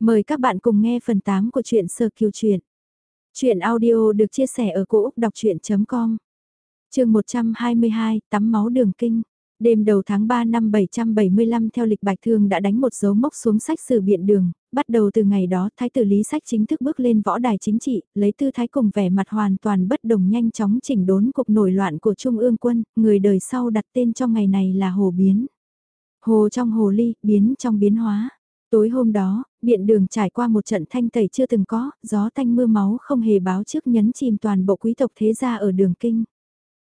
Mời các bạn cùng nghe phần 8 của truyện Sơ Kiều Truyện. truyện audio được chia sẻ ở cỗ đọc chuyện.com Trường 122, Tắm máu đường kinh. Đêm đầu tháng 3 năm 775 theo lịch bạch thương đã đánh một dấu mốc xuống sách sử biện đường, bắt đầu từ ngày đó thái tử lý sách chính thức bước lên võ đài chính trị, lấy tư thái cùng vẻ mặt hoàn toàn bất đồng nhanh chóng chỉnh đốn cuộc nổi loạn của Trung ương quân, người đời sau đặt tên cho ngày này là Hồ Biến. Hồ trong hồ ly, biến trong biến hóa. Tối hôm đó, biện đường trải qua một trận thanh tẩy chưa từng có, gió thanh mưa máu không hề báo trước nhấn chìm toàn bộ quý tộc thế gia ở đường kinh.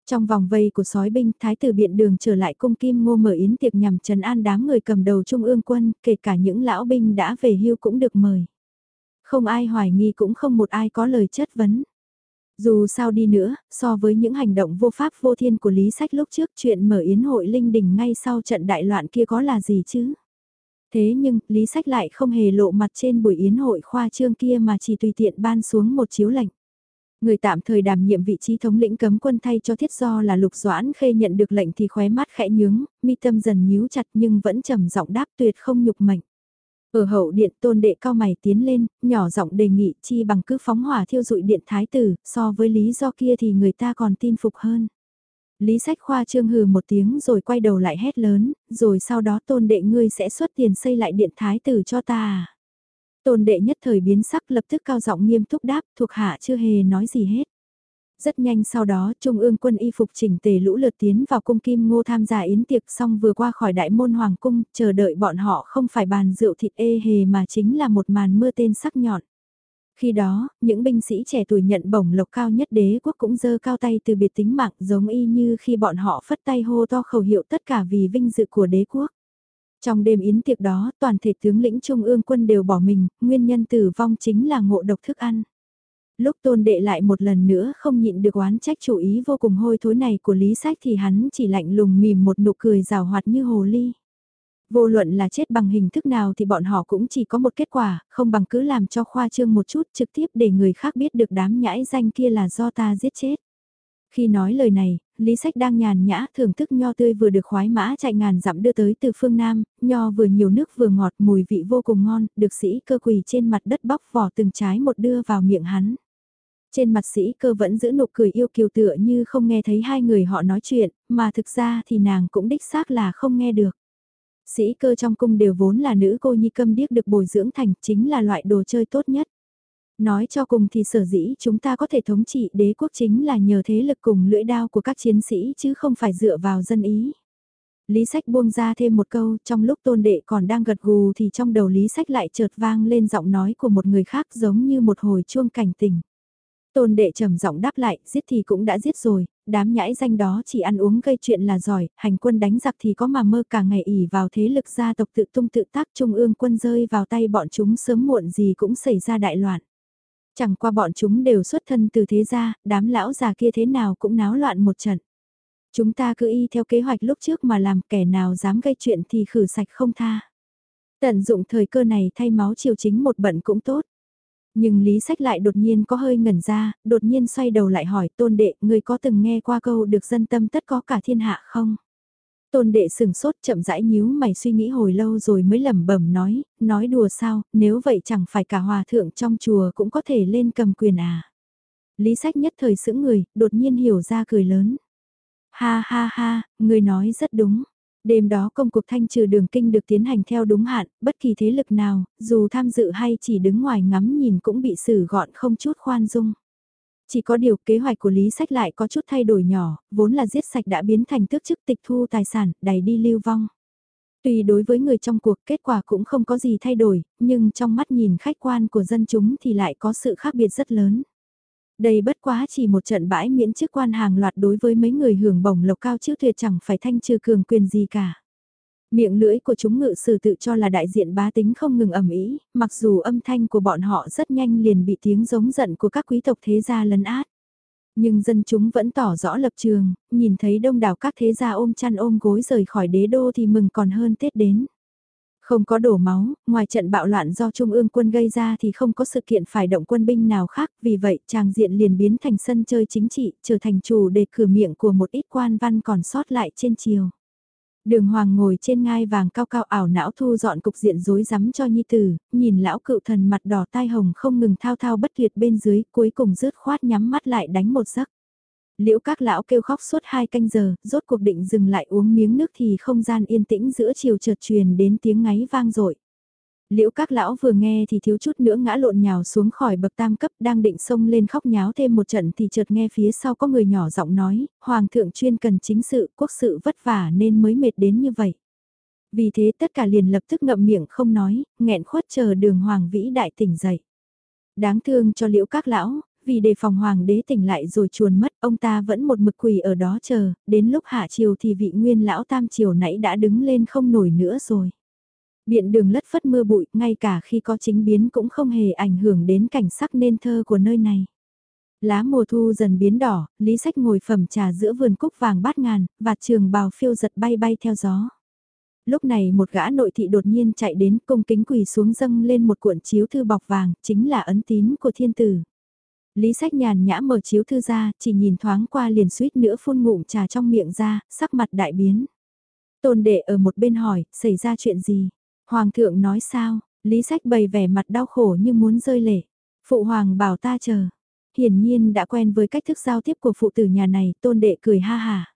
Trong vòng vây của sói binh, thái tử biện đường trở lại cung kim ngô mở yến tiệc nhằm trấn an đám người cầm đầu trung ương quân, kể cả những lão binh đã về hưu cũng được mời. Không ai hoài nghi cũng không một ai có lời chất vấn. Dù sao đi nữa, so với những hành động vô pháp vô thiên của Lý Sách lúc trước chuyện mở yến hội linh đình ngay sau trận đại loạn kia có là gì chứ? Thế nhưng, Lý Sách lại không hề lộ mặt trên buổi yến hội khoa trương kia mà chỉ tùy tiện ban xuống một chiếu lệnh. Người tạm thời đảm nhiệm vị trí thống lĩnh cấm quân thay cho thiết do là Lục Doãn Khê nhận được lệnh thì khóe mắt khẽ nhướng, mi tâm dần nhíu chặt nhưng vẫn trầm giọng đáp tuyệt không nhục mệnh. Ở hậu điện tôn đệ cao mày tiến lên, nhỏ giọng đề nghị chi bằng cứ phóng hỏa thiêu dụi điện thái tử, so với lý do kia thì người ta còn tin phục hơn. Lý sách khoa trương hừ một tiếng rồi quay đầu lại hét lớn, rồi sau đó tôn đệ ngươi sẽ xuất tiền xây lại điện thái tử cho ta à. Tôn đệ nhất thời biến sắc lập tức cao giọng nghiêm túc đáp, thuộc hạ chưa hề nói gì hết. Rất nhanh sau đó, Trung ương quân y phục chỉnh tề lũ lượt tiến vào cung kim ngô tham gia yến tiệc xong vừa qua khỏi đại môn hoàng cung, chờ đợi bọn họ không phải bàn rượu thịt ê hề mà chính là một màn mưa tên sắc nhọn. Khi đó, những binh sĩ trẻ tuổi nhận bổng lộc cao nhất đế quốc cũng dơ cao tay từ biệt tính mạng giống y như khi bọn họ phất tay hô to khẩu hiệu tất cả vì vinh dự của đế quốc. Trong đêm yến tiệc đó, toàn thể tướng lĩnh trung ương quân đều bỏ mình, nguyên nhân tử vong chính là ngộ độc thức ăn. Lúc tôn đệ lại một lần nữa không nhịn được oán trách chủ ý vô cùng hôi thối này của Lý Sách thì hắn chỉ lạnh lùng mỉm một nụ cười rào hoạt như hồ ly. Vô luận là chết bằng hình thức nào thì bọn họ cũng chỉ có một kết quả, không bằng cứ làm cho khoa trương một chút trực tiếp để người khác biết được đám nhãi danh kia là do ta giết chết. Khi nói lời này, Lý Sách đang nhàn nhã thưởng thức nho tươi vừa được khoái mã chạy ngàn dặm đưa tới từ phương Nam, nho vừa nhiều nước vừa ngọt mùi vị vô cùng ngon, được sĩ cơ quỳ trên mặt đất bóc vỏ từng trái một đưa vào miệng hắn. Trên mặt sĩ cơ vẫn giữ nụ cười yêu kiều tựa như không nghe thấy hai người họ nói chuyện, mà thực ra thì nàng cũng đích xác là không nghe được. Sĩ cơ trong cung đều vốn là nữ cô nhi câm điếc được bồi dưỡng thành chính là loại đồ chơi tốt nhất. Nói cho cùng thì sở dĩ chúng ta có thể thống trị đế quốc chính là nhờ thế lực cùng lưỡi đao của các chiến sĩ chứ không phải dựa vào dân ý. Lý sách buông ra thêm một câu, trong lúc tôn đệ còn đang gật gù thì trong đầu lý sách lại chợt vang lên giọng nói của một người khác giống như một hồi chuông cảnh tỉnh. Tôn đệ trầm giọng đáp lại, giết thì cũng đã giết rồi, đám nhãi danh đó chỉ ăn uống gây chuyện là giỏi, hành quân đánh giặc thì có mà mơ cả ngày ỉ vào thế lực gia tộc tự tung tự tác trung ương quân rơi vào tay bọn chúng sớm muộn gì cũng xảy ra đại loạn. Chẳng qua bọn chúng đều xuất thân từ thế gia, đám lão già kia thế nào cũng náo loạn một trận. Chúng ta cứ y theo kế hoạch lúc trước mà làm kẻ nào dám gây chuyện thì khử sạch không tha. Tận dụng thời cơ này thay máu chiều chính một bận cũng tốt. Nhưng Lý Sách lại đột nhiên có hơi ngẩn ra, đột nhiên xoay đầu lại hỏi tôn đệ, người có từng nghe qua câu được dân tâm tất có cả thiên hạ không? Tôn đệ sừng sốt chậm rãi nhíu mày suy nghĩ hồi lâu rồi mới lẩm bẩm nói, nói đùa sao, nếu vậy chẳng phải cả hòa thượng trong chùa cũng có thể lên cầm quyền à. Lý sách nhất thời sững người, đột nhiên hiểu ra cười lớn. Ha ha ha, người nói rất đúng. Đêm đó công cuộc thanh trừ đường kinh được tiến hành theo đúng hạn, bất kỳ thế lực nào, dù tham dự hay chỉ đứng ngoài ngắm nhìn cũng bị xử gọn không chút khoan dung. Chỉ có điều kế hoạch của Lý Sách lại có chút thay đổi nhỏ, vốn là giết sạch đã biến thành tước chức tịch thu tài sản, đầy đi lưu vong. Tuy đối với người trong cuộc kết quả cũng không có gì thay đổi, nhưng trong mắt nhìn khách quan của dân chúng thì lại có sự khác biệt rất lớn. Đây bất quá chỉ một trận bãi miễn chức quan hàng loạt đối với mấy người hưởng bổng lộc cao chứ tuyệt chẳng phải thanh trừ cường quyền gì cả. Miệng lưỡi của chúng ngự sử tự cho là đại diện bá tính không ngừng ẩm ý, mặc dù âm thanh của bọn họ rất nhanh liền bị tiếng giống giận của các quý tộc thế gia lấn át. Nhưng dân chúng vẫn tỏ rõ lập trường, nhìn thấy đông đảo các thế gia ôm chăn ôm gối rời khỏi đế đô thì mừng còn hơn Tết đến. Không có đổ máu, ngoài trận bạo loạn do Trung ương quân gây ra thì không có sự kiện phải động quân binh nào khác, vì vậy tràng diện liền biến thành sân chơi chính trị, trở thành chủ đề cửa miệng của một ít quan văn còn sót lại trên chiều. Đường Hoàng ngồi trên ngai vàng cao cao ảo não thu dọn cục diện rối rắm cho Nhi Tử, nhìn lão cựu thần mặt đỏ tai hồng không ngừng thao thao bất tuyệt bên dưới, cuối cùng rớt khoát nhắm mắt lại đánh một giấc. Liễu các lão kêu khóc suốt hai canh giờ, rốt cuộc định dừng lại uống miếng nước thì không gian yên tĩnh giữa chiều chợt truyền đến tiếng ngáy vang dội Liễu các lão vừa nghe thì thiếu chút nữa ngã lộn nhào xuống khỏi bậc tam cấp đang định xông lên khóc nháo thêm một trận thì chợt nghe phía sau có người nhỏ giọng nói, Hoàng thượng chuyên cần chính sự, quốc sự vất vả nên mới mệt đến như vậy. Vì thế tất cả liền lập tức ngậm miệng không nói, nghẹn khuất chờ đường Hoàng vĩ đại tỉnh dậy. Đáng thương cho liễu các lão, vì đề phòng Hoàng đế tỉnh lại rồi chuồn mất, ông ta vẫn một mực quỳ ở đó chờ, đến lúc hạ chiều thì vị nguyên lão tam chiều nãy đã đứng lên không nổi nữa rồi. Biện đường lất phất mưa bụi, ngay cả khi có chính biến cũng không hề ảnh hưởng đến cảnh sắc nên thơ của nơi này. Lá mùa thu dần biến đỏ, Lý Sách ngồi phẩm trà giữa vườn cúc vàng bát ngàn, và trường bào phiêu giật bay bay theo gió. Lúc này một gã nội thị đột nhiên chạy đến cung kính quỳ xuống dâng lên một cuộn chiếu thư bọc vàng, chính là ấn tín của thiên tử. Lý Sách nhàn nhã mở chiếu thư ra, chỉ nhìn thoáng qua liền suýt nữa phun ngụm trà trong miệng ra, sắc mặt đại biến. Tôn đệ ở một bên hỏi, xảy ra chuyện gì? Hoàng thượng nói sao, Lý Sách bày vẻ mặt đau khổ như muốn rơi lệ. Phụ hoàng bảo ta chờ. Hiển nhiên đã quen với cách thức giao tiếp của phụ tử nhà này, tôn đệ cười ha hà.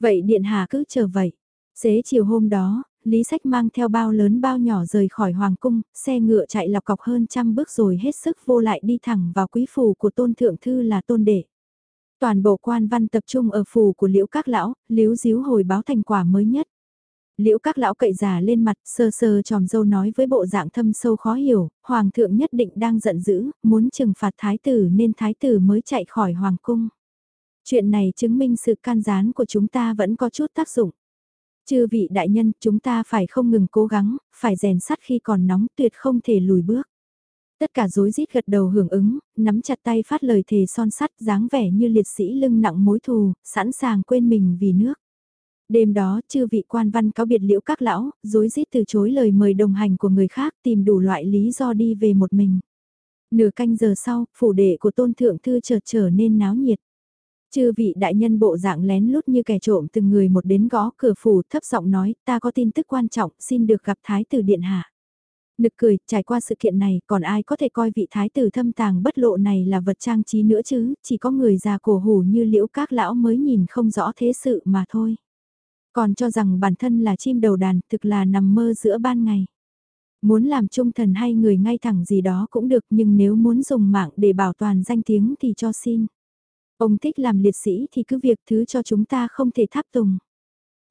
Vậy điện hạ cứ chờ vậy. Xế chiều hôm đó, Lý Sách mang theo bao lớn bao nhỏ rời khỏi Hoàng Cung, xe ngựa chạy lọc cọc hơn trăm bước rồi hết sức vô lại đi thẳng vào quý phủ của tôn thượng thư là tôn đệ. Toàn bộ quan văn tập trung ở phủ của liễu các lão, liễu díu hồi báo thành quả mới nhất. Liễu các lão cậy già lên mặt, sơ sơ tròm dâu nói với bộ dạng thâm sâu khó hiểu, hoàng thượng nhất định đang giận dữ, muốn trừng phạt thái tử nên thái tử mới chạy khỏi hoàng cung. Chuyện này chứng minh sự can gián của chúng ta vẫn có chút tác dụng. Chư vị đại nhân, chúng ta phải không ngừng cố gắng, phải rèn sắt khi còn nóng tuyệt không thể lùi bước. Tất cả rối rít gật đầu hưởng ứng, nắm chặt tay phát lời thề son sắt dáng vẻ như liệt sĩ lưng nặng mối thù, sẵn sàng quên mình vì nước. Đêm đó, chư vị quan văn cáo biệt liễu các lão, rối rít từ chối lời mời đồng hành của người khác tìm đủ loại lý do đi về một mình. Nửa canh giờ sau, phủ đệ của tôn thượng thư chợt trở nên náo nhiệt. Chư vị đại nhân bộ dạng lén lút như kẻ trộm từng người một đến gõ cửa phủ thấp giọng nói ta có tin tức quan trọng xin được gặp thái tử điện hạ. Nực cười, trải qua sự kiện này còn ai có thể coi vị thái tử thâm tàng bất lộ này là vật trang trí nữa chứ, chỉ có người già cổ hủ như liễu các lão mới nhìn không rõ thế sự mà thôi. Còn cho rằng bản thân là chim đầu đàn, thực là nằm mơ giữa ban ngày. Muốn làm trung thần hay người ngay thẳng gì đó cũng được nhưng nếu muốn dùng mạng để bảo toàn danh tiếng thì cho xin. Ông thích làm liệt sĩ thì cứ việc thứ cho chúng ta không thể tháp tùng.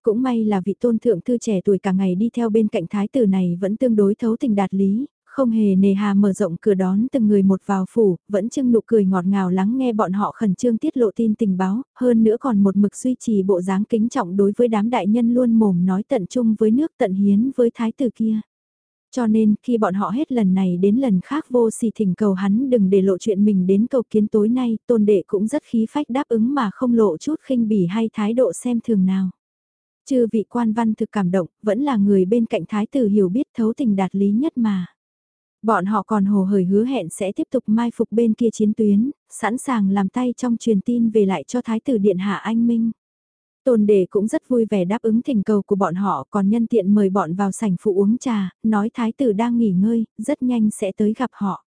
Cũng may là vị tôn thượng thư trẻ tuổi cả ngày đi theo bên cạnh thái tử này vẫn tương đối thấu tình đạt lý, không hề nề hà mở rộng cửa đón từng người một vào phủ, vẫn trưng nụ cười ngọt ngào lắng nghe bọn họ khẩn trương tiết lộ tin tình báo, hơn nữa còn một mực duy trì bộ dáng kính trọng đối với đám đại nhân luôn mồm nói tận chung với nước tận hiến với thái tử kia. Cho nên khi bọn họ hết lần này đến lần khác vô sỉ thỉnh cầu hắn đừng để lộ chuyện mình đến cầu kiến tối nay, tôn đệ cũng rất khí phách đáp ứng mà không lộ chút khinh bỉ hay thái độ xem thường nào. Chư vị quan văn thực cảm động, vẫn là người bên cạnh thái tử hiểu biết thấu tình đạt lý nhất mà. Bọn họ còn hồ hởi hứa hẹn sẽ tiếp tục mai phục bên kia chiến tuyến, sẵn sàng làm tay trong truyền tin về lại cho Thái tử Điện Hạ Anh Minh. Tôn đề cũng rất vui vẻ đáp ứng thỉnh cầu của bọn họ còn nhân tiện mời bọn vào sảnh phụ uống trà, nói Thái tử đang nghỉ ngơi, rất nhanh sẽ tới gặp họ.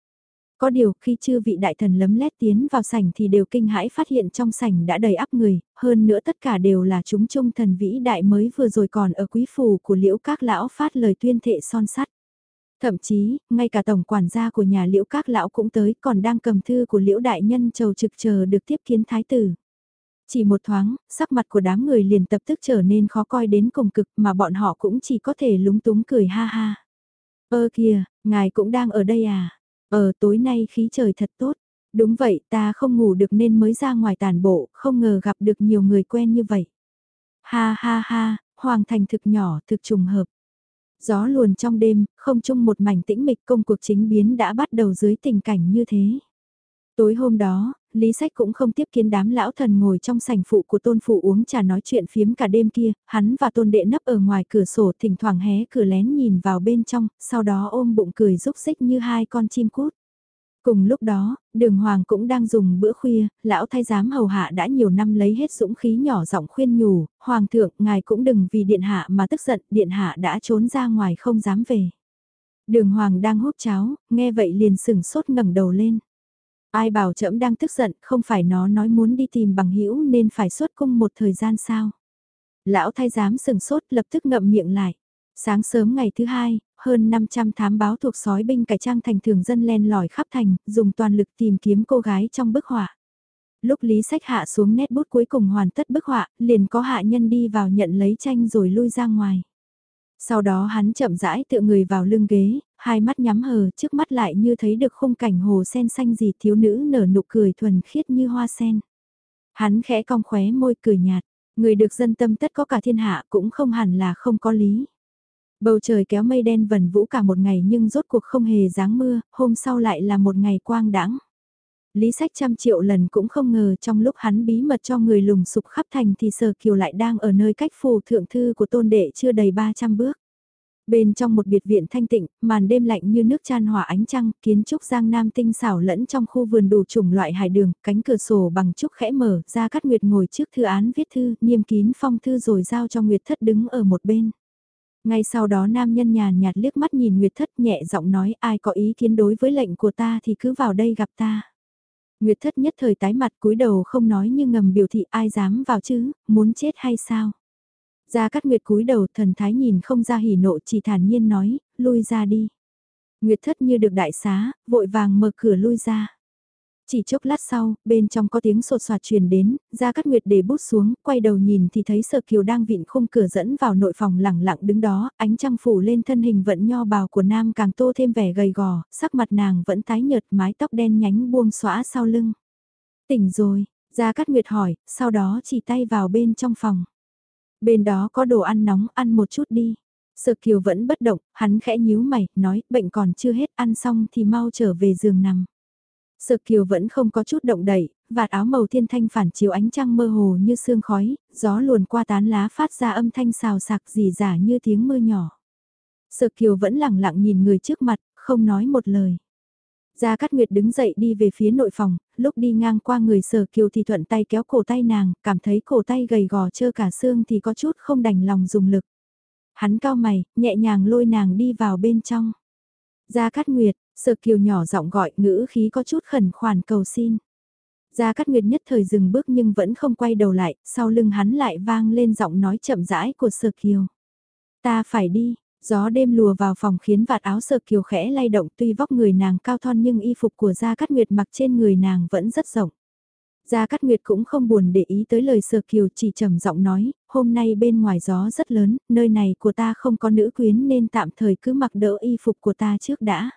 Có điều khi chư vị đại thần lấm lét tiến vào sảnh thì đều kinh hãi phát hiện trong sảnh đã đầy áp người, hơn nữa tất cả đều là chúng trung thần vĩ đại mới vừa rồi còn ở quý phủ của liễu các lão phát lời tuyên thệ son sắt. Thậm chí, ngay cả tổng quản gia của nhà liễu các lão cũng tới còn đang cầm thư của liễu đại nhân trầu trực chờ được tiếp kiến thái tử. Chỉ một thoáng, sắc mặt của đám người liền tập tức trở nên khó coi đến cùng cực mà bọn họ cũng chỉ có thể lúng túng cười ha ha. Ơ kìa, ngài cũng đang ở đây à? Ờ tối nay khí trời thật tốt. Đúng vậy ta không ngủ được nên mới ra ngoài tàn bộ, không ngờ gặp được nhiều người quen như vậy. Ha ha ha, hoàng thành thực nhỏ thực trùng hợp. Gió luồn trong đêm, không chung một mảnh tĩnh mịch công cuộc chính biến đã bắt đầu dưới tình cảnh như thế. Tối hôm đó, Lý Sách cũng không tiếp kiến đám lão thần ngồi trong sảnh phụ của tôn phụ uống trà nói chuyện phiếm cả đêm kia, hắn và tôn đệ nấp ở ngoài cửa sổ thỉnh thoảng hé cửa lén nhìn vào bên trong, sau đó ôm bụng cười rúc xích như hai con chim cút. Cùng lúc đó, đường hoàng cũng đang dùng bữa khuya, lão thái giám hầu hạ đã nhiều năm lấy hết dũng khí nhỏ giọng khuyên nhủ, hoàng thượng ngài cũng đừng vì điện hạ mà tức giận, điện hạ đã trốn ra ngoài không dám về. Đường hoàng đang hút cháo, nghe vậy liền sừng sốt ngẩng đầu lên. Ai bảo trẫm đang tức giận, không phải nó nói muốn đi tìm bằng hữu nên phải xuất cung một thời gian sao. Lão thái giám sừng sốt lập tức ngậm miệng lại. Sáng sớm ngày thứ hai, hơn 500 thám báo thuộc sói binh cải trang thành thường dân len lỏi khắp thành, dùng toàn lực tìm kiếm cô gái trong bức họa. Lúc Lý Sách hạ xuống nét bút cuối cùng hoàn tất bức họa, liền có hạ nhân đi vào nhận lấy tranh rồi lui ra ngoài. Sau đó hắn chậm rãi tựa người vào lưng ghế, hai mắt nhắm hờ, trước mắt lại như thấy được khung cảnh hồ sen xanh gì thiếu nữ nở nụ cười thuần khiết như hoa sen. Hắn khẽ cong khóe môi cười nhạt, người được dân tâm tất có cả thiên hạ cũng không hẳn là không có lý. Bầu trời kéo mây đen vần vũ cả một ngày nhưng rốt cuộc không hề dáng mưa, hôm sau lại là một ngày quang đãng. Lý sách trăm triệu lần cũng không ngờ trong lúc hắn bí mật cho người lùng sục khắp thành thì Sở Kiều lại đang ở nơi cách phù thượng thư của tôn đệ chưa đầy 300 bước. Bên trong một biệt viện thanh tịnh, màn đêm lạnh như nước chan hòa ánh trăng, kiến trúc giang nam tinh xảo lẫn trong khu vườn đủ chủng loại hải đường, cánh cửa sổ bằng trúc khẽ mở, ra cắt nguyệt ngồi trước thư án viết thư, niêm kín phong thư rồi giao cho nguyệt thất đứng ở một bên. Ngay sau đó nam nhân nhàn nhạt liếc mắt nhìn Nguyệt Thất nhẹ giọng nói ai có ý kiến đối với lệnh của ta thì cứ vào đây gặp ta. Nguyệt Thất nhất thời tái mặt cúi đầu không nói nhưng ngầm biểu thị ai dám vào chứ, muốn chết hay sao. Gia Cát Nguyệt cúi đầu thần thái nhìn không ra hỉ nộ chỉ thản nhiên nói, lui ra đi. Nguyệt Thất như được đại xá, vội vàng mở cửa lui ra. Chỉ chốc lát sau, bên trong có tiếng sột soạt truyền đến, ra cắt nguyệt để bút xuống, quay đầu nhìn thì thấy Sở Kiều đang vịn khung cửa dẫn vào nội phòng lẳng lặng đứng đó, ánh trăng phủ lên thân hình vận nho bào của nam càng tô thêm vẻ gầy gò, sắc mặt nàng vẫn tái nhợt mái tóc đen nhánh buông xõa sau lưng. Tỉnh rồi, ra cắt nguyệt hỏi, sau đó chỉ tay vào bên trong phòng. Bên đó có đồ ăn nóng, ăn một chút đi. Sở Kiều vẫn bất động, hắn khẽ nhíu mày, nói, bệnh còn chưa hết, ăn xong thì mau trở về giường nằm. Sở kiều vẫn không có chút động đậy, vạt áo màu thiên thanh phản chiếu ánh trăng mơ hồ như sương khói, gió luồn qua tán lá phát ra âm thanh xào sạc dì giả như tiếng mưa nhỏ. Sở kiều vẫn lặng lặng nhìn người trước mặt, không nói một lời. Gia Cát Nguyệt đứng dậy đi về phía nội phòng, lúc đi ngang qua người sở kiều thì thuận tay kéo cổ tay nàng, cảm thấy cổ tay gầy gò trơ cả xương thì có chút không đành lòng dùng lực. Hắn cao mày, nhẹ nhàng lôi nàng đi vào bên trong. Gia Cát Nguyệt, Sở kiều nhỏ giọng gọi ngữ khí có chút khẩn khoản cầu xin. Gia Cát Nguyệt nhất thời dừng bước nhưng vẫn không quay đầu lại, sau lưng hắn lại vang lên giọng nói chậm rãi của Sở Kiều. Ta phải đi, gió đêm lùa vào phòng khiến vạt áo Sở Kiều khẽ lay động tuy vóc người nàng cao thon nhưng y phục của Gia Cát Nguyệt mặc trên người nàng vẫn rất rộng. Gia Cát Nguyệt cũng không buồn để ý tới lời Sở Kiều chỉ trầm giọng nói, hôm nay bên ngoài gió rất lớn, nơi này của ta không có nữ quyến nên tạm thời cứ mặc đỡ y phục của ta trước đã.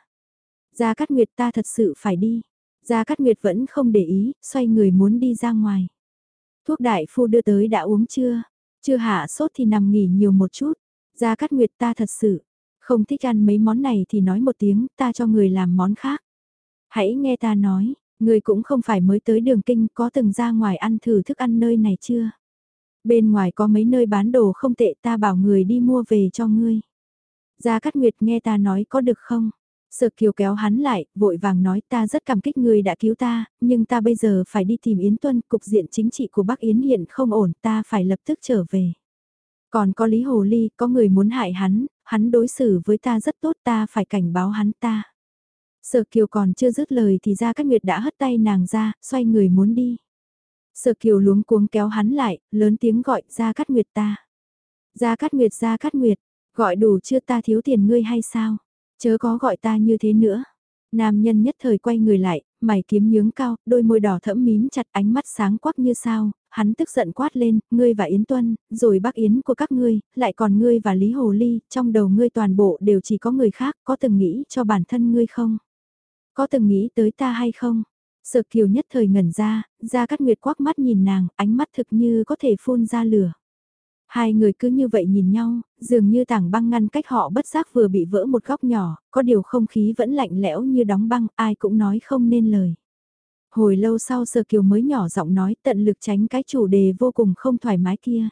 Gia Cát Nguyệt ta thật sự phải đi. Gia Cát Nguyệt vẫn không để ý, xoay người muốn đi ra ngoài. Thuốc đại phu đưa tới đã uống chưa? Chưa hạ sốt thì nằm nghỉ nhiều một chút. Gia Cát Nguyệt ta thật sự, không thích ăn mấy món này thì nói một tiếng, ta cho người làm món khác. Hãy nghe ta nói, người cũng không phải mới tới đường kinh có từng ra ngoài ăn thử thức ăn nơi này chưa? Bên ngoài có mấy nơi bán đồ không tệ ta bảo người đi mua về cho ngươi. Gia Cát Nguyệt nghe ta nói có được không? Sở Kiều kéo hắn lại, vội vàng nói ta rất cảm kích người đã cứu ta, nhưng ta bây giờ phải đi tìm Yến Tuân, cục diện chính trị của Bắc Yến hiện không ổn, ta phải lập tức trở về. Còn có Lý Hồ Ly, có người muốn hại hắn, hắn đối xử với ta rất tốt ta phải cảnh báo hắn ta. Sở Kiều còn chưa dứt lời thì ra Cát Nguyệt đã hất tay nàng ra, xoay người muốn đi. Sở Kiều luống cuống kéo hắn lại, lớn tiếng gọi ra Cát Nguyệt ta. Ra Cát Nguyệt ra Cát Nguyệt, gọi đủ chưa ta thiếu tiền ngươi hay sao? Chớ có gọi ta như thế nữa. Nam nhân nhất thời quay người lại, mày kiếm nhướng cao, đôi môi đỏ thẫm mím chặt ánh mắt sáng quắc như sao, hắn tức giận quát lên, ngươi và Yến Tuân, rồi bác Yến của các ngươi, lại còn ngươi và Lý Hồ Ly, trong đầu ngươi toàn bộ đều chỉ có người khác, có từng nghĩ cho bản thân ngươi không? Có từng nghĩ tới ta hay không? Sợ kiều nhất thời ngẩn ra, ra cắt nguyệt quắc mắt nhìn nàng, ánh mắt thực như có thể phun ra lửa. Hai người cứ như vậy nhìn nhau, dường như tảng băng ngăn cách họ bất giác vừa bị vỡ một góc nhỏ, có điều không khí vẫn lạnh lẽo như đóng băng, ai cũng nói không nên lời. Hồi lâu sau Sơ Kiều mới nhỏ giọng nói tận lực tránh cái chủ đề vô cùng không thoải mái kia.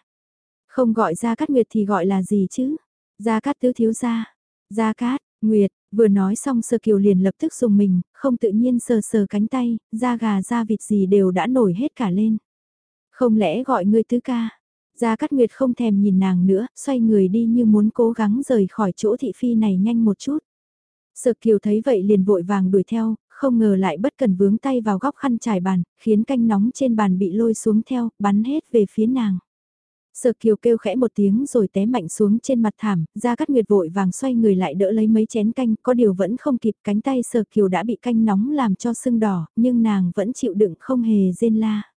Không gọi ra Cát Nguyệt thì gọi là gì chứ? Gia Cát Tứ Thiếu Gia. Gia Cát, Nguyệt, Vừa nói xong sơ kiều liền lập tức dùng mình, không tự nhiên sờ sờ cánh tay, da gà da vịt gì đều đã nổi hết cả lên. Không lẽ gọi ngươi tứ ca? Gia Cát Nguyệt không thèm nhìn nàng nữa, xoay người đi như muốn cố gắng rời khỏi chỗ thị phi này nhanh một chút. Sở Kiều thấy vậy liền vội vàng đuổi theo, không ngờ lại bất cần vướng tay vào góc khăn trải bàn, khiến canh nóng trên bàn bị lôi xuống theo, bắn hết về phía nàng. Sở Kiều kêu khẽ một tiếng rồi té mạnh xuống trên mặt thảm, Gia Cát Nguyệt vội vàng xoay người lại đỡ lấy mấy chén canh, có điều vẫn không kịp cánh tay Sở Kiều đã bị canh nóng làm cho sưng đỏ, nhưng nàng vẫn chịu đựng không hề rên la.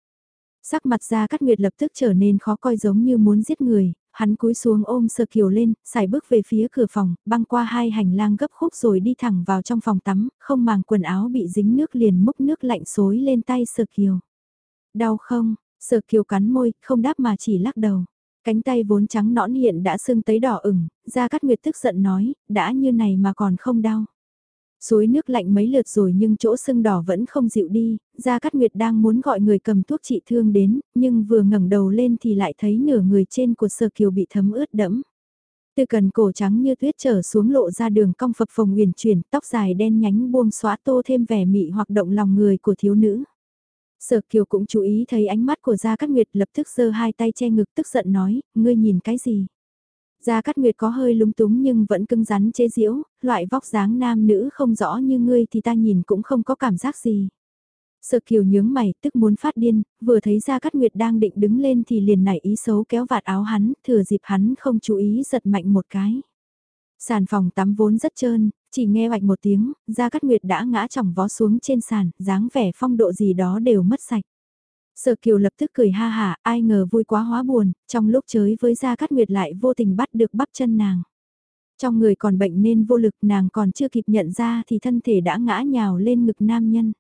Sắc mặt Gia Cát Nguyệt lập tức trở nên khó coi giống như muốn giết người, hắn cúi xuống ôm sơ Kiều lên, xài bước về phía cửa phòng, băng qua hai hành lang gấp khúc rồi đi thẳng vào trong phòng tắm, không màng quần áo bị dính nước liền múc nước lạnh xối lên tay sơ Kiều. Đau không? sơ Kiều cắn môi, không đáp mà chỉ lắc đầu. Cánh tay vốn trắng nõn hiện đã sưng tấy đỏ ửng, Gia Cát Nguyệt tức giận nói, đã như này mà còn không đau. Suối nước lạnh mấy lượt rồi nhưng chỗ sưng đỏ vẫn không dịu đi, Gia Cát Nguyệt đang muốn gọi người cầm thuốc trị thương đến, nhưng vừa ngẩng đầu lên thì lại thấy nửa người trên của Sở Kiều bị thấm ướt đẫm. Từ cần cổ trắng như tuyết trở xuống lộ ra đường cong phập phồng huyền chuyển, tóc dài đen nhánh buông xóa tô thêm vẻ mị hoặc động lòng người của thiếu nữ. Sở Kiều cũng chú ý thấy ánh mắt của Gia Cát Nguyệt lập tức giơ hai tay che ngực tức giận nói, ngươi nhìn cái gì? Gia Cát Nguyệt có hơi lúng túng nhưng vẫn cưng rắn chế diễu loại vóc dáng nam nữ không rõ như ngươi thì ta nhìn cũng không có cảm giác gì. Sợ Kiều nhướng mày, tức muốn phát điên, vừa thấy Gia Cát Nguyệt đang định đứng lên thì liền nảy ý xấu kéo vạt áo hắn, thừa dịp hắn không chú ý giật mạnh một cái. Sàn phòng tắm vốn rất trơn, chỉ nghe hoạch một tiếng, Gia Cát Nguyệt đã ngã chỏng vó xuống trên sàn, dáng vẻ phong độ gì đó đều mất sạch. Sở Kiều lập tức cười ha hả, ai ngờ vui quá hóa buồn, trong lúc chới với Gia Cát Nguyệt lại vô tình bắt được bắp chân nàng. Trong người còn bệnh nên vô lực nàng còn chưa kịp nhận ra thì thân thể đã ngã nhào lên ngực nam nhân.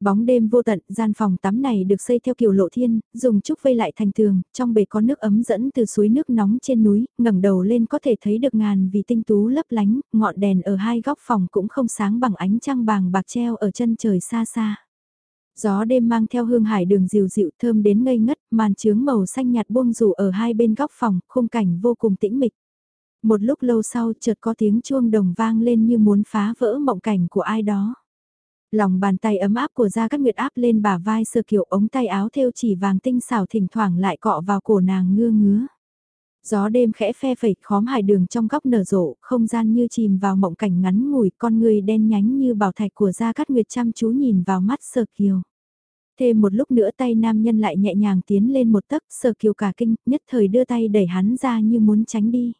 Bóng đêm vô tận, gian phòng tắm này được xây theo kiểu lộ thiên, dùng trúc vây lại thành tường, trong bể có nước ấm dẫn từ suối nước nóng trên núi, ngẩng đầu lên có thể thấy được ngàn vì tinh tú lấp lánh, ngọn đèn ở hai góc phòng cũng không sáng bằng ánh trăng bàng bạc treo ở chân trời xa xa. Gió đêm mang theo hương hải đường dịu dịu thơm đến ngây ngất, màn trướng màu xanh nhạt buông rủ ở hai bên góc phòng, khung cảnh vô cùng tĩnh mịch. Một lúc lâu sau chợt có tiếng chuông đồng vang lên như muốn phá vỡ mộng cảnh của ai đó. Lòng bàn tay ấm áp của Gia Cát Nguyệt áp lên bả vai sơ kiểu ống tay áo thêu chỉ vàng tinh xảo thỉnh thoảng lại cọ vào cổ nàng ngưa ngứa. Gió đêm khẽ phe phẩy khóm hải đường trong góc nở rộ, không gian như chìm vào mộng cảnh ngắn ngủi, con người đen nhánh như bảo thạch của Gia Cát Nguyệt chăm chú nhìn vào mắt sơ kiều. Thêm một lúc nữa tay nam nhân lại nhẹ nhàng tiến lên một tấc sờ kiều cả kinh, nhất thời đưa tay đẩy hắn ra như muốn tránh đi.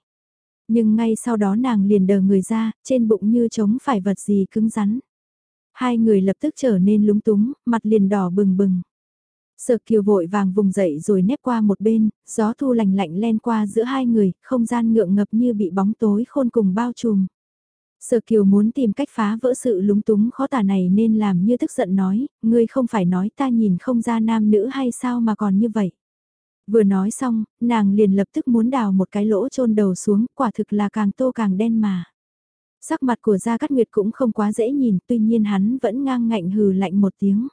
Nhưng ngay sau đó nàng liền đờ người ra, trên bụng như trống phải vật gì cứng rắn. Hai người lập tức trở nên lúng túng, mặt liền đỏ bừng bừng. Sở kiều vội vàng vùng dậy rồi nép qua một bên, gió thu lành lạnh len qua giữa hai người, không gian ngượng ngập như bị bóng tối khôn cùng bao trùm. Sở kiều muốn tìm cách phá vỡ sự lúng túng khó tả này nên làm như tức giận nói, ngươi không phải nói ta nhìn không ra nam nữ hay sao mà còn như vậy. Vừa nói xong, nàng liền lập tức muốn đào một cái lỗ chôn đầu xuống, quả thực là càng tô càng đen mà. Sắc mặt của Gia Cát Nguyệt cũng không quá dễ nhìn, tuy nhiên hắn vẫn ngang ngạnh hừ lạnh một tiếng.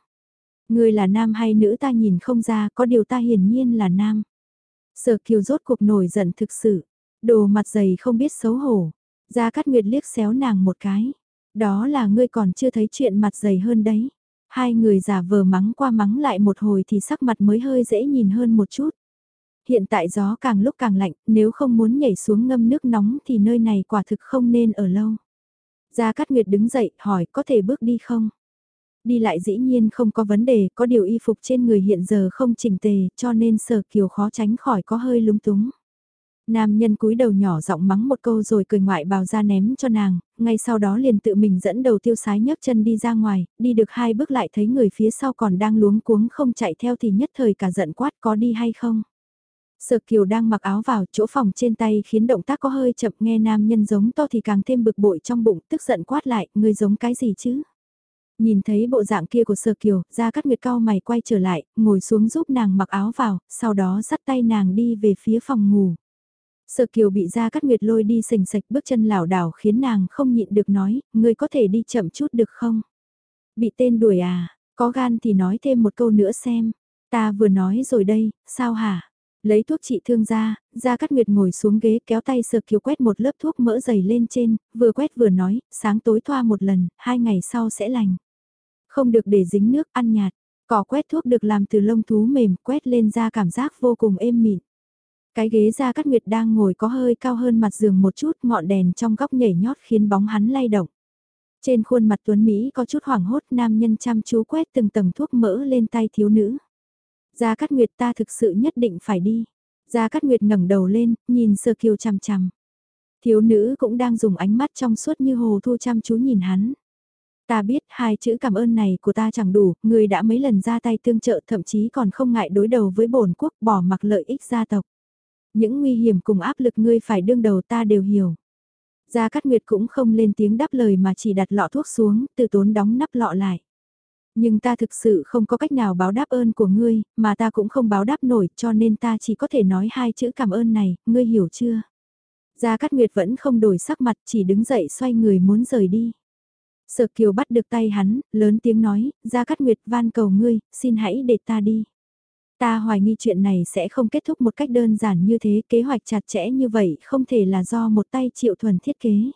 Ngươi là nam hay nữ ta nhìn không ra, có điều ta hiển nhiên là nam. Sở kiều rốt cuộc nổi giận thực sự, đồ mặt dày không biết xấu hổ. Gia Cát Nguyệt liếc xéo nàng một cái. Đó là ngươi còn chưa thấy chuyện mặt dày hơn đấy. Hai người giả vờ mắng qua mắng lại một hồi thì sắc mặt mới hơi dễ nhìn hơn một chút. Hiện tại gió càng lúc càng lạnh, nếu không muốn nhảy xuống ngâm nước nóng thì nơi này quả thực không nên ở lâu. Gia Cát Nguyệt đứng dậy, hỏi có thể bước đi không? Đi lại dĩ nhiên không có vấn đề, có điều y phục trên người hiện giờ không chỉnh tề, cho nên sở kiều khó tránh khỏi có hơi lúng túng. Nam nhân cúi đầu nhỏ giọng mắng một câu rồi cười ngoại bào ra ném cho nàng, ngay sau đó liền tự mình dẫn đầu tiêu sái nhấc chân đi ra ngoài, đi được hai bước lại thấy người phía sau còn đang luống cuống không chạy theo thì nhất thời cả giận quát có đi hay không. Sở Kiều đang mặc áo vào chỗ phòng trên tay khiến động tác có hơi chậm nghe nam nhân giống to thì càng thêm bực bội trong bụng tức giận quát lại, người giống cái gì chứ? Nhìn thấy bộ dạng kia của Sở Kiều, ra cắt nguyệt cao mày quay trở lại, ngồi xuống giúp nàng mặc áo vào, sau đó dắt tay nàng đi về phía phòng ngủ. Sở Kiều bị ra cắt nguyệt lôi đi sình sạch bước chân lảo đảo khiến nàng không nhịn được nói, người có thể đi chậm chút được không? Bị tên đuổi à, có gan thì nói thêm một câu nữa xem. Ta vừa nói rồi đây, sao hả? Lấy thuốc trị thương ra, ra cắt Nguyệt ngồi xuống ghế kéo tay sờ kiều quét một lớp thuốc mỡ dày lên trên, vừa quét vừa nói, sáng tối thoa một lần, hai ngày sau sẽ lành. Không được để dính nước, ăn nhạt. Cỏ quét thuốc được làm từ lông thú mềm, quét lên da cảm giác vô cùng êm mịn. Cái ghế Gia Cát Nguyệt đang ngồi có hơi cao hơn mặt giường một chút, ngọn đèn trong góc nhảy nhót khiến bóng hắn lay động. Trên khuôn mặt Tuấn Mỹ có chút hoảng hốt nam nhân chăm chú quét từng tầng thuốc mỡ lên tay thiếu nữ. Gia Cát Nguyệt ta thực sự nhất định phải đi. Gia Cát Nguyệt ngẩng đầu lên, nhìn Sơ Kiều chằm chằm. Thiếu nữ cũng đang dùng ánh mắt trong suốt như hồ thu chăm chú nhìn hắn. Ta biết hai chữ cảm ơn này của ta chẳng đủ, người đã mấy lần ra tay tương trợ thậm chí còn không ngại đối đầu với bổn quốc bỏ mặc lợi ích gia tộc. Những nguy hiểm cùng áp lực ngươi phải đương đầu ta đều hiểu. Gia Cát Nguyệt cũng không lên tiếng đáp lời mà chỉ đặt lọ thuốc xuống, từ tốn đóng nắp lọ lại. Nhưng ta thực sự không có cách nào báo đáp ơn của ngươi, mà ta cũng không báo đáp nổi cho nên ta chỉ có thể nói hai chữ cảm ơn này, ngươi hiểu chưa? Gia Cát Nguyệt vẫn không đổi sắc mặt chỉ đứng dậy xoay người muốn rời đi. Sở Kiều bắt được tay hắn, lớn tiếng nói, Gia Cát Nguyệt van cầu ngươi, xin hãy để ta đi. Ta hoài nghi chuyện này sẽ không kết thúc một cách đơn giản như thế, kế hoạch chặt chẽ như vậy không thể là do một tay triệu thuần thiết kế.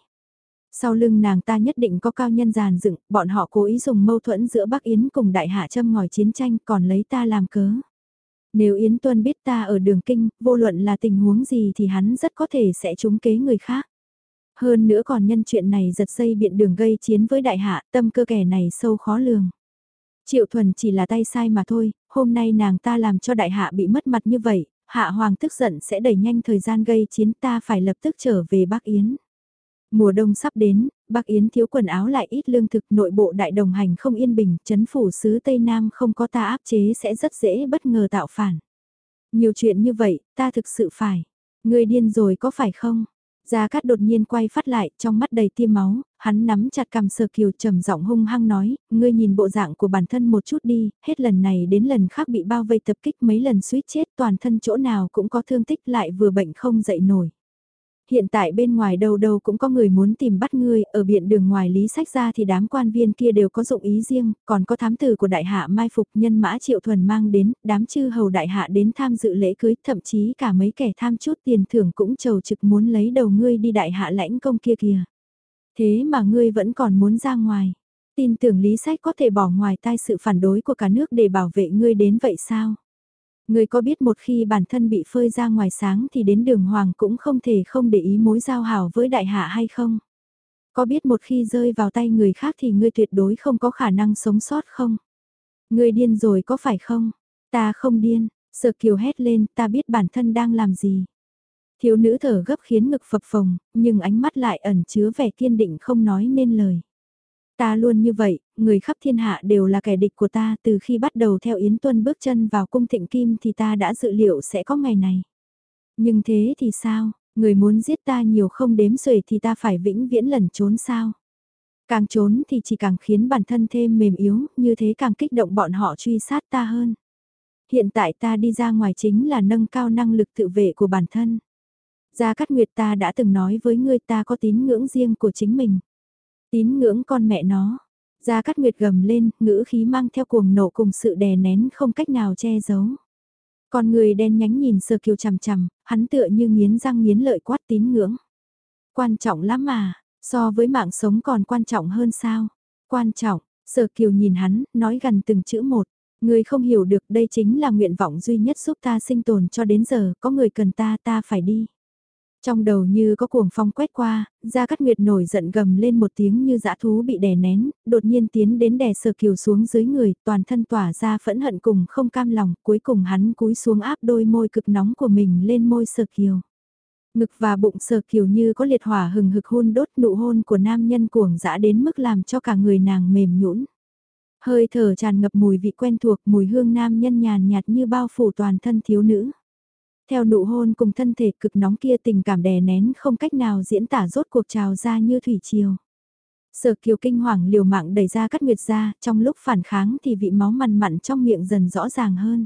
Sau lưng nàng ta nhất định có cao nhân giàn dựng, bọn họ cố ý dùng mâu thuẫn giữa Bắc Yến cùng đại hạ châm ngòi chiến tranh còn lấy ta làm cớ. Nếu Yến Tuân biết ta ở đường kinh, vô luận là tình huống gì thì hắn rất có thể sẽ trúng kế người khác. Hơn nữa còn nhân chuyện này giật dây biện đường gây chiến với đại hạ, tâm cơ kẻ này sâu khó lường. Triệu thuần chỉ là tay sai mà thôi, hôm nay nàng ta làm cho đại hạ bị mất mặt như vậy, hạ hoàng tức giận sẽ đẩy nhanh thời gian gây chiến ta phải lập tức trở về Bắc Yến. Mùa đông sắp đến, Bắc Yến thiếu quần áo lại ít lương thực nội bộ đại đồng hành không yên bình, chấn phủ sứ Tây Nam không có ta áp chế sẽ rất dễ bất ngờ tạo phản. Nhiều chuyện như vậy, ta thực sự phải. Người điên rồi có phải không? Gia Cát đột nhiên quay phát lại, trong mắt đầy tiêm máu, hắn nắm chặt cầm sờ kiều trầm giọng hung hăng nói, ngươi nhìn bộ dạng của bản thân một chút đi, hết lần này đến lần khác bị bao vây tập kích mấy lần suýt chết toàn thân chỗ nào cũng có thương tích lại vừa bệnh không dậy nổi hiện tại bên ngoài đâu đâu cũng có người muốn tìm bắt ngươi, ở biện đường ngoài lý sách ra thì đám quan viên kia đều có dụng ý riêng, còn có thám tử của đại hạ mai phục nhân mã triệu thuần mang đến, đám chư hầu đại hạ đến tham dự lễ cưới, thậm chí cả mấy kẻ tham chút tiền thưởng cũng trầu trực muốn lấy đầu ngươi đi đại hạ lãnh công kia kìa. Thế mà ngươi vẫn còn muốn ra ngoài. Tin tưởng lý sách có thể bỏ ngoài tai sự phản đối của cả nước để bảo vệ ngươi đến vậy sao? Người có biết một khi bản thân bị phơi ra ngoài sáng thì đến đường hoàng cũng không thể không để ý mối giao hảo với đại hạ hay không? Có biết một khi rơi vào tay người khác thì ngươi tuyệt đối không có khả năng sống sót không? Ngươi điên rồi có phải không? Ta không điên, sợ kiều hét lên ta biết bản thân đang làm gì. Thiếu nữ thở gấp khiến ngực phập phồng, nhưng ánh mắt lại ẩn chứa vẻ kiên định không nói nên lời. Ta luôn như vậy, người khắp thiên hạ đều là kẻ địch của ta từ khi bắt đầu theo Yến Tuân bước chân vào cung thịnh kim thì ta đã dự liệu sẽ có ngày này. Nhưng thế thì sao, người muốn giết ta nhiều không đếm xuể thì ta phải vĩnh viễn lẩn trốn sao? Càng trốn thì chỉ càng khiến bản thân thêm mềm yếu, như thế càng kích động bọn họ truy sát ta hơn. Hiện tại ta đi ra ngoài chính là nâng cao năng lực tự vệ của bản thân. Gia Cát Nguyệt ta đã từng nói với ngươi ta có tín ngưỡng riêng của chính mình. Tín ngưỡng con mẹ nó. Gia Cát Nguyệt gầm lên, ngữ khí mang theo cuồng nộ cùng sự đè nén không cách nào che giấu. Con người đen nhánh nhìn sơ kiều chằm chằm, hắn tựa như nghiến răng nghiến lợi quát tín ngưỡng. Quan trọng lắm mà, so với mạng sống còn quan trọng hơn sao? Quan trọng, sơ kiều nhìn hắn, nói gần từng chữ một. Người không hiểu được đây chính là nguyện vọng duy nhất giúp ta sinh tồn cho đến giờ, có người cần ta ta phải đi. Trong đầu như có cuồng phong quét qua, Gia Cát Nguyệt nổi giận gầm lên một tiếng như dã thú bị đè nén, đột nhiên tiến đến đè Sở Kiều xuống dưới người, toàn thân tỏa ra phẫn hận cùng không cam lòng, cuối cùng hắn cúi xuống áp đôi môi cực nóng của mình lên môi Sở Kiều. Ngực và bụng Sở Kiều như có liệt hỏa hừng hực hôn đốt nụ hôn của nam nhân cuồng dã đến mức làm cho cả người nàng mềm nhũn. Hơi thở tràn ngập mùi vị quen thuộc, mùi hương nam nhân nhàn nhạt như bao phủ toàn thân thiếu nữ. Theo nụ hôn cùng thân thể cực nóng kia tình cảm đè nén không cách nào diễn tả rốt cuộc trào ra như thủy triều. Sở kiều kinh hoàng liều mạng đẩy ra cắt nguyệt ra, trong lúc phản kháng thì vị máu mặn mặn trong miệng dần rõ ràng hơn.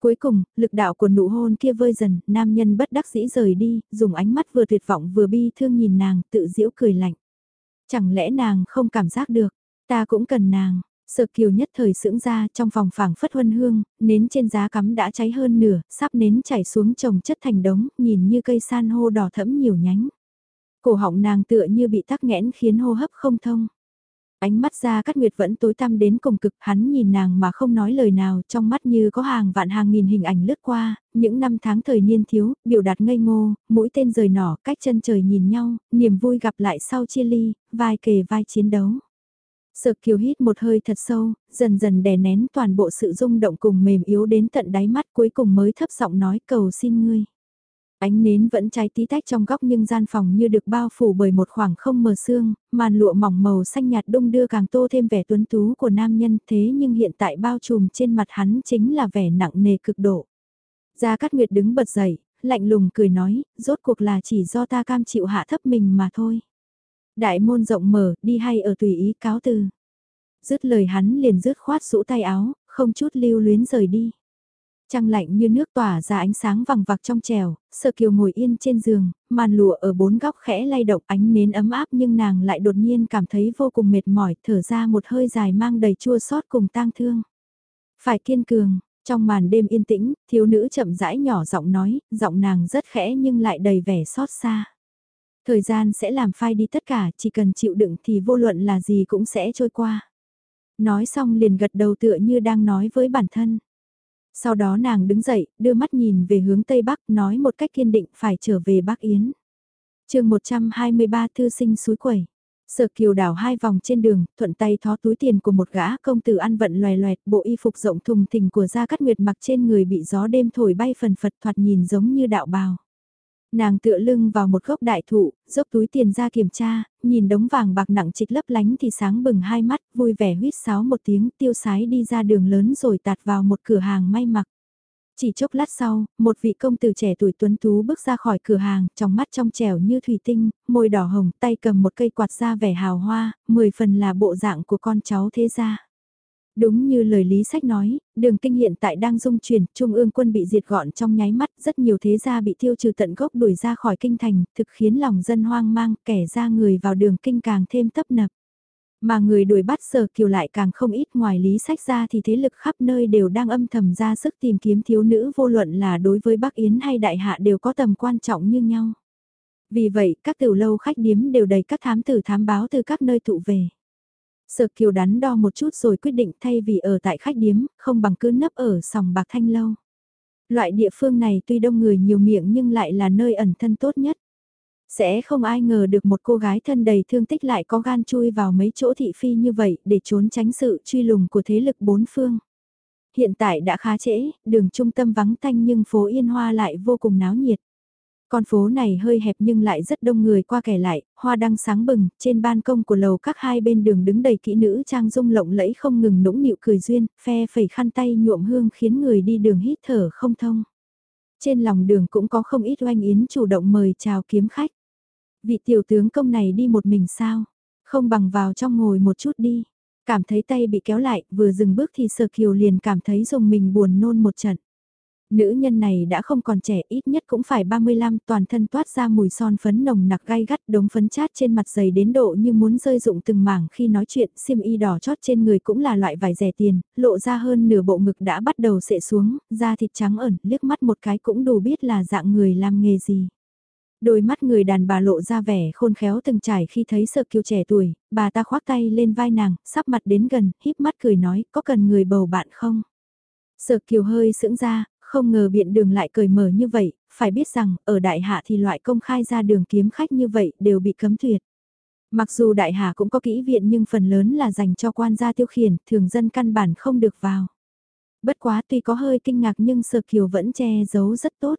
Cuối cùng, lực đạo của nụ hôn kia vơi dần, nam nhân bất đắc dĩ rời đi, dùng ánh mắt vừa tuyệt vọng vừa bi thương nhìn nàng, tự giễu cười lạnh. Chẳng lẽ nàng không cảm giác được, ta cũng cần nàng, Sợ kiều nhất thời sưỡng ra trong phòng phảng phất huân hương, nến trên giá cắm đã cháy hơn nửa, sắp nến chảy xuống trồng chất thành đống, nhìn như cây san hô đỏ thẫm nhiều nhánh. Cổ họng nàng tựa như bị tắc nghẽn khiến hô hấp không thông. Ánh mắt ra cắt nguyệt vẫn tối tăm đến cùng cực, hắn nhìn nàng mà không nói lời nào, trong mắt như có hàng vạn hàng nghìn hình ảnh lướt qua, những năm tháng thời niên thiếu, biểu đạt ngây ngô, mũi tên rời nỏ, cách chân trời nhìn nhau, niềm vui gặp lại sau chia ly, vai kề vai chiến đấu. Sợ kiều hít một hơi thật sâu, dần dần đè nén toàn bộ sự rung động cùng mềm yếu đến tận đáy mắt cuối cùng mới thấp giọng nói cầu xin ngươi. Ánh nến vẫn cháy tí tách trong góc nhưng gian phòng như được bao phủ bởi một khoảng không mờ sương, màn lụa mỏng màu xanh nhạt đông đưa càng tô thêm vẻ tuấn tú của nam nhân thế nhưng hiện tại bao trùm trên mặt hắn chính là vẻ nặng nề cực độ. Gia Cát Nguyệt đứng bật dậy, lạnh lùng cười nói, rốt cuộc là chỉ do ta cam chịu hạ thấp mình mà thôi. Đại môn rộng mở, đi hay ở tùy ý cáo từ. Dứt lời hắn liền rứt khoát rũ tay áo, không chút lưu luyến rời đi. Trăng lạnh như nước tỏa ra ánh sáng vằng vặc trong trèo, sợ kiều ngồi yên trên giường, màn lụa ở bốn góc khẽ lay động ánh nến ấm áp nhưng nàng lại đột nhiên cảm thấy vô cùng mệt mỏi, thở ra một hơi dài mang đầy chua xót cùng tang thương. Phải kiên cường, trong màn đêm yên tĩnh, thiếu nữ chậm rãi nhỏ giọng nói, giọng nàng rất khẽ nhưng lại đầy vẻ xót xa. Thời gian sẽ làm phai đi tất cả, chỉ cần chịu đựng thì vô luận là gì cũng sẽ trôi qua. Nói xong liền gật đầu tựa như đang nói với bản thân. Sau đó nàng đứng dậy, đưa mắt nhìn về hướng Tây Bắc, nói một cách kiên định phải trở về Bắc Yến. chương 123 thư sinh suối quẩy. Sở kiều đảo hai vòng trên đường, thuận tay thó túi tiền của một gã công tử ăn vận loè loẹt, bộ y phục rộng thùng thình của Gia Cát Nguyệt mặc trên người bị gió đêm thổi bay phần phật thoạt nhìn giống như đạo bào. Nàng tựa lưng vào một gốc đại thụ, dốc túi tiền ra kiểm tra, nhìn đống vàng bạc nặng trịch lấp lánh thì sáng bừng hai mắt, vui vẻ huýt sáo một tiếng tiêu sái đi ra đường lớn rồi tạt vào một cửa hàng may mặc. Chỉ chốc lát sau, một vị công tử trẻ tuổi tuấn tú bước ra khỏi cửa hàng, trong mắt trong trẻo như thủy tinh, môi đỏ hồng, tay cầm một cây quạt ra vẻ hào hoa, mười phần là bộ dạng của con cháu thế gia. Đúng như lời Lý Sách nói, đường kinh hiện tại đang dung chuyển, Trung ương quân bị diệt gọn trong nháy mắt, rất nhiều thế gia bị tiêu trừ tận gốc đuổi ra khỏi kinh thành, thực khiến lòng dân hoang mang, kẻ ra người vào đường kinh càng thêm tấp nập. Mà người đuổi bắt sở kiều lại càng không ít ngoài Lý Sách ra thì thế lực khắp nơi đều đang âm thầm ra sức tìm kiếm thiếu nữ vô luận là đối với Bắc Yến hay Đại Hạ đều có tầm quan trọng như nhau. Vì vậy, các tiểu lâu khách điếm đều đầy các thám tử thám báo từ các nơi tụ về. Sở kiều đắn đo một chút rồi quyết định thay vì ở tại khách điếm, không bằng cứ nấp ở sòng bạc thanh lâu. Loại địa phương này tuy đông người nhiều miệng nhưng lại là nơi ẩn thân tốt nhất. Sẽ không ai ngờ được một cô gái thân đầy thương tích lại có gan chui vào mấy chỗ thị phi như vậy để trốn tránh sự truy lùng của thế lực bốn phương. Hiện tại đã khá trễ, đường trung tâm vắng tanh nhưng phố Yên Hoa lại vô cùng náo nhiệt. Con phố này hơi hẹp nhưng lại rất đông người qua kẻ lại, hoa đăng sáng bừng, trên ban công của lầu các hai bên đường đứng đầy kỹ nữ trang dung lộng lẫy không ngừng nũng nịu cười duyên, phe phẩy khăn tay nhuộm hương khiến người đi đường hít thở không thông. Trên lòng đường cũng có không ít oanh yến chủ động mời chào kiếm khách. Vị tiểu tướng công này đi một mình sao? Không bằng vào trong ngồi một chút đi. Cảm thấy tay bị kéo lại, vừa dừng bước thì Sở Kiều liền cảm thấy dùng mình buồn nôn một trận. Nữ nhân này đã không còn trẻ ít nhất cũng phải 35 toàn thân toát ra mùi son phấn nồng nặc gai gắt đống phấn chát trên mặt dày đến độ như muốn rơi rụng từng mảng khi nói chuyện xiêm y đỏ chót trên người cũng là loại vải rẻ tiền, lộ ra hơn nửa bộ ngực đã bắt đầu sệ xuống, da thịt trắng ẩn liếc mắt một cái cũng đủ biết là dạng người làm nghề gì. Đôi mắt người đàn bà lộ ra vẻ khôn khéo từng trải khi thấy sợ kiều trẻ tuổi, bà ta khoác tay lên vai nàng, sắp mặt đến gần, híp mắt cười nói, có cần người bầu bạn không? Sợ kiều hơi sững ra, không ngờ biện đường lại cởi mở như vậy, phải biết rằng, ở đại hạ thì loại công khai ra đường kiếm khách như vậy đều bị cấm tuyệt. Mặc dù đại hạ cũng có kỹ viện nhưng phần lớn là dành cho quan gia tiêu khiển, thường dân căn bản không được vào. Bất quá tuy có hơi kinh ngạc nhưng Sở Kiều vẫn che giấu rất tốt.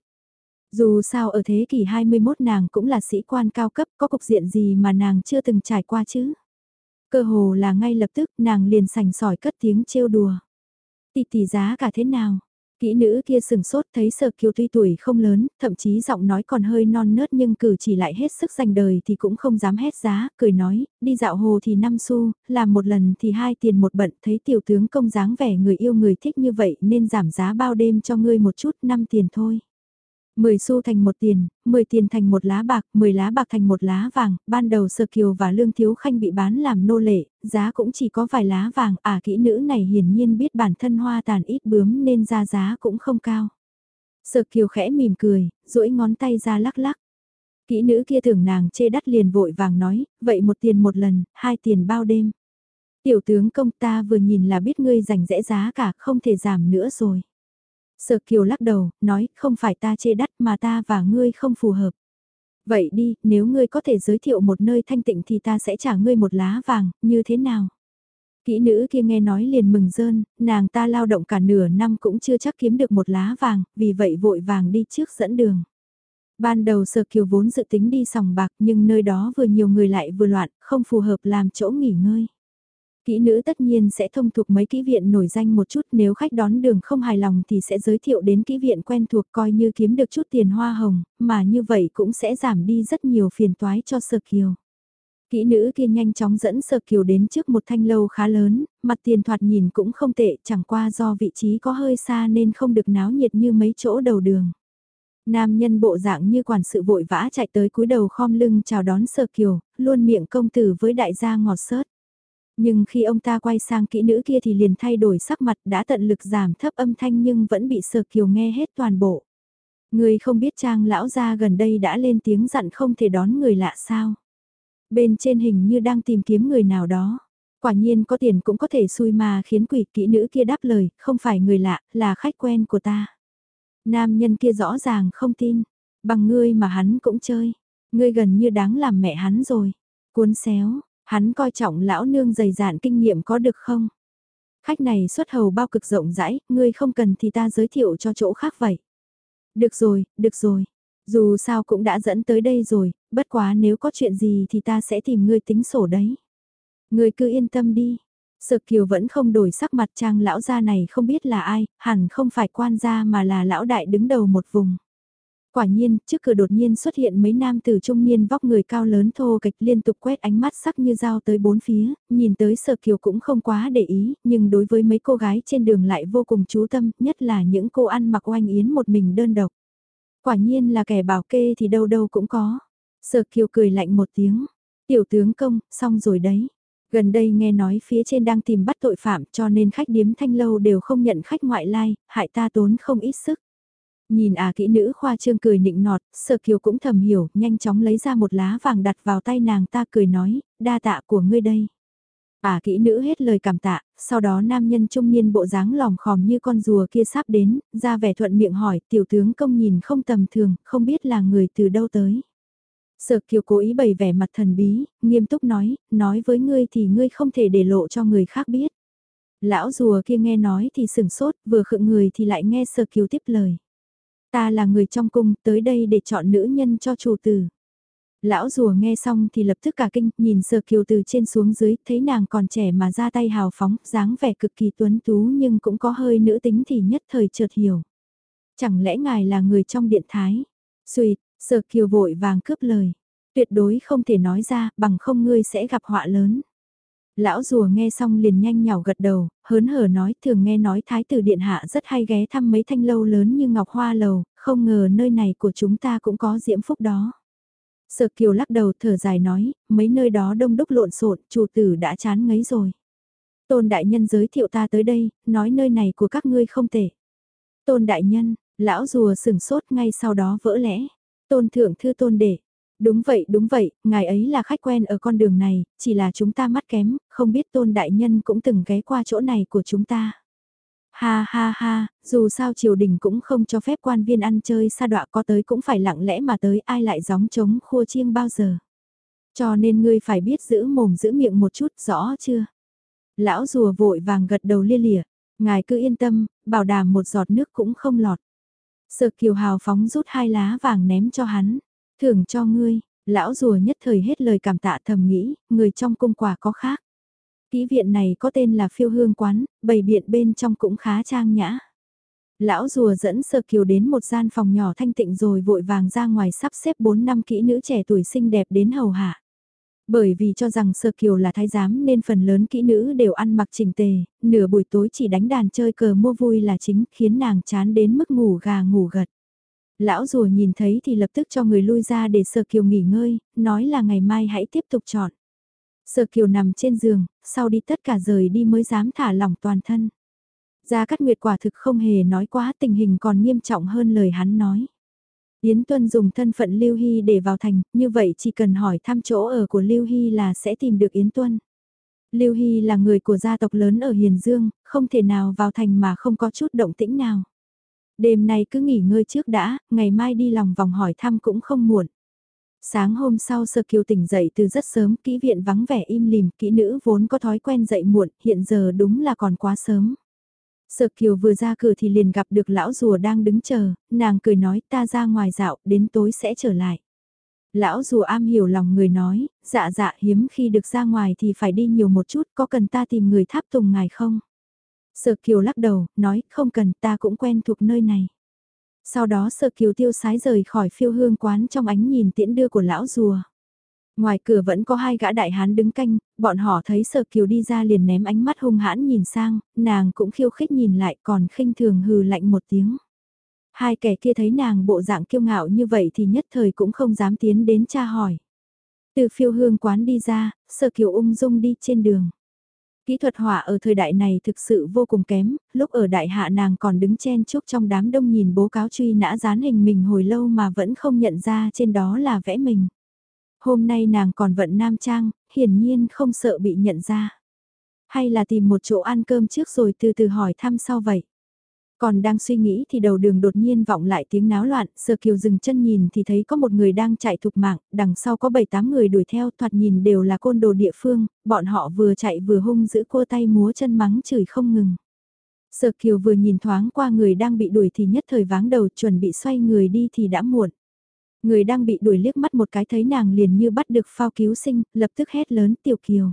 Dù sao ở thế kỷ 21 nàng cũng là sĩ quan cao cấp có cục diện gì mà nàng chưa từng trải qua chứ. Cơ hồ là ngay lập tức nàng liền sành sỏi cất tiếng trêu đùa. Tỷ tỷ giá cả thế nào? Kỹ nữ kia sừng sốt thấy Sở Kiều tuy tuổi không lớn, thậm chí giọng nói còn hơi non nớt nhưng cử chỉ lại hết sức dành đời thì cũng không dám hét giá, cười nói, đi dạo hồ thì 5 xu, làm một lần thì hai tiền một bận, thấy tiểu tướng công dáng vẻ người yêu người thích như vậy nên giảm giá bao đêm cho ngươi một chút 5 tiền thôi. 10 xu thành một tiền, 10 tiền thành một lá bạc, 10 lá bạc thành một lá vàng, ban đầu Sơ Kiều và Lương Thiếu Khanh bị bán làm nô lệ, giá cũng chỉ có vài lá vàng, à kỹ nữ này hiển nhiên biết bản thân hoa tàn ít bướm nên ra giá cũng không cao. Sơ Kiều khẽ mỉm cười, duỗi ngón tay ra lắc lắc. Kỹ nữ kia tưởng nàng chê đắt liền vội vàng nói, vậy một tiền một lần, hai tiền bao đêm. Tiểu tướng công ta vừa nhìn là biết ngươi rảnh rẽ giá cả, không thể giảm nữa rồi. Sở Kiều lắc đầu, nói, không phải ta chê đắt mà ta và ngươi không phù hợp. Vậy đi, nếu ngươi có thể giới thiệu một nơi thanh tịnh thì ta sẽ trả ngươi một lá vàng, như thế nào? Kỹ nữ kia nghe nói liền mừng rơn, nàng ta lao động cả nửa năm cũng chưa chắc kiếm được một lá vàng, vì vậy vội vàng đi trước dẫn đường. Ban đầu Sở Kiều vốn dự tính đi sòng bạc nhưng nơi đó vừa nhiều người lại vừa loạn, không phù hợp làm chỗ nghỉ ngơi. Kỹ nữ tất nhiên sẽ thông thuộc mấy kỹ viện nổi danh một chút nếu khách đón đường không hài lòng thì sẽ giới thiệu đến kỹ viện quen thuộc coi như kiếm được chút tiền hoa hồng, mà như vậy cũng sẽ giảm đi rất nhiều phiền toái cho sơ Kiều. Kỹ nữ kia nhanh chóng dẫn sơ Kiều đến trước một thanh lâu khá lớn, mặt tiền thoạt nhìn cũng không tệ, chẳng qua do vị trí có hơi xa nên không được náo nhiệt như mấy chỗ đầu đường. Nam nhân bộ dạng như quản sự vội vã chạy tới cúi đầu khom lưng chào đón sơ Kiều, luôn miệng công tử với đại gia ngọt sớt. Nhưng khi ông ta quay sang kỹ nữ kia thì liền thay đổi sắc mặt đã tận lực giảm thấp âm thanh nhưng vẫn bị Sở Kiều nghe hết toàn bộ. Người không biết trang lão gia gần đây đã lên tiếng dặn không thể đón người lạ sao. Bên trên hình như đang tìm kiếm người nào đó. Quả nhiên có tiền cũng có thể xui mà khiến quỷ kỹ nữ kia đáp lời, không phải người lạ, là khách quen của ta. Nam nhân kia rõ ràng không tin, bằng ngươi mà hắn cũng chơi. Ngươi gần như đáng làm mẹ hắn rồi. Cuốn xéo, hắn coi trọng lão nương dày dạn kinh nghiệm có được không? Khách này xuất hầu bao cực rộng rãi, ngươi không cần thì ta giới thiệu cho chỗ khác vậy. Được rồi, được rồi. Dù sao cũng đã dẫn tới đây rồi, bất quá nếu có chuyện gì thì ta sẽ tìm ngươi tính sổ đấy. Ngươi cứ yên tâm đi, Sợ Kiều vẫn không đổi sắc mặt trang lão gia này không biết là ai, hẳn không phải quan gia mà là lão đại đứng đầu một vùng. Quả nhiên, trước cửa đột nhiên xuất hiện mấy nam tử trung niên vóc người cao lớn thô kịch liên tục quét ánh mắt sắc như dao tới bốn phía, nhìn tới sở kiều cũng không quá để ý, nhưng đối với mấy cô gái trên đường lại vô cùng chú tâm, nhất là những cô ăn mặc oanh yến một mình đơn độc. Quả nhiên là kẻ bảo kê thì đâu đâu cũng có. Sở kiều cười lạnh một tiếng, tiểu tướng công, xong rồi đấy. Gần đây nghe nói phía trên đang tìm bắt tội phạm cho nên khách điếm thanh lâu đều không nhận khách ngoại lai, hại ta tốn không ít sức. Nhìn à kỹ nữ khoa trương cười nịnh nọt, sở kiều cũng thầm hiểu, nhanh chóng lấy ra một lá vàng đặt vào tay nàng ta cười nói, đa tạ của ngươi đây. À kỹ nữ hết lời cảm tạ, sau đó nam nhân trung niên bộ dáng lòm khòm như con rùa kia sắp đến, ra vẻ thuận miệng hỏi, tiểu tướng công nhìn không tầm thường, không biết là người từ đâu tới. Sở kiều cố ý bày vẻ mặt thần bí, nghiêm túc nói, nói với ngươi thì ngươi không thể để lộ cho người khác biết. Lão rùa kia nghe nói thì sửng sốt, vừa khựng người thì lại nghe sở kiều tiếp lời. Ta là người trong cung, tới đây để chọn nữ nhân cho chủ tử. Lão rùa nghe xong thì lập tức cả kinh, nhìn sờ kiều từ trên xuống dưới, thấy nàng còn trẻ mà ra tay hào phóng, dáng vẻ cực kỳ tuấn tú nhưng cũng có hơi nữ tính thì nhất thời chợt hiểu. Chẳng lẽ ngài là người trong điện thái? Xuyệt, sờ kiều vội vàng cướp lời. Tuyệt đối không thể nói ra, bằng không ngươi sẽ gặp họa lớn. Lão rùa nghe xong liền nhanh nhỏ gật đầu, hớn hở nói thường nghe nói thái tử điện hạ rất hay ghé thăm mấy thanh lâu lớn như Ngọc Hoa Lầu, không ngờ nơi này của chúng ta cũng có diễm phúc đó. Sở kiều lắc đầu thở dài nói, mấy nơi đó đông đúc lộn xộn, chủ tử đã chán ngấy rồi. Tôn đại nhân giới thiệu ta tới đây, nói nơi này của các ngươi không tệ. Tôn đại nhân, lão rùa sừng sốt ngay sau đó vỡ lẽ. Tôn thượng thư tôn đệ. Đúng vậy, đúng vậy, ngài ấy là khách quen ở con đường này, chỉ là chúng ta mắt kém, không biết tôn đại nhân cũng từng ghé qua chỗ này của chúng ta. Ha ha ha, dù sao triều đình cũng không cho phép quan viên ăn chơi xa đọa có tới cũng phải lặng lẽ mà tới ai lại gióng trống khua chiêng bao giờ. Cho nên ngươi phải biết giữ mồm giữ miệng một chút rõ chưa? Lão rùa vội vàng gật đầu lia lịa, ngài cứ yên tâm, bảo đảm một giọt nước cũng không lọt. Sợ kiều hào phóng rút hai lá vàng ném cho hắn. Thưởng cho ngươi, lão rùa nhất thời hết lời cảm tạ thầm nghĩ, người trong cung quả có khác. Kỹ viện này có tên là phiêu hương quán, bầy biện bên trong cũng khá trang nhã. Lão rùa dẫn sơ Kiều đến một gian phòng nhỏ thanh tịnh rồi vội vàng ra ngoài sắp xếp 4 năm kỹ nữ trẻ tuổi xinh đẹp đến hầu hạ. Bởi vì cho rằng Sơ Kiều là thái giám nên phần lớn kỹ nữ đều ăn mặc chỉnh tề, nửa buổi tối chỉ đánh đàn chơi cờ mua vui là chính khiến nàng chán đến mức ngủ gà ngủ gật. Lão rùa nhìn thấy thì lập tức cho người lui ra để Sở Kiều nghỉ ngơi, nói là ngày mai hãy tiếp tục chọn. Sở Kiều nằm trên giường, sau đi tất cả rời đi mới dám thả lỏng toàn thân. Gia Cát Nguyệt quả thực không hề nói quá tình hình còn nghiêm trọng hơn lời hắn nói. Yến Tuân dùng thân phận Lưu Hy để vào thành, như vậy chỉ cần hỏi thăm chỗ ở của Lưu Hy là sẽ tìm được Yến Tuân. Lưu Hy là người của gia tộc lớn ở Hiền Dương, không thể nào vào thành mà không có chút động tĩnh nào. Đêm nay cứ nghỉ ngơi trước đã, ngày mai đi lòng vòng hỏi thăm cũng không muộn. Sáng hôm sau Sơ Kiều tỉnh dậy từ rất sớm, kỹ viện vắng vẻ im lìm, kỹ nữ vốn có thói quen dậy muộn, hiện giờ đúng là còn quá sớm. Sở Kiều vừa ra cửa thì liền gặp được lão rùa đang đứng chờ, nàng cười nói ta ra ngoài dạo, đến tối sẽ trở lại. Lão rùa am hiểu lòng người nói, dạ dạ hiếm khi được ra ngoài thì phải đi nhiều một chút, có cần ta tìm người tháp tùng ngài không? Sở Kiều lắc đầu, nói không cần ta cũng quen thuộc nơi này. Sau đó Sở Kiều tiêu sái rời khỏi phiêu hương quán trong ánh nhìn tiễn đưa của lão rùa. Ngoài cửa vẫn có hai gã đại hán đứng canh, bọn họ thấy Sở Kiều đi ra liền ném ánh mắt hung hãn nhìn sang, nàng cũng khiêu khích nhìn lại còn khinh thường hừ lạnh một tiếng. Hai kẻ kia thấy nàng bộ dạng kiêu ngạo như vậy thì nhất thời cũng không dám tiến đến tra hỏi. Từ phiêu hương quán đi ra, Sở Kiều ung dung đi trên đường. Kỹ thuật họa ở thời đại này thực sự vô cùng kém, lúc ở đại hạ nàng còn đứng chen chúc trong đám đông nhìn bố cáo truy nã dán hình mình hồi lâu mà vẫn không nhận ra trên đó là vẽ mình. Hôm nay nàng còn vận nam trang, hiển nhiên không sợ bị nhận ra. Hay là tìm một chỗ ăn cơm trước rồi từ từ hỏi thăm sau vậy. Còn đang suy nghĩ thì đầu đường đột nhiên vọng lại tiếng náo loạn, sơ kiều dừng chân nhìn thì thấy có một người đang chạy thục mạng, đằng sau có 7-8 người đuổi theo thoạt nhìn đều là côn đồ địa phương, bọn họ vừa chạy vừa hung giữ cô tay múa chân mắng chửi không ngừng. Sơ kiều vừa nhìn thoáng qua người đang bị đuổi thì nhất thời váng đầu chuẩn bị xoay người đi thì đã muộn. Người đang bị đuổi liếc mắt một cái thấy nàng liền như bắt được phao cứu sinh, lập tức hét lớn tiểu kiều.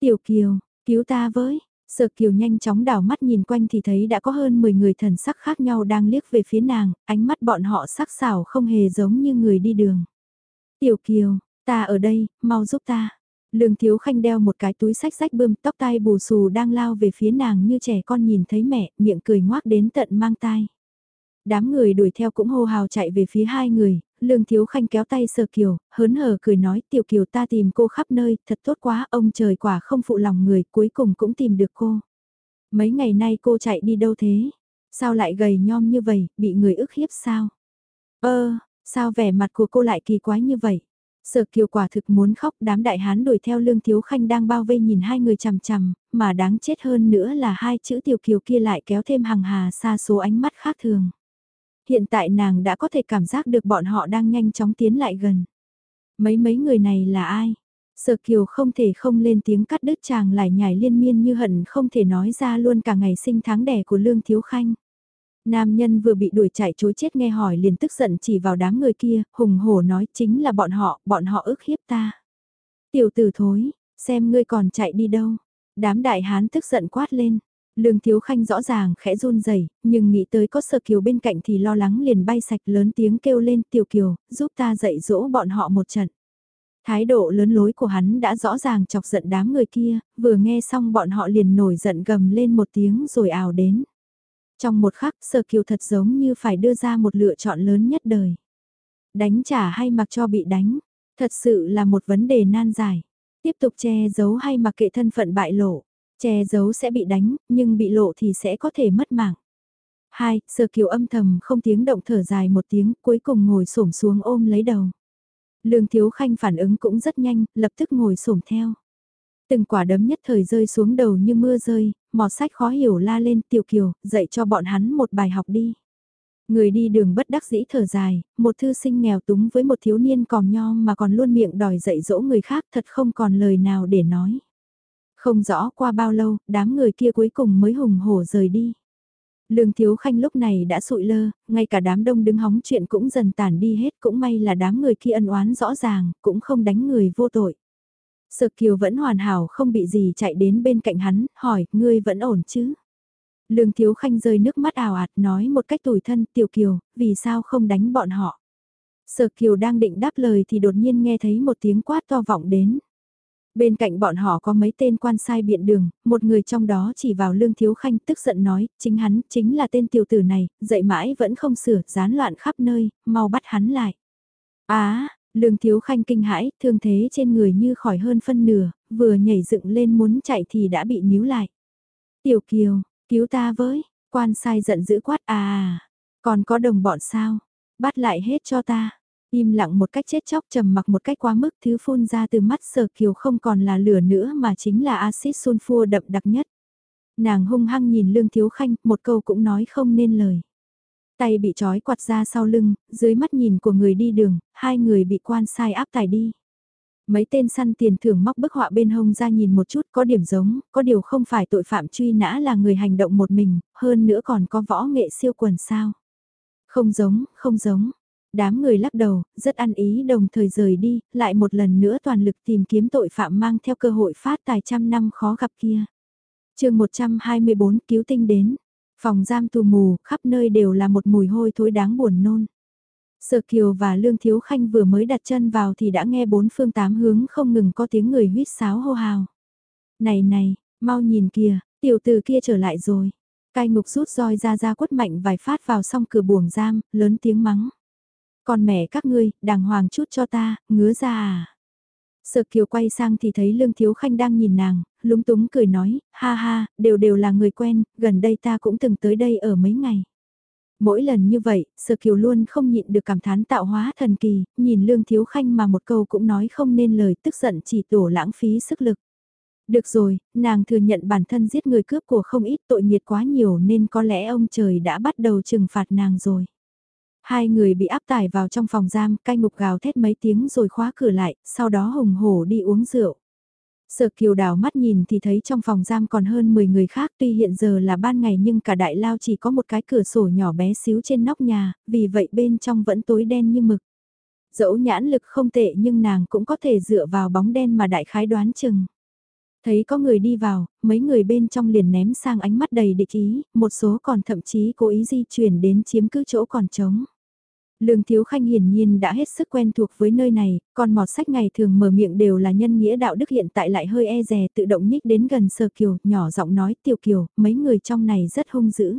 Tiểu kiều, cứu ta với, Sở Kiều nhanh chóng đảo mắt nhìn quanh thì thấy đã có hơn 10 người thần sắc khác nhau đang liếc về phía nàng, ánh mắt bọn họ sắc sảo không hề giống như người đi đường. Tiểu Kiều, ta ở đây, mau giúp ta. Lương Thiếu Khanh đeo một cái túi sách rách bươm tóc tai bù xù đang lao về phía nàng như trẻ con nhìn thấy mẹ, miệng cười ngoác đến tận mang tai. Đám người đuổi theo cũng hô hào chạy về phía hai người, Lương Thiếu Khanh kéo tay Sở Kiều, hớn hở cười nói Tiểu Kiều ta tìm cô khắp nơi, thật tốt quá, ông trời quả không phụ lòng người, cuối cùng cũng tìm được cô. Mấy ngày nay cô chạy đi đâu thế? Sao lại gầy nhom như vậy, bị người ức hiếp sao? Ơ, sao vẻ mặt của cô lại kỳ quái như vậy? Sở Kiều quả thực muốn khóc, đám đại hán đuổi theo Lương Thiếu Khanh đang bao vây nhìn hai người chằm chằm, mà đáng chết hơn nữa là hai chữ Tiểu Kiều kia lại kéo thêm hàng hà xa số ánh mắt khác thường hiện tại nàng đã có thể cảm giác được bọn họ đang nhanh chóng tiến lại gần. Mấy mấy người này là ai? Sở Kiều không thể không lên tiếng cắt đứt chàng lại nhảy liên miên như hận không thể nói ra luôn cả ngày sinh tháng đẻ của Lương Thiếu Khanh. Nam nhân vừa bị đuổi chạy chối chết nghe hỏi liền tức giận chỉ vào đám người kia, hùng hổ nói chính là bọn họ, bọn họ ức hiếp ta. Tiểu tử thối, xem ngươi còn chạy đi đâu. Đám đại hán tức giận quát lên, Lương Thiếu Khanh rõ ràng khẽ run rẩy nhưng nghĩ tới có Sở Kiều bên cạnh thì lo lắng liền bay sạch lớn tiếng kêu lên Tiểu Kiều, giúp ta dạy dỗ bọn họ một trận. Thái độ lớn lối của hắn đã rõ ràng chọc giận đám người kia, vừa nghe xong bọn họ liền nổi giận gầm lên một tiếng rồi ào đến. Trong một khắc Sở Kiều thật giống như phải đưa ra một lựa chọn lớn nhất đời. Đánh trả hay mặc cho bị đánh, thật sự là một vấn đề nan giải. Tiếp tục che giấu hay mặc kệ thân phận bại lộ. Che giấu sẽ bị đánh, nhưng bị lộ thì sẽ có thể mất mạng. Hai, Sở Kiều âm thầm không tiếng động thở dài một tiếng, cuối cùng ngồi xổm xuống ôm lấy đầu. Lương Thiếu Khanh phản ứng cũng rất nhanh, lập tức ngồi xổm theo. Từng quả đấm nhất thời rơi xuống đầu như mưa rơi, mọt sách khó hiểu la lên Tiểu Kiều, dạy cho bọn hắn một bài học đi. Người đi đường bất đắc dĩ thở dài, một thư sinh nghèo túng với một thiếu niên còm nho mà còn luôn miệng đòi dạy dỗ người khác thật không còn lời nào để nói. Không rõ qua bao lâu, đám người kia cuối cùng mới hùng hổ rời đi. Lương Thiếu Khanh lúc này đã sụi lơ, ngay cả đám đông đứng hóng chuyện cũng dần tản đi hết, cũng may là đám người kia ân oán rõ ràng, cũng không đánh người vô tội. Sở Kiều vẫn hoàn hảo không bị gì chạy đến bên cạnh hắn, hỏi, ngươi vẫn ổn chứ? Lương Thiếu Khanh rơi nước mắt ảo ạt nói một cách tủi thân, Tiểu Kiều, vì sao không đánh bọn họ? Sở Kiều đang định đáp lời thì đột nhiên nghe thấy một tiếng quát to vọng đến. Bên cạnh bọn họ có mấy tên quan sai biện đường, một người trong đó chỉ vào Lương Thiếu Khanh tức giận nói, chính hắn, chính là tên tiểu tử này, dậy mãi vẫn không sửa, gián loạn khắp nơi, mau bắt hắn lại. Á, Lương Thiếu Khanh kinh hãi, thương thế trên người như khỏi hơn phân nửa, vừa nhảy dựng lên muốn chạy thì đã bị níu lại. Tiểu Kiều, cứu ta với, quan sai giận dữ quát à, còn có đồng bọn sao, bắt lại hết cho ta. Im lặng một cách chết chóc trầm mặc một cách quá mức thứ phun ra từ mắt sở kiều không còn là lửa nữa mà chính là axit sunfua đậm đặc nhất. Nàng hung hăng nhìn lương thiếu khanh, một câu cũng nói không nên lời. Tay bị trói quạt ra sau lưng, dưới mắt nhìn của người đi đường, hai người bị quan sai áp tải đi. Mấy tên săn tiền thưởng móc bức họa bên hông ra nhìn một chút có điểm giống, có điều không phải tội phạm truy nã là người hành động một mình, hơn nữa còn có võ nghệ siêu quần sao. Không giống, không giống, Đám người lắc đầu, rất ăn ý đồng thời rời đi, lại một lần nữa toàn lực tìm kiếm tội phạm mang theo cơ hội phát tài trăm năm khó gặp kia. chương 124 cứu tinh đến, phòng giam tù mù, khắp nơi đều là một mùi hôi thối đáng buồn nôn. Sở Kiều và Lương Thiếu Khanh vừa mới đặt chân vào thì đã nghe bốn phương tám hướng không ngừng có tiếng người huýt sáo hô hào. Này này, mau nhìn kìa, tiểu tử kia trở lại rồi. Cai ngục rút roi ra ra quất mạnh vài phát vào song cửa buồng giam, lớn tiếng mắng. Còn mẹ các ngươi, đàng hoàng chút cho ta, ngứa ra à. Sợ kiều quay sang thì thấy Lương Thiếu Khanh đang nhìn nàng, lúng túng cười nói, ha ha, đều đều là người quen, gần đây ta cũng từng tới đây ở mấy ngày. Mỗi lần như vậy, Sở Kiều luôn không nhịn được cảm thán tạo hóa thần kỳ, nhìn Lương Thiếu Khanh mà một câu cũng nói không nên lời tức giận chỉ tổ lãng phí sức lực. Được rồi, nàng thừa nhận bản thân giết người cướp của không ít tội nghiệt quá nhiều nên có lẽ ông trời đã bắt đầu trừng phạt nàng rồi. Hai người bị áp tải vào trong phòng giam, cai ngục gào thét mấy tiếng rồi khóa cửa lại, sau đó hùng hổ đi uống rượu. Sở kiều đảo mắt nhìn thì thấy trong phòng giam còn hơn 10 người khác tuy hiện giờ là ban ngày nhưng cả đại lao chỉ có một cái cửa sổ nhỏ bé xíu trên nóc nhà, vì vậy bên trong vẫn tối đen như mực. Dẫu nhãn lực không tệ nhưng nàng cũng có thể dựa vào bóng đen mà đại khái đoán chừng. Thấy có người đi vào, mấy người bên trong liền ném sang ánh mắt đầy địch ý, một số còn thậm chí cố ý di chuyển đến chiếm cứ chỗ còn trống. Lương Thiếu Khanh hiển nhiên đã hết sức quen thuộc với nơi này, còn mọt sách ngày thường mở miệng đều là nhân nghĩa đạo đức hiện tại lại hơi e rè tự động nhích đến gần Sơ Kiều, nhỏ giọng nói Tiểu Kiều, mấy người trong này rất hung dữ.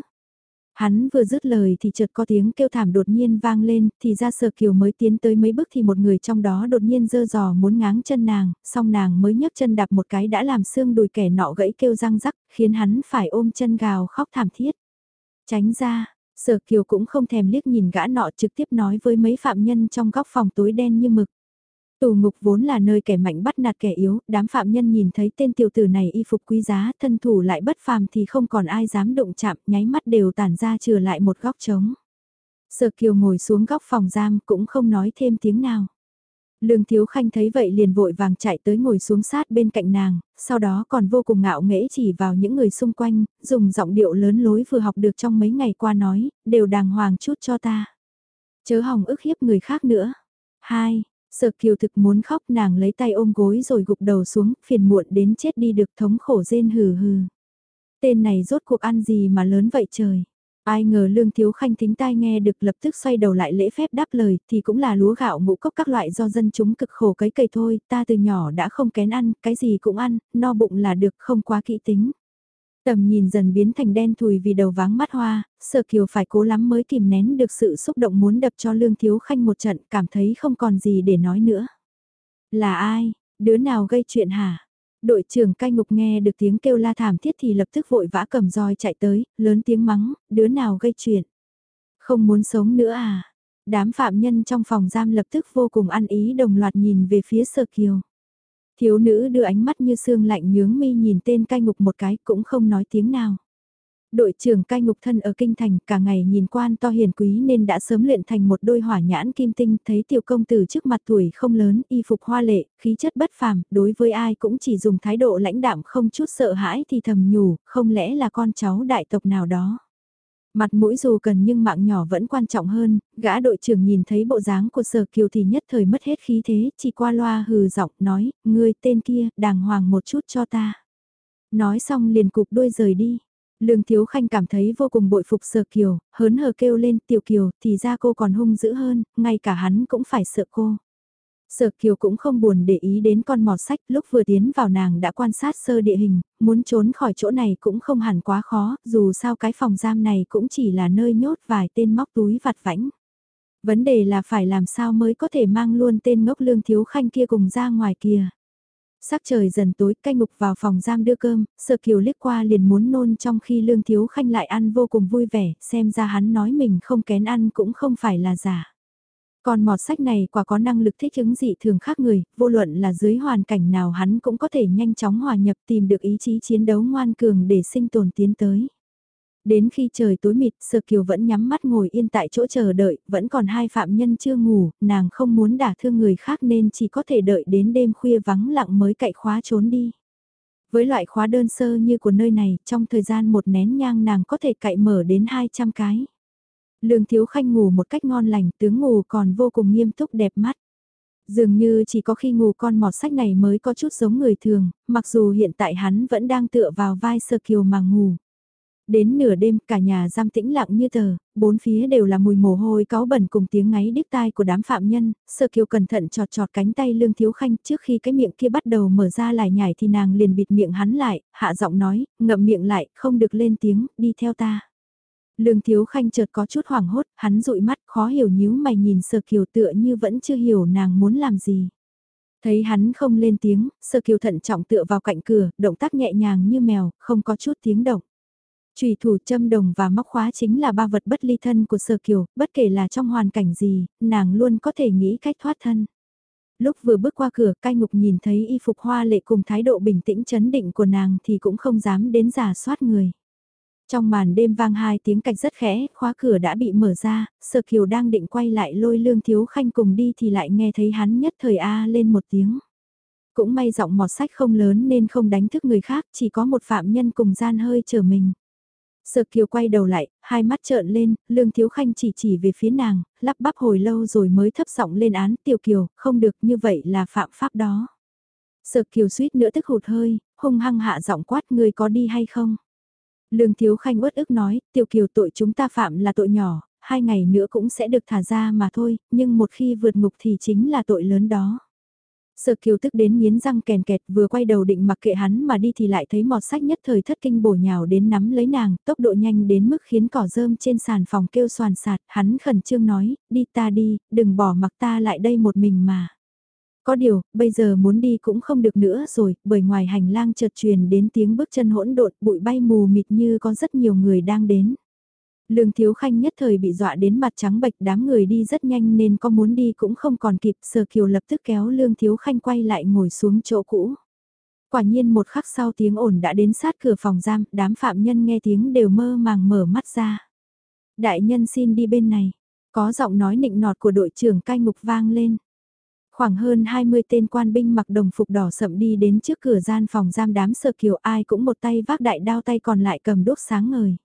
Hắn vừa dứt lời thì chợt có tiếng kêu thảm đột nhiên vang lên, thì ra sờ Kiều mới tiến tới mấy bước thì một người trong đó đột nhiên dơ dò muốn ngáng chân nàng, song nàng mới nhấc chân đạp một cái đã làm xương đùi kẻ nọ gãy kêu răng rắc, khiến hắn phải ôm chân gào khóc thảm thiết. Tránh ra, Sở Kiều cũng không thèm liếc nhìn gã nọ trực tiếp nói với mấy phạm nhân trong góc phòng tối đen như mực. Tù ngục vốn là nơi kẻ mạnh bắt nạt kẻ yếu, đám phạm nhân nhìn thấy tên tiểu tử này y phục quý giá, thân thủ lại bất phàm thì không còn ai dám động chạm, nháy mắt đều tản ra trừ lại một góc trống. Sở Kiều ngồi xuống góc phòng giam cũng không nói thêm tiếng nào. Lương Thiếu Khanh thấy vậy liền vội vàng chạy tới ngồi xuống sát bên cạnh nàng, sau đó còn vô cùng ngạo nghễ chỉ vào những người xung quanh, dùng giọng điệu lớn lối vừa học được trong mấy ngày qua nói, đều đàng hoàng chút cho ta. Chớ hòng ức hiếp người khác nữa. Hai, Sợ kiều thực muốn khóc nàng lấy tay ôm gối rồi gục đầu xuống, phiền muộn đến chết đi được thống khổ rên hừ hừ. Tên này rốt cuộc ăn gì mà lớn vậy trời. Ai ngờ Lương Thiếu Khanh thính tai nghe được lập tức xoay đầu lại lễ phép đáp lời thì cũng là lúa gạo ngũ cốc các loại do dân chúng cực khổ cấy cày thôi, ta từ nhỏ đã không kén ăn, cái gì cũng ăn, no bụng là được không quá kỹ tính. Tầm nhìn dần biến thành đen thùi vì đầu váng mắt hoa, Sở Kiều phải cố lắm mới kìm nén được sự xúc động muốn đập cho Lương Thiếu Khanh một trận, cảm thấy không còn gì để nói nữa. Là ai? Đứa nào gây chuyện hả? Đội trưởng cai ngục nghe được tiếng kêu la thảm thiết thì lập tức vội vã cầm roi chạy tới, lớn tiếng mắng, đứa nào gây chuyện. Không muốn sống nữa à? Đám phạm nhân trong phòng giam lập tức vô cùng ăn ý đồng loạt nhìn về phía Sở Kiều. Thiếu nữ đưa ánh mắt như sương lạnh nhướng mi nhìn tên cai ngục một cái cũng không nói tiếng nào. Đội trưởng cai ngục thân ở kinh thành cả ngày nhìn quan to hiền quý nên đã sớm luyện thành một đôi hỏa nhãn kim tinh thấy tiểu công tử trước mặt tuổi không lớn y phục hoa lệ, khí chất bất phàm, đối với ai cũng chỉ dùng thái độ lãnh đạm không chút sợ hãi thì thầm nhủ, không lẽ là con cháu đại tộc nào đó. Mặt mũi dù cần nhưng mạng nhỏ vẫn quan trọng hơn, gã đội trưởng nhìn thấy bộ dáng của sở kiều thì nhất thời mất hết khí thế, chỉ qua loa hừ giọng nói, ngươi tên kia, đàng hoàng một chút cho ta. Nói xong liền cục đuôi rời đi. Lương Thiếu Khanh cảm thấy vô cùng bội phục sở kiều, hớn hờ kêu lên tiểu kiều thì ra cô còn hung dữ hơn, ngay cả hắn cũng phải sợ cô. Sở Kiều cũng không buồn để ý đến con mọt sách, lúc vừa tiến vào nàng đã quan sát sơ địa hình, muốn trốn khỏi chỗ này cũng không hẳn quá khó, dù sao cái phòng giam này cũng chỉ là nơi nhốt vài tên móc túi vặt vãnh. Vấn đề là phải làm sao mới có thể mang luôn tên ngốc lương thiếu khanh kia cùng ra ngoài kia. Sắc trời dần tối, canh ngục vào phòng giam đưa cơm, sợ kiều liếc qua liền muốn nôn trong khi lương thiếu khanh lại ăn vô cùng vui vẻ, xem ra hắn nói mình không kén ăn cũng không phải là giả. Còn mọt sách này quả có năng lực thích ứng dị thường khác người, vô luận là dưới hoàn cảnh nào hắn cũng có thể nhanh chóng hòa nhập tìm được ý chí chiến đấu ngoan cường để sinh tồn tiến tới. Đến khi trời tối mịt, Sơ Kiều vẫn nhắm mắt ngồi yên tại chỗ chờ đợi, vẫn còn hai phạm nhân chưa ngủ, nàng không muốn đả thương người khác nên chỉ có thể đợi đến đêm khuya vắng lặng mới cậy khóa trốn đi. Với loại khóa đơn sơ như của nơi này, trong thời gian một nén nhang nàng có thể cậy mở đến 200 cái. Lương Thiếu Khanh ngủ một cách ngon lành, tướng ngủ còn vô cùng nghiêm túc đẹp mắt. Dường như chỉ có khi ngủ con mọt sách này mới có chút giống người thường, mặc dù hiện tại hắn vẫn đang tựa vào vai sơ kiều mà ngủ. Đến nửa đêm cả nhà giam tĩnh lặng như tờ, bốn phía đều là mùi mồ hôi có bẩn cùng tiếng ngáy đứt tai của đám phạm nhân, sơ kiều cẩn thận trọt trọt cánh tay lương thiếu khanh trước khi cái miệng kia bắt đầu mở ra lại nhảy thì nàng liền bịt miệng hắn lại, hạ giọng nói, ngậm miệng lại, không được lên tiếng, đi theo ta. Lương Thiếu Khanh chợt có chút hoảng hốt, hắn dụi mắt khó hiểu nhíu mày nhìn Sở Kiều tựa như vẫn chưa hiểu nàng muốn làm gì. Thấy hắn không lên tiếng, Sở Kiều thận trọng tựa vào cạnh cửa, động tác nhẹ nhàng như mèo, không có chút tiếng động. Trùy thủ châm đồng và móc khóa chính là ba vật bất ly thân của Sở Kiều, bất kể là trong hoàn cảnh gì, nàng luôn có thể nghĩ cách thoát thân. Lúc vừa bước qua cửa cai ngục nhìn thấy y phục hoa lệ cùng thái độ bình tĩnh chấn định của nàng thì cũng không dám đến giả soát người. Trong màn đêm vang hai tiếng cạch rất khẽ, khóa cửa đã bị mở ra, Sở Kiều đang định quay lại lôi Lương Thiếu Khanh cùng đi thì lại nghe thấy hắn nhất thời A lên một tiếng. Cũng may giọng mọt sách không lớn nên không đánh thức người khác, chỉ có một phạm nhân cùng gian hơi chờ mình. Sở Kiều quay đầu lại, hai mắt trợn lên, Lương Thiếu Khanh chỉ chỉ về phía nàng, lắp bắp hồi lâu rồi mới thấp giọng lên án Tiểu Kiều, không được như vậy là phạm pháp đó. Sở Kiều suýt nữa tức hụt hơi, hung hăng hạ giọng quát người có đi hay không? Lương Thiếu Khanh uất ức nói, tiểu kiều tội chúng ta phạm là tội nhỏ, hai ngày nữa cũng sẽ được thả ra mà thôi, nhưng một khi vượt ngục thì chính là tội lớn đó. Sở kiều tức đến miến răng kèn kẹt vừa quay đầu định mặc kệ hắn mà đi thì lại thấy mọt sách nhất thời thất kinh bổ nhào đến nắm lấy nàng, tốc độ nhanh đến mức khiến cỏ rơm trên sàn phòng kêu soàn sạt, hắn khẩn trương nói, đi ta đi, đừng bỏ mặc ta lại đây một mình mà. Có điều, bây giờ muốn đi cũng không được nữa rồi, bởi ngoài hành lang chợt truyền đến tiếng bước chân hỗn độn, bụi bay mù mịt như có rất nhiều người đang đến. Lương Thiếu Khanh nhất thời bị dọa đến mặt trắng bệch đám người đi rất nhanh nên có muốn đi cũng không còn kịp, Sở Kiều lập tức kéo Lương Thiếu Khanh quay lại ngồi xuống chỗ cũ. Quả nhiên một khắc sau tiếng ồn đã đến sát cửa phòng giam, đám phạm nhân nghe tiếng đều mơ màng mở mắt ra. Đại nhân xin đi bên này, có giọng nói nịnh nọt của đội trưởng cai ngục vang lên. Khoảng hơn 20 tên quan binh mặc đồng phục đỏ sậm đi đến trước cửa gian phòng giam đám sơ kiều ai cũng một tay vác đại đao tay còn lại cầm đốt sáng ngời.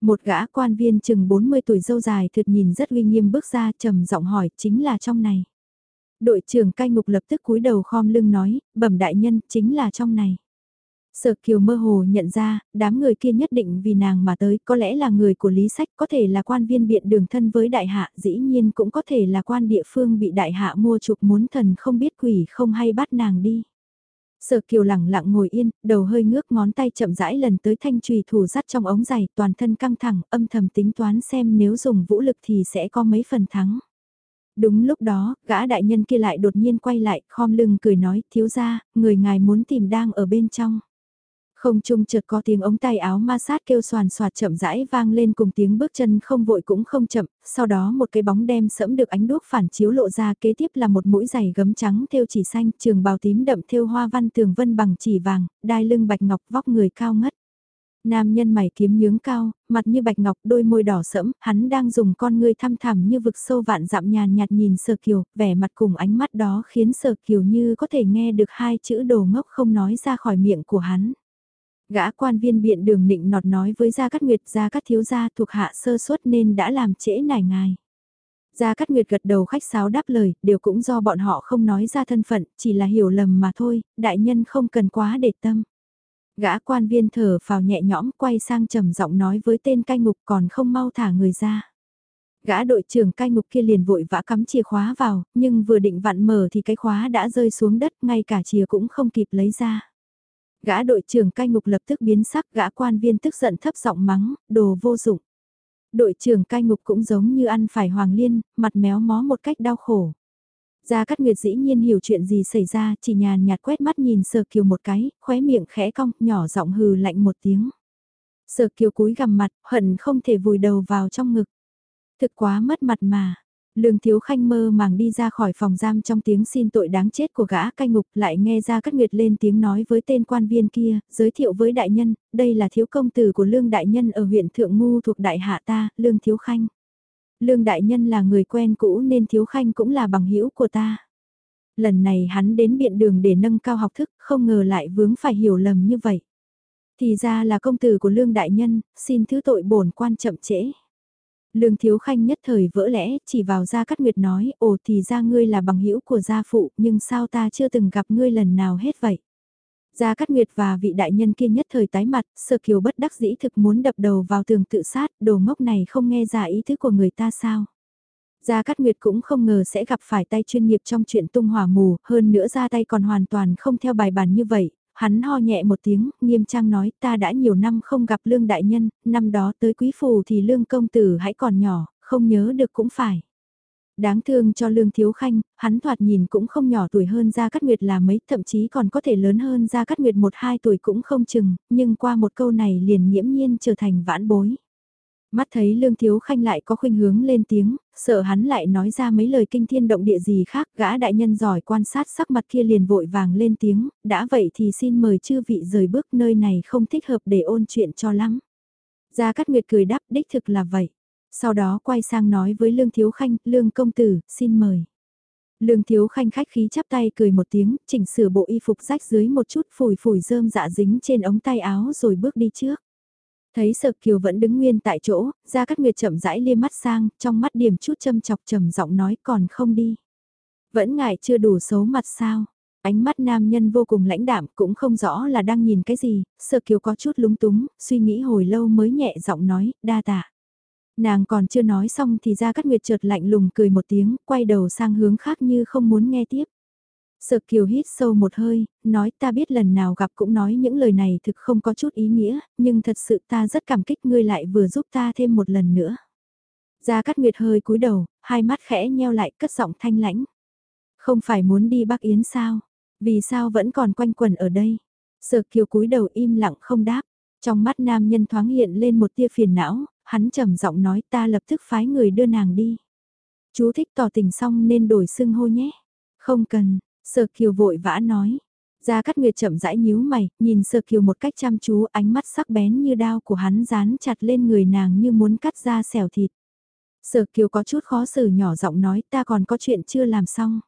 Một gã quan viên chừng 40 tuổi dâu dài thượt nhìn rất uy nghiêm bước ra trầm giọng hỏi chính là trong này. Đội trưởng cai ngục lập tức cúi đầu khom lưng nói, bẩm đại nhân chính là trong này. Sở Kiều mơ hồ nhận ra, đám người kia nhất định vì nàng mà tới, có lẽ là người của Lý Sách, có thể là quan viên biện đường thân với đại hạ, dĩ nhiên cũng có thể là quan địa phương bị đại hạ mua chuộc muốn thần không biết quỷ không hay bắt nàng đi. Sở Kiều lẳng lặng ngồi yên, đầu hơi ngước ngón tay chậm rãi lần tới thanh trùy thủ dắt trong ống giày, toàn thân căng thẳng, âm thầm tính toán xem nếu dùng vũ lực thì sẽ có mấy phần thắng. Đúng lúc đó, gã đại nhân kia lại đột nhiên quay lại, khom lưng cười nói, thiếu ra, người ngài muốn tìm đang ở bên trong. Không trung chợt có tiếng ống tay áo ma sát kêu soàn soạt chậm rãi vang lên cùng tiếng bước chân không vội cũng không chậm, sau đó một cái bóng đem sẫm được ánh đuốc phản chiếu lộ ra kế tiếp là một mũi giày gấm trắng thêu chỉ xanh, trường bào tím đậm thêu hoa văn tường vân bằng chỉ vàng, đai lưng bạch ngọc vóc người cao ngất. Nam nhân mày kiếm nhướng cao, mặt như bạch ngọc đôi môi đỏ sẫm, hắn đang dùng con ngươi thăm thẳm như vực sâu vạn dặm nhàn nhạt nhìn Sở Kiều, vẻ mặt cùng ánh mắt đó khiến Sở Kiều như có thể nghe được hai chữ đồ ngốc không nói ra khỏi miệng của hắn. Gã quan viên biện đường nịnh nọt nói với Gia Cát Nguyệt Gia Cát Thiếu Gia thuộc hạ sơ suất nên đã làm trễ nải ngài. Gia Cát Nguyệt gật đầu khách sáo đáp lời, đều cũng do bọn họ không nói ra thân phận, chỉ là hiểu lầm mà thôi, đại nhân không cần quá để tâm. Gã quan viên thở phào nhẹ nhõm quay sang trầm giọng nói với tên cai ngục còn không mau thả người ra. Gã đội trưởng cai ngục kia liền vội vã cắm chìa khóa vào, nhưng vừa định vặn mở thì cái khóa đã rơi xuống đất, ngay cả chìa cũng không kịp lấy ra. Gã đội trưởng cai ngục lập tức biến sắc, gã quan viên tức giận thấp giọng mắng, đồ vô dụng. Đội trưởng cai ngục cũng giống như ăn phải hoàng liên, mặt méo mó một cách đau khổ. Gia Cát Nguyệt dĩ nhiên hiểu chuyện gì xảy ra, chỉ nhàn nhạt quét mắt nhìn Sở Kiều một cái, khóe miệng khẽ cong, nhỏ giọng hừ lạnh một tiếng. Sở Kiều cúi gằm mặt, hận không thể vùi đầu vào trong ngực. Thực quá mất mặt mà. Lương Thiếu Khanh mơ màng đi ra khỏi phòng giam trong tiếng xin tội đáng chết của gã cai ngục lại nghe ra Cát Nguyệt lên tiếng nói với tên quan viên kia, giới thiệu với đại nhân, đây là thiếu công tử của Lương Đại Nhân ở huyện Thượng Ngu thuộc Đại Hạ ta, Lương Thiếu Khanh. Lương Đại Nhân là người quen cũ nên Thiếu Khanh cũng là bằng hữu của ta. Lần này hắn đến biện đường để nâng cao học thức, không ngờ lại vướng phải hiểu lầm như vậy. Thì ra là công tử của Lương Đại Nhân, xin thứ tội bổn quan chậm trễ. Lương Thiếu Khanh nhất thời vỡ lẽ, chỉ vào Gia Cát Nguyệt nói, ồ thì ra ngươi là bằng hữu của gia phụ, nhưng sao ta chưa từng gặp ngươi lần nào hết vậy? Gia Cát Nguyệt và vị đại nhân kia nhất thời tái mặt, sơ kiều bất đắc dĩ thực muốn đập đầu vào tường tự sát, đồ ngốc này không nghe ra ý thức của người ta sao? Gia Cát Nguyệt cũng không ngờ sẽ gặp phải tay chuyên nghiệp trong chuyện tung hỏa mù, hơn nữa ra tay còn hoàn toàn không theo bài bản như vậy, hắn ho nhẹ một tiếng, nghiêm trang nói ta đã nhiều năm không gặp lương đại nhân, năm đó tới quý phủ thì lương công tử hãy còn nhỏ, không nhớ được cũng phải. Đáng thương cho lương thiếu khanh, hắn thoạt nhìn cũng không nhỏ tuổi hơn Gia Cát Nguyệt là mấy, thậm chí còn có thể lớn hơn Gia Cát Nguyệt một hai tuổi cũng không chừng, nhưng qua một câu này liền nghiễm nhiên trở thành vãn bối. Mắt thấy Lương Thiếu Khanh lại có khuynh hướng lên tiếng, sợ hắn lại nói ra mấy lời kinh thiên động địa gì khác, gã đại nhân giỏi quan sát sắc mặt kia liền vội vàng lên tiếng, đã vậy thì xin mời chư vị rời bước nơi này không thích hợp để ôn chuyện cho lắm. Gia Cát Nguyệt cười đáp đích thực là vậy. Sau đó quay sang nói với Lương Thiếu Khanh, Lương Công Tử, xin mời. Lương Thiếu Khanh khách khí chắp tay cười một tiếng, chỉnh sửa bộ y phục rách dưới một chút phủi phủi rơm dạ dính trên ống tay áo rồi bước đi trước. Thấy Sở Kiều vẫn đứng nguyên tại chỗ, Gia Cát Nguyệt chậm rãi liêm mắt sang, trong mắt điểm chút châm chọc trầm giọng nói còn không đi. Vẫn ngại chưa đủ xấu mặt sao? Ánh mắt nam nhân vô cùng lãnh đạm cũng không rõ là đang nhìn cái gì, Sở Kiều có chút lúng túng, suy nghĩ hồi lâu mới nhẹ giọng nói, đa tạ. Nàng còn chưa nói xong thì Gia Cát Nguyệt chợt lạnh lùng cười một tiếng, quay đầu sang hướng khác như không muốn nghe tiếp. Sợ kiều hít sâu một hơi, nói ta biết lần nào gặp cũng nói những lời này thực không có chút ý nghĩa, nhưng thật sự ta rất cảm kích ngươi lại vừa giúp ta thêm một lần nữa. Gia Cát Nguyệt hơi cúi đầu, hai mắt khẽ nheo lại cất giọng thanh lãnh. Không phải muốn đi Bắc Yến sao? Vì sao vẫn còn quanh quần ở đây? Sở kiều cúi đầu im lặng không đáp. Trong mắt nam nhân thoáng hiện lên một tia phiền não, hắn trầm giọng nói ta lập tức phái người đưa nàng đi. Chú thích tỏ tình xong nên đổi xưng hô nhé. Không cần, Sở Kiều vội vã nói. Gia Cát Nguyệt chậm rãi nhíu mày, nhìn Sở Kiều một cách chăm chú ánh mắt sắc bén như đao của hắn dán chặt lên người nàng như muốn cắt ra xẻo thịt. Sở Kiều có chút khó xử nhỏ giọng nói ta còn có chuyện chưa làm xong.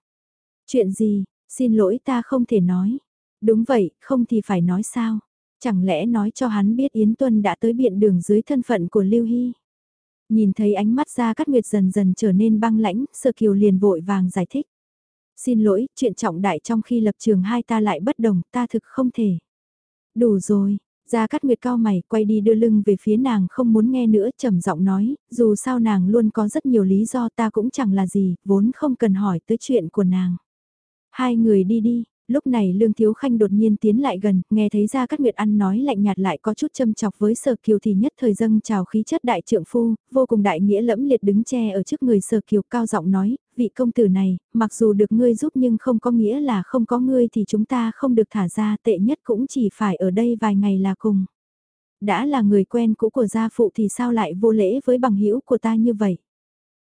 Chuyện gì, xin lỗi ta không thể nói. Đúng vậy, không thì phải nói sao. Chẳng lẽ nói cho hắn biết Yến Tuân đã tới biện đường dưới thân phận của Lưu Hy. Nhìn thấy ánh mắt Gia Cát Nguyệt dần dần trở nên băng lãnh, Sở Kiều liền vội vàng giải thích. Xin lỗi, chuyện trọng đại trong khi lập trường hai ta lại bất đồng, ta thực không thể. Đủ rồi, Gia Cát Nguyệt cao mày, quay đi đưa lưng về phía nàng không muốn nghe nữa, trầm giọng nói, dù sao nàng luôn có rất nhiều lý do ta cũng chẳng là gì, vốn không cần hỏi tới chuyện của nàng. Hai người đi đi, Lúc này Lương Thiếu Khanh đột nhiên tiến lại gần, nghe thấy ra các Nguyệt ăn nói lạnh nhạt lại có chút châm chọc với Sở Kiều thì nhất thời dâng trào khí chất đại trượng phu, vô cùng đại nghĩa lẫm liệt đứng che ở trước người Sở Kiều cao giọng nói, vị công tử này, mặc dù được ngươi giúp nhưng không có nghĩa là không có ngươi thì chúng ta không được thả ra tệ nhất cũng chỉ phải ở đây vài ngày là cùng. Đã là người quen cũ của gia phụ thì sao lại vô lễ với bằng hữu của ta như vậy?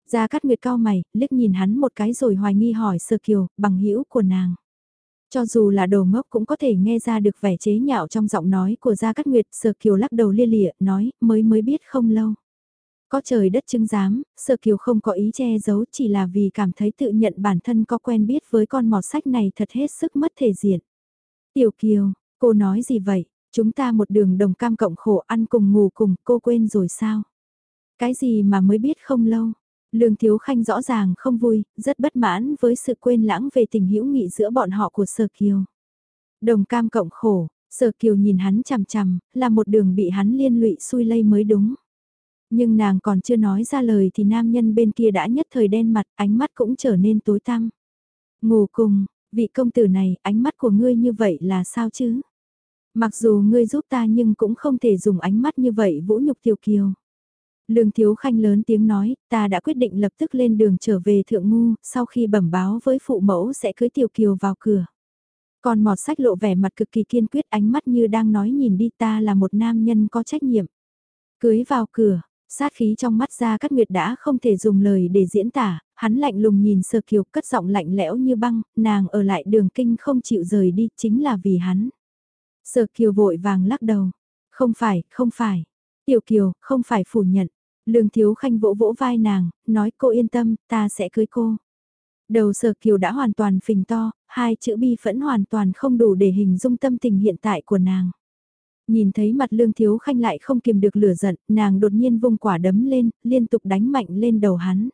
Gia Cát Nguyệt cao mày, liếc nhìn hắn một cái rồi hoài nghi hỏi Sơ Kiều, bằng hữu của nàng. Cho dù là đồ ngốc cũng có thể nghe ra được vẻ chế nhạo trong giọng nói của Gia Cát Nguyệt, Sơ Kiều lắc đầu lia lịa, nói, mới mới biết không lâu. Có trời đất chứng giám, Sở Kiều không có ý che giấu chỉ là vì cảm thấy tự nhận bản thân có quen biết với con mọt sách này thật hết sức mất thể diện. Tiểu Kiều, cô nói gì vậy? Chúng ta một đường đồng cam cộng khổ ăn cùng ngủ cùng, cô quên rồi sao? Cái gì mà mới biết không lâu? Lương Thiếu Khanh rõ ràng không vui, rất bất mãn với sự quên lãng về tình hữu nghị giữa bọn họ của Sở Kiều. Đồng cam cộng khổ, Sở Kiều nhìn hắn chằm chằm, là một đường bị hắn liên lụy xui lây mới đúng. Nhưng nàng còn chưa nói ra lời thì nam nhân bên kia đã nhất thời đen mặt, ánh mắt cũng trở nên tối tăm. Ngủ cùng, vị công tử này, ánh mắt của ngươi như vậy là sao chứ? Mặc dù ngươi giúp ta nhưng cũng không thể dùng ánh mắt như vậy vũ nhục tiểu kiều. Lương Thiếu Khanh lớn tiếng nói, ta đã quyết định lập tức lên đường trở về Thượng Ngu, sau khi bẩm báo với phụ mẫu sẽ cưới Tiểu Kiều vào cửa. Còn mọt sách lộ vẻ mặt cực kỳ kiên quyết ánh mắt như đang nói nhìn đi ta là một nam nhân có trách nhiệm. Cưới vào cửa, sát khí trong mắt ra cắt nguyệt đã không thể dùng lời để diễn tả, hắn lạnh lùng nhìn sơ kiều cất giọng lạnh lẽo như băng, nàng ở lại đường kinh không chịu rời đi chính là vì hắn. Sơ kiều vội vàng lắc đầu, không phải, không phải, tiểu kiều, không phải phủ nhận, lương thiếu khanh vỗ vỗ vai nàng, nói cô yên tâm, ta sẽ cưới cô. Đầu sờ kiều đã hoàn toàn phình to, hai chữ bi phẫn hoàn toàn không đủ để hình dung tâm tình hiện tại của nàng. Nhìn thấy mặt lương thiếu khanh lại không kiềm được lửa giận, nàng đột nhiên vung quả đấm lên, liên tục đánh mạnh lên đầu hắn.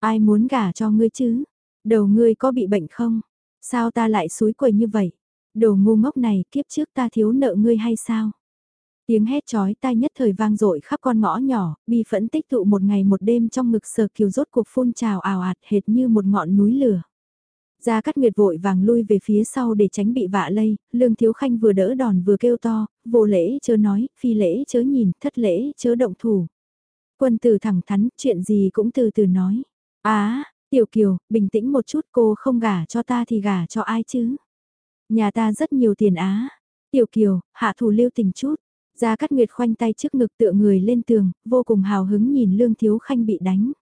Ai muốn gả cho ngươi chứ? Đầu ngươi có bị bệnh không? Sao ta lại suối quầy như vậy? Đồ ngu ngốc này kiếp trước ta thiếu nợ ngươi hay sao? Tiếng hét chói tai nhất thời vang dội khắp con ngõ nhỏ, bi phẫn tích tụ một ngày một đêm trong ngực sờ kiều rốt cuộc phun trào ào ạt hệt như một ngọn núi lửa. Gia Cát Nguyệt vội vàng lui về phía sau để tránh bị vạ lây, Lương Thiếu Khanh vừa đỡ đòn vừa kêu to, vô lễ chớ nói, phi lễ chớ nhìn, thất lễ chớ động thủ. Quân tử thẳng thắn, chuyện gì cũng từ từ nói. Á, Tiểu Kiều, bình tĩnh một chút cô không gả cho ta thì gả cho ai chứ? Nhà ta rất nhiều tiền á. Tiểu Kiều, hạ thủ lưu tình chút. Gia Cát Nguyệt khoanh tay trước ngực tựa người lên tường, vô cùng hào hứng nhìn Lương Thiếu Khanh bị đánh.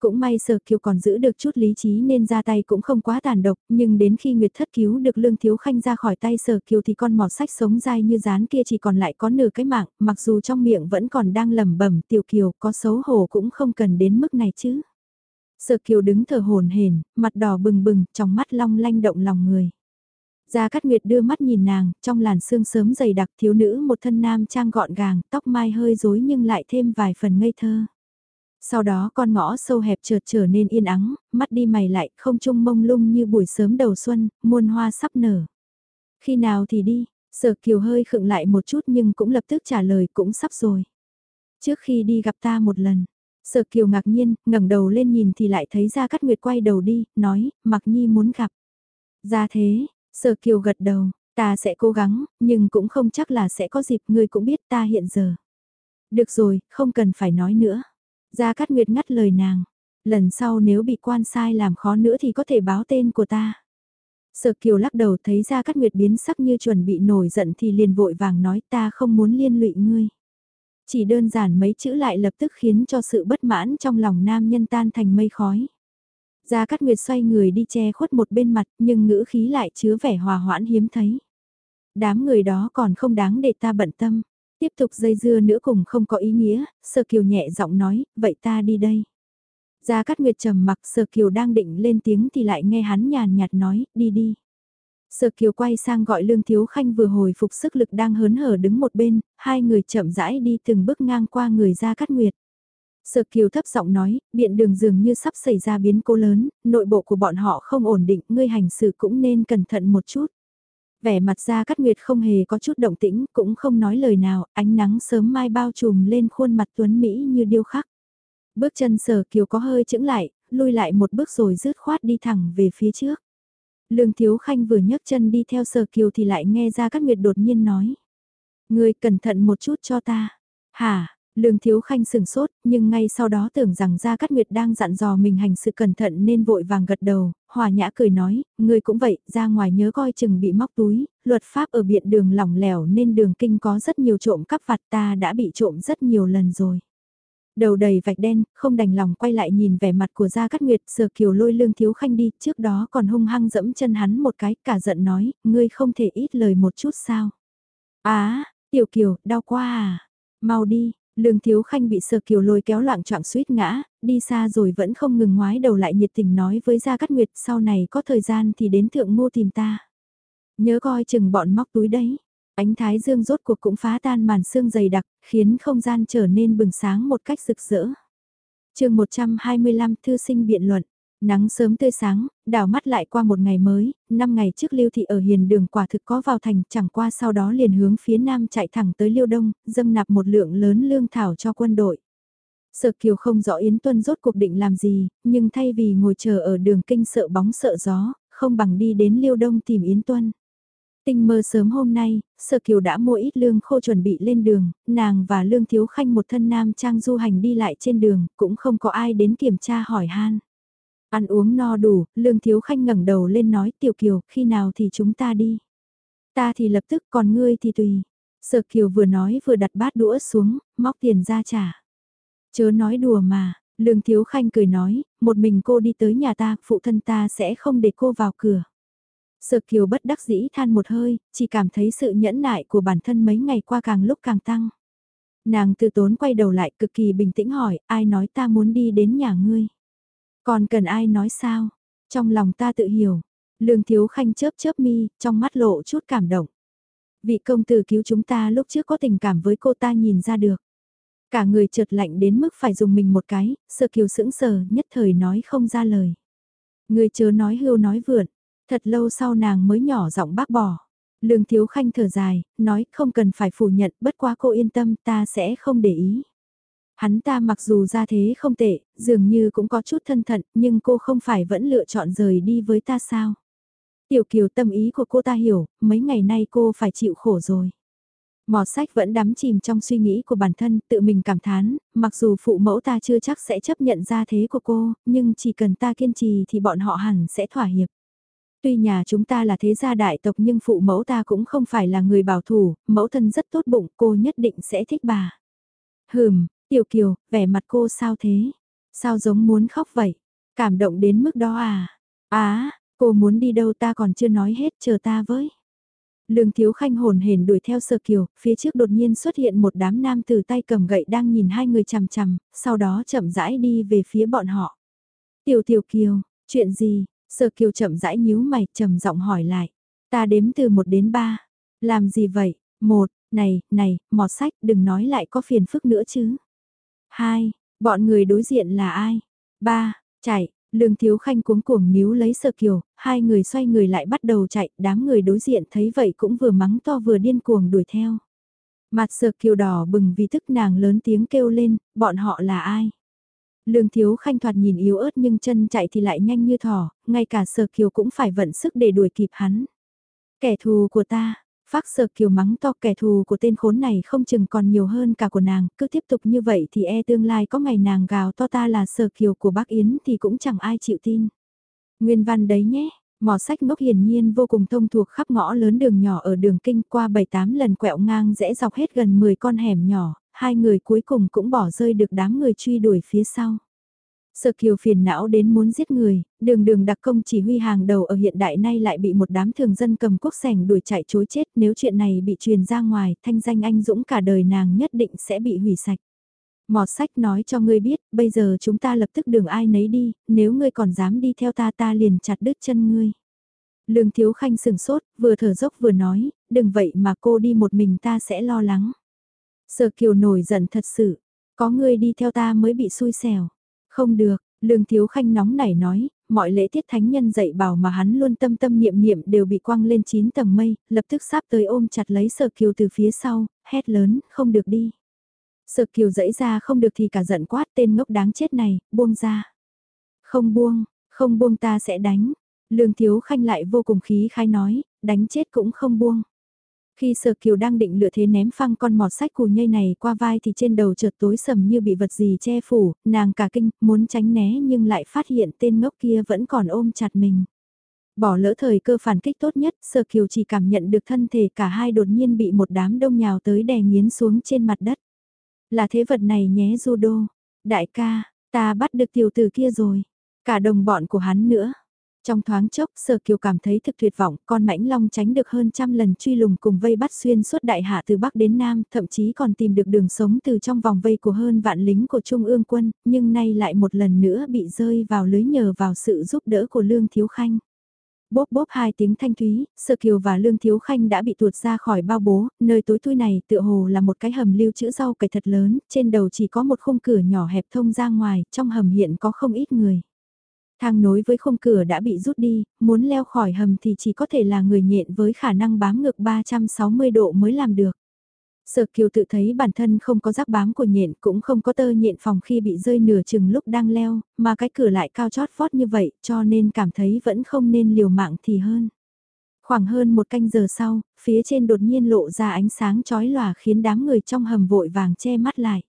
Cũng may Sở Kiều còn giữ được chút lý trí nên ra tay cũng không quá tàn độc, nhưng đến khi Nguyệt Thất cứu được Lương Thiếu Khanh ra khỏi tay Sở Kiều thì con mọt sách sống dai như rán kia chỉ còn lại có nửa cái mạng, mặc dù trong miệng vẫn còn đang lẩm bẩm Tiểu Kiều có xấu hổ cũng không cần đến mức này chứ. Sở Kiều đứng thở hồn hển, mặt đỏ bừng bừng, trong mắt long lanh động lòng người. Gia Cát Nguyệt đưa mắt nhìn nàng, trong làn sương sớm dày đặc thiếu nữ một thân nam trang gọn gàng, tóc mai hơi rối nhưng lại thêm vài phần ngây thơ. Sau đó con ngõ sâu hẹp chợt trở nên yên ắng, mắt đi mày lại, không trung mông lung như buổi sớm đầu xuân, muôn hoa sắp nở. Khi nào thì đi, sở kiều hơi khựng lại một chút nhưng cũng lập tức trả lời cũng sắp rồi. Trước khi đi gặp ta một lần, sở kiều ngạc nhiên, ngẩng đầu lên nhìn thì lại thấy ra cắt nguyệt quay đầu đi, nói, mặc nhi muốn gặp. Ra thế, sở kiều gật đầu, ta sẽ cố gắng, nhưng cũng không chắc là sẽ có dịp ngươi cũng biết ta hiện giờ. Được rồi, không cần phải nói nữa. Gia Cát Nguyệt ngắt lời nàng, lần sau nếu bị quan sai làm khó nữa thì có thể báo tên của ta. Sở Kiều lắc đầu thấy Gia Cát Nguyệt biến sắc như chuẩn bị nổi giận thì liền vội vàng nói ta không muốn liên lụy ngươi. Chỉ đơn giản mấy chữ lại lập tức khiến cho sự bất mãn trong lòng nam nhân tan thành mây khói. Gia Cát Nguyệt xoay người đi che khuất một bên mặt nhưng ngữ khí lại chứa vẻ hòa hoãn hiếm thấy. Đám người đó còn không đáng để ta bận tâm. Tiếp tục dây dưa nữa cùng không có ý nghĩa, Sơ Kiều nhẹ giọng nói, vậy ta đi đây. Gia Cát Nguyệt trầm mặc Sơ Kiều đang định lên tiếng thì lại nghe hắn nhàn nhạt nói, đi đi. Sơ Kiều quay sang gọi Lương Thiếu Khanh vừa hồi phục sức lực đang hớn hở đứng một bên, hai người chậm rãi đi từng bước ngang qua người Gia Cát Nguyệt. Sơ Kiều thấp giọng nói, biện đường dường như sắp xảy ra biến cố lớn, nội bộ của bọn họ không ổn định, ngươi hành xử cũng nên cẩn thận một chút. Vẻ mặt ra cắt nguyệt không hề có chút động tĩnh, cũng không nói lời nào, ánh nắng sớm mai bao trùm lên khuôn mặt tuấn Mỹ như điêu khắc. Bước chân sở kiều có hơi chững lại, lui lại một bước rồi rứt khoát đi thẳng về phía trước. Lương Thiếu Khanh vừa nhấc chân đi theo sở kiều thì lại nghe ra cắt nguyệt đột nhiên nói. Người cẩn thận một chút cho ta. Hả, Lương Thiếu Khanh sừng sốt, nhưng ngay sau đó tưởng rằng Gia Cát Nguyệt đang dặn dò mình hành sự cẩn thận nên vội vàng gật đầu, hòa nhã cười nói, người cũng vậy, ra ngoài nhớ coi chừng bị móc túi, luật pháp ở biện đường lỏng lẻo nên đường kinh có rất nhiều trộm cắp vặt ta đã bị trộm rất nhiều lần rồi. Đầu đầy vạch đen, không đành lòng quay lại nhìn vẻ mặt của Gia Cát Nguyệt, sờ kiều lôi Lương Thiếu Khanh đi, trước đó còn hung hăng dẫm chân hắn một cái, cả giận nói, ngươi không thể ít lời một chút sao. Á, Tiểu Kiều, đau quá à, mau đi, Lương Thiếu Khanh bị Sở Kiều lôi kéo loạn trọng suýt ngã, đi xa rồi vẫn không ngừng ngoái đầu lại nhiệt tình nói với Gia Cát Nguyệt sau này có thời gian thì đến thượng ngô tìm ta. Nhớ coi chừng bọn móc túi đấy. Ánh thái dương rốt cuộc cũng phá tan màn sương dày đặc, khiến không gian trở nên bừng sáng một cách rực rỡ. chương 125 Thư sinh biện luận Nắng sớm tươi sáng, đảo mắt lại qua một ngày mới, năm ngày trước Lưu Thị ở hiền đường quả thực có vào thành, chẳng qua sau đó liền hướng phía nam chạy thẳng tới Liêu Đông, dâng nạp một lượng lớn lương thảo cho quân đội. Sở Kiều không rõ Yến Tuân rốt cuộc định làm gì, nhưng thay vì ngồi chờ ở đường kinh sợ bóng sợ gió, không bằng đi đến Liêu Đông tìm Yến Tuân. Tinh mơ sớm hôm nay, Sở Kiều đã mua ít lương khô chuẩn bị lên đường, nàng và Lương Thiếu Khanh một thân nam trang du hành đi lại trên đường, cũng không có ai đến kiểm tra hỏi han. Ăn uống no đủ, Lương Thiếu Khanh ngẩng đầu lên nói Tiểu Kiều, khi nào thì chúng ta đi. Ta thì lập tức, còn ngươi thì tùy. Sở Kiều vừa nói vừa đặt bát đũa xuống, móc tiền ra trả. Chớ nói đùa mà, Lương Thiếu Khanh cười nói, một mình cô đi tới nhà ta, phụ thân ta sẽ không để cô vào cửa. Sở Kiều bất đắc dĩ than một hơi, chỉ cảm thấy sự nhẫn nại của bản thân mấy ngày qua càng lúc càng tăng. Nàng tự tốn quay đầu lại cực kỳ bình tĩnh hỏi, ai nói ta muốn đi đến nhà ngươi? Còn cần ai nói sao? Trong lòng ta tự hiểu. Lương Thiếu Khanh chớp chớp mi, trong mắt lộ chút cảm động. Vị công tử cứu chúng ta lúc trước có tình cảm với cô ta nhìn ra được. Cả người chợt lạnh đến mức phải dùng mình một cái, sơ kiều sững sờ nhất thời nói không ra lời. Người chớ nói hưu nói vượn, thật lâu sau nàng mới nhỏ giọng bác bỏ. Lương Thiếu Khanh thở dài, nói không cần phải phủ nhận, bất quá cô yên tâm ta sẽ không để ý. Hắn ta mặc dù ra thế không tệ, dường như cũng có chút thân thận, nhưng cô không phải vẫn lựa chọn rời đi với ta sao? Tiểu Kiều tâm ý của cô ta hiểu, mấy ngày nay cô phải chịu khổ rồi. Mò sách vẫn đắm chìm trong suy nghĩ của bản thân, tự mình cảm thán, mặc dù phụ mẫu ta chưa chắc sẽ chấp nhận ra thế của cô, nhưng chỉ cần ta kiên trì thì bọn họ hẳn sẽ thỏa hiệp. Tuy nhà chúng ta là thế gia đại tộc nhưng phụ mẫu ta cũng không phải là người bảo thủ, mẫu thân rất tốt bụng, cô nhất định sẽ thích bà. Hừm, Tiểu Kiều, vẻ mặt cô sao thế? Sao giống muốn khóc vậy? Cảm động đến mức đó à? Á, cô muốn đi đâu ta còn chưa nói hết, chờ ta với. Lương Thiếu Khanh hồn hển đuổi theo Sở Kiều, phía trước đột nhiên xuất hiện một đám nam từ tay cầm gậy đang nhìn hai người chằm chằm, sau đó chậm rãi đi về phía bọn họ. Tiểu Tiểu Kiều, chuyện gì? Sở Kiều chậm rãi nhíu mày, trầm giọng hỏi lại. Ta đếm từ 1 đến 3. Làm gì vậy? Một, này, này, mọt sách, đừng nói lại có phiền phức nữa chứ. Hai, bọn người đối diện là ai? Ba, chạy, Lương Thiếu Khanh cuống cuồng níu lấy Sơ Kiều, hai người xoay người lại bắt đầu chạy, đám người đối diện thấy vậy cũng vừa mắng to vừa điên cuồng đuổi theo. Mặt Sơ Kiều đỏ bừng vì tức nàng lớn tiếng kêu lên, bọn họ là ai? Lương Thiếu Khanh thoạt nhìn yếu ớt nhưng chân chạy thì lại nhanh như thỏ, ngay cả Sơ Kiều cũng phải vận sức để đuổi kịp hắn. Kẻ thù của ta, Phác sợ kiều mắng to kẻ thù của tên khốn này không chừng còn nhiều hơn cả của nàng, cứ tiếp tục như vậy thì e tương lai có ngày nàng gào to ta là sở kiều của bác Yến thì cũng chẳng ai chịu tin. Nguyên văn đấy nhé, mỏ sách ngốc hiển nhiên vô cùng thông thuộc khắp ngõ lớn đường nhỏ ở đường kinh qua 7-8 lần quẹo ngang rẽ dọc hết gần 10 con hẻm nhỏ, hai người cuối cùng cũng bỏ rơi được đám người truy đuổi phía sau. Sở kiều phiền não đến muốn giết người, đường đường đặc công chỉ huy hàng đầu ở hiện đại nay lại bị một đám thường dân cầm quốc sẻng đuổi chạy chối chết nếu chuyện này bị truyền ra ngoài, thanh danh anh Dũng cả đời nàng nhất định sẽ bị hủy sạch. Mọt sách nói cho ngươi biết, bây giờ chúng ta lập tức đường ai nấy đi, nếu ngươi còn dám đi theo ta ta liền chặt đứt chân ngươi. Lương Thiếu Khanh sừng sốt, vừa thở dốc vừa nói, đừng vậy mà cô đi một mình ta sẽ lo lắng. Sở Kiều nổi giận thật sự, có ngươi đi theo ta mới bị xui xẻo. Không được, Lương Thiếu Khanh nóng nảy nói, mọi lễ tiết thánh nhân dạy bảo mà hắn luôn tâm tâm niệm niệm đều bị quăng lên 9 tầng mây, lập tức sắp tới ôm chặt lấy Sở Kiều từ phía sau, hét lớn, không được đi. Sở Kiều dãy ra không được thì cả giận quát tên ngốc đáng chết này, buông ra. Không buông, không buông ta sẽ đánh. Lương Thiếu Khanh lại vô cùng khí khai nói, đánh chết cũng không buông. Khi Sở Kiều đang định lựa thế ném phăng con mọt sách cù nhây này qua vai thì trên đầu chợt tối sầm như bị vật gì che phủ, nàng cả kinh, muốn tránh né nhưng lại phát hiện tên ngốc kia vẫn còn ôm chặt mình. Bỏ lỡ thời cơ phản kích tốt nhất, Sở Kiều chỉ cảm nhận được thân thể cả hai đột nhiên bị một đám đông nhào tới đè nghiến xuống trên mặt đất. Là thế vật này nhé judo. Đại ca, ta bắt được tiểu tử kia rồi. Cả đồng bọn của hắn nữa. Trong thoáng chốc, Sở Kiều cảm thấy thực tuyệt vọng, con mãnh long tránh được hơn trăm lần truy lùng cùng vây bắt xuyên suốt đại hạ từ Bắc đến Nam, thậm chí còn tìm được đường sống từ trong vòng vây của hơn vạn lính của Trung ương quân, nhưng nay lại một lần nữa bị rơi vào lưới nhờ vào sự giúp đỡ của Lương Thiếu Khanh. Bốp bốp hai tiếng thanh thúy, sơ Kiều và Lương Thiếu Khanh đã bị tuột ra khỏi bao bố, nơi tối thui này tựa hồ là một cái hầm lưu trữ rau cải thật lớn, trên đầu chỉ có một khung cửa nhỏ hẹp thông ra ngoài, trong hầm hiện có không ít người. Thang nối với khung cửa đã bị rút đi, muốn leo khỏi hầm thì chỉ có thể là người nhện với khả năng bám ngược 360 độ mới làm được. Sở kiều tự thấy bản thân không có giáp bám của nhện cũng không có tơ nhện phòng khi bị rơi nửa chừng lúc đang leo, mà cái cửa lại cao chót vót như vậy cho nên cảm thấy vẫn không nên liều mạng thì hơn. Khoảng hơn một canh giờ sau, phía trên đột nhiên lộ ra ánh sáng chói lòa khiến đám người trong hầm vội vàng che mắt lại.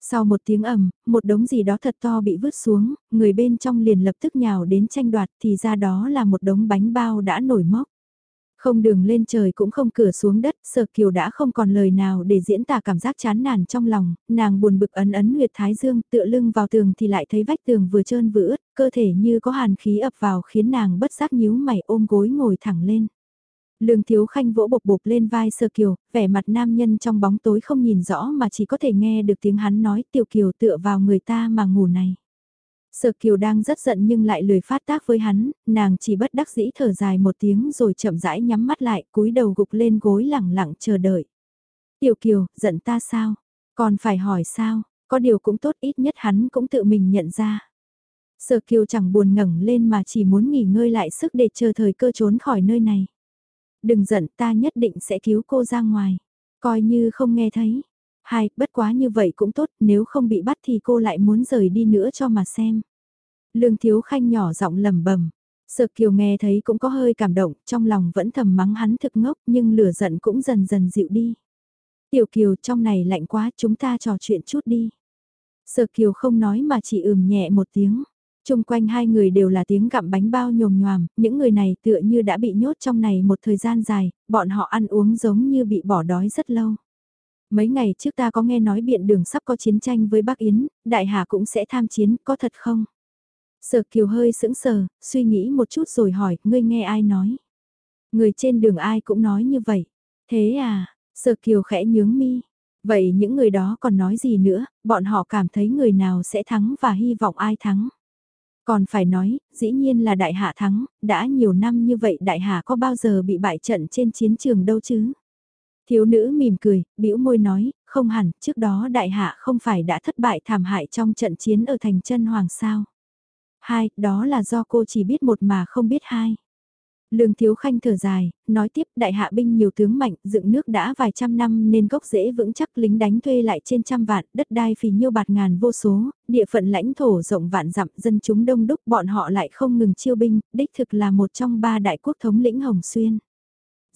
Sau một tiếng ầm, một đống gì đó thật to bị vứt xuống, người bên trong liền lập tức nhào đến tranh đoạt thì ra đó là một đống bánh bao đã nổi mốc. Không đường lên trời cũng không cửa xuống đất, sở kiều đã không còn lời nào để diễn tả cảm giác chán nản trong lòng, nàng buồn bực ấn ấn huyệt thái dương, tựa lưng vào tường thì lại thấy vách tường vừa trơn vừa ướt, cơ thể như có hàn khí ập vào khiến nàng bất giác nhíu mày ôm gối ngồi thẳng lên. Lương Thiếu Khanh vỗ bộc bộc lên vai Sơ Kiều, vẻ mặt nam nhân trong bóng tối không nhìn rõ mà chỉ có thể nghe được tiếng hắn nói Tiểu Kiều tựa vào người ta mà ngủ này. Sở Kiều đang rất giận nhưng lại lười phát tác với hắn, nàng chỉ bất đắc dĩ thở dài một tiếng rồi chậm rãi nhắm mắt lại, cúi đầu gục lên gối lẳng lặng chờ đợi. Tiểu Kiều, giận ta sao? Còn phải hỏi sao? Có điều cũng tốt ít nhất hắn cũng tự mình nhận ra. Sở Kiều chẳng buồn ngẩng lên mà chỉ muốn nghỉ ngơi lại sức để chờ thời cơ trốn khỏi nơi này. Đừng giận ta nhất định sẽ cứu cô ra ngoài. Coi như không nghe thấy. Hai, bất quá như vậy cũng tốt, nếu không bị bắt thì cô lại muốn rời đi nữa cho mà xem. Lương Thiếu Khanh nhỏ giọng lầm bầm. Sợ Kiều nghe thấy cũng có hơi cảm động, trong lòng vẫn thầm mắng hắn thực ngốc nhưng lửa giận cũng dần dần dịu đi. Tiểu Kiều trong này lạnh quá chúng ta trò chuyện chút đi. Sợ Kiều không nói mà chỉ ừm nhẹ một tiếng. Trung quanh hai người đều là tiếng gặm bánh bao nhồm nhòm, những người này tựa như đã bị nhốt trong này một thời gian dài, bọn họ ăn uống giống như bị bỏ đói rất lâu. Mấy ngày trước ta có nghe nói biện đường sắp có chiến tranh với Bắc Yến, đại hà cũng sẽ tham chiến, có thật không? Sở Kiều hơi sững sờ, suy nghĩ một chút rồi hỏi, ngươi nghe ai nói? Người trên đường ai cũng nói như vậy. Thế à, Sở Kiều khẽ nhướng mi. Vậy những người đó còn nói gì nữa, bọn họ cảm thấy người nào sẽ thắng và hy vọng ai thắng? Còn phải nói, dĩ nhiên là đại hạ thắng, đã nhiều năm như vậy đại hạ có bao giờ bị bại trận trên chiến trường đâu chứ? Thiếu nữ mỉm cười, bĩu môi nói, không hẳn, trước đó đại hạ không phải đã thất bại thảm hại trong trận chiến ở thành chân hoàng sao. Hai, đó là do cô chỉ biết một mà không biết hai. Lương Thiếu Khanh thở dài, nói tiếp đại hạ binh nhiều tướng mạnh, dựng nước đã vài trăm năm nên gốc rễ vững chắc lính đánh thuê lại trên trăm vạn, đất đai phì nhiêu bạt ngàn vô số, địa phận lãnh thổ rộng vạn dặm dân chúng đông đúc bọn họ lại không ngừng chiêu binh, đích thực là một trong ba đại quốc thống lĩnh Hồng Xuyên.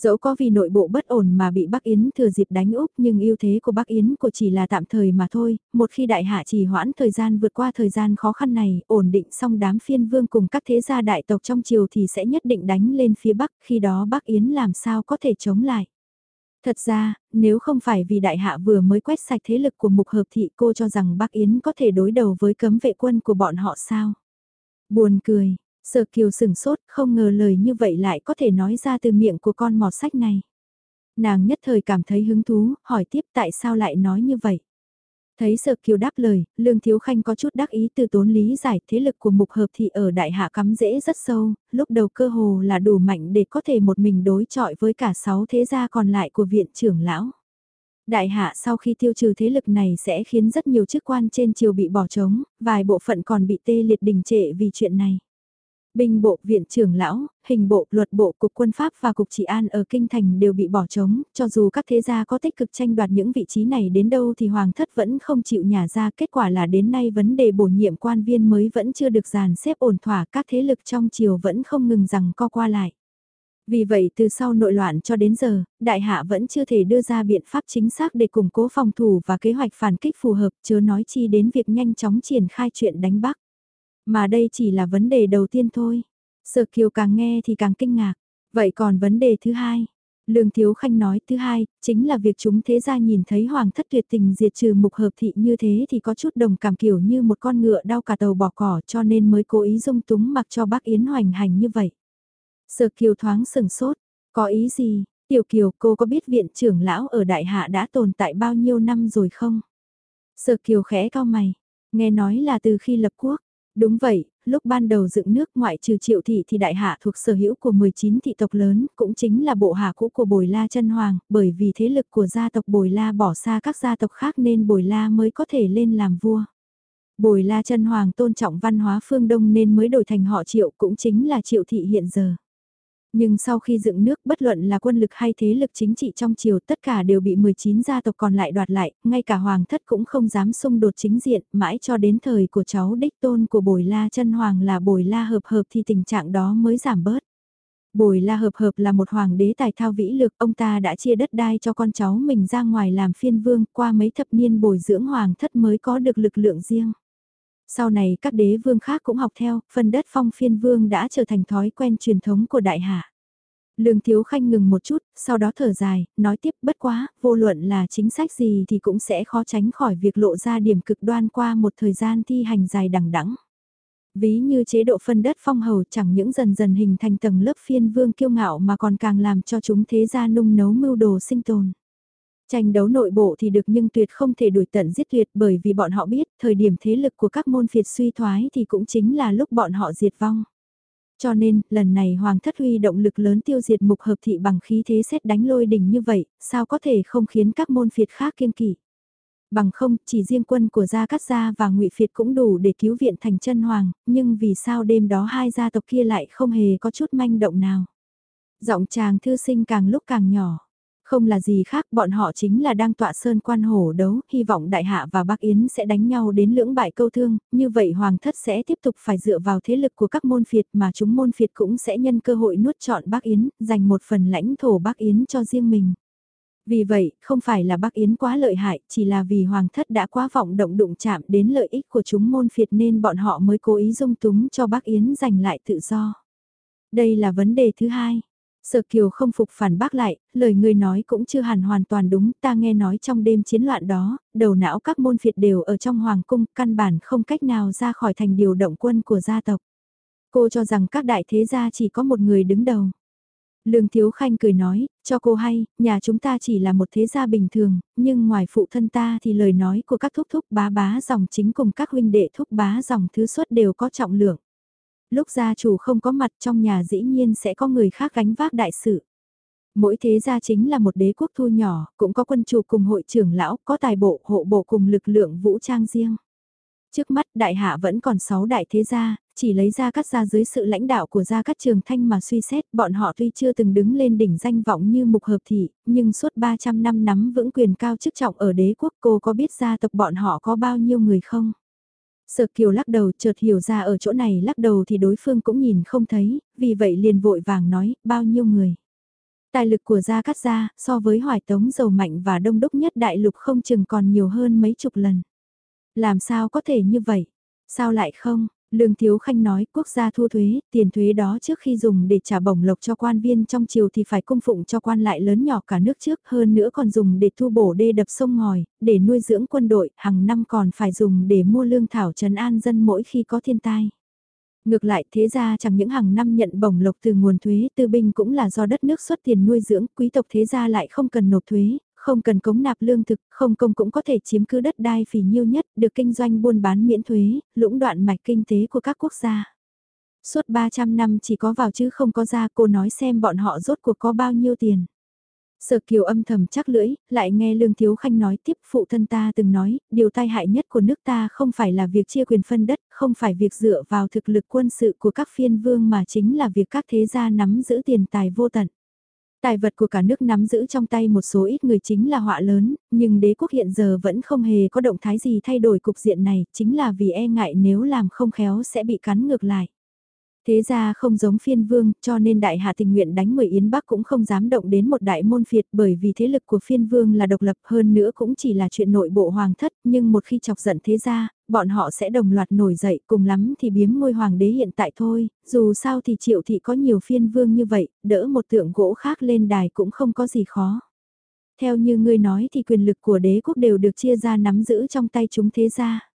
Dẫu có vì nội bộ bất ổn mà bị Bắc Yến thừa dịp đánh Úc nhưng ưu thế của Bắc Yến của chỉ là tạm thời mà thôi, một khi đại hạ chỉ hoãn thời gian vượt qua thời gian khó khăn này, ổn định xong đám phiên vương cùng các thế gia đại tộc trong triều thì sẽ nhất định đánh lên phía Bắc, khi đó Bắc Yến làm sao có thể chống lại. Thật ra, nếu không phải vì đại hạ vừa mới quét sạch thế lực của mục hợp thị cô cho rằng Bắc Yến có thể đối đầu với cấm vệ quân của bọn họ sao? Buồn cười, Sở Kiều sừng sốt, không ngờ lời như vậy lại có thể nói ra từ miệng của con mọt sách này. Nàng nhất thời cảm thấy hứng thú, hỏi tiếp tại sao lại nói như vậy. Thấy Sở Kiều đáp lời, Lương Thiếu Khanh có chút đắc ý từ tốn lý giải thế lực của mục hợp thì ở đại hạ cắm dễ rất sâu, lúc đầu cơ hồ là đủ mạnh để có thể một mình đối chọi với cả sáu thế gia còn lại của viện trưởng lão. Đại hạ sau khi tiêu trừ thế lực này sẽ khiến rất nhiều chức quan trên triều bị bỏ trống, vài bộ phận còn bị tê liệt đình trệ vì chuyện này. Binh bộ, viện trưởng lão, hình bộ, luật bộ, cục quân pháp và cục trị an ở kinh thành đều bị bỏ trống, cho dù các thế gia có tích cực tranh đoạt những vị trí này đến đâu thì hoàng thất vẫn không chịu nhả ra, kết quả là đến nay vấn đề bổ nhiệm quan viên mới vẫn chưa được dàn xếp ổn thỏa, các thế lực trong triều vẫn không ngừng rằng co qua lại. Vì vậy từ sau nội loạn cho đến giờ, đại hạ vẫn chưa thể đưa ra biện pháp chính xác để củng cố phòng thủ và kế hoạch phản kích phù hợp, chớ nói chi đến việc nhanh chóng triển khai chuyện đánh Bắc. Mà đây chỉ là vấn đề đầu tiên thôi. Sở Kiều càng nghe thì càng kinh ngạc. Vậy còn vấn đề thứ hai? Lương Thiếu Khanh nói thứ hai, chính là việc chúng thế gia nhìn thấy hoàng thất tuyệt tình diệt trừ mục hợp thị như thế thì có chút đồng cảm kiểu như một con ngựa đau cả tàu bỏ cỏ cho nên mới cố ý dung túng mặc cho bác Yến hoành hành như vậy. Sở Kiều thoáng sừng sốt, có ý gì, Tiểu Kiều cô có biết viện trưởng lão ở Đại Hạ đã tồn tại bao nhiêu năm rồi không? Sở Kiều khẽ cao mày, nghe nói là từ khi lập quốc, Đúng vậy, lúc ban đầu dựng nước ngoại trừ triệu thị thì đại hạ thuộc sở hữu của 19 thị tộc lớn, cũng chính là bộ hạ cũ của Bồi La chân Hoàng, bởi vì thế lực của gia tộc Bồi La bỏ xa các gia tộc khác nên Bồi La mới có thể lên làm vua. Bồi La chân Hoàng tôn trọng văn hóa phương Đông nên mới đổi thành họ triệu cũng chính là triệu thị hiện giờ. Nhưng sau khi dựng nước bất luận là quân lực hay thế lực chính trị trong triều tất cả đều bị 19 gia tộc còn lại đoạt lại, ngay cả hoàng thất cũng không dám xung đột chính diện, mãi cho đến thời của cháu đích tôn của bồi la chân hoàng là bồi la hợp hợp thì tình trạng đó mới giảm bớt. Bồi La Hợp Hợp là một hoàng đế tài thao vĩ lược, ông ta đã chia đất đai cho con cháu mình ra ngoài làm phiên vương, qua mấy thập niên bồi dưỡng hoàng thất mới có được lực lượng riêng. Sau này các đế vương khác cũng học theo, phần đất phong phiên vương đã trở thành thói quen truyền thống của đại hạ. Lương Thiếu Khanh ngừng một chút, sau đó thở dài, nói tiếp bất quá, vô luận là chính sách gì thì cũng sẽ khó tránh khỏi việc lộ ra điểm cực đoan qua một thời gian thi hành dài đằng đẵng. Ví như chế độ phân đất phong hầu chẳng những dần dần hình thành tầng lớp phiên vương kiêu ngạo mà còn càng làm cho chúng thế gia nung nấu mưu đồ sinh tồn. Tranh đấu nội bộ thì được nhưng tuyệt không thể đuổi tận giết tuyệt bởi vì bọn họ biết thời điểm thế lực của các môn phiệt suy thoái thì cũng chính là lúc bọn họ diệt vong. Cho nên, lần này Hoàng thất huy động lực lớn tiêu diệt mục hợp thị bằng khí thế xét đánh lôi đỉnh như vậy, sao có thể không khiến các môn phiệt khác kiên kỵ bằng không chỉ riêng quân của Gia Cát Gia và ngụy Phiệt cũng đủ để cứu viện thành chân hoàng, nhưng vì sao đêm đó hai gia tộc kia lại không hề có chút manh động nào. Giọng chàng thư sinh càng lúc càng nhỏ. Không là gì khác, bọn họ chính là đang tọa sơn quan hổ đấu, hy vọng Đại Hạ và Bắc Yến sẽ đánh nhau đến lưỡng bại câu thương, như vậy Hoàng thất sẽ tiếp tục phải dựa vào thế lực của các môn phiệt mà chúng môn phiệt cũng sẽ nhân cơ hội nuốt trọn Bắc Yến, dành một phần lãnh thổ Bắc Yến cho riêng mình. Vì vậy, không phải là Bắc Yến quá lợi hại, chỉ là vì Hoàng thất đã quá vọng động đụng chạm đến lợi ích của chúng môn phiệt nên bọn họ mới cố ý dung túng cho Bắc Yến giành lại tự do. Đây là vấn đề thứ hai. Sở Kiều không phục phản bác lại, lời người nói cũng chưa hẳn hoàn toàn đúng, ta nghe nói trong đêm chiến loạn đó, đầu não các môn phiệt đều ở trong hoàng cung, căn bản không cách nào ra khỏi thành điều động quân của gia tộc. Cô cho rằng các đại thế gia chỉ có một người đứng đầu. Lương Thiếu Khanh cười nói, cho cô hay, nhà chúng ta chỉ là một thế gia bình thường, nhưng ngoài phụ thân ta thì lời nói của các thúc thúc bá bá dòng chính cùng các huynh đệ thúc bá dòng thứ xuất đều có trọng lượng. Lúc gia chủ không có mặt trong nhà dĩ nhiên sẽ có người khác gánh vác đại sự. Mỗi thế gia chính là một đế quốc thu nhỏ, cũng có quân chủ cùng hội trưởng lão, có tài bộ, hộ bộ cùng lực lượng vũ trang riêng. Trước mắt đại hạ vẫn còn 6 đại thế gia, chỉ lấy ra cắt ra dưới sự lãnh đạo của gia cắt trường thanh mà suy xét, bọn họ tuy chưa từng đứng lên đỉnh danh vọng như mục hợp thị, nhưng suốt 300 năm nắm vững quyền cao chức trọng ở đế quốc cô có biết gia tộc bọn họ có bao nhiêu người không? Sở kiều lắc đầu chợt hiểu ra ở chỗ này lắc đầu thì đối phương cũng nhìn không thấy, vì vậy liền vội vàng nói, bao nhiêu người? Tài lực của gia cắt gia, so với hoài tống giàu mạnh và đông đúc nhất đại lục không chừng còn nhiều hơn mấy chục lần. Làm sao có thể như vậy? Sao lại không? Lương Thiếu Khanh nói quốc gia thu thuế, tiền thuế đó trước khi dùng để trả bổng lộc cho quan viên trong triều thì phải cung phụng cho quan lại lớn nhỏ cả nước trước hơn nữa còn dùng để thu bổ đê đập sông ngòi, để nuôi dưỡng quân đội, hàng năm còn phải dùng để mua lương thảo trấn an dân mỗi khi có thiên tai. Ngược lại thế ra chẳng những hàng năm nhận bổng lộc từ nguồn thuế tư binh cũng là do đất nước xuất tiền nuôi dưỡng, quý tộc thế gia lại không cần nộp thuế, không cần cống nạp lương thực, không công cũng có thể chiếm cứ đất đai phì nhiêu nhất, được kinh doanh buôn bán miễn thuế, lũng đoạn mạch kinh tế của các quốc gia. Suốt 300 năm chỉ có vào chứ không có ra cô nói xem bọn họ rốt cuộc có bao nhiêu tiền. Sở kiều âm thầm chắc lưỡi, lại nghe Lương Thiếu Khanh nói tiếp phụ thân ta từng nói, điều tai hại nhất của nước ta không phải là việc chia quyền phân đất, không phải việc dựa vào thực lực quân sự của các phiên vương mà chính là việc các thế gia nắm giữ tiền tài vô tận. Tài vật của cả nước nắm giữ trong tay một số ít người chính là họa lớn, nhưng đế quốc hiện giờ vẫn không hề có động thái gì thay đổi cục diện này, chính là vì e ngại nếu làm không khéo sẽ bị cắn ngược lại. Thế ra không giống phiên vương, cho nên đại hạ tình nguyện đánh mười Yến Bắc cũng không dám động đến một đại môn phiệt bởi vì thế lực của phiên vương là độc lập hơn nữa cũng chỉ là chuyện nội bộ hoàng thất, nhưng một khi chọc giận thế ra, bọn họ sẽ đồng loạt nổi dậy cùng lắm thì biếm ngôi hoàng đế hiện tại thôi, dù sao thì triệu thị có nhiều phiên vương như vậy, đỡ một tượng gỗ khác lên đài cũng không có gì khó. Theo như ngươi nói thì quyền lực của đế quốc đều được chia ra nắm giữ trong tay chúng thế gia.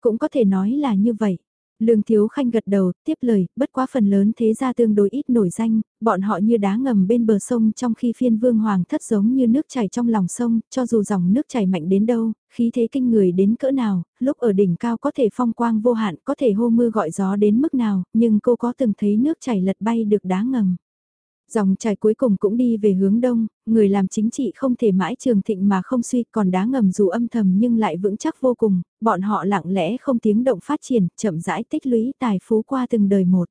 Cũng có thể nói là như vậy. Lương Thiếu Khanh gật đầu, tiếp lời, bất quá phần lớn thế gia tương đối ít nổi danh, bọn họ như đá ngầm bên bờ sông trong khi phiên vương hoàng thất giống như nước chảy trong lòng sông, cho dù dòng nước chảy mạnh đến đâu, khí thế kinh người đến cỡ nào, lúc ở đỉnh cao có thể phong quang vô hạn, có thể hô mưa gọi gió đến mức nào, nhưng cô có từng thấy nước chảy lật bay được đá ngầm. Dòng chảy cuối cùng cũng đi về hướng đông, người làm chính trị không thể mãi trường thịnh mà không suy còn đá ngầm dù âm thầm nhưng lại vững chắc vô cùng, bọn họ lặng lẽ không tiếng động phát triển, chậm rãi tích lũy tài phú qua từng đời một.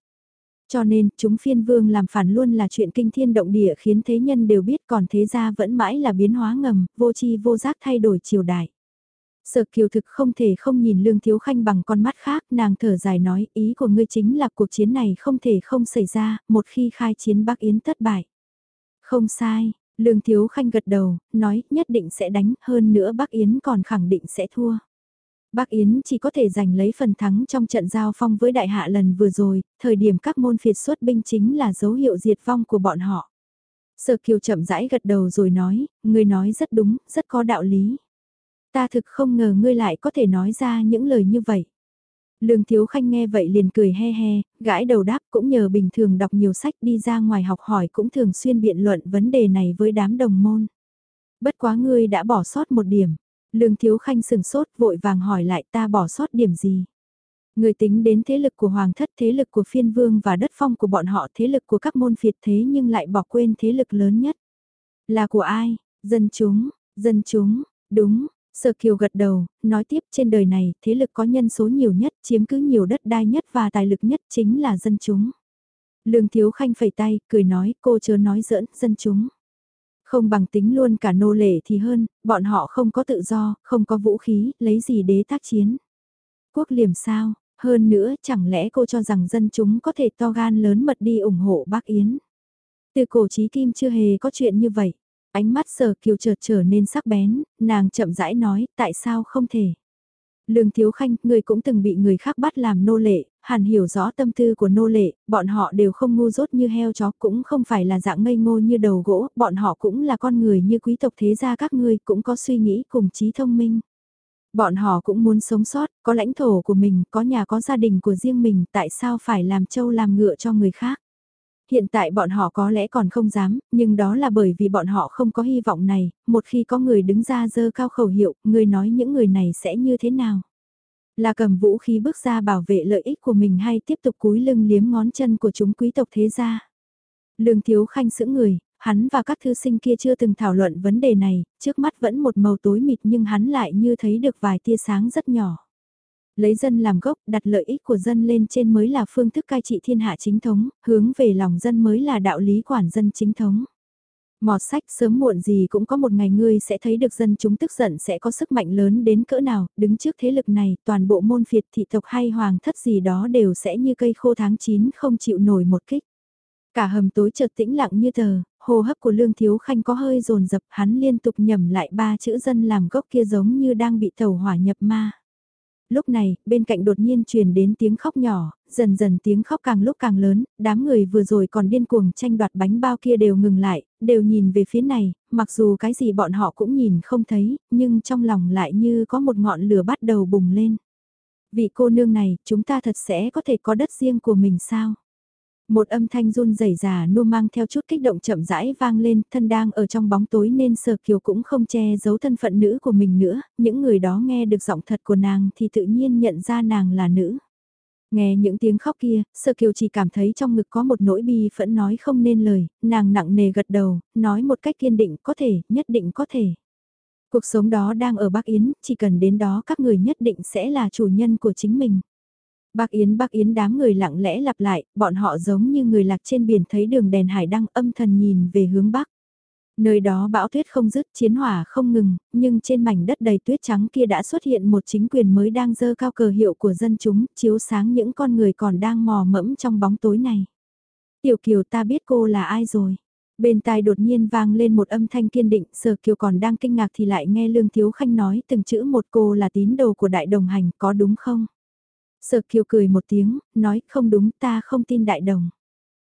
Cho nên, chúng phiên vương làm phản luôn là chuyện kinh thiên động địa khiến thế nhân đều biết còn thế gia vẫn mãi là biến hóa ngầm, vô chi vô giác thay đổi triều đại. Sở kiều thực không thể không nhìn Lương Thiếu Khanh bằng con mắt khác, nàng thở dài nói, ý của ngươi chính là cuộc chiến này không thể không xảy ra, một khi khai chiến Bắc Yến thất bại. Không sai, Lương Thiếu Khanh gật đầu, nói nhất định sẽ đánh, hơn nữa Bắc Yến còn khẳng định sẽ thua. Bắc Yến chỉ có thể giành lấy phần thắng trong trận giao phong với đại hạ lần vừa rồi, thời điểm các môn phiệt xuất binh chính là dấu hiệu diệt vong của bọn họ. Sở Kiều chậm rãi gật đầu rồi nói, người nói rất đúng, rất có đạo lý. Ta thực không ngờ ngươi lại có thể nói ra những lời như vậy. Lương Thiếu Khanh nghe vậy liền cười he he, gãi đầu đáp cũng nhờ bình thường đọc nhiều sách đi ra ngoài học hỏi cũng thường xuyên biện luận vấn đề này với đám đồng môn. Bất quá ngươi đã bỏ sót một điểm. Lương Thiếu Khanh sừng sốt vội vàng hỏi lại ta bỏ sót điểm gì. Người tính đến thế lực của Hoàng thất, thế lực của phiên vương và đất phong của bọn họ, thế lực của các môn phiệt thế nhưng lại bỏ quên thế lực lớn nhất. Là của ai? Dân chúng, dân chúng, đúng, Sở Kiều gật đầu, nói tiếp trên đời này, thế lực có nhân số nhiều nhất, chiếm cứ nhiều đất đai nhất và tài lực nhất chính là dân chúng. Lương Thiếu Khanh phẩy tay, cười nói, cô chớ nói giỡn, dân chúng. Không bằng tính luôn cả nô lệ thì hơn, bọn họ không có tự do, không có vũ khí, lấy gì đế tác chiến. Quốc liềm sao, hơn nữa chẳng lẽ cô cho rằng dân chúng có thể to gan lớn mật đi ủng hộ bác Yến. Từ cổ trí kim chưa hề có chuyện như vậy. Ánh mắt sở kiều chợt trở nên sắc bén, nàng chậm rãi nói, tại sao không thể. Lương Thiếu Khanh, người cũng từng bị người khác bắt làm nô lệ, hẳn hiểu rõ tâm tư của nô lệ, bọn họ đều không ngu dốt như heo chó, cũng không phải là dạng ngây ngô như đầu gỗ, bọn họ cũng là con người như quý tộc thế gia các ngươi, cũng có suy nghĩ cùng trí thông minh. Bọn họ cũng muốn sống sót, có lãnh thổ của mình, có nhà có gia đình của riêng mình, tại sao phải làm trâu làm ngựa cho người khác. Hiện tại bọn họ có lẽ còn không dám, nhưng đó là bởi vì bọn họ không có hy vọng này, một khi có người đứng ra dơ cao khẩu hiệu, người nói những người này sẽ như thế nào? Là cầm vũ khí bước ra bảo vệ lợi ích của mình hay tiếp tục cúi lưng liếm ngón chân của chúng quý tộc thế gia? Lương Thiếu Khanh sững người, hắn và các thư sinh kia chưa từng thảo luận vấn đề này, trước mắt vẫn một màu tối mịt nhưng hắn lại như thấy được vài tia sáng rất nhỏ. Lấy dân làm gốc, đặt lợi ích của dân lên trên mới là phương thức cai trị thiên hạ chính thống, hướng về lòng dân mới là đạo lý quản dân chính thống. Mọt sách sớm muộn gì cũng có một ngày ngươi sẽ thấy được dân chúng tức giận sẽ có sức mạnh lớn đến cỡ nào, đứng trước thế lực này, toàn bộ môn phiệt thị tộc hay hoàng thất gì đó đều sẽ như cây khô tháng 9 không chịu nổi một kích. Cả hầm tối chợt tĩnh lặng như tờ, hô hấp của Lương Thiếu Khanh có hơi rồn rập, hắn liên tục nhầm lại ba chữ dân làm gốc kia giống như đang bị tàu hỏa nhập ma. Lúc này, bên cạnh đột nhiên truyền đến tiếng khóc nhỏ, dần dần tiếng khóc càng lúc càng lớn, đám người vừa rồi còn điên cuồng tranh đoạt bánh bao kia đều ngừng lại, đều nhìn về phía này, mặc dù cái gì bọn họ cũng nhìn không thấy, nhưng trong lòng lại như có một ngọn lửa bắt đầu bùng lên. Vị cô nương này, chúng ta thật sẽ có thể có đất riêng của mình sao? Một âm thanh run rẩy già nua mang theo chút kích động chậm rãi vang lên, thân đang ở trong bóng tối nên Sở Kiều cũng không che giấu thân phận nữ của mình nữa, những người đó nghe được giọng thật của nàng thì tự nhiên nhận ra nàng là nữ. Nghe những tiếng khóc kia, sơ Kiều chỉ cảm thấy trong ngực có một nỗi bi phẫn nói không nên lời, nàng nặng nề gật đầu, nói một cách kiên định có thể, nhất định có thể. Cuộc sống đó đang ở Bắc Yến, chỉ cần đến đó các người nhất định sẽ là chủ nhân của chính mình. Bác Yến bác Yến đám người lặng lẽ lặp lại, bọn họ giống như người lạc trên biển thấy đường đèn hải đăng âm thần nhìn về hướng Bắc. Nơi đó bão tuyết không dứt, chiến hỏa không ngừng, nhưng trên mảnh đất đầy tuyết trắng kia đã xuất hiện một chính quyền mới đang dơ cao cờ hiệu của dân chúng, chiếu sáng những con người còn đang mò mẫm trong bóng tối này. Tiểu Kiều ta biết cô là ai rồi. Bên tai đột nhiên vang lên một âm thanh kiên định, Sở Kiều còn đang kinh ngạc thì lại nghe Lương Thiếu Khanh nói từng chữ một cô là tín đồ của đại đồng hành, có đúng không? Sở Kiều cười một tiếng, nói không đúng ta không tin đại đồng.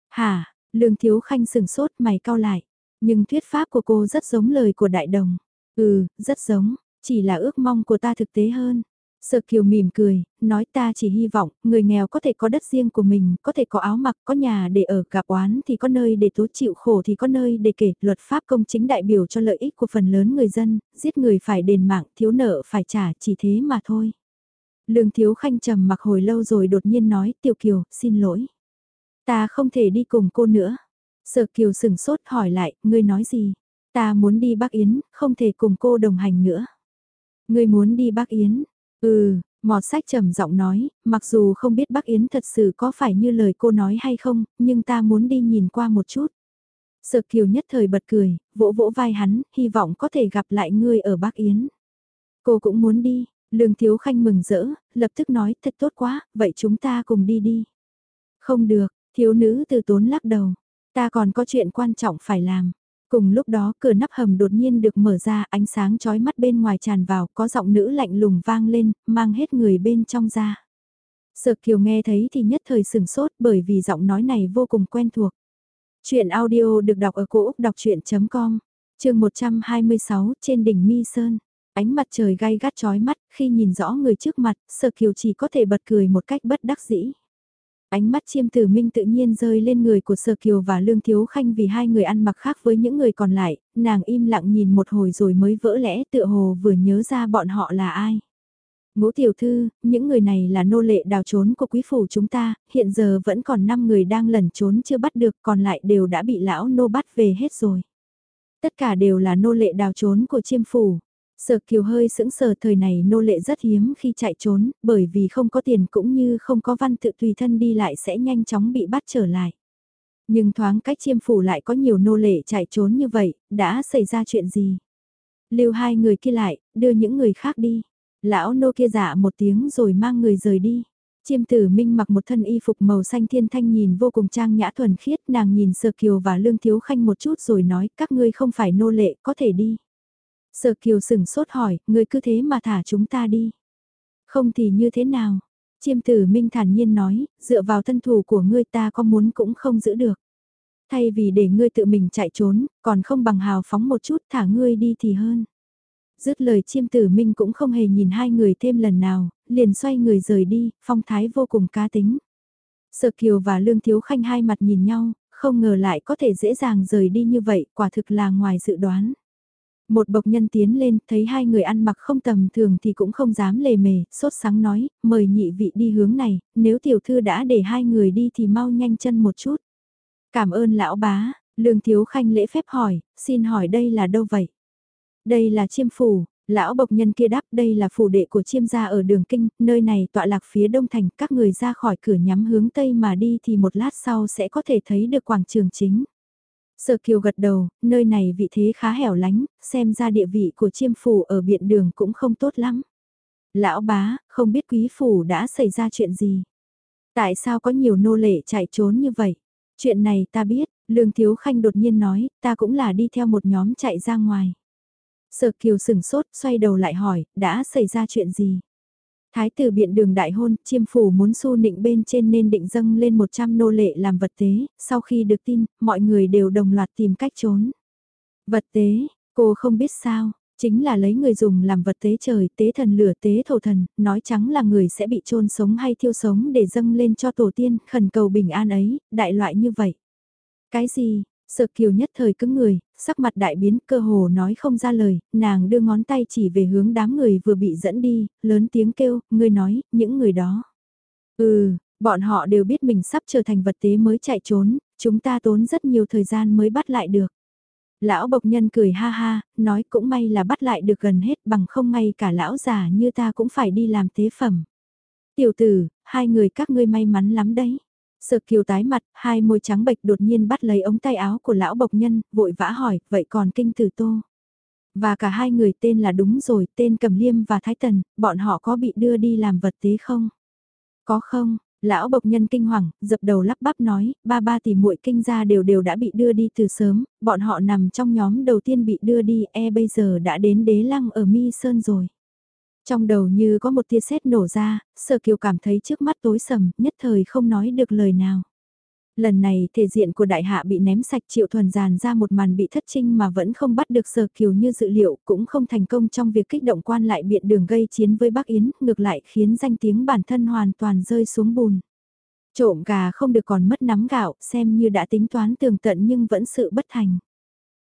Hả, Lương Thiếu Khanh sừng sốt mày cau lại, nhưng thuyết pháp của cô rất giống lời của đại đồng. Ừ, rất giống, chỉ là ước mong của ta thực tế hơn. Sở Kiều mỉm cười, nói ta chỉ hy vọng, người nghèo có thể có đất riêng của mình, có thể có áo mặc, có nhà để ở, gặp oán thì có nơi để tố chịu khổ thì có nơi để kể, luật pháp công chính đại biểu cho lợi ích của phần lớn người dân, giết người phải đền mạng, thiếu nợ phải trả, chỉ thế mà thôi. Lương Thiếu Khanh trầm mặc hồi lâu rồi đột nhiên nói, Tiểu Kiều, xin lỗi. Ta không thể đi cùng cô nữa. Sở Kiều sửng sốt hỏi lại, ngươi nói gì? Ta muốn đi Bắc Yến, không thể cùng cô đồng hành nữa. Ngươi muốn đi Bắc Yến? Ừ, Mọt sách trầm giọng nói, mặc dù không biết Bắc Yến thật sự có phải như lời cô nói hay không, nhưng ta muốn đi nhìn qua một chút. Sở kiều nhất thời bật cười, vỗ vỗ vai hắn, hy vọng có thể gặp lại ngươi ở Bắc Yến. Cô cũng muốn đi, Lương Thiếu Khanh mừng rỡ, lập tức nói thật tốt quá, vậy chúng ta cùng đi đi. Không được, thiếu nữ từ tốn lắc đầu, ta còn có chuyện quan trọng phải làm. Cùng lúc đó cửa nắp hầm đột nhiên được mở ra ánh sáng chói mắt bên ngoài tràn vào có giọng nữ lạnh lùng vang lên, mang hết người bên trong ra. Sợ Kiều nghe thấy thì nhất thời sừng sốt bởi vì giọng nói này vô cùng quen thuộc. Chuyện audio được đọc ở cổ Úc đọc chuyện.com, trường 126 trên đỉnh Mi Sơn. Ánh mặt trời gai gắt chói mắt khi nhìn rõ người trước mặt, Sở Kiều chỉ có thể bật cười một cách bất đắc dĩ. Ánh mắt chiêm tử minh tự nhiên rơi lên người của Sở Kiều và Lương Thiếu Khanh vì hai người ăn mặc khác với những người còn lại, nàng im lặng nhìn một hồi rồi mới vỡ lẽ tựa hồ vừa nhớ ra bọn họ là ai. Ngũ tiểu thư, những người này là nô lệ đào trốn của quý phủ chúng ta, hiện giờ vẫn còn 5 người đang lẩn trốn chưa bắt được còn lại đều đã bị lão nô bắt về hết rồi. Tất cả đều là nô lệ đào trốn của chiêm phủ. Sở kiều hơi sững sờ thời này nô lệ rất hiếm khi chạy trốn, bởi vì không có tiền cũng như không có văn tự tùy thân đi lại sẽ nhanh chóng bị bắt trở lại. Nhưng thoáng cách chiêm phủ lại có nhiều nô lệ chạy trốn như vậy, đã xảy ra chuyện gì? Lưu hai người kia lại, đưa những người khác đi. Lão nô kia giả một tiếng rồi mang người rời đi. Chiêm tử minh mặc một thân y phục màu xanh thiên thanh nhìn vô cùng trang nhã thuần khiết nàng nhìn sờ Kiều và Lương Thiếu Khanh một chút rồi nói các ngươi không phải nô lệ có thể đi. Sở Kiều sừng sốt hỏi, người cứ thế mà thả chúng ta đi. Không thì như thế nào? Chiêm tử minh thản nhiên nói, dựa vào thân thủ của ngươi ta có muốn cũng không giữ được. Thay vì để ngươi tự mình chạy trốn, còn không bằng hào phóng một chút thả ngươi đi thì hơn. Dứt lời chiêm tử minh cũng không hề nhìn hai người thêm lần nào, liền xoay người rời đi, phong thái vô cùng cá tính. Sở Kiều và Lương Thiếu Khanh hai mặt nhìn nhau, không ngờ lại có thể dễ dàng rời đi như vậy, quả thực là ngoài dự đoán. Một bộc nhân tiến lên, thấy hai người ăn mặc không tầm thường thì cũng không dám lề mề, sốt sáng nói, mời nhị vị đi hướng này, nếu tiểu thư đã để hai người đi thì mau nhanh chân một chút. Cảm ơn lão bá, lương thiếu khanh lễ phép hỏi, xin hỏi đây là đâu vậy? Đây là chiêm phủ, lão bộc nhân kia đáp đây là phủ đệ của chiêm gia ở đường kinh, nơi này tọa lạc phía đông thành, các người ra khỏi cửa nhắm hướng tây mà đi thì một lát sau sẽ có thể thấy được quảng trường chính. Sở Kiều gật đầu, nơi này vị thế khá hẻo lánh, xem ra địa vị của chiêm phủ ở biện đường cũng không tốt lắm. Lão bá, không biết quý phủ đã xảy ra chuyện gì? Tại sao có nhiều nô lệ chạy trốn như vậy? Chuyện này ta biết, Lương Thiếu Khanh đột nhiên nói, ta cũng là đi theo một nhóm chạy ra ngoài. Sở Kiều sừng sốt, xoay đầu lại hỏi, đã xảy ra chuyện gì? Thái tử biện đường đại hôn, chiêm phủ muốn su nịnh bên trên nên định dâng lên 100 nô lệ làm vật tế, sau khi được tin, mọi người đều đồng loạt tìm cách trốn. Vật tế, cô không biết sao, chính là lấy người dùng làm vật tế trời, tế thần lửa, tế thổ thần, nói trắng là người sẽ bị chôn sống hay thiêu sống để dâng lên cho tổ tiên, khẩn cầu bình an ấy, đại loại như vậy. Cái gì, Sợ kiều nhất thời cứng người, sắc mặt đại biến cơ hồ nói không ra lời, nàng đưa ngón tay chỉ về hướng đám người vừa bị dẫn đi, lớn tiếng kêu, ngươi nói, những người đó. Ừ, bọn họ đều biết mình sắp trở thành vật tế mới chạy trốn, chúng ta tốn rất nhiều thời gian mới bắt lại được. Lão bộc nhân cười ha ha, nói cũng may là bắt lại được gần hết bằng không ngay cả lão già như ta cũng phải đi làm tế phẩm. Tiểu tử, hai người các ngươi may mắn lắm đấy. Sợ kiều tái mặt, hai môi trắng bệch đột nhiên bắt lấy ống tay áo của lão bộc nhân, vội vã hỏi, vậy còn kinh tử tô? Và cả hai người tên là đúng rồi, tên Cầm Liêm và Thái Tần, bọn họ có bị đưa đi làm vật tế không? Có không? Lão bộc nhân kinh hoàng, dập đầu lắp bắp nói, ba ba tỷ muội kinh gia đều đều đã bị đưa đi từ sớm, bọn họ nằm trong nhóm đầu tiên bị đưa đi, e bây giờ đã đến đế lăng ở Mi Sơn rồi. Trong đầu như có một tia sét nổ ra, sở kiều cảm thấy trước mắt tối sầm, nhất thời không nói được lời nào. Lần này thể diện của đại hạ bị ném sạch triệu thuần giàn ra một màn bị thất trinh mà vẫn không bắt được sở kiều như dự liệu cũng không thành công trong việc kích động quan lại biện đường gây chiến với Bắc Yến, ngược lại khiến danh tiếng bản thân hoàn toàn rơi xuống bùn. Trộm gà không được còn mất nắm gạo, xem như đã tính toán tường tận nhưng vẫn sự bất thành.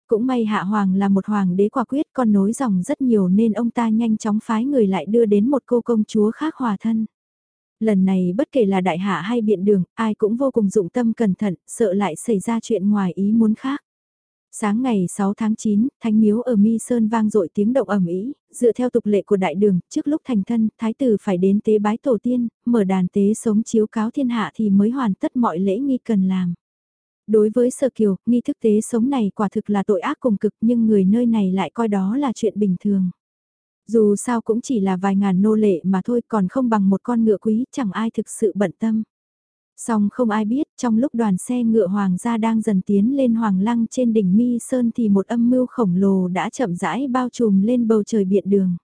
Cũng may Hạ Hoàng là một hoàng đế quả quyết con nối dòng rất nhiều nên ông ta nhanh chóng phái người lại đưa đến một cô công chúa khác hòa thân. Lần này bất kể là đại hạ hay biện đường, ai cũng vô cùng dụng tâm cẩn thận, sợ lại xảy ra chuyện ngoài ý muốn khác. Sáng ngày 6 tháng 9, thánh miếu ở Mi Sơn vang dội tiếng động ầm ĩ, dựa theo tục lệ của đại đường, trước lúc thành thân, thái tử phải đến tế bái tổ tiên, mở đàn tế sống chiếu cáo thiên hạ thì mới hoàn tất mọi lễ nghi cần làm. Đối với Sở Kiều, nghi thức tế sống này quả thực là tội ác cùng cực nhưng người nơi này lại coi đó là chuyện bình thường. Dù sao cũng chỉ là vài ngàn nô lệ mà thôi còn không bằng một con ngựa quý chẳng ai thực sự bận tâm. Song không ai biết, trong lúc đoàn xe ngựa hoàng gia đang dần tiến lên hoàng lăng trên đỉnh mi sơn thì một âm mưu khổng lồ đã chậm rãi bao trùm lên bầu trời biện đường.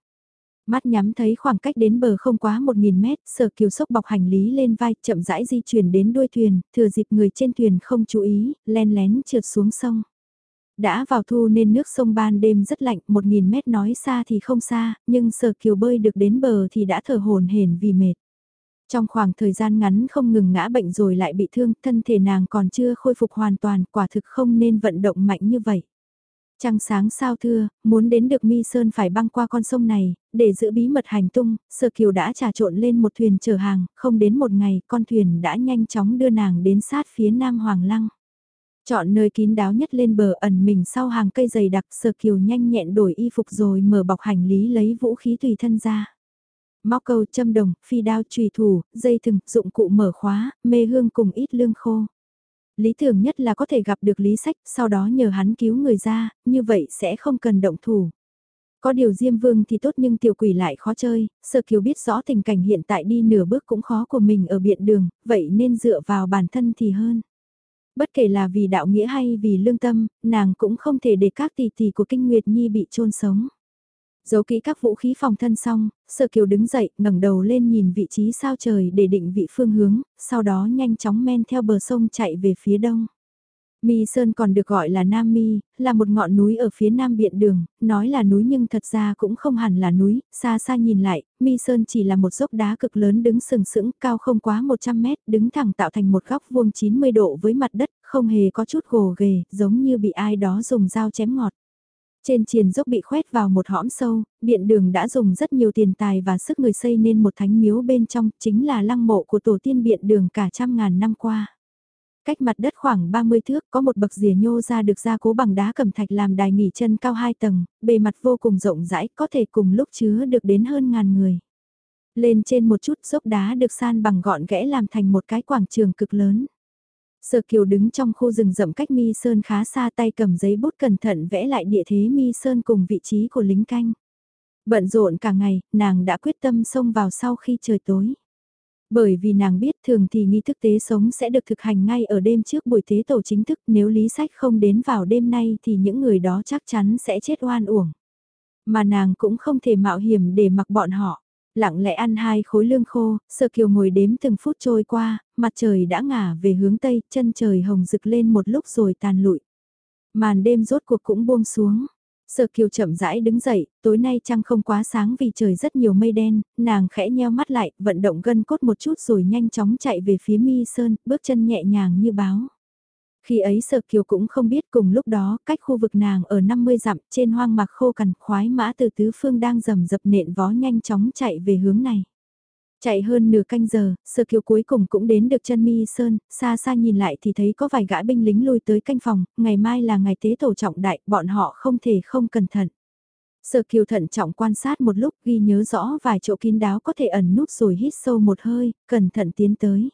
Mắt nhắm thấy khoảng cách đến bờ không quá 1.000 mét, sở kiều sốc bọc hành lý lên vai, chậm rãi di chuyển đến đuôi thuyền, thừa dịp người trên thuyền không chú ý, len lén trượt xuống sông. Đã vào thu nên nước sông ban đêm rất lạnh, 1.000 mét nói xa thì không xa, nhưng sở kiều bơi được đến bờ thì đã thở hồn hển vì mệt. Trong khoảng thời gian ngắn không ngừng ngã bệnh rồi lại bị thương, thân thể nàng còn chưa khôi phục hoàn toàn, quả thực không nên vận động mạnh như vậy. Trăng sáng sao thưa, muốn đến được Mi Sơn phải băng qua con sông này, để giữ bí mật hành tung, Sơ Kiều đã trà trộn lên một thuyền chở hàng, không đến một ngày, con thuyền đã nhanh chóng đưa nàng đến sát phía Nam Hoàng Lăng. Chọn nơi kín đáo nhất lên bờ ẩn mình sau hàng cây dày đặc Sơ Kiều nhanh nhẹn đổi y phục rồi mở bọc hành lý lấy vũ khí tùy thân ra. Móc câu châm đồng, phi đao trùy thủ, dây thừng, dụng cụ mở khóa, mê hương cùng ít lương khô. Lý tưởng nhất là có thể gặp được Lý Sách, sau đó nhờ hắn cứu người ra, như vậy sẽ không cần động thủ. Có điều Diêm Vương thì tốt nhưng tiểu quỷ lại khó chơi, Sơ Kiều biết rõ tình cảnh hiện tại đi nửa bước cũng khó của mình ở biện đường, vậy nên dựa vào bản thân thì hơn. Bất kể là vì đạo nghĩa hay vì lương tâm, nàng cũng không thể để các tỷ tỷ của Kinh Nguyệt Nhi bị chôn sống. Giấu kỹ các vũ khí phòng thân xong, Sở Kiều đứng dậy, ngẩng đầu lên nhìn vị trí sao trời để định vị phương hướng, sau đó nhanh chóng men theo bờ sông chạy về phía đông. Mi Sơn còn được gọi là Nam Mi, là một ngọn núi ở phía nam biện đường, nói là núi nhưng thật ra cũng không hẳn là núi, xa xa nhìn lại, Mi Sơn chỉ là một dốc đá cực lớn đứng sừng sững, cao không quá 100 mét, đứng thẳng tạo thành một góc vuông 90 độ với mặt đất, không hề có chút gồ ghề, giống như bị ai đó dùng dao chém ngọt. Trên triền dốc bị khoét vào một hõm sâu, điện đường đã dùng rất nhiều tiền tài và sức người xây nên một thánh miếu bên trong, chính là lăng mộ của tổ tiên biện đường cả trăm ngàn năm qua. Cách mặt đất khoảng 30 thước có một bậc rìa nhô ra được gia cố bằng đá cẩm thạch làm đài nghỉ chân cao 2 tầng, bề mặt vô cùng rộng rãi có thể cùng lúc chứa được đến hơn ngàn người. Lên trên một chút dốc đá được san bằng gọn ghẽ làm thành một cái quảng trường cực lớn. Sở Kiều đứng trong khu rừng rậm cách Mi Sơn khá xa tay cầm giấy bút cẩn thận vẽ lại địa thế Mi Sơn cùng vị trí của lính canh. Bận rộn cả ngày, nàng đã quyết tâm xông vào sau khi trời tối. Bởi vì nàng biết thường thì nghi thức tế sống sẽ được thực hành ngay ở đêm trước buổi tế tổ chính thức nếu lý sách không đến vào đêm nay thì những người đó chắc chắn sẽ chết oan uổng. Mà nàng cũng không thể mạo hiểm để mặc bọn họ. Lặng lẽ ăn hai khối lương khô, sơ kiều ngồi đếm từng phút trôi qua, mặt trời đã ngả về hướng tây, chân trời hồng rực lên một lúc rồi tàn lụi. Màn đêm rốt cuộc cũng buông xuống. Sở Kiều chậm rãi đứng dậy, tối nay trăng không quá sáng vì trời rất nhiều mây đen, nàng khẽ nheo mắt lại, vận động gân cốt một chút rồi nhanh chóng chạy về phía mi sơn, bước chân nhẹ nhàng như báo. Khi ấy Sở Kiều cũng không biết cùng lúc đó, cách khu vực nàng ở 50 dặm trên hoang mạc khô cằn khoái mã từ tứ phương đang rầm dập nện vó nhanh chóng chạy về hướng này. Chạy hơn nửa canh giờ, sơ Kiều cuối cùng cũng đến được chân mi sơn, xa xa nhìn lại thì thấy có vài gã binh lính lui tới canh phòng, ngày mai là ngày tế tổ trọng đại, bọn họ không thể không cẩn thận. sơ Kiều thận trọng quan sát một lúc ghi nhớ rõ vài chỗ kín đáo có thể ẩn nút rồi hít sâu một hơi, cẩn thận tiến tới.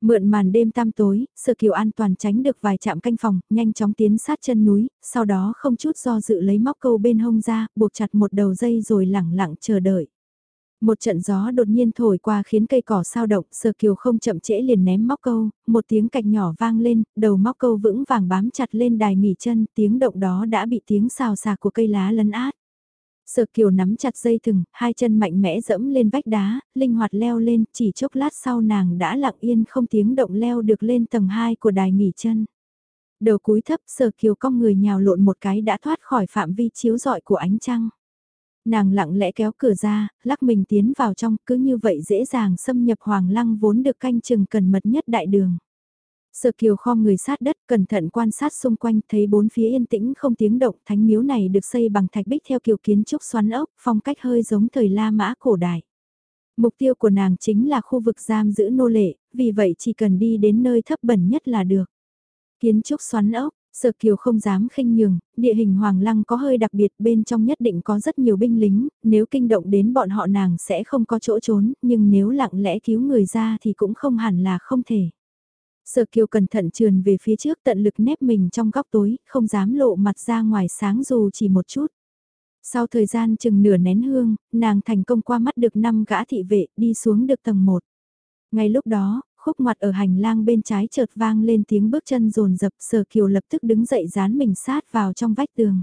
Mượn màn đêm tam tối, Sở Kiều an toàn tránh được vài trạm canh phòng, nhanh chóng tiến sát chân núi, sau đó không chút do dự lấy móc câu bên hông ra, buộc chặt một đầu dây rồi lẳng lặng chờ đợi. Một trận gió đột nhiên thổi qua khiến cây cỏ sao động, Sở Kiều không chậm trễ liền ném móc câu, một tiếng cạch nhỏ vang lên, đầu móc câu vững vàng bám chặt lên đài nghỉ chân, tiếng động đó đã bị tiếng xào xạc của cây lá lấn át. Sở Kiều nắm chặt dây thừng, hai chân mạnh mẽ dẫm lên vách đá, linh hoạt leo lên, chỉ chốc lát sau nàng đã lặng yên không tiếng động leo được lên tầng 2 của đài nghỉ chân. Đầu cúi thấp Sở Kiều cong người nhào lộn một cái đã thoát khỏi phạm vi chiếu rọi của ánh trăng. Nàng lặng lẽ kéo cửa ra, lắc mình tiến vào trong, cứ như vậy dễ dàng xâm nhập hoàng lăng vốn được canh chừng cần mật nhất đại đường. Sở kiều khom người sát đất cẩn thận quan sát xung quanh thấy bốn phía yên tĩnh không tiếng động thánh miếu này được xây bằng thạch bích theo kiểu kiến trúc xoắn ốc phong cách hơi giống thời La Mã cổ đại. Mục tiêu của nàng chính là khu vực giam giữ nô lệ, vì vậy chỉ cần đi đến nơi thấp bẩn nhất là được. Kiến trúc xoắn ốc, Sở Kiều không dám khinh nhường, địa hình Hoàng Lăng có hơi đặc biệt bên trong nhất định có rất nhiều binh lính, nếu kinh động đến bọn họ nàng sẽ không có chỗ trốn, nhưng nếu lặng lẽ cứu người ra thì cũng không hẳn là không thể. Sở Kiều cẩn thận trườn về phía trước tận lực nép mình trong góc tối, không dám lộ mặt ra ngoài sáng dù chỉ một chút. Sau thời gian chừng nửa nén hương, nàng thành công qua mắt được năm gã thị vệ đi xuống được tầng 1. Ngay lúc đó, khúc ngoặt ở hành lang bên trái chợt vang lên tiếng bước chân rồn rập sở kiều lập tức đứng dậy dán mình sát vào trong vách tường.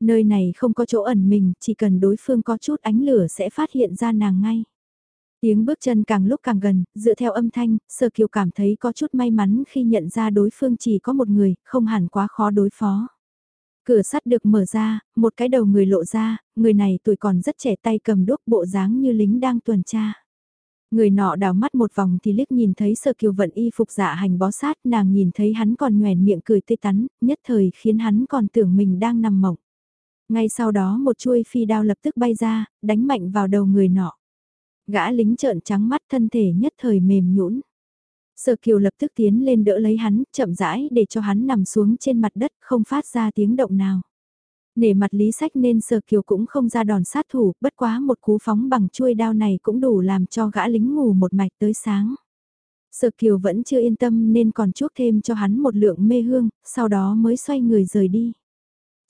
Nơi này không có chỗ ẩn mình, chỉ cần đối phương có chút ánh lửa sẽ phát hiện ra nàng ngay. Tiếng bước chân càng lúc càng gần, dựa theo âm thanh, Sở Kiều cảm thấy có chút may mắn khi nhận ra đối phương chỉ có một người, không hẳn quá khó đối phó. Cửa sắt được mở ra, một cái đầu người lộ ra, người này tuổi còn rất trẻ tay cầm đuốc bộ dáng như lính đang tuần tra. Người nọ đào mắt một vòng thì liếc nhìn thấy Sở Kiều vận y phục dạ hành bó sát, nàng nhìn thấy hắn còn nhoèn miệng cười tươi tắn, nhất thời khiến hắn còn tưởng mình đang nằm mộng. Ngay sau đó một chuôi phi đao lập tức bay ra, đánh mạnh vào đầu người nọ. Gã lính trợn trắng mắt thân thể nhất thời mềm nhũn. Sở Kiều lập tức tiến lên đỡ lấy hắn, chậm rãi để cho hắn nằm xuống trên mặt đất, không phát ra tiếng động nào. Nể mặt Lý Sách nên Sở Kiều cũng không ra đòn sát thủ, bất quá một cú phóng bằng chuôi đao này cũng đủ làm cho gã lính ngủ một mạch tới sáng. Sở Kiều vẫn chưa yên tâm nên còn chuốc thêm cho hắn một lượng mê hương, sau đó mới xoay người rời đi.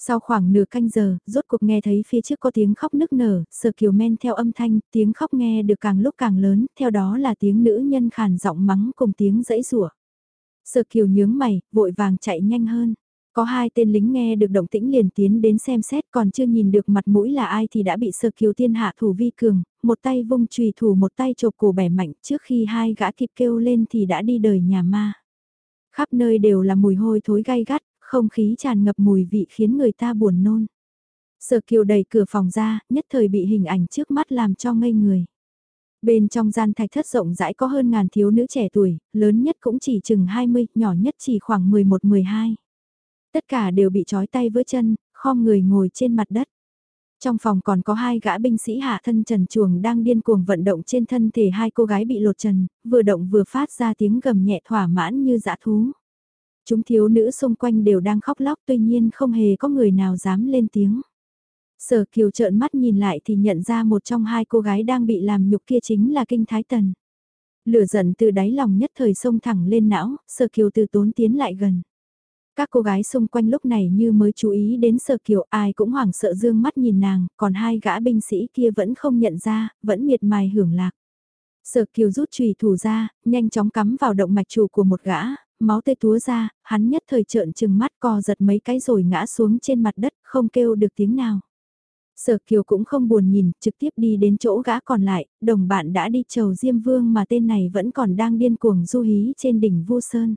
Sau khoảng nửa canh giờ, rốt cuộc nghe thấy phía trước có tiếng khóc nức nở, Sở Kiều men theo âm thanh, tiếng khóc nghe được càng lúc càng lớn, theo đó là tiếng nữ nhân khàn giọng mắng cùng tiếng dẫy rủa. Sở Kiều nhướng mày, vội vàng chạy nhanh hơn. Có hai tên lính nghe được động tĩnh liền tiến đến xem xét còn chưa nhìn được mặt mũi là ai thì đã bị sơ kiều tiên hạ thủ vi cường, một tay vung trùy thủ một tay chộp cổ bẻ mạnh trước khi hai gã kịp kêu lên thì đã đi đời nhà ma. Khắp nơi đều là mùi hôi thối gai gắt, không khí tràn ngập mùi vị khiến người ta buồn nôn. Sở kiều đẩy cửa phòng ra, nhất thời bị hình ảnh trước mắt làm cho ngây người. Bên trong gian thạch thất rộng rãi có hơn ngàn thiếu nữ trẻ tuổi, lớn nhất cũng chỉ chừng 20, nhỏ nhất chỉ khoảng 11-12. Tất cả đều bị trói tay với chân, khom người ngồi trên mặt đất. Trong phòng còn có hai gã binh sĩ hạ thân trần chuồng đang điên cuồng vận động trên thân thể hai cô gái bị lột trần, vừa động vừa phát ra tiếng gầm nhẹ thỏa mãn như dã thú. Chúng thiếu nữ xung quanh đều đang khóc lóc tuy nhiên không hề có người nào dám lên tiếng. Sở kiều trợn mắt nhìn lại thì nhận ra một trong hai cô gái đang bị làm nhục kia chính là Kinh Thái Tần. Lửa giận từ đáy lòng nhất thời sông thẳng lên não, sở kiều từ tốn tiến lại gần. Các cô gái xung quanh lúc này như mới chú ý đến sở kiều ai cũng hoảng sợ dương mắt nhìn nàng, còn hai gã binh sĩ kia vẫn không nhận ra, vẫn miệt mài hưởng lạc. Sở kiều rút chùy thủ ra, nhanh chóng cắm vào động mạch chủ của một gã, máu tê túa ra, hắn nhất thời trợn trừng mắt co giật mấy cái rồi ngã xuống trên mặt đất, không kêu được tiếng nào. Sở kiều cũng không buồn nhìn, trực tiếp đi đến chỗ gã còn lại, đồng bạn đã đi chầu Diêm Vương mà tên này vẫn còn đang điên cuồng du hí trên đỉnh Vu Sơn.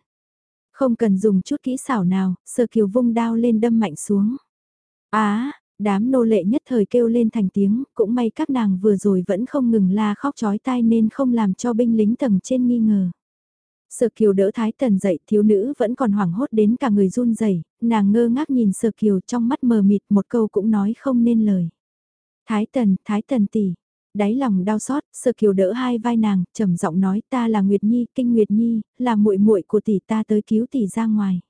Không cần dùng chút kỹ xảo nào, Sở kiều vung đao lên đâm mạnh xuống. Á, đám nô lệ nhất thời kêu lên thành tiếng, cũng may các nàng vừa rồi vẫn không ngừng la khóc chói tai nên không làm cho binh lính tầng trên nghi ngờ. Sở Kiều đỡ Thái Tần dậy, thiếu nữ vẫn còn hoảng hốt đến cả người run rẩy, nàng ngơ ngác nhìn Sở Kiều trong mắt mờ mịt một câu cũng nói không nên lời. Thái Tần, Thái Tần tỷ, đáy lòng đau xót, Sở Kiều đỡ hai vai nàng, trầm giọng nói ta là Nguyệt Nhi, kinh Nguyệt Nhi, là muội muội của tỷ ta tới cứu tỷ ra ngoài.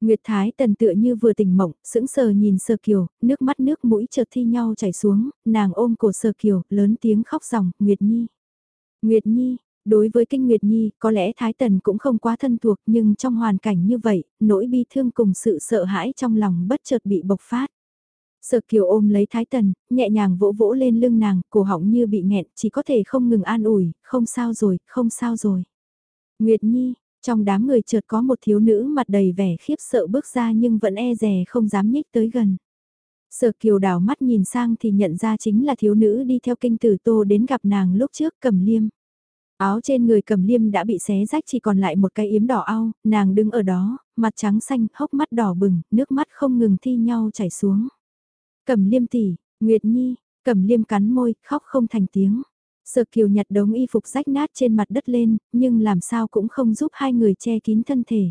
Nguyệt Thái Tần tựa như vừa tỉnh mộng, sững sờ nhìn Sở Kiều, nước mắt nước mũi chợt thi nhau chảy xuống, nàng ôm cổ Sở Kiều, lớn tiếng khóc ròng, Nguyệt Nhi. Nguyệt Nhi, đối với kinh Nguyệt Nhi, có lẽ Thái Tần cũng không quá thân thuộc nhưng trong hoàn cảnh như vậy, nỗi bi thương cùng sự sợ hãi trong lòng bất chợt bị bộc phát. Sở Kiều ôm lấy Thái Tần, nhẹ nhàng vỗ vỗ lên lưng nàng, cổ họng như bị nghẹn, chỉ có thể không ngừng an ủi, không sao rồi, không sao rồi. Nguyệt Nhi, trong đám người chợt có một thiếu nữ mặt đầy vẻ khiếp sợ bước ra nhưng vẫn e rè không dám nhích tới gần. Sở Kiều đảo mắt nhìn sang thì nhận ra chính là thiếu nữ đi theo kinh tử tô đến gặp nàng lúc trước cầm liêm. Áo trên người cầm liêm đã bị xé rách chỉ còn lại một cái yếm đỏ ao, nàng đứng ở đó, mặt trắng xanh, hốc mắt đỏ bừng, nước mắt không ngừng thi nhau chảy xuống. Cẩm liêm tỷ, Nguyệt Nhi, Cẩm liêm cắn môi, khóc không thành tiếng. Sợ kiều nhặt đống y phục rách nát trên mặt đất lên, nhưng làm sao cũng không giúp hai người che kín thân thể.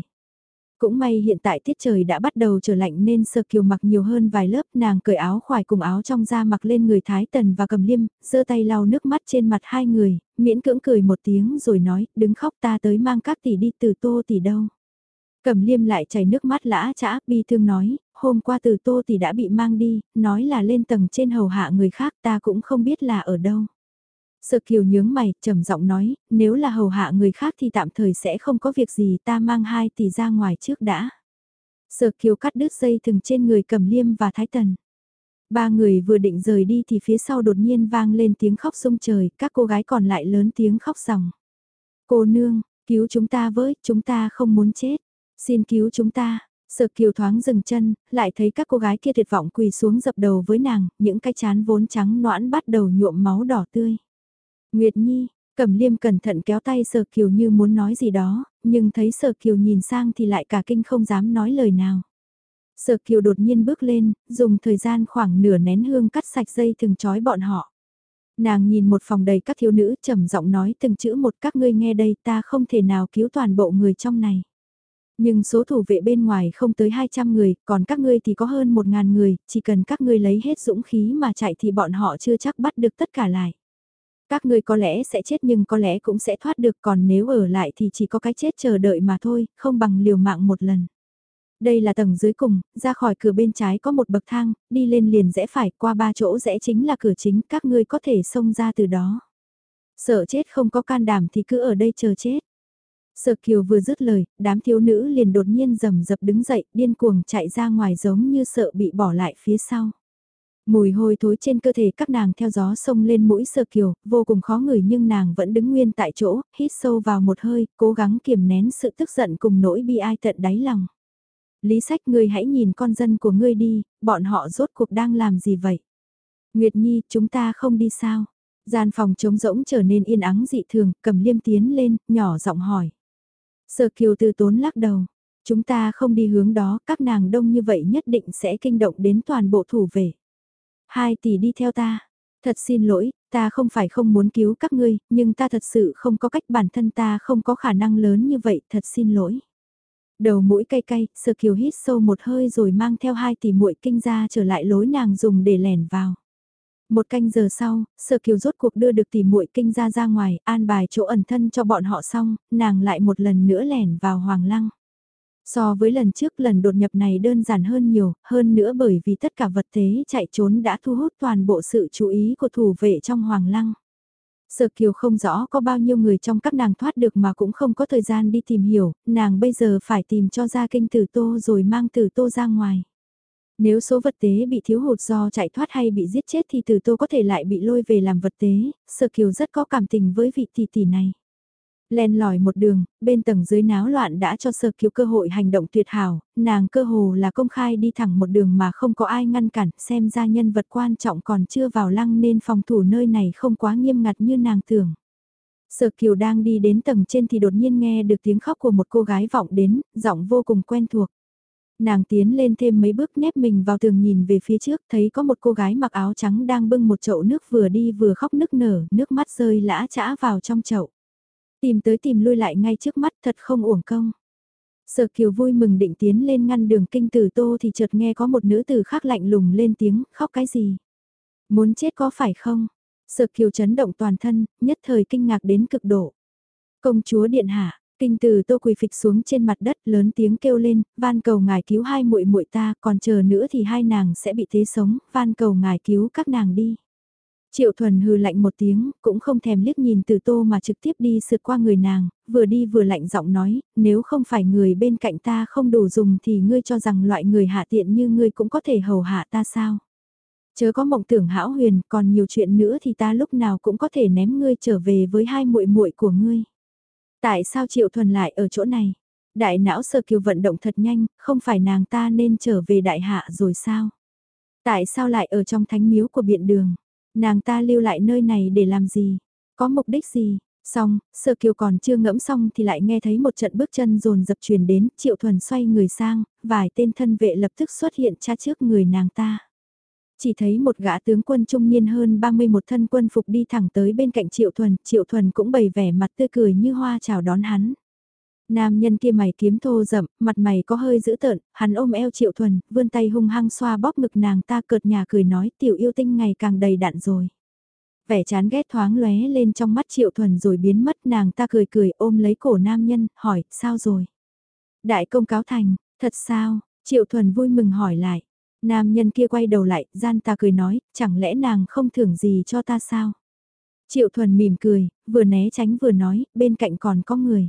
Cũng may hiện tại tiết trời đã bắt đầu trở lạnh nên Sở Kiều mặc nhiều hơn vài lớp nàng cởi áo khoải cùng áo trong da mặc lên người Thái Tần và cầm liêm, giơ tay lau nước mắt trên mặt hai người, miễn cưỡng cười một tiếng rồi nói, đứng khóc ta tới mang các tỷ đi từ tô tỷ đâu. cầm liêm lại chảy nước mắt lã chã bi thương nói, hôm qua từ tô tỷ đã bị mang đi, nói là lên tầng trên hầu hạ người khác ta cũng không biết là ở đâu. Sợ kiều nhướng mày, trầm giọng nói, nếu là hầu hạ người khác thì tạm thời sẽ không có việc gì ta mang hai tỷ ra ngoài trước đã. Sợ kiều cắt đứt dây thừng trên người cầm liêm và thái tần. Ba người vừa định rời đi thì phía sau đột nhiên vang lên tiếng khóc sông trời, các cô gái còn lại lớn tiếng khóc ròng. Cô nương, cứu chúng ta với, chúng ta không muốn chết. Xin cứu chúng ta. Sợ kiều thoáng dừng chân, lại thấy các cô gái kia tuyệt vọng quỳ xuống dập đầu với nàng, những cái chán vốn trắng noãn bắt đầu nhuộm máu đỏ tươi. Nguyệt Nhi, Cẩm Liêm cẩn thận kéo tay Sở Kiều như muốn nói gì đó, nhưng thấy Sở Kiều nhìn sang thì lại cả kinh không dám nói lời nào. Sở Kiều đột nhiên bước lên, dùng thời gian khoảng nửa nén hương cắt sạch dây thừng trói bọn họ. Nàng nhìn một phòng đầy các thiếu nữ trầm giọng nói từng chữ một các ngươi nghe đây ta không thể nào cứu toàn bộ người trong này. Nhưng số thủ vệ bên ngoài không tới 200 người, còn các ngươi thì có hơn 1.000 người, chỉ cần các ngươi lấy hết dũng khí mà chạy thì bọn họ chưa chắc bắt được tất cả lại. Các ngươi có lẽ sẽ chết nhưng có lẽ cũng sẽ thoát được còn nếu ở lại thì chỉ có cái chết chờ đợi mà thôi, không bằng liều mạng một lần. Đây là tầng dưới cùng, ra khỏi cửa bên trái có một bậc thang, đi lên liền rẽ phải, qua ba chỗ rẽ chính là cửa chính, các ngươi có thể xông ra từ đó. Sợ chết không có can đảm thì cứ ở đây chờ chết. Sợ kiều vừa dứt lời, đám thiếu nữ liền đột nhiên rầm rập đứng dậy, điên cuồng chạy ra ngoài giống như sợ bị bỏ lại phía sau. Mùi hôi thối trên cơ thể các nàng theo gió sông lên mũi sơ kiều, vô cùng khó ngửi nhưng nàng vẫn đứng nguyên tại chỗ, hít sâu vào một hơi, cố gắng kiềm nén sự tức giận cùng nỗi bi ai tận đáy lòng. Lý sách ngươi hãy nhìn con dân của ngươi đi, bọn họ rốt cuộc đang làm gì vậy? Nguyệt Nhi, chúng ta không đi sao? Gian phòng trống rỗng trở nên yên ắng dị thường, cầm liêm tiến lên, nhỏ giọng hỏi. Sơ kiều tư tốn lắc đầu, chúng ta không đi hướng đó, các nàng đông như vậy nhất định sẽ kinh động đến toàn bộ thủ vệ hai tỷ đi theo ta. Thật xin lỗi, ta không phải không muốn cứu các ngươi, nhưng ta thật sự không có cách bản thân ta không có khả năng lớn như vậy, thật xin lỗi. Đầu mũi cay cay, Sơ Kiều hít sâu một hơi rồi mang theo hai tỷ muội kinh ra trở lại lối nàng dùng để lẻn vào. Một canh giờ sau, sơ Kiều rốt cuộc đưa được tỷ muội kinh ra ra ngoài, an bài chỗ ẩn thân cho bọn họ xong, nàng lại một lần nữa lẻn vào Hoàng Lăng. So với lần trước lần đột nhập này đơn giản hơn nhiều, hơn nữa bởi vì tất cả vật tế chạy trốn đã thu hút toàn bộ sự chú ý của thủ vệ trong Hoàng Lăng. Sở Kiều không rõ có bao nhiêu người trong các nàng thoát được mà cũng không có thời gian đi tìm hiểu, nàng bây giờ phải tìm cho ra kinh tử tô rồi mang tử tô ra ngoài. Nếu số vật tế bị thiếu hụt do chạy thoát hay bị giết chết thì tử tô có thể lại bị lôi về làm vật tế, Sở Kiều rất có cảm tình với vị tỷ tỷ này. Len lỏi một đường, bên tầng dưới náo loạn đã cho sơ cứu cơ hội hành động tuyệt hảo, nàng cơ hồ là công khai đi thẳng một đường mà không có ai ngăn cản, xem ra nhân vật quan trọng còn chưa vào lăng nên phòng thủ nơi này không quá nghiêm ngặt như nàng tưởng. Sở Kiều đang đi đến tầng trên thì đột nhiên nghe được tiếng khóc của một cô gái vọng đến, giọng vô cùng quen thuộc. Nàng tiến lên thêm mấy bước nép mình vào tường nhìn về phía trước, thấy có một cô gái mặc áo trắng đang bưng một chậu nước vừa đi vừa khóc nức nở, nước mắt rơi lã chã vào trong chậu. Tìm tới tìm lui lại ngay trước mắt thật không uổng công. Sở Kiều vui mừng định tiến lên ngăn đường kinh tử tô thì chợt nghe có một nữ tử khác lạnh lùng lên tiếng, khóc cái gì? Muốn chết có phải không? Sở Kiều chấn động toàn thân, nhất thời kinh ngạc đến cực độ. Công chúa điện hạ, kinh tử tô quỳ phịch xuống trên mặt đất lớn tiếng kêu lên, van cầu ngài cứu hai muội muội ta, còn chờ nữa thì hai nàng sẽ bị thế sống, van cầu ngài cứu các nàng đi. Triệu thuần hừ lạnh một tiếng, cũng không thèm liếc nhìn từ tô mà trực tiếp đi sượt qua người nàng, vừa đi vừa lạnh giọng nói, nếu không phải người bên cạnh ta không đủ dùng thì ngươi cho rằng loại người hạ tiện như ngươi cũng có thể hầu hạ ta sao? Chớ có mộng tưởng hão huyền, còn nhiều chuyện nữa thì ta lúc nào cũng có thể ném ngươi trở về với hai muội muội của ngươi. Tại sao Triệu thuần lại ở chỗ này? Đại não sơ kiều vận động thật nhanh, không phải nàng ta nên trở về đại hạ rồi sao? Tại sao lại ở trong thánh miếu của biện đường? Nàng ta lưu lại nơi này để làm gì? Có mục đích gì? Xong, sợ Kiều còn chưa ngẫm xong thì lại nghe thấy một trận bước chân rồn dập truyền đến, Triệu Thuần xoay người sang, vài tên thân vệ lập tức xuất hiện cha trước người nàng ta. Chỉ thấy một gã tướng quân trung niên hơn 31 thân quân phục đi thẳng tới bên cạnh Triệu Thuần, Triệu Thuần cũng bày vẻ mặt tươi cười như hoa chào đón hắn. Nam nhân kia mày kiếm thô rậm, mặt mày có hơi dữ tợn, hắn ôm eo triệu thuần, vươn tay hung hăng xoa bóp ngực nàng ta cợt nhà cười nói tiểu yêu tinh ngày càng đầy đạn rồi. Vẻ chán ghét thoáng lóe lên trong mắt triệu thuần rồi biến mất nàng ta cười cười ôm lấy cổ nam nhân, hỏi, sao rồi? Đại công cáo thành, thật sao? Triệu Thuần vui mừng hỏi lại. Nam nhân kia quay đầu lại, gian ta cười nói, chẳng lẽ nàng không thưởng gì cho ta sao? Triệu Thuần mỉm cười, vừa né tránh vừa nói, bên cạnh còn có người.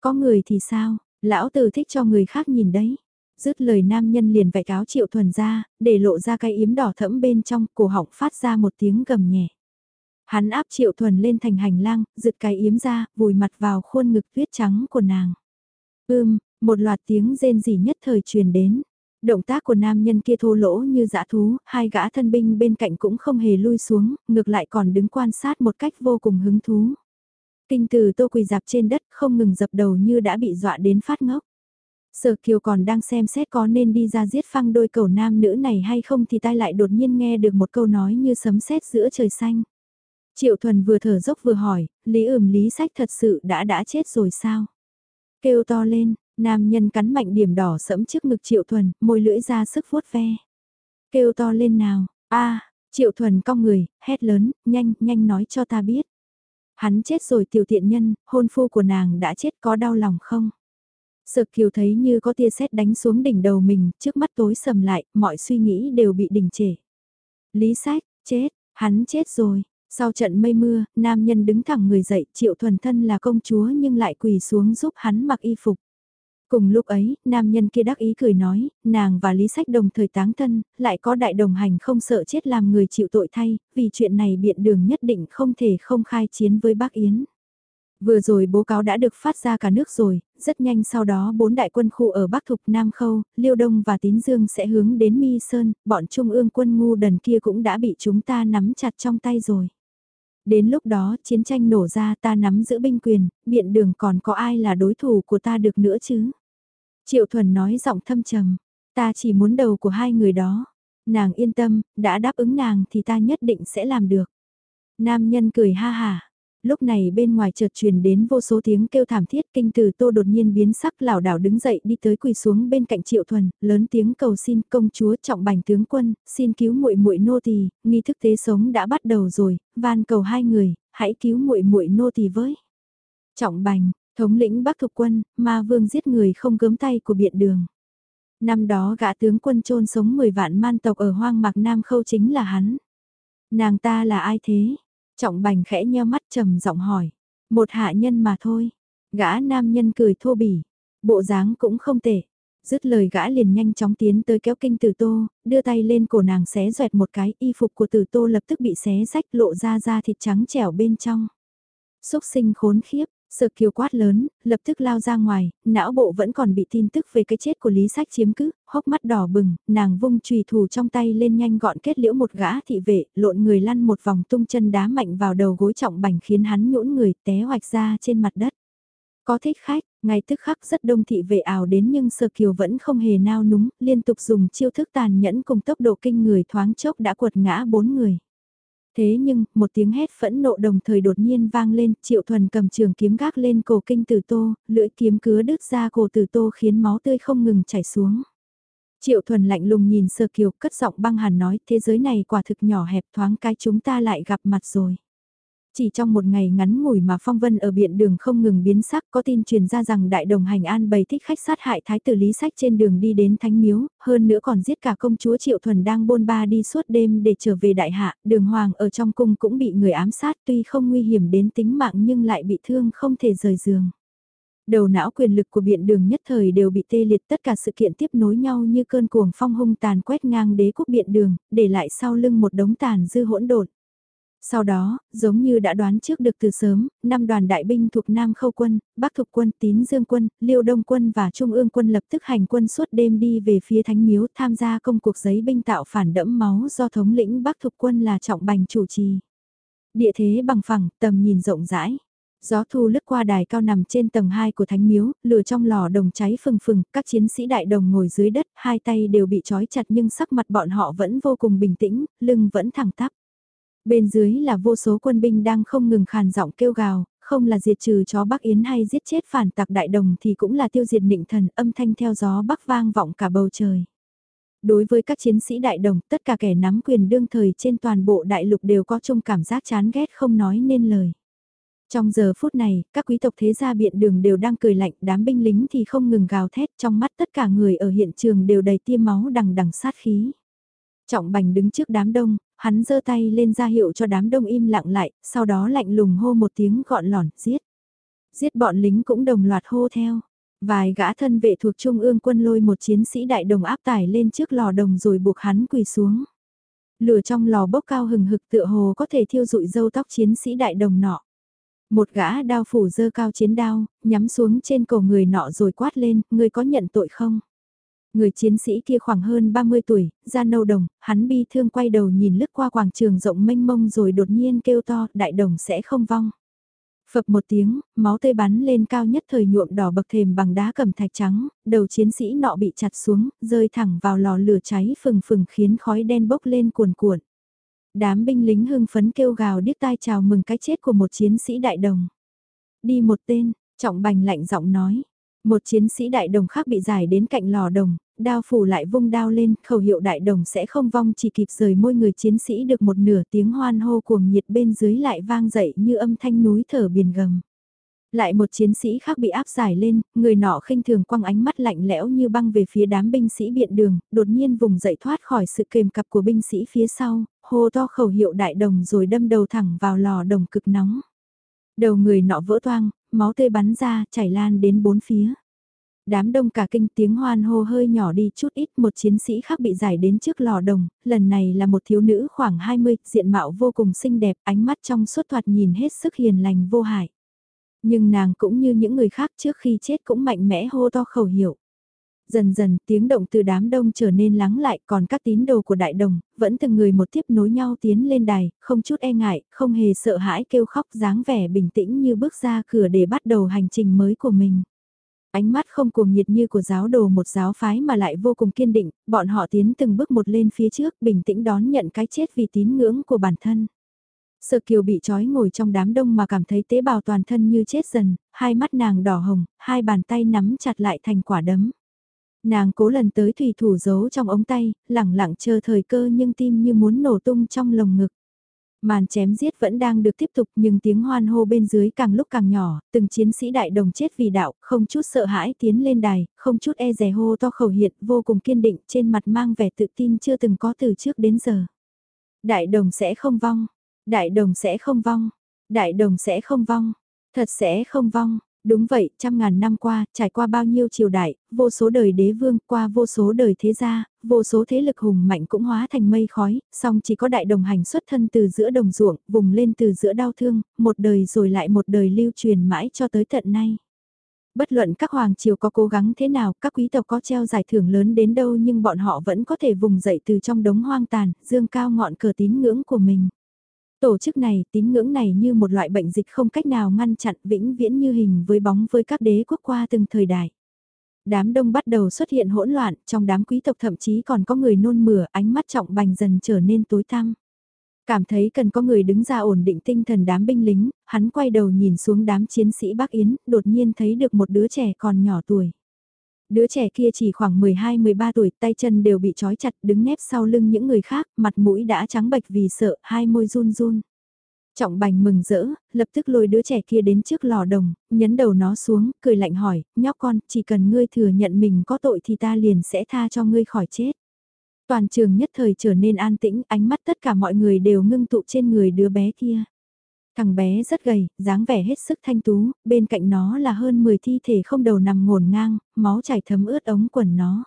Có người thì sao, lão tử thích cho người khác nhìn đấy. Dứt lời nam nhân liền vạch áo Triệu Thuần ra, để lộ ra cái yếm đỏ thẫm bên trong, cổ họng phát ra một tiếng gầm nhẹ. Hắn áp Triệu Thuần lên thành hành lang, giựt cái yếm ra, vùi mặt vào khuôn ngực tuyết trắng của nàng. Ưm, một loạt tiếng rên rỉ nhất thời truyền đến. Động tác của nam nhân kia thô lỗ như dã thú, hai gã thân binh bên cạnh cũng không hề lui xuống, ngược lại còn đứng quan sát một cách vô cùng hứng thú. Kinh từ tô quỳ dạp trên đất không ngừng dập đầu như đã bị dọa đến phát ngốc. Sở Kiều còn đang xem xét có nên đi ra giết phăng đôi cầu nam nữ này hay không thì tai lại đột nhiên nghe được một câu nói như sấm sét giữa trời xanh. Triệu Thuần vừa thở dốc vừa hỏi, Lý ửm Lý Sách thật sự đã đã chết rồi sao? Kêu to lên, nam nhân cắn mạnh điểm đỏ sẫm trước ngực Triệu Thuần, môi lưỡi ra sức vuốt ve. Kêu to lên nào, a Triệu Thuần cong người, hét lớn, nhanh, nhanh nói cho ta biết. Hắn chết rồi tiểu tiện nhân, hôn phu của nàng đã chết có đau lòng không? Sợ kiều thấy như có tia sét đánh xuống đỉnh đầu mình, trước mắt tối sầm lại, mọi suy nghĩ đều bị đình trệ. Lý sách, chết, hắn chết rồi. Sau trận mây mưa, nam nhân đứng thẳng người dậy, triệu thuần thân là công chúa nhưng lại quỳ xuống giúp hắn mặc y phục. Cùng lúc ấy, nam nhân kia đắc ý cười nói, nàng và Lý Sách đồng thời táng thân, lại có đại đồng hành không sợ chết làm người chịu tội thay, vì chuyện này biện đường nhất định không thể không khai chiến với bác Yến. Vừa rồi bố cáo đã được phát ra cả nước rồi, rất nhanh sau đó bốn đại quân khu ở Bắc Thục Nam Khâu, Liêu Đông và Tín Dương sẽ hướng đến Mi Sơn, bọn trung ương quân ngu đần kia cũng đã bị chúng ta nắm chặt trong tay rồi. Đến lúc đó chiến tranh nổ ra ta nắm giữ binh quyền, biện đường còn có ai là đối thủ của ta được nữa chứ? Triệu Thuần nói giọng thâm trầm, ta chỉ muốn đầu của hai người đó. Nàng yên tâm, đã đáp ứng nàng thì ta nhất định sẽ làm được. Nam nhân cười ha hà, Lúc này bên ngoài chợt truyền đến vô số tiếng kêu thảm thiết kinh từ tô đột nhiên biến sắc lảo đảo đứng dậy đi tới quỳ xuống bên cạnh triệu thuần, lớn tiếng cầu xin công chúa trọng bành tướng quân, xin cứu muội muội nô tỳ, nghi thức tế sống đã bắt đầu rồi, van cầu hai người, hãy cứu muội muội nô tỳ với. Trọng bành, thống lĩnh bắc thục quân, ma vương giết người không gớm tay của biện đường. Năm đó gã tướng quân trôn sống 10 vạn man tộc ở hoang mạc Nam Khâu chính là hắn. Nàng ta là ai thế? Trọng bành khẽ nheo mắt trầm giọng hỏi. Một hạ nhân mà thôi. Gã nam nhân cười thô bỉ. Bộ dáng cũng không tệ. Dứt lời gã liền nhanh chóng tiến tới kéo kinh tử tô, đưa tay lên cổ nàng xé xoẹt một cái, y phục của tử tô lập tức bị xé rách lộ ra da thịt trắng trẻo bên trong. Xúc sinh khốn khiếp, Sợ kiều quát lớn, lập tức lao ra ngoài, não bộ vẫn còn bị tin tức về cái chết của Lý Sách chiếm cứ, hốc mắt đỏ bừng, nàng vung trùy thủ trong tay lên nhanh gọn kết liễu một gã thị vệ, lộn người lăn một vòng tung chân đá mạnh vào đầu gối trọng bành khiến hắn nhũn người té hoạch ra trên mặt đất. Có thích khách, ngay tức khắc rất đông thị vệ ảo đến nhưng Sơ Kiều vẫn không hề nao núng, liên tục dùng chiêu thức tàn nhẫn cùng tốc độ kinh người thoáng chốc đã quật ngã bốn người. Thế nhưng, một tiếng hét phẫn nộ đồng thời đột nhiên vang lên, triệu thuần cầm trường kiếm gác lên cổ kinh tử tô, lưỡi kiếm cứa đứt ra cổ tử tô khiến máu tươi không ngừng chảy xuống. Triệu thuần lạnh lùng nhìn sơ kiều cất giọng băng hàn nói thế giới này quả thực nhỏ hẹp thoáng cái chúng ta lại gặp mặt rồi. Chỉ trong một ngày ngắn ngủi mà phong vân ở Biện đường không ngừng biến sắc có tin truyền ra rằng đại đồng hành an bày thích khách sát hại thái tử lý sách trên đường đi đến thánh miếu, hơn nữa còn giết cả công chúa Triệu Thuần đang bôn ba đi suốt đêm để trở về đại hạ, đường hoàng ở trong cung cũng bị người ám sát tuy không nguy hiểm đến tính mạng nhưng lại bị thương không thể rời giường. Đầu não quyền lực của biện đường nhất thời đều bị tê liệt tất cả sự kiện tiếp nối nhau như cơn cuồng phong hung tàn quét ngang đế quốc biện đường, để lại sau lưng một đống tàn dư hỗn độn. Sau đó, giống như đã đoán trước được từ sớm, năm đoàn đại binh thuộc Nam Khâu quân, Bắc Thục quân, Tín Dương quân, Liêu Đông quân và Trung ương quân lập tức hành quân suốt đêm đi về phía Thánh Miếu tham gia công cuộc giấy binh tạo phản đẫm máu do thống lĩnh Bắc Thục quân là Trọng Bành chủ trì. Địa thế bằng phẳng, tầm nhìn rộng rãi. Gió thu lướt qua đài cao nằm trên tầng 2 của thánh miếu, lửa trong lò đồng cháy phừng phừng, các chiến sĩ đại đồng ngồi dưới đất, hai tay đều bị trói chặt nhưng sắc mặt bọn họ vẫn vô cùng bình tĩnh, lưng vẫn thẳng tắp. Bên dưới là vô số quân binh đang không ngừng khàn giọng kêu gào, không là diệt trừ chó Bắc Yến hay giết chết phản tặc đại đồng thì cũng là tiêu diệt nịnh thần âm thanh theo gió Bắc vang vọng cả bầu trời. Đối với các chiến sĩ đại đồng, tất cả kẻ nắm quyền đương thời trên toàn bộ đại lục đều có chung cảm giác chán ghét không nói nên lời. Trong giờ phút này, các quý tộc thế gia biện đường đều đang cười lạnh, đám binh lính thì không ngừng gào thét, trong mắt tất cả người ở hiện trường đều đầy tiêm máu đằng đằng sát khí. Trọng bành đứng trước đám đông, hắn giơ tay lên ra hiệu cho đám đông im lặng lại, sau đó lạnh lùng hô một tiếng gọn lỏn, giết. Giết bọn lính cũng đồng loạt hô theo. Vài gã thân vệ thuộc trung ương quân lôi một chiến sĩ đại đồng áp tải lên trước lò đồng rồi buộc hắn quỳ xuống. Lửa trong lò bốc cao hừng hực tựa hồ có thể thiêu rụi dâu tóc chiến sĩ đại đồng nọ. Một gã đao phủ dơ cao chiến đao, nhắm xuống trên cổ người nọ rồi quát lên, người có nhận tội không? Người chiến sĩ kia khoảng hơn 30 tuổi, da nâu đồng, hắn bi thương quay đầu nhìn lướt qua quảng trường rộng mênh mông rồi đột nhiên kêu to, đại đồng sẽ không vong. Phập một tiếng, máu tươi bắn lên cao nhất thời nhuộm đỏ bậc thềm bằng đá cẩm thạch trắng, đầu chiến sĩ nọ bị chặt xuống, rơi thẳng vào lò lửa cháy phừng phừng khiến khói đen bốc lên cuồn cuộn. Đám binh lính hưng phấn kêu gào điếc tai chào mừng cái chết của một chiến sĩ đại đồng. Đi một tên, trọng bành lạnh giọng nói. Một chiến sĩ đại đồng khác bị giải đến cạnh lò đồng, đao phủ lại vung đao lên, khẩu hiệu đại đồng sẽ không vong chỉ kịp rời môi người chiến sĩ được một nửa tiếng hoan hô cuồng nhiệt bên dưới lại vang dậy như âm thanh núi thở biển gầm. Lại một chiến sĩ khác bị áp giải lên, người nọ khinh thường quăng ánh mắt lạnh lẽo như băng về phía đám binh sĩ biện đường, đột nhiên vùng dậy thoát khỏi sự kềm cặp của binh sĩ phía sau, hô to khẩu hiệu đại đồng rồi đâm đầu thẳng vào lò đồng cực nóng. Đầu người nọ vỡ toang, máu tươi bắn ra, chảy lan đến bốn phía đám đông cả kinh tiếng hoan hô hơi nhỏ đi chút ít một chiến sĩ khác bị giải đến trước lò đồng, lần này là một thiếu nữ khoảng 20, diện mạo vô cùng xinh đẹp, ánh mắt trong suốt thoạt nhìn hết sức hiền lành vô hại. Nhưng nàng cũng như những người khác trước khi chết cũng mạnh mẽ hô to khẩu hiệu. Dần dần tiếng động từ đám đông trở nên lắng lại còn các tín đồ của đại đồng, vẫn từng người một tiếp nối nhau tiến lên đài, không chút e ngại, không hề sợ hãi kêu khóc dáng vẻ bình tĩnh như bước ra cửa để bắt đầu hành trình mới của mình. Ánh mắt không cuồng nhiệt như của giáo đồ một giáo phái mà lại vô cùng kiên định, bọn họ tiến từng bước một lên phía trước bình tĩnh đón nhận cái chết vì tín ngưỡng của bản thân. Sợ kiều bị trói ngồi trong đám đông mà cảm thấy tế bào toàn thân như chết dần, hai mắt nàng đỏ hồng, hai bàn tay nắm chặt lại thành quả đấm. Nàng cố lần tới thủy thủ giấu trong ống tay, lẳng lặng chờ thời cơ nhưng tim như muốn nổ tung trong lồng ngực. Màn chém giết vẫn đang được tiếp tục nhưng tiếng hoan hô bên dưới càng lúc càng nhỏ, từng chiến sĩ đại đồng chết vì đạo, không chút sợ hãi tiến lên đài, không chút e rè hô to khẩu hiện, vô cùng kiên định, trên mặt mang vẻ tự tin chưa từng có từ trước đến giờ. Đại đồng sẽ không vong, đại đồng sẽ không vong, đại đồng sẽ không vong, thật sẽ không vong, Đúng vậy, trăm ngàn năm qua, trải qua bao nhiêu triều đại, vô số đời đế vương, qua vô số đời thế gia, vô số thế lực hùng mạnh cũng hóa thành mây khói, song chỉ có đại đồng hành xuất thân từ giữa đồng ruộng, vùng lên từ giữa đau thương, một đời rồi lại một đời lưu truyền mãi cho tới tận nay. Bất luận các hoàng triều có cố gắng thế nào, các quý tộc có treo giải thưởng lớn đến đâu nhưng bọn họ vẫn có thể vùng dậy từ trong đống hoang tàn, dương cao ngọn cờ tín ngưỡng của mình. Tổ chức này, tín ngưỡng này như một loại bệnh dịch không cách nào ngăn chặn vĩnh viễn như hình với bóng với các đế quốc qua từng thời đại. Đám đông bắt đầu xuất hiện hỗn loạn, trong đám quý tộc thậm chí còn có người nôn mửa, ánh mắt trọng bành dần trở nên tối tăm. Cảm thấy cần có người đứng ra ổn định tinh thần đám binh lính, hắn quay đầu nhìn xuống đám chiến sĩ Bắc Yến, đột nhiên thấy được một đứa trẻ còn nhỏ tuổi. Đứa trẻ kia chỉ khoảng 12-13 tuổi, tay chân đều bị trói chặt, đứng nép sau lưng những người khác, mặt mũi đã trắng bệch vì sợ, hai môi run run. Trọng bành mừng rỡ, lập tức lôi đứa trẻ kia đến trước lò đồng, nhấn đầu nó xuống, cười lạnh hỏi, nhóc con, chỉ cần ngươi thừa nhận mình có tội thì ta liền sẽ tha cho ngươi khỏi chết. Toàn trường nhất thời trở nên an tĩnh, ánh mắt tất cả mọi người đều ngưng tụ trên người đứa bé kia. Thằng bé rất gầy, dáng vẻ hết sức thanh tú, bên cạnh nó là hơn 10 thi thể không đầu nằm ngổn ngang, máu chảy thấm ướt ống quần nó.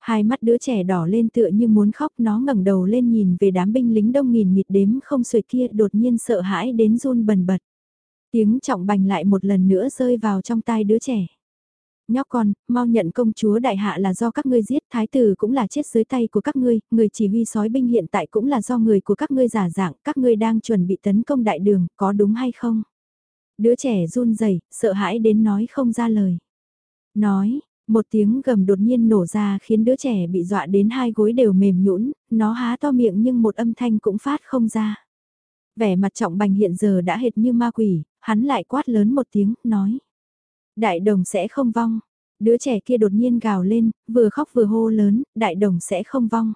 Hai mắt đứa trẻ đỏ lên tựa như muốn khóc nó ngẩng đầu lên nhìn về đám binh lính đông nghìn nghịt đếm không xuể kia đột nhiên sợ hãi đến run bần bật. Tiếng trọng bành lại một lần nữa rơi vào trong tai đứa trẻ nhóc con, mau nhận công chúa đại hạ là do các ngươi giết, thái tử cũng là chết dưới tay của các ngươi, người chỉ huy sói binh hiện tại cũng là do người của các ngươi giả dạng, các ngươi đang chuẩn bị tấn công đại đường, có đúng hay không? Đứa trẻ run rẩy, sợ hãi đến nói không ra lời. Nói, một tiếng gầm đột nhiên nổ ra khiến đứa trẻ bị dọa đến hai gối đều mềm nhũn, nó há to miệng nhưng một âm thanh cũng phát không ra. Vẻ mặt trọng bành hiện giờ đã hệt như ma quỷ, hắn lại quát lớn một tiếng, nói. Đại đồng sẽ không vong. Đứa trẻ kia đột nhiên gào lên, vừa khóc vừa hô lớn, đại đồng sẽ không vong.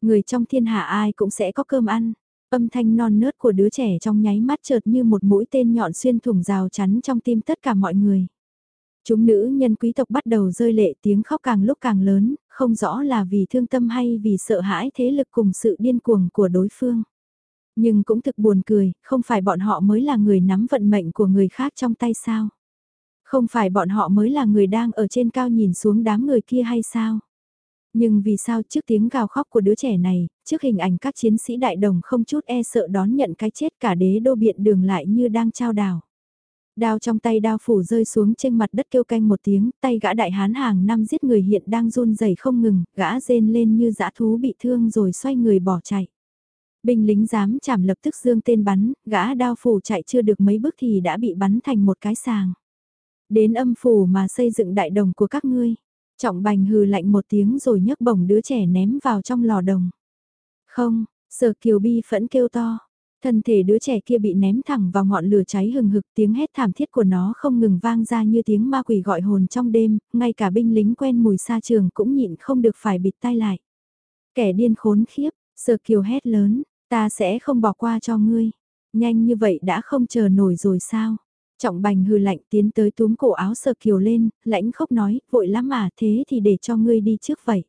Người trong thiên hạ ai cũng sẽ có cơm ăn. Âm thanh non nớt của đứa trẻ trong nháy mắt chợt như một mũi tên nhọn xuyên thủng rào chắn trong tim tất cả mọi người. Chúng nữ nhân quý tộc bắt đầu rơi lệ tiếng khóc càng lúc càng lớn, không rõ là vì thương tâm hay vì sợ hãi thế lực cùng sự điên cuồng của đối phương. Nhưng cũng thực buồn cười, không phải bọn họ mới là người nắm vận mệnh của người khác trong tay sao? Không phải bọn họ mới là người đang ở trên cao nhìn xuống đám người kia hay sao? Nhưng vì sao trước tiếng gào khóc của đứa trẻ này, trước hình ảnh các chiến sĩ đại đồng không chút e sợ đón nhận cái chết cả đế đô biện đường lại như đang trao đảo. Đao trong tay đao phủ rơi xuống trên mặt đất kêu canh một tiếng, tay gã đại hán hàng năm giết người hiện đang run rẩy không ngừng, gã rên lên như dã thú bị thương rồi xoay người bỏ chạy. Binh lính dám chảm lập tức dương tên bắn, gã đao phủ chạy chưa được mấy bước thì đã bị bắn thành một cái sàng. Đến âm phủ mà xây dựng đại đồng của các ngươi. Trọng bành hừ lạnh một tiếng rồi nhấc bổng đứa trẻ ném vào trong lò đồng. Không, sở kiều bi phẫn kêu to. Thân thể đứa trẻ kia bị ném thẳng vào ngọn lửa cháy hừng hực tiếng hét thảm thiết của nó không ngừng vang ra như tiếng ma quỷ gọi hồn trong đêm, ngay cả binh lính quen mùi xa trường cũng nhịn không được phải bịt tai lại. Kẻ điên khốn khiếp, sờ kiều hét lớn, ta sẽ không bỏ qua cho ngươi. Nhanh như vậy đã không chờ nổi rồi sao? Trọng bành hư lạnh tiến tới túm cổ áo sờ kiều lên, lãnh khốc nói, vội lắm mà thế thì để cho ngươi đi trước vậy.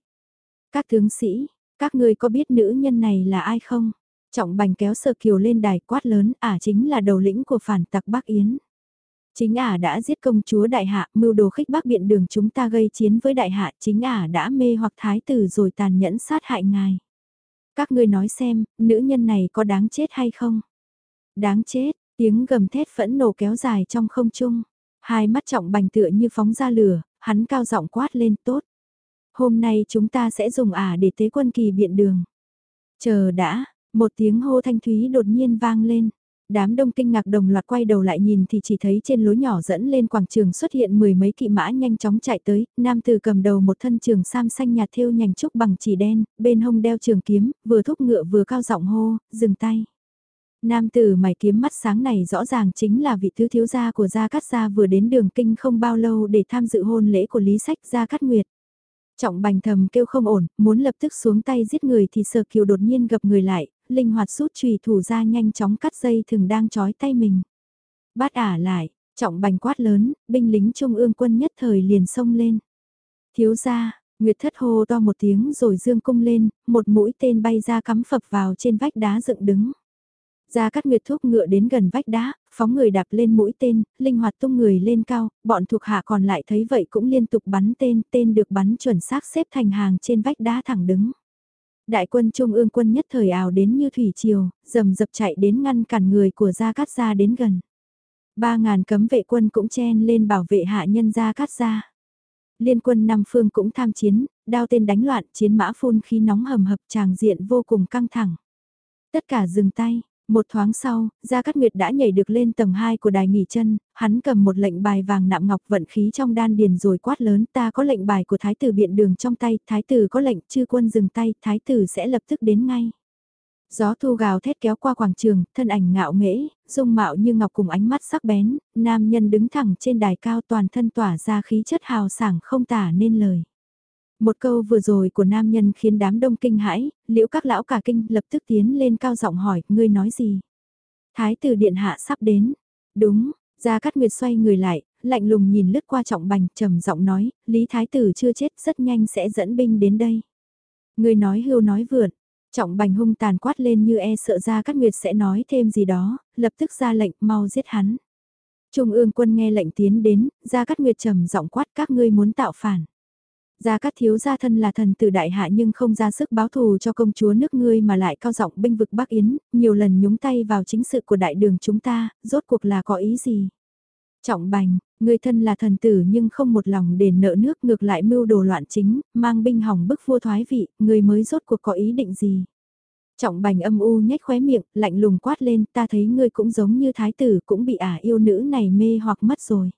Các tướng sĩ, các ngươi có biết nữ nhân này là ai không? Trọng bành kéo sờ kiều lên đài quát lớn, ả chính là đầu lĩnh của phản tặc Bắc Yến. Chính ả đã giết công chúa đại hạ, mưu đồ khích bác biện đường chúng ta gây chiến với đại hạ, chính ả đã mê hoặc thái tử rồi tàn nhẫn sát hại ngài. Các ngươi nói xem, nữ nhân này có đáng chết hay không? Đáng chết, Tiếng gầm thét phẫn nổ kéo dài trong không trung. Hai mắt trọng bành tựa như phóng ra lửa, hắn cao giọng quát lên tốt. Hôm nay chúng ta sẽ dùng ả để tế quân kỳ biện đường. Chờ đã, một tiếng hô thanh thúy đột nhiên vang lên. Đám đông kinh ngạc đồng loạt quay đầu lại nhìn thì chỉ thấy trên lối nhỏ dẫn lên quảng trường xuất hiện mười mấy kỵ mã nhanh chóng chạy tới, nam từ cầm đầu một thân trường sam xanh nhạt thêu nhành trúc bằng chỉ đen, bên hông đeo trường kiếm, vừa thúc ngựa vừa cao giọng hô, dừng tay. Nam tử mày kiếm mắt sáng này rõ ràng chính là vị thứ thiếu gia của Gia Cát Gia vừa đến đường kinh không bao lâu để tham dự hôn lễ của Lý Sách Gia Cát Nguyệt. Trọng bành thầm kêu không ổn, muốn lập tức xuống tay giết người thì sợ kiều đột nhiên gặp người lại, linh hoạt rút chùy thủ ra nhanh chóng cắt dây thường đang trói tay mình. Bát ả lại, trọng bành quát lớn, binh lính trung ương quân nhất thời liền xông lên. Thiếu gia, Nguyệt thất hô to một tiếng rồi dương cung lên, một mũi tên bay ra cắm phập vào trên vách đá dựng đứng. Gia Cát Nguyệt thúc ngựa đến gần vách đá, phóng người đạp lên mũi tên, linh hoạt tung người lên cao, bọn thuộc hạ còn lại thấy vậy cũng liên tục bắn tên, tên được bắn chuẩn xác xếp thành hàng trên vách đá thẳng đứng. Đại quân Trung ương quân nhất thời ảo đến như thủy triều, dầm dập chạy đến ngăn cản người của Gia Cát Gia đến gần. Ba ngàn cấm vệ quân cũng chen lên bảo vệ hạ nhân Gia Cát Gia. Liên quân Nam Phương cũng tham chiến, đao tên đánh loạn, chiến mã phun khí nóng hầm hập tràng diện vô cùng căng thẳng. Tất cả dừng tay, một thoáng sau, Gia Cát Nguyệt đã nhảy được lên tầng 2 của đài nghỉ chân, hắn cầm một lệnh bài vàng nạm ngọc vận khí trong đan điền rồi quát lớn ta có lệnh bài của thái tử biện đường trong tay, thái tử có lệnh chư quân dừng tay, thái tử sẽ lập tức đến ngay. Gió thu gào thét kéo qua quảng trường, thân ảnh ngạo nghễ, dung mạo như ngọc cùng ánh mắt sắc bén, nam nhân đứng thẳng trên đài cao toàn thân tỏa ra khí chất hào sảng không tả nên lời. Một câu vừa rồi của nam nhân khiến đám đông kinh hãi, liễu các lão cả kinh lập tức tiến lên cao giọng hỏi, ngươi nói gì? Thái tử điện hạ sắp đến. Đúng, Gia Cát Nguyệt xoay người lại, lạnh lùng nhìn lướt qua trọng bành, trầm giọng nói, Lý Thái tử chưa chết rất nhanh sẽ dẫn binh đến đây. Ngươi nói hưu nói vượn, trọng bành hung tàn quát lên như e sợ Gia Cát Nguyệt sẽ nói thêm gì đó, lập tức ra lệnh mau giết hắn. Trung ương quân nghe lệnh tiến đến, Gia Cát Nguyệt trầm giọng quát các ngươi muốn tạo phản. Gia Cát thiếu gia thân là thần tử đại hạ nhưng không ra sức báo thù cho công chúa nước ngươi mà lại cao giọng binh vực Bắc Yến, nhiều lần nhúng tay vào chính sự của đại đường chúng ta, rốt cuộc là có ý gì? Trọng bành, người thân là thần tử nhưng không một lòng đền nợ nước ngược lại mưu đồ loạn chính, mang binh hỏng bức vua thoái vị, người mới rốt cuộc có ý định gì? Trọng bành âm u nhếch khóe miệng, lạnh lùng quát lên, ta thấy ngươi cũng giống như thái tử cũng bị ả yêu nữ này mê hoặc mất rồi.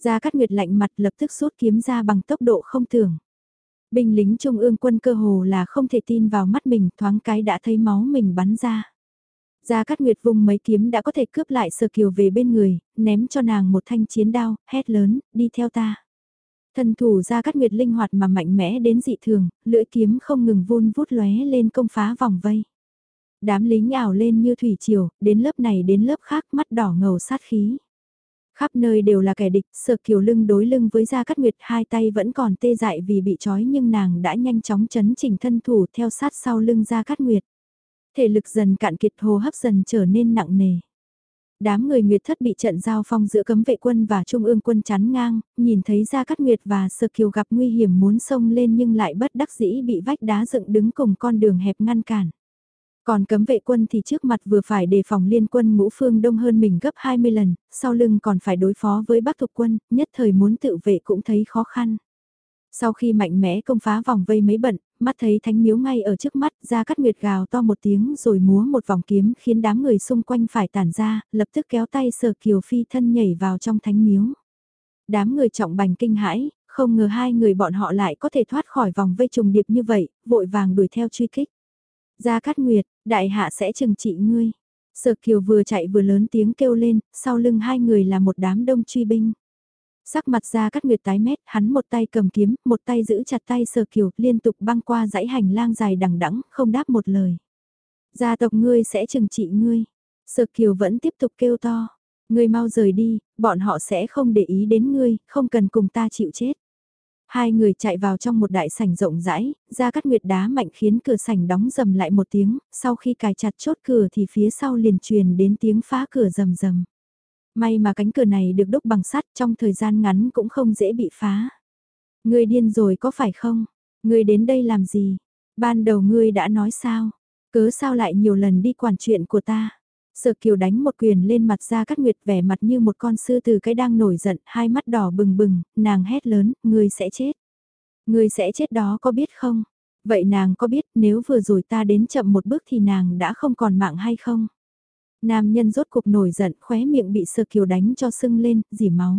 Gia Cát Nguyệt lạnh mặt lập tức rút kiếm ra bằng tốc độ không tưởng. Binh lính trung ương quân cơ hồ là không thể tin vào mắt mình thoáng cái đã thấy máu mình bắn ra. Gia Cát Nguyệt vùng mấy kiếm đã có thể cướp lại sờ kiều về bên người, ném cho nàng một thanh chiến đao, hét lớn, đi theo ta. Thần thủ Gia Cát Nguyệt linh hoạt mà mạnh mẽ đến dị thường, lưỡi kiếm không ngừng vun vút lóe lên công phá vòng vây. Đám lính ảo lên như thủy triều, đến lớp này đến lớp khác mắt đỏ ngầu sát khí. Khắp nơi đều là kẻ địch, sợ kiều lưng đối lưng với Gia Cát Nguyệt hai tay vẫn còn tê dại vì bị trói nhưng nàng đã nhanh chóng chấn chỉnh thân thủ theo sát sau lưng Gia Cát Nguyệt. Thể lực dần cạn kiệt hồ hấp dần trở nên nặng nề. Đám người Nguyệt thất bị trận giao phong giữa cấm vệ quân và trung ương quân chắn ngang, nhìn thấy Gia Cát Nguyệt và Sơ Kiều gặp nguy hiểm muốn xông lên nhưng lại bất đắc dĩ bị vách đá dựng đứng cùng con đường hẹp ngăn cản. Còn cấm vệ quân thì trước mặt vừa phải đề phòng liên quân ngũ phương đông hơn mình gấp 20 lần, sau lưng còn phải đối phó với bắc thục quân, nhất thời muốn tự vệ cũng thấy khó khăn. Sau khi mạnh mẽ công phá vòng vây mấy bận, mắt thấy thánh miếu ngay ở trước mắt, ra cắt nguyệt gào to một tiếng rồi múa một vòng kiếm khiến đám người xung quanh phải tản ra, lập tức kéo tay sở kiều phi thân nhảy vào trong thánh miếu. Đám người trọng bành kinh hãi, không ngờ hai người bọn họ lại có thể thoát khỏi vòng vây trùng điệp như vậy, vội vàng đuổi theo truy kích. Gia Cát Nguyệt, đại hạ sẽ trừng trị ngươi. Sở Kiều vừa chạy vừa lớn tiếng kêu lên, sau lưng hai người là một đám đông truy binh. Sắc mặt ra cắt Nguyệt tái mét, hắn một tay cầm kiếm, một tay giữ chặt tay Sở Kiều, liên tục băng qua dãy hành lang dài đằng đẵng, không đáp một lời. Gia tộc ngươi sẽ trừng trị ngươi. Sở Kiều vẫn tiếp tục kêu to. Ngươi mau rời đi, bọn họ sẽ không để ý đến ngươi, không cần cùng ta chịu chết. Hai người chạy vào trong một đại sảnh rộng rãi, ra cắt nguyệt đá mạnh khiến cửa sảnh đóng rầm lại một tiếng, sau khi cài chặt chốt cửa thì phía sau liền truyền đến tiếng phá cửa rầm rầm. May mà cánh cửa này được đúc bằng sắt trong thời gian ngắn cũng không dễ bị phá. Ngươi điên rồi có phải không? Ngươi đến đây làm gì? Ban đầu ngươi đã nói sao? Cớ sao lại nhiều lần đi quản chuyện của ta? Sở Kiều đánh một quyền lên mặt ra cắt nguyệt vẻ mặt như một con sư từ cái đang nổi giận, hai mắt đỏ bừng bừng, nàng hét lớn, ngươi sẽ chết. Ngươi sẽ chết đó có biết không? Vậy nàng có biết nếu vừa rồi ta đến chậm một bước thì nàng đã không còn mạng hay không? Nam nhân rốt cục nổi giận khóe miệng bị sơ Kiều đánh cho sưng lên, dỉ máu.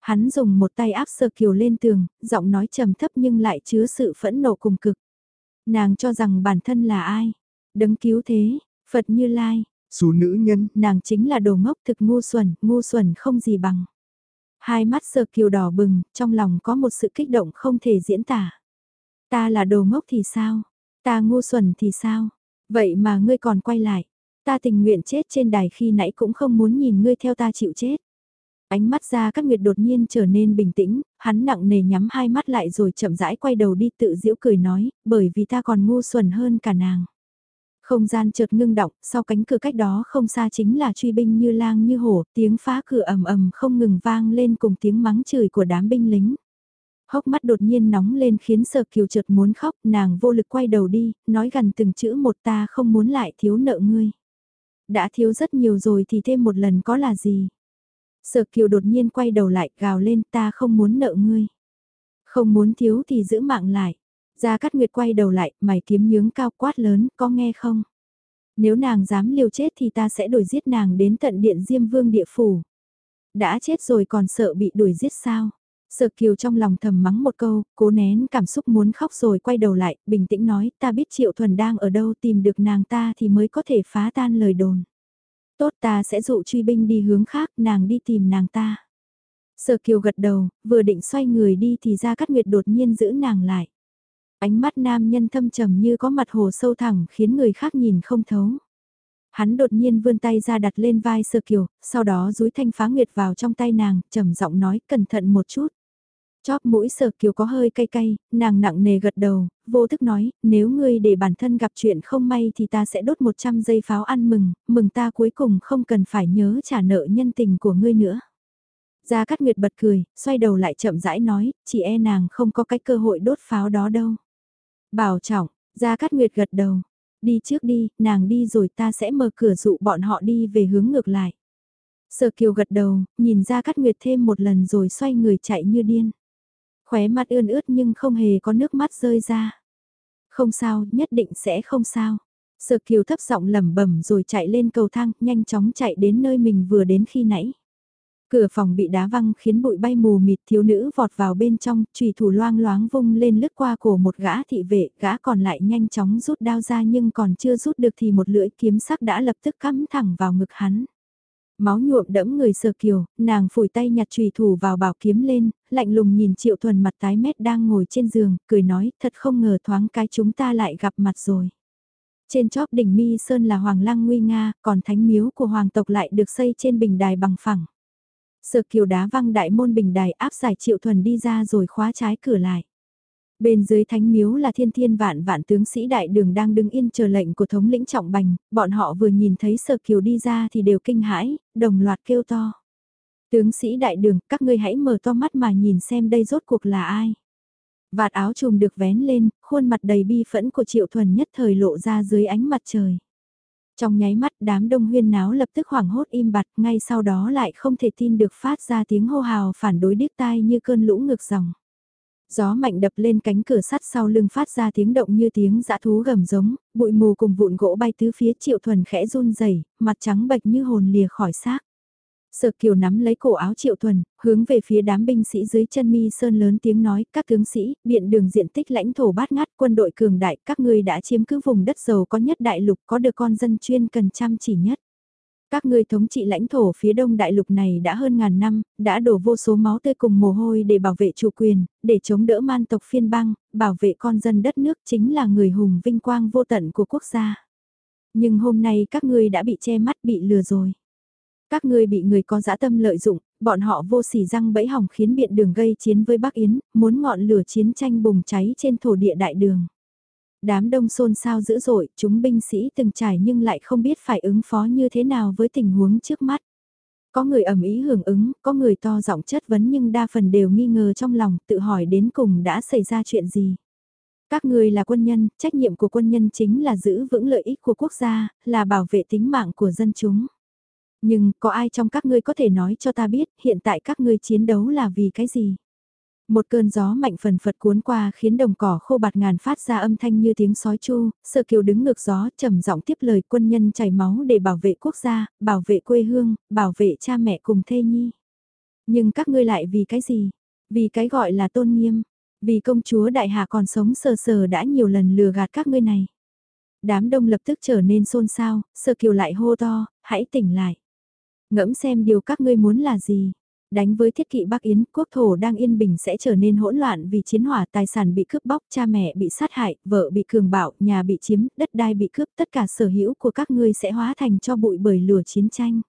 Hắn dùng một tay áp sơ Kiều lên tường, giọng nói trầm thấp nhưng lại chứa sự phẫn nộ cùng cực. Nàng cho rằng bản thân là ai? Đấng cứu thế, Phật Như Lai, Xú nữ nhân, nàng chính là đồ ngốc thực ngu xuẩn, ngu xuẩn không gì bằng. Hai mắt sờ kiều đỏ bừng, trong lòng có một sự kích động không thể diễn tả. Ta là đồ ngốc thì sao? Ta ngu xuẩn thì sao? Vậy mà ngươi còn quay lại. Ta tình nguyện chết trên đài khi nãy cũng không muốn nhìn ngươi theo ta chịu chết. Ánh mắt ra các nguyệt đột nhiên trở nên bình tĩnh, hắn nặng nề nhắm hai mắt lại rồi chậm rãi quay đầu đi tự giễu cười nói, bởi vì ta còn ngu xuẩn hơn cả nàng. Không gian chợt ngưng động, sau cánh cửa cách đó không xa chính là truy binh như lang như hổ, tiếng phá cửa ầm ầm không ngừng vang lên cùng tiếng mắng chửi của đám binh lính. Hốc mắt đột nhiên nóng lên khiến sợ kiều chợt muốn khóc, nàng vô lực quay đầu đi, nói gần từng chữ một ta không muốn lại thiếu nợ ngươi. Đã thiếu rất nhiều rồi thì thêm một lần có là gì? Sở kiều đột nhiên quay đầu lại gào lên ta không muốn nợ ngươi. Không muốn thiếu thì giữ mạng lại. Gia Cát Nguyệt quay đầu lại, mày kiếm nhướng cao quát lớn, có nghe không? Nếu nàng dám liều chết thì ta sẽ đuổi giết nàng đến tận điện Diêm Vương địa phủ. Đã chết rồi còn sợ bị đuổi giết sao? Sợ kiều trong lòng thầm mắng một câu, cố nén cảm xúc muốn khóc rồi quay đầu lại, bình tĩnh nói, ta biết Triệu Thuần đang ở đâu tìm được nàng ta thì mới có thể phá tan lời đồn. Tốt ta sẽ dụ truy binh đi hướng khác, nàng đi tìm nàng ta. Sở kiều gật đầu, vừa định xoay người đi thì ra cắt nguyệt đột nhiên giữ nàng lại. Ánh mắt nam nhân thâm trầm như có mặt hồ sâu thẳng khiến người khác nhìn không thấu. Hắn đột nhiên vươn tay ra đặt lên vai sơ kiều, sau đó dúi thanh phá nguyệt vào trong tay nàng, trầm giọng nói cẩn thận một chút. Chóp mũi sơ kiều có hơi cay cay, nàng nặng nề gật đầu, vô thức nói, nếu ngươi để bản thân gặp chuyện không may thì ta sẽ đốt 100 giây pháo ăn mừng, mừng ta cuối cùng không cần phải nhớ trả nợ nhân tình của ngươi nữa. Gia Cát Nguyệt bật cười, xoay đầu lại chậm rãi nói, chỉ e nàng không có cái cơ hội đốt pháo đó đâu. Bảo trọng, Gia Cát Nguyệt gật đầu. Đi trước đi, nàng đi rồi ta sẽ mở cửa dụ bọn họ đi về hướng ngược lại. Sở Kiều gật đầu, nhìn Gia Cát Nguyệt thêm một lần rồi xoay người chạy như điên. Khóe mắt ươn ướt nhưng không hề có nước mắt rơi ra. Không sao, nhất định sẽ không sao. Sở Kiều thấp giọng lẩm bẩm rồi chạy lên cầu thang, nhanh chóng chạy đến nơi mình vừa đến khi nãy. Cửa phòng bị đá văng khiến bụi bay mù mịt thiếu nữ vọt vào bên trong, trùy thủ loang loáng vung lên lướt qua cổ một gã thị vệ, gã còn lại nhanh chóng rút đao ra nhưng còn chưa rút được thì một lưỡi kiếm sắc đã lập tức cắm thẳng vào ngực hắn. Máu nhuộm đẫm người sờ kiều, nàng phủi tay nhặt trùy thủ vào bảo kiếm lên, lạnh lùng nhìn triệu thuần mặt tái mét đang ngồi trên giường, cười nói thật không ngờ thoáng cái chúng ta lại gặp mặt rồi. Trên chóp đỉnh mi sơn là Hoàng lăng nguy nga, còn thánh miếu của Hoàng tộc lại được xây trên bình đài bằng phẳng. Sở kiều đá văng đại môn bình đài áp giải triệu thuần đi ra rồi khóa trái cửa lại. Bên dưới thánh miếu là thiên thiên vạn vạn tướng sĩ đại đường đang đứng yên chờ lệnh của thống lĩnh trọng bành, bọn họ vừa nhìn thấy sở kiều đi ra thì đều kinh hãi, đồng loạt kêu to. Tướng sĩ đại đường, các ngươi hãy mở to mắt mà nhìn xem đây rốt cuộc là ai. Vạt áo trùm được vén lên, khuôn mặt đầy bi phẫn của triệu thuần nhất thời lộ ra dưới ánh mặt trời. Trong nháy mắt đám đông huyên náo lập tức hoảng hốt im bặt, ngay sau đó lại không thể tin được phát ra tiếng hô hào phản đối điếc tai như cơn lũ ngược dòng. Gió mạnh đập lên cánh cửa sắt sau lưng phát ra tiếng động như tiếng dã thú gầm giống, bụi mù cùng vụn gỗ bay tứ phía triệu thuần khẽ run rẩy mặt trắng bệch như hồn lìa khỏi xác. Sở Kiều nắm lấy cổ áo Triệu Thuần, hướng về phía đám binh sĩ dưới chân mi sơn lớn tiếng nói, các tướng sĩ, biện đường diện tích lãnh thổ bát ngát quân đội cường đại, các ngươi đã chiếm cứ vùng đất giàu có nhất đại lục có được con dân chuyên cần chăm chỉ nhất. Các ngươi thống trị lãnh thổ phía đông đại lục này đã hơn ngàn năm, đã đổ vô số máu tươi cùng mồ hôi để bảo vệ chủ quyền, để chống đỡ man tộc phiên bang, bảo vệ con dân đất nước chính là người hùng vinh quang vô tận của quốc gia. Nhưng hôm nay các ngươi đã bị che mắt bị lừa rồi. Các ngươi bị người có dã tâm lợi dụng, bọn họ vô sỉ răng bẫy hỏng khiến biện đường gây chiến với Bắc Yến, muốn ngọn lửa chiến tranh bùng cháy trên thổ địa đại đường. Đám đông xôn xao dữ dội, chúng binh sĩ từng trải nhưng lại không biết phải ứng phó như thế nào với tình huống trước mắt. Có người ẩm ý hưởng ứng, có người to giọng chất vấn nhưng đa phần đều nghi ngờ trong lòng tự hỏi đến cùng đã xảy ra chuyện gì. Các người là quân nhân, trách nhiệm của quân nhân chính là giữ vững lợi ích của quốc gia, là bảo vệ tính mạng của dân chúng. Nhưng có ai trong các ngươi có thể nói cho ta biết hiện tại các ngươi chiến đấu là vì cái gì? Một cơn gió mạnh phần phật cuốn qua khiến đồng cỏ khô bạt ngàn phát ra âm thanh như tiếng sói chu, sợ kiều đứng ngược gió trầm giọng tiếp lời quân nhân chảy máu để bảo vệ quốc gia, bảo vệ quê hương, bảo vệ cha mẹ cùng thê nhi. Nhưng các ngươi lại vì cái gì? Vì cái gọi là tôn nghiêm, vì công chúa đại hạ còn sống sờ sờ đã nhiều lần lừa gạt các ngươi này. Đám đông lập tức trở nên xôn xao, sợ kiều lại hô to, hãy tỉnh lại. Ngẫm xem điều các ngươi muốn là gì. Đánh với thiết kỵ Bắc Yến, quốc thổ đang yên bình sẽ trở nên hỗn loạn vì chiến hỏa tài sản bị cướp bóc, cha mẹ bị sát hại, vợ bị cường bạo, nhà bị chiếm, đất đai bị cướp, tất cả sở hữu của các ngươi sẽ hóa thành cho bụi bởi lửa chiến tranh.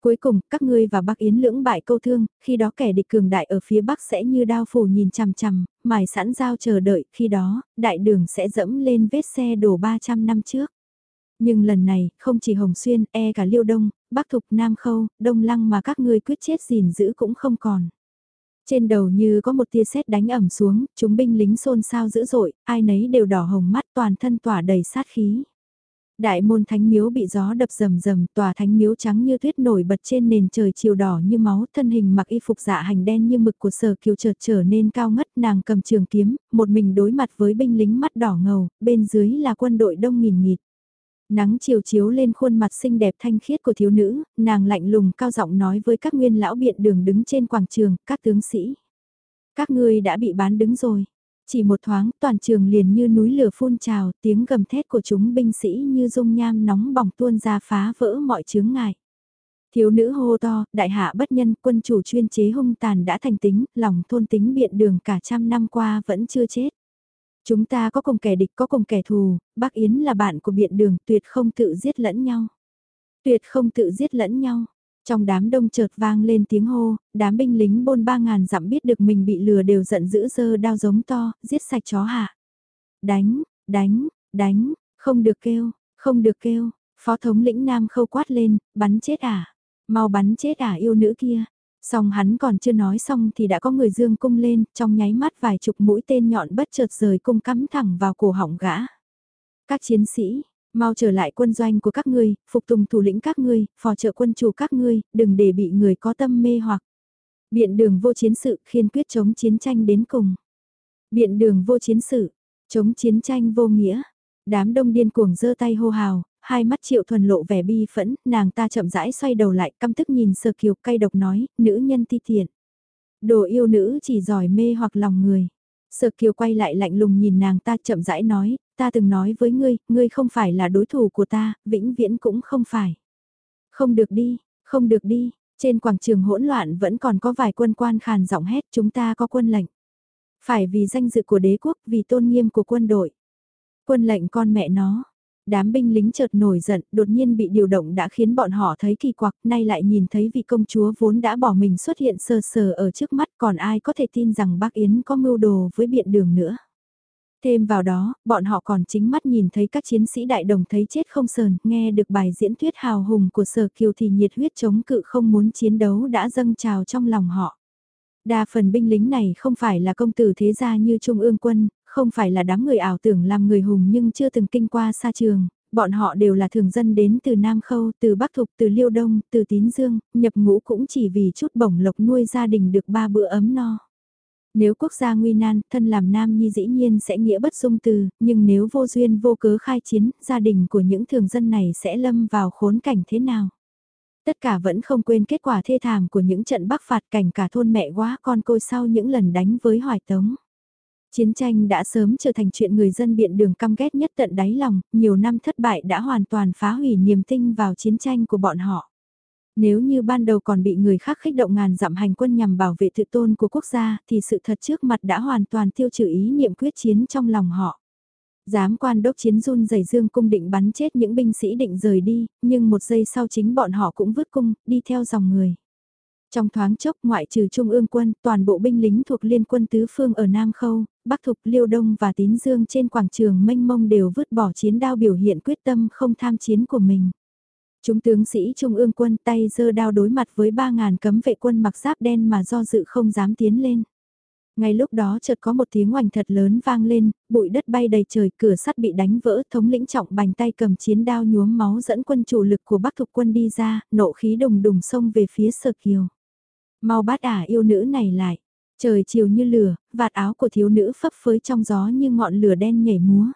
Cuối cùng, các ngươi và Bắc Yến lưỡng bại câu thương, khi đó kẻ địch cường đại ở phía Bắc sẽ như đao phủ nhìn chằm chằm, mài sẵn dao chờ đợi, khi đó, đại đường sẽ dẫm lên vết xe đổ 300 năm trước. Nhưng lần này, không chỉ Hồng Xuyên, e cả Liêu Đông, Bắc Thục, Nam Khâu, Đông Lăng mà các ngươi quyết chết gìn giữ cũng không còn. Trên đầu như có một tia sét đánh ẩm xuống, chúng binh lính xôn xao dữ dội, ai nấy đều đỏ hồng mắt toàn thân tỏa đầy sát khí. Đại môn thánh miếu bị gió đập rầm rầm, tòa thánh miếu trắng như tuyết nổi bật trên nền trời chiều đỏ như máu, thân hình mặc y phục dạ hành đen như mực của sở kiều chợt trở nên cao ngất, nàng cầm trường kiếm, một mình đối mặt với binh lính mắt đỏ ngầu, bên dưới là quân đội đông nghìn nghịt. Nắng chiều chiếu lên khuôn mặt xinh đẹp thanh khiết của thiếu nữ, nàng lạnh lùng cao giọng nói với các nguyên lão biện đường đứng trên quảng trường, các tướng sĩ. Các ngươi đã bị bán đứng rồi. Chỉ một thoáng, toàn trường liền như núi lửa phun trào, tiếng gầm thét của chúng binh sĩ như dung nham nóng bỏng tuôn ra phá vỡ mọi chướng ngại. Thiếu nữ hô to, đại hạ bất nhân, quân chủ chuyên chế hung tàn đã thành tính, lòng thôn tính biện đường cả trăm năm qua vẫn chưa chết. Chúng ta có cùng kẻ địch có cùng kẻ thù, bác Yến là bạn của biện đường tuyệt không tự giết lẫn nhau. Tuyệt không tự giết lẫn nhau. Trong đám đông chợt vang lên tiếng hô, đám binh lính bôn ba ngàn dặm biết được mình bị lừa đều giận dữ dơ đao giống to, giết sạch chó hạ. Đánh, đánh, đánh, không được kêu, không được kêu, phó thống lĩnh nam khâu quát lên, bắn chết à, mau bắn chết à yêu nữ kia, Xong hắn còn chưa nói xong thì đã có người dương cung lên, trong nháy mắt vài chục mũi tên nhọn bất chợt rời cung cắm thẳng vào cổ họng gã. Các chiến sĩ, mau trở lại quân doanh của các ngươi, phục tùng thủ lĩnh các ngươi, phò trợ quân chủ các ngươi, đừng để bị người có tâm mê hoặc. Biện đường vô chiến sự khiên quyết chống chiến tranh đến cùng. Biện đường vô chiến sự, chống chiến tranh vô nghĩa. Đám đông điên cuồng giơ tay hô hào, hai mắt triệu thuần lộ vẻ bi phẫn, nàng ta chậm rãi xoay đầu lại căm tức nhìn sờ kiều cay độc nói, nữ nhân ti tiện. Đồ yêu nữ chỉ giỏi mê hoặc lòng người. Sở kiều quay lại lạnh lùng nhìn nàng ta chậm rãi nói, ta từng nói với ngươi, ngươi không phải là đối thủ của ta, vĩnh viễn cũng không phải. Không được đi, không được đi, trên quảng trường hỗn loạn vẫn còn có vài quân quan khàn giọng hét chúng ta có quân lệnh. Phải vì danh dự của đế quốc, vì tôn nghiêm của quân đội. Quân lệnh con mẹ nó, Đám binh lính chợt nổi giận, đột nhiên bị điều động đã khiến bọn họ thấy kỳ quặc, nay lại nhìn thấy vị công chúa vốn đã bỏ mình xuất hiện sờ sờ ở trước mắt còn ai có thể tin rằng bác Yến có mưu đồ với biện đường nữa. Thêm vào đó, bọn họ còn chính mắt nhìn thấy các chiến sĩ đại đồng thấy chết không sờn, nghe được bài diễn thuyết hào hùng của Sở Kiều thì nhiệt huyết chống cự không muốn chiến đấu đã dâng trào trong lòng họ. Đa phần binh lính này không phải là công tử thế gia như Trung ương quân, không phải là đám người ảo tưởng làm người hùng nhưng chưa từng kinh qua xa trường, bọn họ đều là thường dân đến từ Nam Khâu, từ Bắc Thục, từ Liêu Đông, từ Tín Dương, nhập ngũ cũng chỉ vì chút bổng lộc nuôi gia đình được ba bữa ấm no. Nếu quốc gia nguy nan, thân làm nam nhi dĩ nhiên sẽ nghĩa bất dung từ, nhưng nếu vô duyên vô cớ khai chiến, gia đình của những thường dân này sẽ lâm vào khốn cảnh thế nào? Tất cả vẫn không quên kết quả thê thảm của những trận bắc phạt cảnh cả thôn mẹ quá con côi sau những lần đánh với hoài tống. Chiến tranh đã sớm trở thành chuyện người dân biện đường căm ghét nhất tận đáy lòng, nhiều năm thất bại đã hoàn toàn phá hủy niềm tin vào chiến tranh của bọn họ. Nếu như ban đầu còn bị người khác khích động ngàn dặm hành quân nhằm bảo vệ tự tôn của quốc gia thì sự thật trước mặt đã hoàn toàn tiêu trừ ý niệm quyết chiến trong lòng họ. Giám quan đốc chiến run rẩy dương cung định bắn chết những binh sĩ định rời đi, nhưng một giây sau chính bọn họ cũng vứt cung, đi theo dòng người. Trong thoáng chốc ngoại trừ Trung ương quân, toàn bộ binh lính thuộc liên quân tứ phương ở Nam Khâu, Bắc Thục, Liêu Đông và Tín Dương trên quảng trường mênh mông đều vứt bỏ chiến đao biểu hiện quyết tâm không tham chiến của mình. Chúng tướng sĩ Trung ương quân tay giơ đao đối mặt với 3.000 cấm vệ quân mặc giáp đen mà do dự không dám tiến lên. Ngay lúc đó chợt có một tiếng oành thật lớn vang lên, bụi đất bay đầy trời, cửa sắt bị đánh vỡ, thống lĩnh trọng bành tay cầm chiến đao nhuốm máu dẫn quân chủ lực của Bắc Thục quân đi ra, nộ khí đùng đùng xông về phía Sở Kiều. Mau bắt ả yêu nữ này lại. Trời chiều như lửa, vạt áo của thiếu nữ phấp phới trong gió như ngọn lửa đen nhảy múa.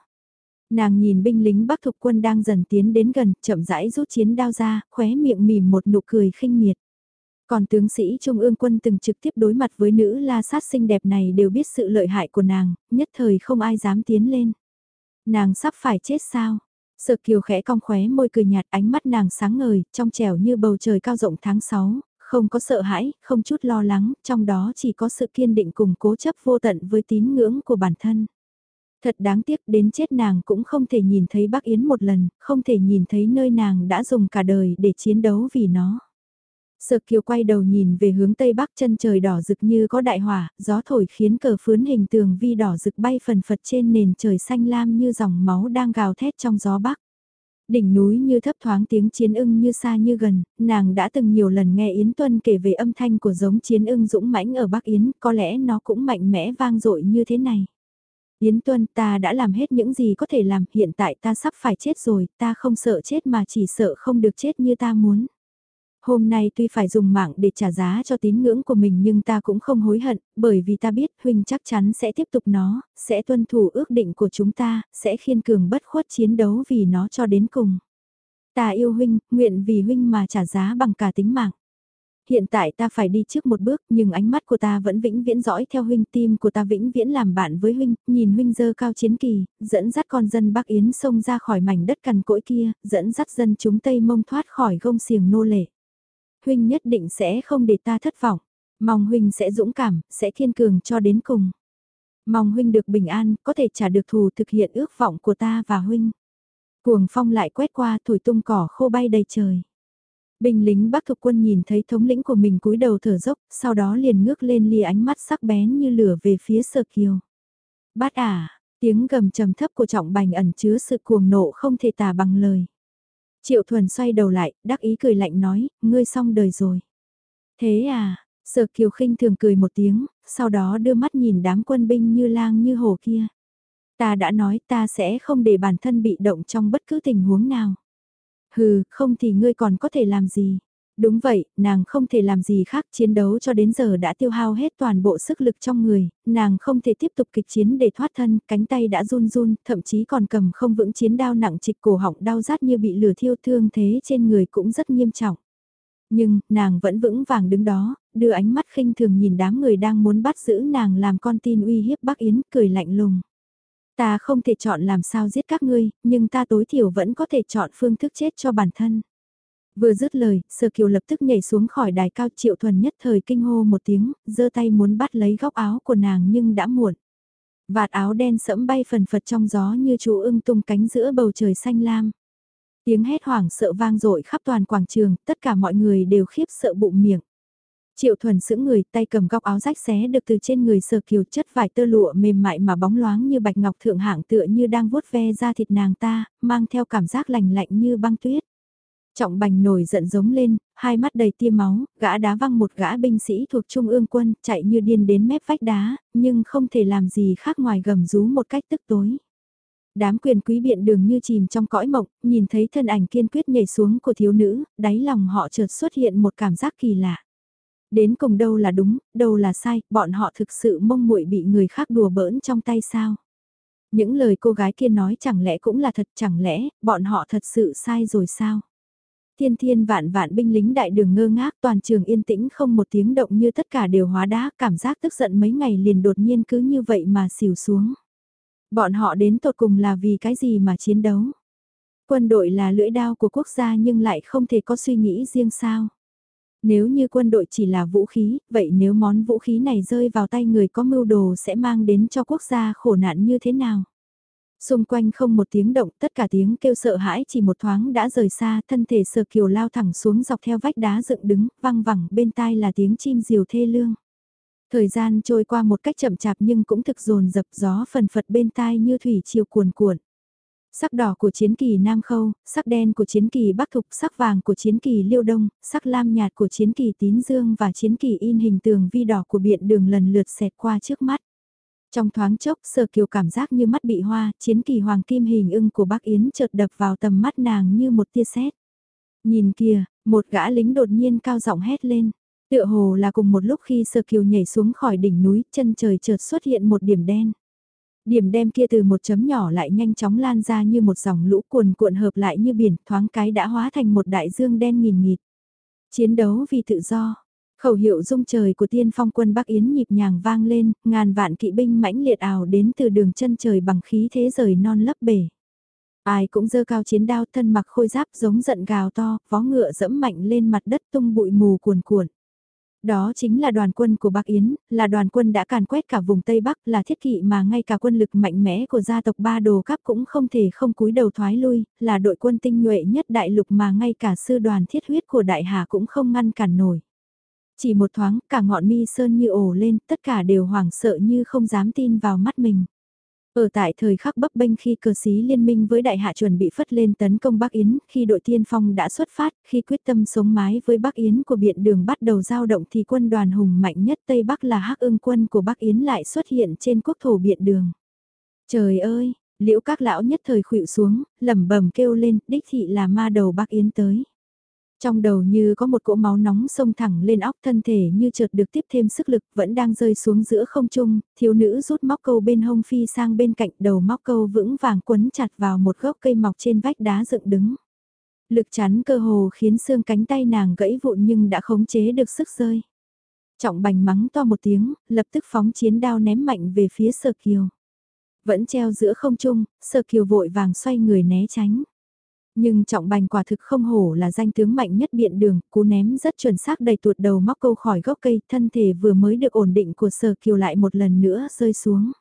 Nàng nhìn binh lính Bắc Thục quân đang dần tiến đến gần, chậm rãi rút chiến đao ra, khóe miệng mỉm một nụ cười khinh miệt. Còn tướng sĩ Trung ương quân từng trực tiếp đối mặt với nữ la sát xinh đẹp này đều biết sự lợi hại của nàng, nhất thời không ai dám tiến lên. Nàng sắp phải chết sao? Sợ kiều khẽ cong khóe môi cười nhạt ánh mắt nàng sáng ngời, trong trẻo như bầu trời cao rộng tháng 6, không có sợ hãi, không chút lo lắng, trong đó chỉ có sự kiên định cùng cố chấp vô tận với tín ngưỡng của bản thân. Thật đáng tiếc đến chết nàng cũng không thể nhìn thấy bác Yến một lần, không thể nhìn thấy nơi nàng đã dùng cả đời để chiến đấu vì nó. Sợ kiều quay đầu nhìn về hướng tây bắc chân trời đỏ rực như có đại hỏa, gió thổi khiến cờ phướn hình tường vi đỏ rực bay phần phật trên nền trời xanh lam như dòng máu đang gào thét trong gió bắc. Đỉnh núi như thấp thoáng tiếng chiến ưng như xa như gần, nàng đã từng nhiều lần nghe Yến Tuân kể về âm thanh của giống chiến ưng dũng mãnh ở Bắc Yến, có lẽ nó cũng mạnh mẽ vang dội như thế này. Yến Tuân ta đã làm hết những gì có thể làm, hiện tại ta sắp phải chết rồi, ta không sợ chết mà chỉ sợ không được chết như ta muốn. Hôm nay tuy phải dùng mạng để trả giá cho tín ngưỡng của mình nhưng ta cũng không hối hận, bởi vì ta biết Huynh chắc chắn sẽ tiếp tục nó, sẽ tuân thủ ước định của chúng ta, sẽ khiên cường bất khuất chiến đấu vì nó cho đến cùng. Ta yêu Huynh, nguyện vì Huynh mà trả giá bằng cả tính mạng. Hiện tại ta phải đi trước một bước nhưng ánh mắt của ta vẫn vĩnh viễn dõi theo huynh tim của ta vĩnh viễn làm bạn với huynh, nhìn huynh dơ cao chiến kỳ, dẫn dắt con dân Bắc Yến sông ra khỏi mảnh đất cằn cỗi kia, dẫn dắt dân chúng Tây Mông thoát khỏi gông xiềng nô lệ. Huynh nhất định sẽ không để ta thất vọng, mong huynh sẽ dũng cảm, sẽ kiên cường cho đến cùng. Mong huynh được bình an, có thể trả được thù thực hiện ước vọng của ta và huynh. Cuồng phong lại quét qua thổi tung cỏ khô bay đầy trời. Binh lính Bắc Thục quân nhìn thấy thống lĩnh của mình cúi đầu thở dốc, sau đó liền ngước lên lìa ánh mắt sắc bén như lửa về phía Sở Kiều. Bát ả, tiếng gầm trầm thấp của trọng bành ẩn chứa sự cuồng nộ không thể tả bằng lời. Triệu Thuần xoay đầu lại, đắc ý cười lạnh nói, ngươi xong đời rồi. Thế à, Sở Kiều khinh thường cười một tiếng, sau đó đưa mắt nhìn đám quân binh như lang như hổ kia. Ta đã nói ta sẽ không để bản thân bị động trong bất cứ tình huống nào. Hừ, không thì ngươi còn có thể làm gì? Đúng vậy, nàng không thể làm gì khác, chiến đấu cho đến giờ đã tiêu hao hết toàn bộ sức lực trong người, nàng không thể tiếp tục kịch chiến để thoát thân, cánh tay đã run run, thậm chí còn cầm không vững chiến đao nặng trịch cổ họng đau rát như bị lửa thiêu thương thế trên người cũng rất nghiêm trọng. Nhưng, nàng vẫn vững vàng đứng đó, đưa ánh mắt khinh thường nhìn đám người đang muốn bắt giữ nàng làm con tin uy hiếp Bắc Yến, cười lạnh lùng. Ta không thể chọn làm sao giết các ngươi, nhưng ta tối thiểu vẫn có thể chọn phương thức chết cho bản thân. Vừa dứt lời, Sơ Kiều lập tức nhảy xuống khỏi đài cao triệu thuần nhất thời kinh hô một tiếng, giơ tay muốn bắt lấy góc áo của nàng nhưng đã muộn. Vạt áo đen sẫm bay phần phật trong gió như chú ưng tung cánh giữa bầu trời xanh lam. Tiếng hét hoảng sợ vang dội khắp toàn quảng trường, tất cả mọi người đều khiếp sợ bụng miệng. Triệu thuần sững người tay cầm góc áo rách xé được từ trên người sơ kiều chất vải tơ lụa mềm mại mà bóng loáng như bạch ngọc thượng hạng tựa như đang vuốt ve da thịt nàng ta, mang theo cảm giác lành lạnh như băng tuyết. Trọng bành nổi giận giống lên, hai mắt đầy tia máu, gã đá văng một gã binh sĩ thuộc trung ương quân, chạy như điên đến mép vách đá, nhưng không thể làm gì khác ngoài gầm rú một cách tức tối. Đám quyền quý biện đường như chìm trong cõi mộng, nhìn thấy thân ảnh kiên quyết nhảy xuống của thiếu nữ, đáy lòng họ chợt xuất hiện một cảm giác kỳ lạ. Đến cùng đâu là đúng, đâu là sai, bọn họ thực sự mong muội bị người khác đùa bỡn trong tay sao? Những lời cô gái kia nói chẳng lẽ cũng là thật, chẳng lẽ bọn họ thật sự sai rồi sao? Thiên thiên vạn vạn binh lính đại đường ngơ ngác toàn trường yên tĩnh không một tiếng động như tất cả đều hóa đá, cảm giác tức giận mấy ngày liền đột nhiên cứ như vậy mà xỉu xuống. Bọn họ đến tột cùng là vì cái gì mà chiến đấu? Quân đội là lưỡi đao của quốc gia nhưng lại không thể có suy nghĩ riêng sao? Nếu như quân đội chỉ là vũ khí, vậy nếu món vũ khí này rơi vào tay người có mưu đồ sẽ mang đến cho quốc gia khổ nạn như thế nào? Xung quanh không một tiếng động, tất cả tiếng kêu sợ hãi chỉ một thoáng đã rời xa, thân thể sờ kiều lao thẳng xuống dọc theo vách đá dựng đứng, văng vẳng bên tai là tiếng chim diều thê lương. Thời gian trôi qua một cách chậm chạp nhưng cũng thực dồn dập gió phần phật bên tai như thủy chiều cuồn cuộn. Sắc đỏ của chiến kỳ Nam Khâu, sắc đen của chiến kỳ Bắc Thục, sắc vàng của chiến kỳ Liêu Đông, sắc lam nhạt của chiến kỳ Tín Dương và chiến kỳ in hình tường vi đỏ của biện đường lần lượt xẹt qua trước mắt. Trong thoáng chốc sờ kiều cảm giác như mắt bị hoa, chiến kỳ hoàng kim hình ưng của bác Yến chợt đập vào tầm mắt nàng như một tia sét. Nhìn kìa, một gã lính đột nhiên cao giọng hét lên. Tựa hồ là cùng một lúc khi sờ kiều nhảy xuống khỏi đỉnh núi, chân trời chợt xuất hiện một điểm đen. Điểm đen kia từ một chấm nhỏ lại nhanh chóng lan ra như một dòng lũ cuồn cuộn hợp lại như biển, thoáng cái đã hóa thành một đại dương đen nghìn nghịt. Chiến đấu vì tự do, Khẩu hiệu rung trời của tiên phong quân Bắc Yến nhịp nhàng vang lên, ngàn vạn kỵ binh mãnh liệt ảo đến từ đường chân trời bằng khí thế rời non lấp bể. Ai cũng dơ cao chiến đao thân mặc khôi giáp giống giận gào to, vó ngựa dẫm mạnh lên mặt đất tung bụi mù cuồn cuộn. Đó chính là đoàn quân của Bắc Yến, là đoàn quân đã càn quét cả vùng Tây Bắc, là thiết kỵ mà ngay cả quân lực mạnh mẽ của gia tộc Ba Đồ Cáp cũng không thể không cúi đầu thoái lui, là đội quân tinh nhuệ nhất đại lục mà ngay cả sư đoàn thiết huyết của Đại Hà cũng không ngăn cản nổi. Chỉ một thoáng, cả ngọn mi sơn như ổ lên, tất cả đều hoảng sợ như không dám tin vào mắt mình. Ở tại thời khắc bấp bênh khi cờ xí liên minh với đại hạ chuẩn bị phất lên tấn công Bắc Yến, khi đội tiên phong đã xuất phát, khi quyết tâm sống mái với Bắc Yến của biện đường bắt đầu giao động thì quân đoàn hùng mạnh nhất Tây Bắc là hắc ưng quân của Bắc Yến lại xuất hiện trên quốc thổ biện đường. Trời ơi, liễu các lão nhất thời khuỵu xuống, lẩm bẩm kêu lên, đích thị là ma đầu Bắc Yến tới. Trong đầu như có một cỗ máu nóng sông thẳng lên óc thân thể như chợt được tiếp thêm sức lực vẫn đang rơi xuống giữa không trung, thiếu nữ rút móc câu bên hông phi sang bên cạnh đầu móc câu vững vàng quấn chặt vào một gốc cây mọc trên vách đá dựng đứng. Lực chắn cơ hồ khiến xương cánh tay nàng gãy vụn nhưng đã khống chế được sức rơi. Trọng bành mắng to một tiếng, lập tức phóng chiến đao ném mạnh về phía sở kiều. Vẫn treo giữa không trung, sở kiều vội vàng xoay người né tránh. Nhưng trọng bành quả thực không hổ là danh tướng mạnh nhất biện đường, cú ném rất chuẩn xác đầy tuột đầu móc câu khỏi gốc cây, thân thể vừa mới được ổn định của sở kiều lại một lần nữa rơi xuống.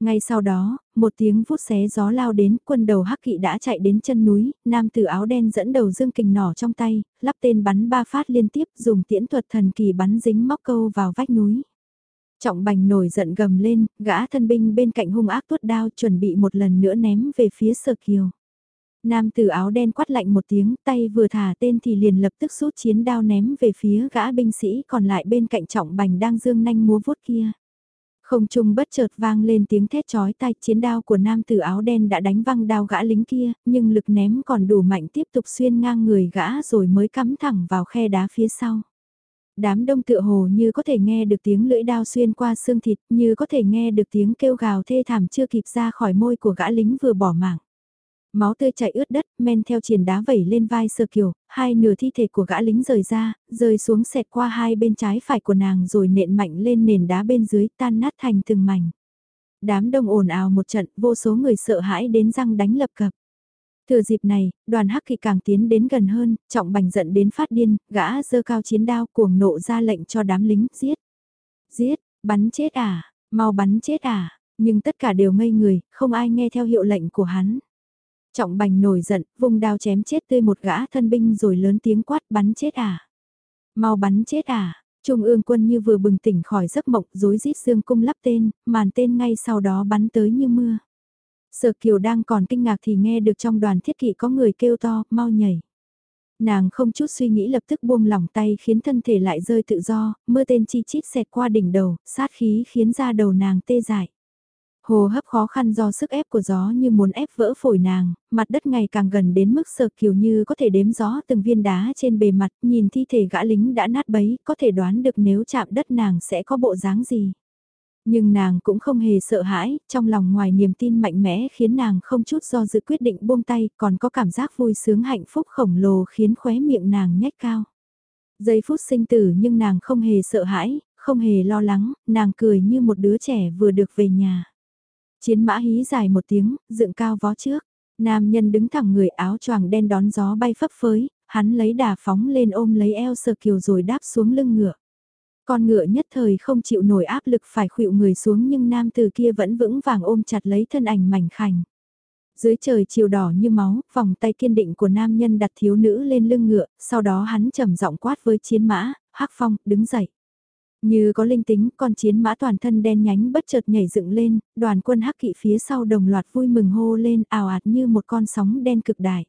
Ngay sau đó, một tiếng vút xé gió lao đến, quân đầu hắc kỵ đã chạy đến chân núi, nam tử áo đen dẫn đầu dương kình nỏ trong tay, lắp tên bắn ba phát liên tiếp dùng tiễn thuật thần kỳ bắn dính móc câu vào vách núi. Trọng bành nổi giận gầm lên, gã thân binh bên cạnh hung ác tuốt đao chuẩn bị một lần nữa ném về phía sở kiều. Nam tử áo đen quát lạnh một tiếng, tay vừa thả tên thì liền lập tức rút chiến đao ném về phía gã binh sĩ còn lại bên cạnh trọng bành đang dương nanh múa vuốt kia. Không trung bất chợt vang lên tiếng thét chói tai chiến đao của nam tử áo đen đã đánh văng đao gã lính kia, nhưng lực ném còn đủ mạnh tiếp tục xuyên ngang người gã rồi mới cắm thẳng vào khe đá phía sau. Đám đông tựa hồ như có thể nghe được tiếng lưỡi đao xuyên qua xương thịt, như có thể nghe được tiếng kêu gào thê thảm chưa kịp ra khỏi môi của gã lính vừa bỏ mạng. Máu tươi chảy ướt đất, men theo triển đá vẩy lên vai sơ kiều, hai nửa thi thể của gã lính rời ra, rơi xuống xẹt qua hai bên trái phải của nàng rồi nện mạnh lên nền đá bên dưới tan nát thành từng mảnh. Đám đông ồn ào một trận, vô số người sợ hãi đến răng đánh lập cập. Thừa dịp này, đoàn hắc kỵ càng tiến đến gần hơn, trọng bành giận đến phát điên, gã dơ cao chiến đao cuồng nộ ra lệnh cho đám lính, giết, giết, bắn chết à, mau bắn chết à, Nhưng tất cả đều ngây người, không ai nghe theo hiệu lệnh của hắn. Trọng bành nổi giận, vùng đao chém chết tươi một gã thân binh rồi lớn tiếng quát bắn chết à. Mau bắn chết à, Trung ương quân như vừa bừng tỉnh khỏi giấc mộng rối rít xương cung lắp tên, màn tên ngay sau đó bắn tới như mưa. Sở Kiều đang còn kinh ngạc thì nghe được trong đoàn thiết kỵ có người kêu to, mau nhảy. Nàng không chút suy nghĩ lập tức buông lỏng tay khiến thân thể lại rơi tự do, mưa tên chi chít xẹt qua đỉnh đầu, sát khí khiến da đầu nàng tê dại. Hồ hấp khó khăn do sức ép của gió như muốn ép vỡ phổi nàng, mặt đất ngày càng gần đến mức sờ kiều như có thể đếm gió từng viên đá trên bề mặt, nhìn thi thể gã lính đã nát bấy, có thể đoán được nếu chạm đất nàng sẽ có bộ dáng gì. Nhưng nàng cũng không hề sợ hãi, trong lòng ngoài niềm tin mạnh mẽ khiến nàng không chút do dự quyết định buông tay, còn có cảm giác vui sướng hạnh phúc khổng lồ khiến khóe miệng nàng nhếch cao. Giây phút sinh tử nhưng nàng không hề sợ hãi, không hề lo lắng, nàng cười như một đứa trẻ vừa được về nhà. Chiến mã hí dài một tiếng, dựng cao vó trước. Nam nhân đứng thẳng người áo choàng đen đón gió bay phấp phới, hắn lấy đà phóng lên ôm lấy eo sờ kiều rồi đáp xuống lưng ngựa. Con ngựa nhất thời không chịu nổi áp lực phải khuỵu người xuống nhưng nam từ kia vẫn vững vàng ôm chặt lấy thân ảnh mảnh khảnh. Dưới trời chiều đỏ như máu, vòng tay kiên định của nam nhân đặt thiếu nữ lên lưng ngựa, sau đó hắn trầm giọng quát với chiến mã, hắc phong, đứng dậy. Như có linh tính, con chiến mã toàn thân đen nhánh bất chợt nhảy dựng lên, đoàn quân hắc kỵ phía sau đồng loạt vui mừng hô lên ào ạt như một con sóng đen cực đại.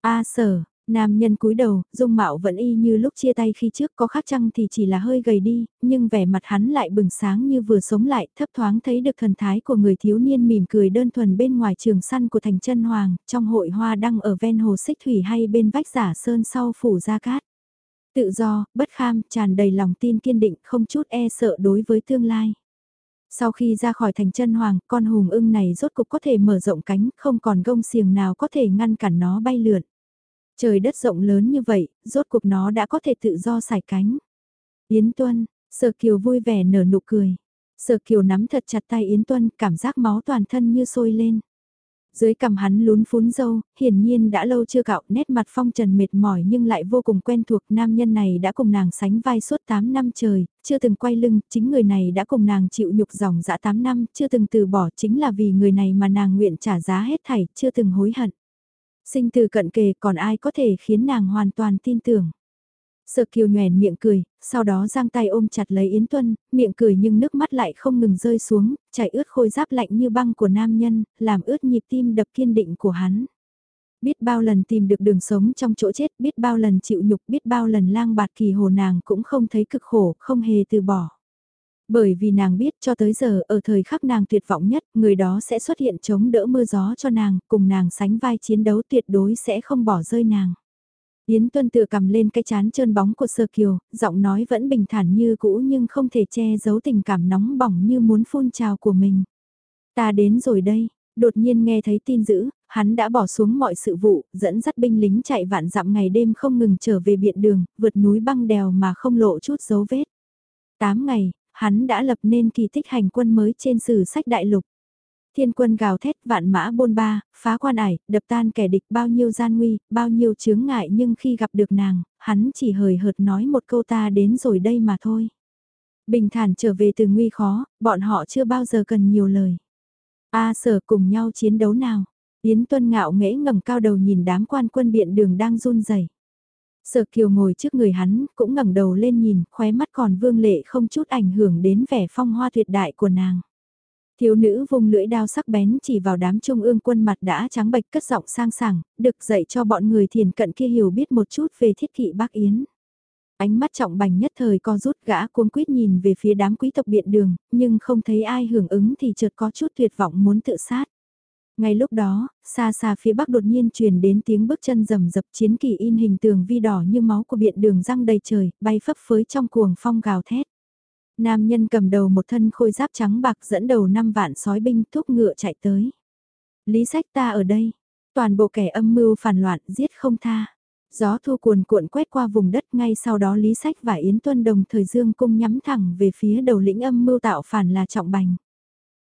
A sở, nam nhân cúi đầu, dung mạo vẫn y như lúc chia tay khi trước có khác chăng thì chỉ là hơi gầy đi, nhưng vẻ mặt hắn lại bừng sáng như vừa sống lại, thấp thoáng thấy được thần thái của người thiếu niên mỉm cười đơn thuần bên ngoài trường săn của thành chân hoàng, trong hội hoa đăng ở ven hồ xích thủy hay bên vách giả sơn sau phủ gia cát. Tự do, bất kham, tràn đầy lòng tin kiên định, không chút e sợ đối với tương lai. Sau khi ra khỏi thành chân hoàng, con hùng ưng này rốt cục có thể mở rộng cánh, không còn gông xiềng nào có thể ngăn cản nó bay lượn. Trời đất rộng lớn như vậy, rốt cục nó đã có thể tự do sải cánh. Yến Tuân, Sở Kiều vui vẻ nở nụ cười. Sở Kiều nắm thật chặt tay Yến Tuân, cảm giác máu toàn thân như sôi lên. Dưới cằm hắn lún phún dâu, hiển nhiên đã lâu chưa cạo, nét mặt phong trần mệt mỏi nhưng lại vô cùng quen thuộc. Nam nhân này đã cùng nàng sánh vai suốt 8 năm trời, chưa từng quay lưng, chính người này đã cùng nàng chịu nhục dòng dã 8 năm, chưa từng từ bỏ, chính là vì người này mà nàng nguyện trả giá hết thảy, chưa từng hối hận. Sinh từ cận kề còn ai có thể khiến nàng hoàn toàn tin tưởng. Sợ kiều nhoèn miệng cười, sau đó giang tay ôm chặt lấy Yến Tuân, miệng cười nhưng nước mắt lại không ngừng rơi xuống, chảy ướt khôi giáp lạnh như băng của nam nhân, làm ướt nhịp tim đập kiên định của hắn. Biết bao lần tìm được đường sống trong chỗ chết, biết bao lần chịu nhục, biết bao lần lang bạt kỳ hồ nàng cũng không thấy cực khổ, không hề từ bỏ. Bởi vì nàng biết cho tới giờ ở thời khắc nàng tuyệt vọng nhất, người đó sẽ xuất hiện chống đỡ mưa gió cho nàng, cùng nàng sánh vai chiến đấu tuyệt đối sẽ không bỏ rơi nàng. Yến Tuân tựa cầm lên cái chán trơn bóng của Sơ Kiều, giọng nói vẫn bình thản như cũ nhưng không thể che giấu tình cảm nóng bỏng như muốn phun trào của mình. Ta đến rồi đây, đột nhiên nghe thấy tin dữ, hắn đã bỏ xuống mọi sự vụ, dẫn dắt binh lính chạy vạn dặm ngày đêm không ngừng trở về biện đường, vượt núi băng đèo mà không lộ chút dấu vết. Tám ngày, hắn đã lập nên kỳ tích hành quân mới trên sử sách đại lục. Thiên quân gào thét vạn mã bôn ba, phá quan ải, đập tan kẻ địch bao nhiêu gian nguy, bao nhiêu chướng ngại nhưng khi gặp được nàng, hắn chỉ hời hợt nói một câu ta đến rồi đây mà thôi. Bình thản trở về từ nguy khó, bọn họ chưa bao giờ cần nhiều lời. A sở cùng nhau chiến đấu nào. Yến Tuân ngạo nghễ ngẩng cao đầu nhìn đám quan quân biện đường đang run rẩy. Sở Kiều ngồi trước người hắn, cũng ngẩng đầu lên nhìn, khóe mắt còn vương lệ không chút ảnh hưởng đến vẻ phong hoa tuyệt đại của nàng. Thiếu nữ vùng lưỡi đao sắc bén chỉ vào đám trung ương quân mặt đã trắng bệch cất giọng sang sảng, được dạy cho bọn người thiền cận kia hiểu biết một chút về thiết kỵ bác Yến. Ánh mắt trọng bành nhất thời co rút gã cuống quýt nhìn về phía đám quý tộc biện đường, nhưng không thấy ai hưởng ứng thì chợt có chút tuyệt vọng muốn tự sát. Ngay lúc đó, xa xa phía bắc đột nhiên truyền đến tiếng bước chân rầm rập chiến kỳ in hình tường vi đỏ như máu của biện đường răng đầy trời, bay phấp phới trong cuồng phong gào thét. Nam nhân cầm đầu một thân khôi giáp trắng bạc dẫn đầu năm vạn sói binh thúc ngựa chạy tới. Lý sách ta ở đây, toàn bộ kẻ âm mưu phản loạn giết không tha. Gió thu cuồn cuộn quét qua vùng đất ngay sau đó Lý Sách và Yến Tuân đồng thời dương cung nhắm thẳng về phía đầu lĩnh âm mưu tạo phản là Trọng Bành.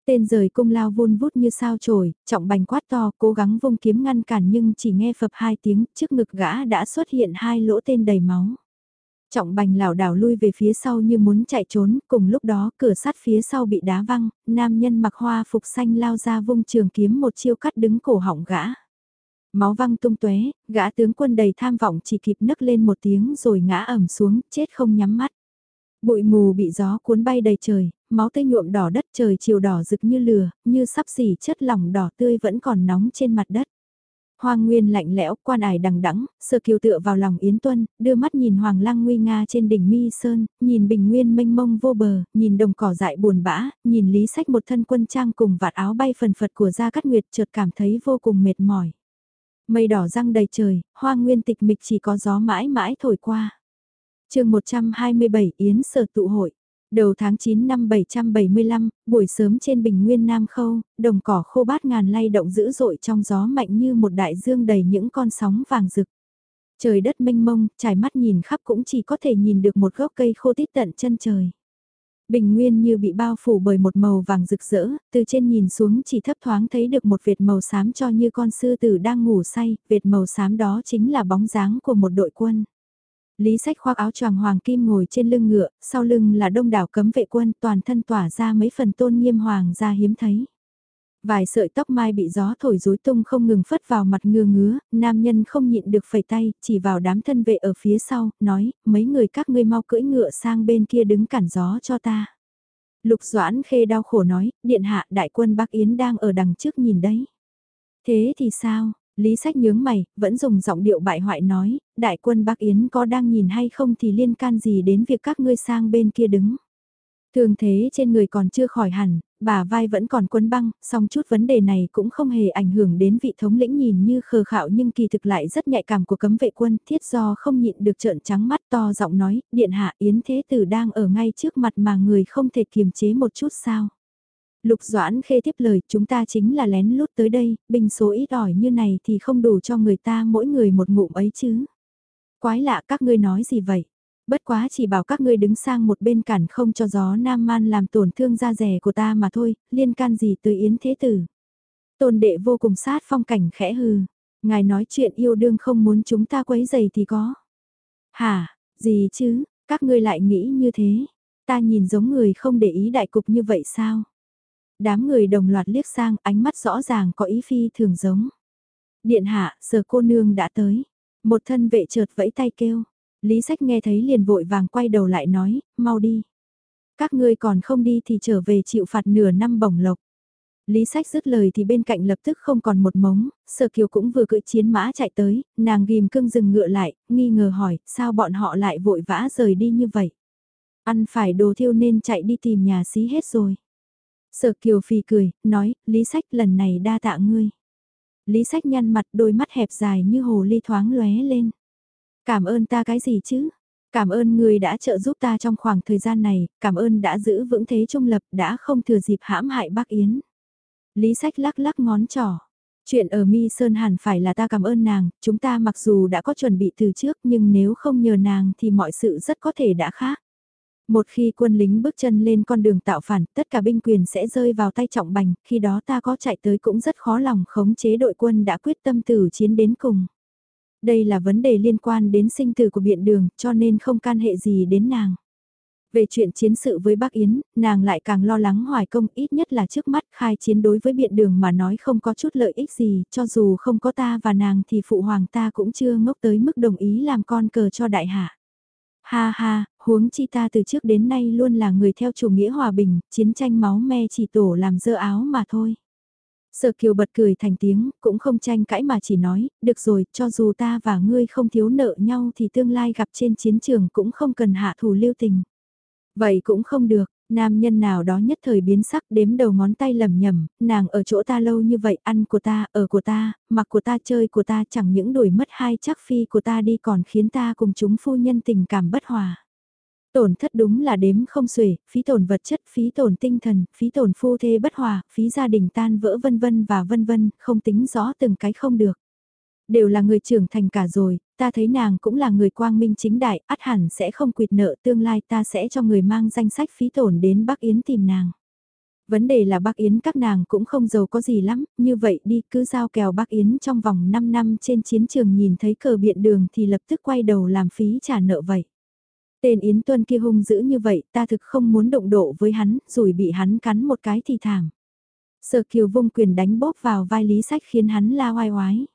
Tên rời cung lao vun vút như sao trồi, Trọng Bành quát to cố gắng vung kiếm ngăn cản nhưng chỉ nghe phập hai tiếng trước ngực gã đã xuất hiện hai lỗ tên đầy máu. Trọng bành lảo đảo lui về phía sau như muốn chạy trốn, cùng lúc đó cửa sắt phía sau bị đá văng, nam nhân mặc hoa phục xanh lao ra vung trường kiếm một chiêu cắt đứng cổ họng gã. Máu văng tung tóe, gã tướng quân đầy tham vọng chỉ kịp nấc lên một tiếng rồi ngã ẩm xuống, chết không nhắm mắt. Bụi mù bị gió cuốn bay đầy trời, máu tươi nhuộm đỏ đất trời chiều đỏ rực như lửa, như sắp xỉ chất lỏng đỏ tươi vẫn còn nóng trên mặt đất. Hoàng Nguyên lạnh lẽo, quan ải đằng đẵng, sơ kiều tựa vào lòng Yến Tuân, đưa mắt nhìn Hoàng Lăng nguy nga trên đỉnh Mi Sơn, nhìn bình nguyên mênh mông vô bờ, nhìn đồng cỏ dại buồn bã, nhìn Lý Sách một thân quân trang cùng vạt áo bay phần phật của Gia Cát Nguyệt chợt cảm thấy vô cùng mệt mỏi. Mây đỏ răng đầy trời, hoang Nguyên tịch mịch chỉ có gió mãi mãi thổi qua. chương 127 Yến Sở tụ hội Đầu tháng 9 năm 775, buổi sớm trên bình nguyên Nam Khâu, đồng cỏ khô bát ngàn lay động dữ dội trong gió mạnh như một đại dương đầy những con sóng vàng rực. Trời đất mênh mông, trải mắt nhìn khắp cũng chỉ có thể nhìn được một gốc cây khô tít tận chân trời. Bình nguyên như bị bao phủ bởi một màu vàng rực rỡ, từ trên nhìn xuống chỉ thấp thoáng thấy được một vệt màu xám cho như con sư tử đang ngủ say, vệt màu xám đó chính là bóng dáng của một đội quân. Lý sách khoác áo choàng hoàng kim ngồi trên lưng ngựa, sau lưng là đông đảo cấm vệ quân toàn thân tỏa ra mấy phần tôn nghiêm hoàng gia hiếm thấy. Vài sợi tóc mai bị gió thổi rối tung không ngừng phất vào mặt ngừa ngứa, nam nhân không nhịn được phẩy tay, chỉ vào đám thân vệ ở phía sau, nói, mấy người các ngươi mau cưỡi ngựa sang bên kia đứng cản gió cho ta. Lục Doãn Khê đau khổ nói, điện hạ đại quân Bắc Yến đang ở đằng trước nhìn đấy. Thế thì sao, Lý sách nhướng mày, vẫn dùng giọng điệu bại hoại nói, đại quân Bắc Yến có đang nhìn hay không thì liên can gì đến việc các ngươi sang bên kia đứng. Thường thế trên người còn chưa khỏi hẳn, bà vai vẫn còn quấn băng, song chút vấn đề này cũng không hề ảnh hưởng đến vị thống lĩnh nhìn như khờ khạo nhưng kỳ thực lại rất nhạy cảm của cấm vệ quân, thiết do không nhịn được trợn trắng mắt to giọng nói, điện hạ Yến Thế Tử đang ở ngay trước mặt mà người không thể kiềm chế một chút sao. Lục Doãn khê tiếp lời chúng ta chính là lén lút tới đây, bình số ít ỏi như này thì không đủ cho người ta mỗi người một ngụm ấy chứ. Quái lạ các ngươi nói gì vậy? Bất quá chỉ bảo các ngươi đứng sang một bên cản không cho gió nam man làm tổn thương da rẻ của ta mà thôi, liên can gì tới yến thế tử. Tôn đệ vô cùng sát phong cảnh khẽ hừ. Ngài nói chuyện yêu đương không muốn chúng ta quấy giày thì có. Hả, gì chứ, các ngươi lại nghĩ như thế. Ta nhìn giống người không để ý đại cục như vậy sao? Đám người đồng loạt liếc sang ánh mắt rõ ràng có ý phi thường giống. Điện hạ, giờ cô nương đã tới. Một thân vệ chợt vẫy tay kêu. Lý sách nghe thấy liền vội vàng quay đầu lại nói, mau đi. Các ngươi còn không đi thì trở về chịu phạt nửa năm bổng lộc. Lý sách dứt lời thì bên cạnh lập tức không còn một mống, sở kiều cũng vừa cưỡi chiến mã chạy tới, nàng ghim cưng dừng ngựa lại, nghi ngờ hỏi, sao bọn họ lại vội vã rời đi như vậy? Ăn phải đồ thiêu nên chạy đi tìm nhà xí hết rồi. Sở Kiều Phi cười, nói, Lý Sách lần này đa tạ ngươi. Lý Sách nhăn mặt đôi mắt hẹp dài như hồ ly thoáng lóe lên. Cảm ơn ta cái gì chứ? Cảm ơn người đã trợ giúp ta trong khoảng thời gian này, cảm ơn đã giữ vững thế trung lập, đã không thừa dịp hãm hại bác Yến. Lý Sách lắc lắc ngón trỏ. Chuyện ở Mi Sơn hẳn phải là ta cảm ơn nàng, chúng ta mặc dù đã có chuẩn bị từ trước nhưng nếu không nhờ nàng thì mọi sự rất có thể đã khác. Một khi quân lính bước chân lên con đường tạo phản, tất cả binh quyền sẽ rơi vào tay trọng bành, khi đó ta có chạy tới cũng rất khó lòng khống chế đội quân đã quyết tâm tử chiến đến cùng. Đây là vấn đề liên quan đến sinh tử của biện đường, cho nên không can hệ gì đến nàng. Về chuyện chiến sự với bác Yến, nàng lại càng lo lắng hoài công ít nhất là trước mắt khai chiến đối với biện đường mà nói không có chút lợi ích gì, cho dù không có ta và nàng thì phụ hoàng ta cũng chưa ngốc tới mức đồng ý làm con cờ cho đại hạ. Ha ha, huống chi ta từ trước đến nay luôn là người theo chủ nghĩa hòa bình, chiến tranh máu me chỉ tổ làm dơ áo mà thôi. Sở kiều bật cười thành tiếng, cũng không tranh cãi mà chỉ nói, được rồi, cho dù ta và ngươi không thiếu nợ nhau thì tương lai gặp trên chiến trường cũng không cần hạ thủ lưu tình. Vậy cũng không được, nam nhân nào đó nhất thời biến sắc đếm đầu ngón tay lầm nhầm, nàng ở chỗ ta lâu như vậy, ăn của ta, ở của ta, mặc của ta, chơi của ta chẳng những đuổi mất hai chắc phi của ta đi còn khiến ta cùng chúng phu nhân tình cảm bất hòa. Tổn thất đúng là đếm không xuể, phí tổn vật chất, phí tổn tinh thần, phí tổn phu thê bất hòa, phí gia đình tan vỡ vân vân và vân vân, không tính rõ từng cái không được. Đều là người trưởng thành cả rồi, ta thấy nàng cũng là người quang minh chính đại, ắt hẳn sẽ không quyệt nợ tương lai ta sẽ cho người mang danh sách phí tổn đến Bắc Yến tìm nàng. Vấn đề là Bắc Yến các nàng cũng không giàu có gì lắm, như vậy đi cứ giao kèo Bắc Yến trong vòng 5 năm trên chiến trường nhìn thấy cờ biện đường thì lập tức quay đầu làm phí trả nợ vậy. Tên Yến Tuân kia hung dữ như vậy, ta thực không muốn động độ với hắn, rồi bị hắn cắn một cái thì thảm. Sở Kiều vung quyền đánh bóp vào vai Lý Sách khiến hắn la oai oái.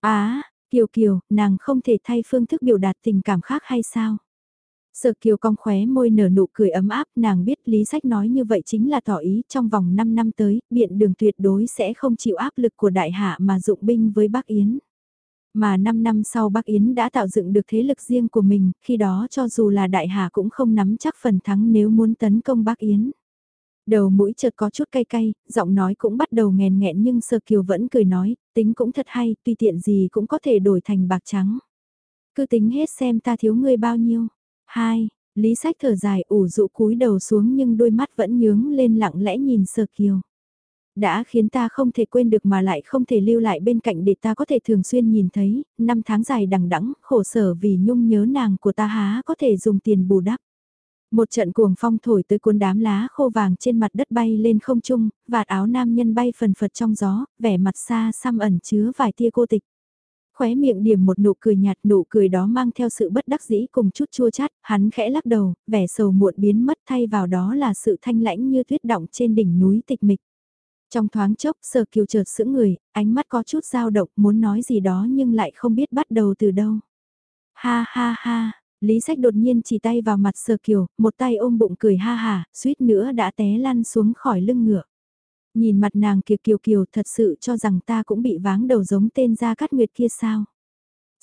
Á, Kiều Kiều, nàng không thể thay phương thức biểu đạt tình cảm khác hay sao? Sở Kiều cong khóe môi nở nụ cười ấm áp, nàng biết Lý Sách nói như vậy chính là tỏ ý trong vòng 5 năm tới, biện đường tuyệt đối sẽ không chịu áp lực của đại hạ mà dụng binh với Bắc Yến. Mà 5 năm sau Bắc Yến đã tạo dựng được thế lực riêng của mình, khi đó cho dù là đại hạ cũng không nắm chắc phần thắng nếu muốn tấn công Bắc Yến. Đầu mũi chợt có chút cay cay, giọng nói cũng bắt đầu nghèn nghẹn nhưng Sơ Kiều vẫn cười nói, tính cũng thật hay, tùy tiện gì cũng có thể đổi thành bạc trắng. Cứ tính hết xem ta thiếu ngươi bao nhiêu. Hai, Lý Sách thở dài ủ dụ cúi đầu xuống nhưng đôi mắt vẫn nhướng lên lặng lẽ nhìn Sơ Kiều. Đã khiến ta không thể quên được mà lại không thể lưu lại bên cạnh để ta có thể thường xuyên nhìn thấy, năm tháng dài đằng đẵng khổ sở vì nhung nhớ nàng của ta há có thể dùng tiền bù đắp. Một trận cuồng phong thổi tới cuốn đám lá khô vàng trên mặt đất bay lên không trung, vạt áo nam nhân bay phần phật trong gió, vẻ mặt xa xăm ẩn chứa vài tia cô tịch. Khóe miệng điểm một nụ cười nhạt nụ cười đó mang theo sự bất đắc dĩ cùng chút chua chát, hắn khẽ lắc đầu, vẻ sầu muộn biến mất thay vào đó là sự thanh lãnh như tuyết động trên đỉnh núi tịch mịch. Trong thoáng chốc sờ kiều chợt sững người, ánh mắt có chút dao động muốn nói gì đó nhưng lại không biết bắt đầu từ đâu. Ha ha ha, Lý Sách đột nhiên chỉ tay vào mặt Sở Kiều, một tay ôm bụng cười ha hà, suýt nữa đã té lăn xuống khỏi lưng ngựa. Nhìn mặt nàng kiều kiều kiều thật sự cho rằng ta cũng bị váng đầu giống tên gia cát nguyệt kia sao.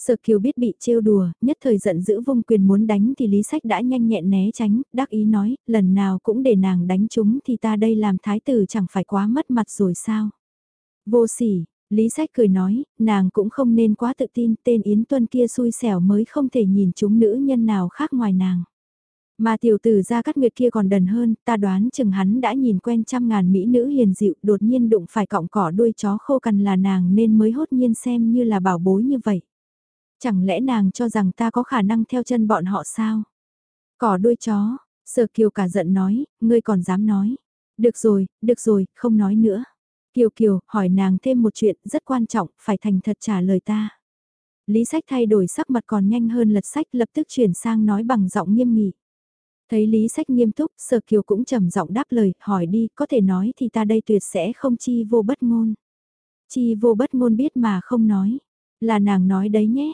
Sở Kiều biết bị trêu đùa, nhất thời giận dữ vung quyền muốn đánh thì Lý Sách đã nhanh nhẹn né tránh, đắc ý nói, lần nào cũng để nàng đánh chúng thì ta đây làm thái tử chẳng phải quá mất mặt rồi sao. Vô sỉ, Lý Sách cười nói, nàng cũng không nên quá tự tin, tên Yến Tuân kia xui xẻo mới không thể nhìn chúng nữ nhân nào khác ngoài nàng. Mà tiểu tử ra cắt nguyệt kia còn đần hơn, ta đoán chừng hắn đã nhìn quen trăm ngàn mỹ nữ hiền dịu, đột nhiên đụng phải cọng cỏ đuôi chó khô cằn là nàng nên mới hốt nhiên xem như là bảo bối như vậy. Chẳng lẽ nàng cho rằng ta có khả năng theo chân bọn họ sao? Cỏ đuôi chó, sở kiều cả giận nói, ngươi còn dám nói. Được rồi, được rồi, không nói nữa. Kiều Kiều, hỏi nàng thêm một chuyện rất quan trọng, phải thành thật trả lời ta. Lý sách thay đổi sắc mặt còn nhanh hơn lật sách lập tức chuyển sang nói bằng giọng nghiêm nghị. Thấy Lý sách nghiêm túc, Sở Kiều cũng trầm giọng đáp lời, hỏi đi, có thể nói thì ta đây tuyệt sẽ không chi vô bất ngôn. Chi vô bất ngôn biết mà không nói. Là nàng nói đấy nhé.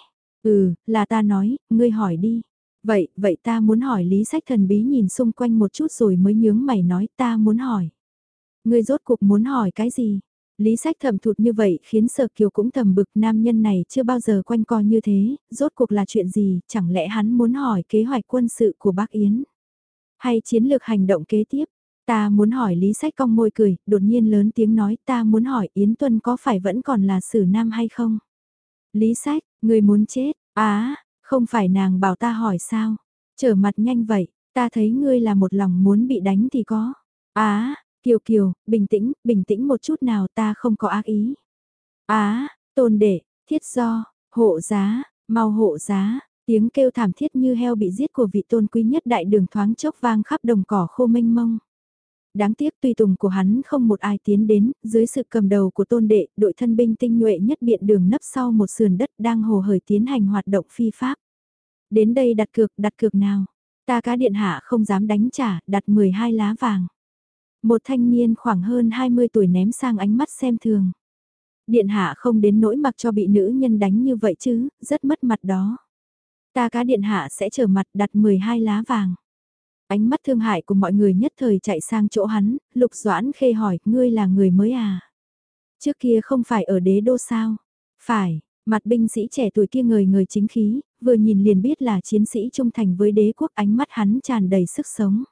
Ừ, là ta nói, ngươi hỏi đi. Vậy, vậy ta muốn hỏi Lý sách thần bí nhìn xung quanh một chút rồi mới nhướng mày nói ta muốn hỏi. Ngươi rốt cuộc muốn hỏi cái gì? Lý sách thầm thụt như vậy khiến sở kiều cũng thầm bực nam nhân này chưa bao giờ quanh co như thế, rốt cuộc là chuyện gì, chẳng lẽ hắn muốn hỏi kế hoạch quân sự của bác Yến? Hay chiến lược hành động kế tiếp? Ta muốn hỏi Lý sách cong môi cười, đột nhiên lớn tiếng nói ta muốn hỏi Yến Tuân có phải vẫn còn là sử nam hay không? Lý sách, người muốn chết, á, không phải nàng bảo ta hỏi sao? Trở mặt nhanh vậy, ta thấy ngươi là một lòng muốn bị đánh thì có. Á, Kiều Kiều, bình tĩnh, bình tĩnh một chút nào ta không có ác ý. Á, tôn đệ, thiết do, hộ giá, mau hộ giá, tiếng kêu thảm thiết như heo bị giết của vị tôn quý nhất đại đường thoáng chốc vang khắp đồng cỏ khô mênh mông. Đáng tiếc tùy tùng của hắn không một ai tiến đến, dưới sự cầm đầu của tôn đệ, đội thân binh tinh nhuệ nhất biện đường nấp sau một sườn đất đang hồ hởi tiến hành hoạt động phi pháp. Đến đây đặt cược, đặt cược nào. Ta cá điện hạ không dám đánh trả, đặt 12 lá vàng. Một thanh niên khoảng hơn 20 tuổi ném sang ánh mắt xem thường. Điện hạ không đến nỗi mặc cho bị nữ nhân đánh như vậy chứ, rất mất mặt đó. Ta cá điện hạ sẽ trở mặt đặt 12 lá vàng. Ánh mắt thương hại của mọi người nhất thời chạy sang chỗ hắn, lục doãn khê hỏi, ngươi là người mới à? Trước kia không phải ở đế đô sao? Phải, mặt binh sĩ trẻ tuổi kia người người chính khí, vừa nhìn liền biết là chiến sĩ trung thành với đế quốc ánh mắt hắn tràn đầy sức sống.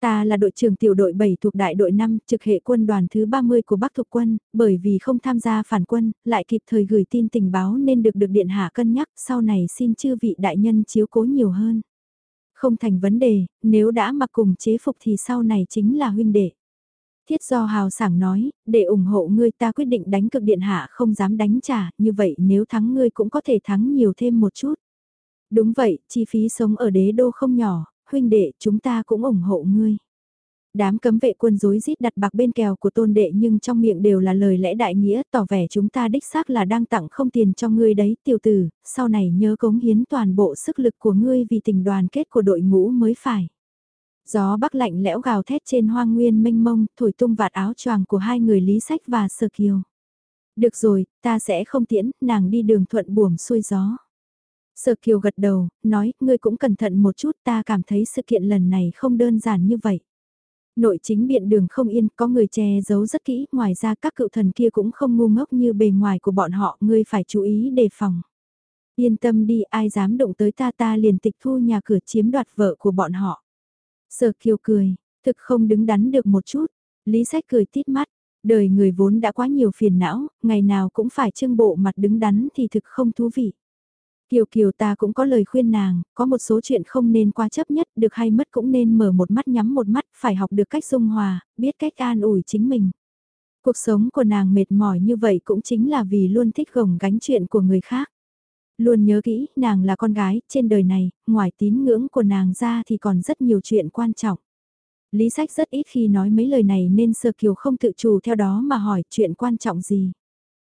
Ta là đội trưởng tiểu đội 7 thuộc đại đội 5 trực hệ quân đoàn thứ 30 của Bắc thuộc quân, bởi vì không tham gia phản quân, lại kịp thời gửi tin tình báo nên được được điện hạ cân nhắc sau này xin chư vị đại nhân chiếu cố nhiều hơn. Không thành vấn đề, nếu đã mặc cùng chế phục thì sau này chính là huynh đệ. Thiết do hào sảng nói, để ủng hộ ngươi ta quyết định đánh cực điện hạ không dám đánh trả, như vậy nếu thắng ngươi cũng có thể thắng nhiều thêm một chút. Đúng vậy, chi phí sống ở đế đô không nhỏ, huynh đệ chúng ta cũng ủng hộ ngươi. Đám cấm vệ quân rối rít đặt bạc bên kèo của tôn đệ nhưng trong miệng đều là lời lẽ đại nghĩa tỏ vẻ chúng ta đích xác là đang tặng không tiền cho ngươi đấy tiểu tử, sau này nhớ cống hiến toàn bộ sức lực của ngươi vì tình đoàn kết của đội ngũ mới phải. Gió bắc lạnh lẽo gào thét trên hoang nguyên mênh mông, thổi tung vạt áo choàng của hai người Lý Sách và Sơ Kiều. Được rồi, ta sẽ không tiễn, nàng đi đường thuận buồm xuôi gió. Sở Kiều gật đầu, nói, ngươi cũng cẩn thận một chút, ta cảm thấy sự kiện lần này không đơn giản như vậy. Nội chính biện đường không yên, có người che giấu rất kỹ, ngoài ra các cựu thần kia cũng không ngu ngốc như bề ngoài của bọn họ, ngươi phải chú ý đề phòng. Yên tâm đi, ai dám động tới ta ta liền tịch thu nhà cửa chiếm đoạt vợ của bọn họ. Sở Kiều cười, thực không đứng đắn được một chút, Lý Sách cười tít mắt, đời người vốn đã quá nhiều phiền não, ngày nào cũng phải trưng bộ mặt đứng đắn thì thực không thú vị. Kiều Kiều ta cũng có lời khuyên nàng, có một số chuyện không nên qua chấp nhất, được hay mất cũng nên mở một mắt nhắm một mắt, phải học được cách dung hòa, biết cách an ủi chính mình. Cuộc sống của nàng mệt mỏi như vậy cũng chính là vì luôn thích gồng gánh chuyện của người khác. Luôn nhớ kỹ, nàng là con gái, trên đời này, ngoài tín ngưỡng của nàng ra thì còn rất nhiều chuyện quan trọng. Lý sách rất ít khi nói mấy lời này nên sơ kiều không tự chủ theo đó mà hỏi chuyện quan trọng gì.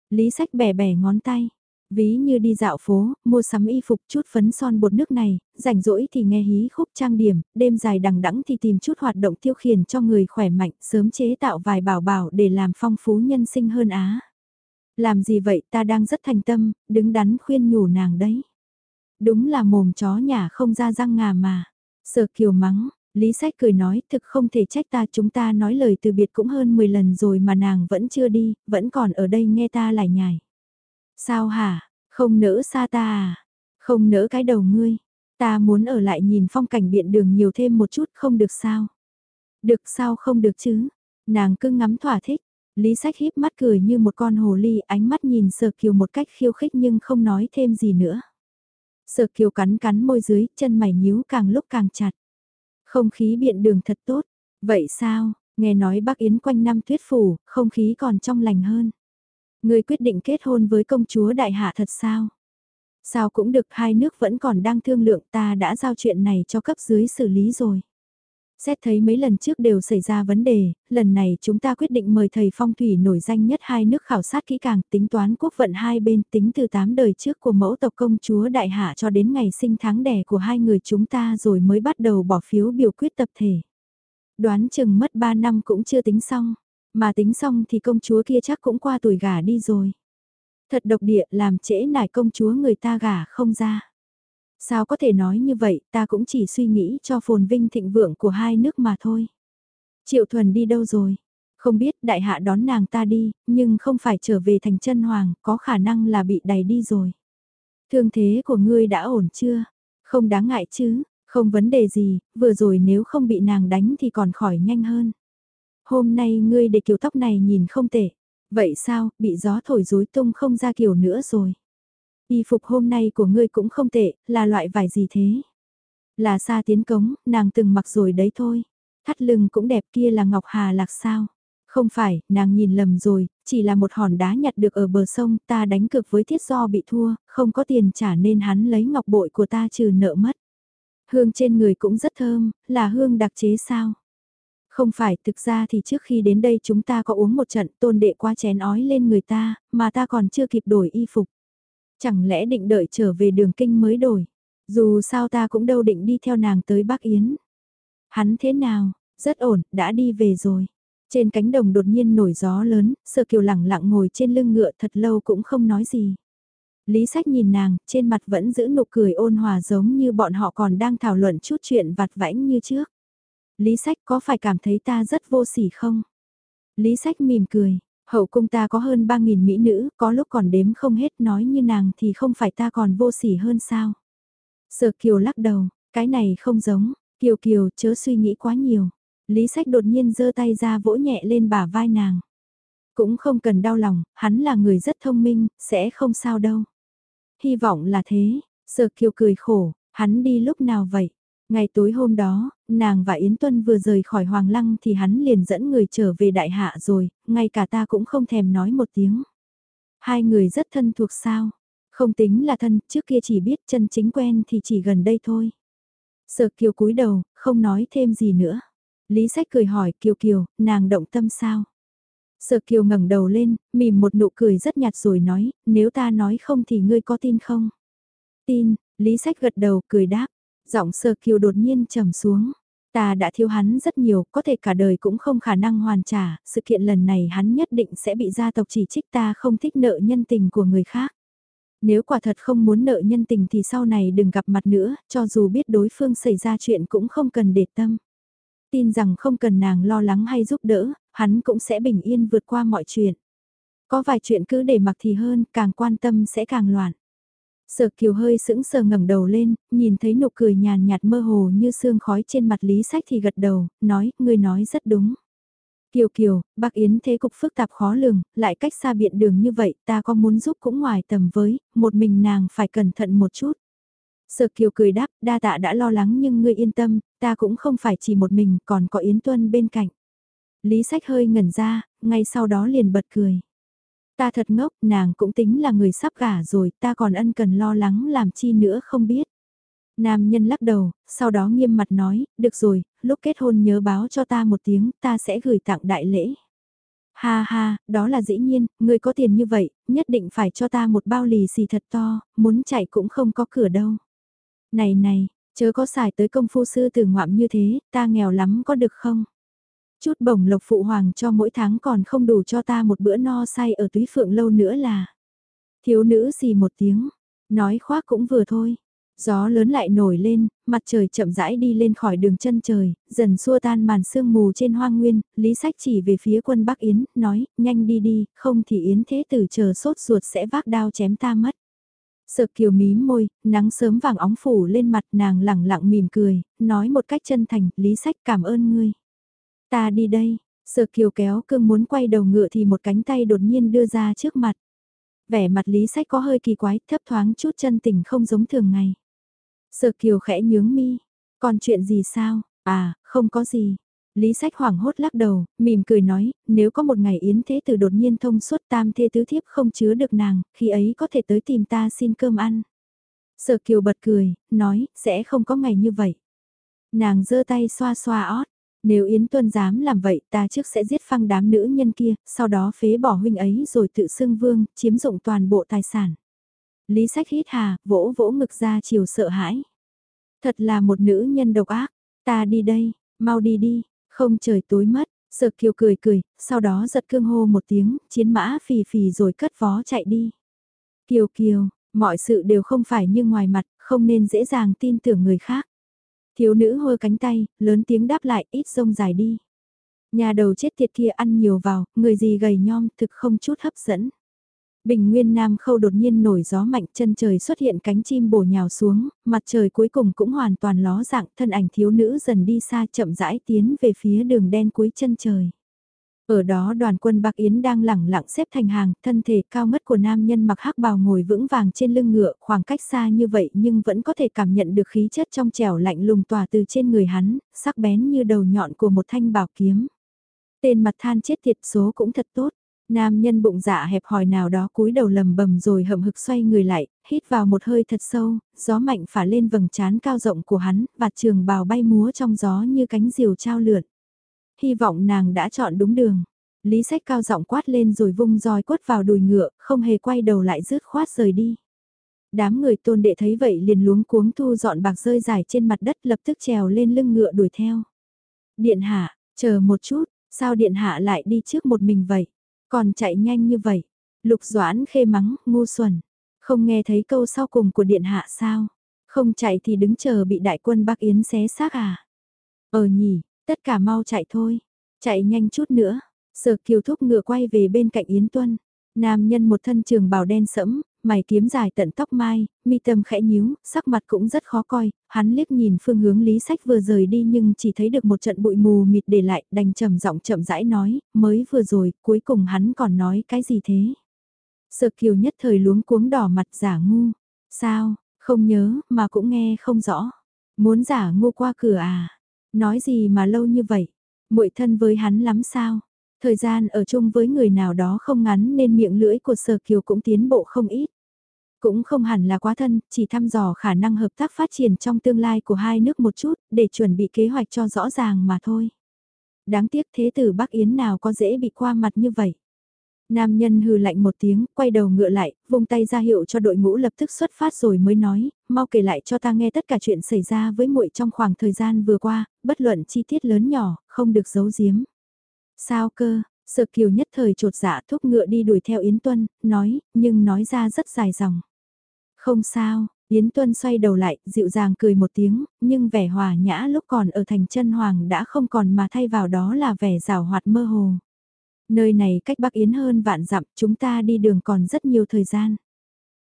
Lý sách bẻ bẻ ngón tay, Ví như đi dạo phố, mua sắm y phục chút phấn son bột nước này, rảnh rỗi thì nghe hí khúc trang điểm, đêm dài đằng đẵng thì tìm chút hoạt động tiêu khiển cho người khỏe mạnh, sớm chế tạo vài bảo bảo để làm phong phú nhân sinh hơn á. Làm gì vậy ta đang rất thành tâm, đứng đắn khuyên nhủ nàng đấy. Đúng là mồm chó nhà không ra răng ngà mà. Sở kiều mắng, Lý Sách cười nói thực không thể trách ta chúng ta nói lời từ biệt cũng hơn 10 lần rồi mà nàng vẫn chưa đi, vẫn còn ở đây nghe ta lại nhải. Sao hả, không nỡ xa ta à? Không nỡ cái đầu ngươi. Ta muốn ở lại nhìn phong cảnh biện đường nhiều thêm một chút không được sao? Được sao không được chứ? Nàng cứ ngắm thỏa thích. Lý sách híp mắt cười như một con hồ ly ánh mắt nhìn sở kiều một cách khiêu khích nhưng không nói thêm gì nữa. Sở kiều cắn cắn môi dưới, chân mày nhíu càng lúc càng chặt. Không khí biện đường thật tốt. Vậy sao, nghe nói bác Yến quanh năm tuyết phủ, không khí còn trong lành hơn. Người quyết định kết hôn với công chúa đại hạ thật sao? Sao cũng được hai nước vẫn còn đang thương lượng ta đã giao chuyện này cho cấp dưới xử lý rồi. Xét thấy mấy lần trước đều xảy ra vấn đề, lần này chúng ta quyết định mời thầy phong thủy nổi danh nhất hai nước khảo sát kỹ càng tính toán quốc vận hai bên tính từ tám đời trước của mẫu tộc công chúa đại hạ cho đến ngày sinh tháng đẻ của hai người chúng ta rồi mới bắt đầu bỏ phiếu biểu quyết tập thể. Đoán chừng mất 3 năm cũng chưa tính xong. Mà tính xong thì công chúa kia chắc cũng qua tuổi gả đi rồi. Thật độc địa làm trễ nải công chúa người ta gả không ra. Sao có thể nói như vậy, ta cũng chỉ suy nghĩ cho phồn vinh thịnh vượng của hai nước mà thôi. Triệu thuần đi đâu rồi? Không biết đại hạ đón nàng ta đi, nhưng không phải trở về thành chân hoàng, có khả năng là bị đẩy đi rồi. Thương thế của ngươi đã ổn chưa? Không đáng ngại chứ, không vấn đề gì, vừa rồi nếu không bị nàng đánh thì còn khỏi nhanh hơn. Hôm nay ngươi để kiểu tóc này nhìn không tệ. Vậy sao, bị gió thổi rối tung không ra kiểu nữa rồi. Y phục hôm nay của ngươi cũng không tệ, là loại vải gì thế? Là xa tiến cống, nàng từng mặc rồi đấy thôi. Thắt lưng cũng đẹp kia là Ngọc Hà Lạc sao? Không phải, nàng nhìn lầm rồi, chỉ là một hòn đá nhặt được ở bờ sông, ta đánh cược với thiết do bị thua, không có tiền trả nên hắn lấy ngọc bội của ta trừ nợ mất. Hương trên người cũng rất thơm, là hương đặc chế sao? Không phải, thực ra thì trước khi đến đây chúng ta có uống một trận tôn đệ qua chén ói lên người ta, mà ta còn chưa kịp đổi y phục. Chẳng lẽ định đợi trở về đường kinh mới đổi. Dù sao ta cũng đâu định đi theo nàng tới Bắc Yến. Hắn thế nào, rất ổn, đã đi về rồi. Trên cánh đồng đột nhiên nổi gió lớn, sợ kiều lẳng lặng ngồi trên lưng ngựa thật lâu cũng không nói gì. Lý sách nhìn nàng, trên mặt vẫn giữ nụ cười ôn hòa giống như bọn họ còn đang thảo luận chút chuyện vặt vãnh như trước. Lý sách có phải cảm thấy ta rất vô sỉ không? Lý sách mỉm cười, hậu cung ta có hơn 3.000 mỹ nữ, có lúc còn đếm không hết nói như nàng thì không phải ta còn vô sỉ hơn sao? Sở Kiều lắc đầu, cái này không giống, Kiều Kiều chớ suy nghĩ quá nhiều. Lý sách đột nhiên giơ tay ra vỗ nhẹ lên bả vai nàng. Cũng không cần đau lòng, hắn là người rất thông minh, sẽ không sao đâu. Hy vọng là thế, Sở Kiều cười khổ, hắn đi lúc nào vậy? Ngày tối hôm đó, nàng và Yến Tuân vừa rời khỏi Hoàng Lăng thì hắn liền dẫn người trở về đại hạ rồi, ngay cả ta cũng không thèm nói một tiếng. Hai người rất thân thuộc sao? Không tính là thân, trước kia chỉ biết chân chính quen thì chỉ gần đây thôi. Sợ kiều cúi đầu, không nói thêm gì nữa. Lý Sách cười hỏi Kiều Kiều, nàng động tâm sao? Sở Kiều ngẩng đầu lên, mỉm một nụ cười rất nhạt rồi nói, nếu ta nói không thì ngươi có tin không? Tin, Lý Sách gật đầu cười đáp, giọng sơ Kiều đột nhiên trầm xuống. Ta đã thiếu hắn rất nhiều, có thể cả đời cũng không khả năng hoàn trả, sự kiện lần này hắn nhất định sẽ bị gia tộc chỉ trích ta không thích nợ nhân tình của người khác. Nếu quả thật không muốn nợ nhân tình thì sau này đừng gặp mặt nữa, cho dù biết đối phương xảy ra chuyện cũng không cần để tâm. Tin rằng không cần nàng lo lắng hay giúp đỡ, hắn cũng sẽ bình yên vượt qua mọi chuyện. Có vài chuyện cứ để mặc thì hơn, càng quan tâm sẽ càng loạn. Sở kiều hơi sững sờ ngẩng đầu lên, nhìn thấy nụ cười nhàn nhạt mơ hồ như sương khói trên mặt lý sách thì gật đầu, nói, ngươi nói rất đúng. Kiều Kiều, bác Yến thế cục phức tạp khó lường, lại cách xa biện đường như vậy, ta có muốn giúp cũng ngoài tầm với, một mình nàng phải cẩn thận một chút. Sở Kiều cười đáp, đa tạ đã lo lắng nhưng ngươi yên tâm, ta cũng không phải chỉ một mình, còn có Yến Tuân bên cạnh. Lý sách hơi ngẩn ra, ngay sau đó liền bật cười. Ta thật ngốc, nàng cũng tính là người sắp gả rồi, ta còn ân cần lo lắng làm chi nữa không biết. Nam nhân lắc đầu, sau đó nghiêm mặt nói, được rồi, lúc kết hôn nhớ báo cho ta một tiếng, ta sẽ gửi tặng đại lễ. Ha ha, đó là dĩ nhiên, người có tiền như vậy, nhất định phải cho ta một bao lì xì thật to, muốn chạy cũng không có cửa đâu. Này này, chớ có xài tới công phu sư tử ngoạm như thế, ta nghèo lắm có được không? Chút bổng lộc phụ hoàng cho mỗi tháng còn không đủ cho ta một bữa no say ở túy phượng lâu nữa là. Thiếu nữ xì một tiếng, nói khoác cũng vừa thôi. Gió lớn lại nổi lên, mặt trời chậm rãi đi lên khỏi đường chân trời, dần xua tan màn sương mù trên hoang nguyên, Lý Sách chỉ về phía quân Bắc Yến, nói, nhanh đi đi, không thì Yến thế tử chờ sốt ruột sẽ vác đao chém ta mất. Sợ kiều mím môi, nắng sớm vàng óng phủ lên mặt nàng lẳng lặng mỉm cười, nói một cách chân thành, Lý Sách cảm ơn ngươi. Ta đi đây, sợ kiều kéo cương muốn quay đầu ngựa thì một cánh tay đột nhiên đưa ra trước mặt. Vẻ mặt Lý Sách có hơi kỳ quái, thấp thoáng chút chân tình không giống thường ngày. Sở Kiều khẽ nhướng mi. Còn chuyện gì sao? À, không có gì. Lý sách hoảng hốt lắc đầu, mỉm cười nói, nếu có một ngày Yến Thế Tử đột nhiên thông suốt tam thê tứ thiếp không chứa được nàng, khi ấy có thể tới tìm ta xin cơm ăn. Sở Kiều bật cười, nói, sẽ không có ngày như vậy. Nàng giơ tay xoa xoa ót, nếu Yến Tuân dám làm vậy ta trước sẽ giết phăng đám nữ nhân kia, sau đó phế bỏ huynh ấy rồi tự xưng vương, chiếm dụng toàn bộ tài sản. Lý sách hít hà, vỗ vỗ ngực ra chiều sợ hãi. Thật là một nữ nhân độc ác, ta đi đây, mau đi đi, không trời tối mất, sợ kiều cười cười, sau đó giật cương hô một tiếng, chiến mã phì phì rồi cất vó chạy đi. Kiều kiều, mọi sự đều không phải như ngoài mặt, không nên dễ dàng tin tưởng người khác. Thiếu nữ hơ cánh tay, lớn tiếng đáp lại, ít rông dài đi. Nhà đầu chết tiệt kia ăn nhiều vào, người gì gầy nhom thực không chút hấp dẫn. Bình nguyên Nam Khâu đột nhiên nổi gió mạnh chân trời xuất hiện cánh chim bổ nhào xuống, mặt trời cuối cùng cũng hoàn toàn ló dạng thân ảnh thiếu nữ dần đi xa chậm rãi tiến về phía đường đen cuối chân trời. Ở đó đoàn quân Bạc Yến đang lẳng lặng xếp thành hàng, thân thể cao ngất của nam nhân mặc hắc bào ngồi vững vàng trên lưng ngựa, khoảng cách xa như vậy nhưng vẫn có thể cảm nhận được khí chất trong trẻo lạnh lùng tỏa từ trên người hắn, sắc bén như đầu nhọn của một thanh bảo kiếm. Tên mặt than chết tiệt số cũng thật tốt. Nam nhân bụng dạ hẹp hòi nào đó cúi đầu lầm bầm rồi hậm hực xoay người lại, hít vào một hơi thật sâu, gió mạnh phả lên vầng trán cao rộng của hắn, và trường bào bay múa trong gió như cánh diều trao lượn. Hy vọng nàng đã chọn đúng đường. Lý sách cao giọng quát lên rồi vung roi quất vào đùi ngựa, không hề quay đầu lại rứt khoát rời đi. Đám người tôn đệ thấy vậy liền luống cuống thu dọn bạc rơi dài trên mặt đất lập tức trèo lên lưng ngựa đuổi theo. Điện hạ, chờ một chút, sao điện hạ lại đi trước một mình vậy? Còn chạy nhanh như vậy, lục doãn khê mắng, ngu xuẩn. Không nghe thấy câu sau cùng của điện hạ sao? Không chạy thì đứng chờ bị đại quân Bắc Yến xé xác à? Ờ nhỉ, tất cả mau chạy thôi. Chạy nhanh chút nữa. Sở kiều thúc ngựa quay về bên cạnh Yến Tuân. Nam nhân một thân trường bào đen sẫm, mày kiếm dài tận tóc mai, mi tâm khẽ nhíu, sắc mặt cũng rất khó coi, hắn liếc nhìn phương hướng lý sách vừa rời đi nhưng chỉ thấy được một trận bụi mù mịt để lại, đành trầm giọng chậm rãi nói, mới vừa rồi, cuối cùng hắn còn nói cái gì thế? Sợ kiều nhất thời luống cuống đỏ mặt giả ngu, sao, không nhớ, mà cũng nghe không rõ, muốn giả ngu qua cửa à, nói gì mà lâu như vậy, muội thân với hắn lắm sao? Thời gian ở chung với người nào đó không ngắn nên miệng lưỡi của Sở Kiều cũng tiến bộ không ít. Cũng không hẳn là quá thân, chỉ thăm dò khả năng hợp tác phát triển trong tương lai của hai nước một chút, để chuẩn bị kế hoạch cho rõ ràng mà thôi. Đáng tiếc thế tử Bắc Yến nào có dễ bị qua mặt như vậy. Nam nhân hừ lạnh một tiếng, quay đầu ngựa lại, vung tay ra hiệu cho đội ngũ lập tức xuất phát rồi mới nói, mau kể lại cho ta nghe tất cả chuyện xảy ra với muội trong khoảng thời gian vừa qua, bất luận chi tiết lớn nhỏ, không được giấu giếm. Sao cơ, Sợ kiều nhất thời trột dạ thúc ngựa đi đuổi theo Yến Tuân, nói, nhưng nói ra rất dài dòng. Không sao, Yến Tuân xoay đầu lại, dịu dàng cười một tiếng, nhưng vẻ hòa nhã lúc còn ở thành chân hoàng đã không còn mà thay vào đó là vẻ rào hoạt mơ hồ. Nơi này cách Bắc Yến hơn vạn dặm, chúng ta đi đường còn rất nhiều thời gian.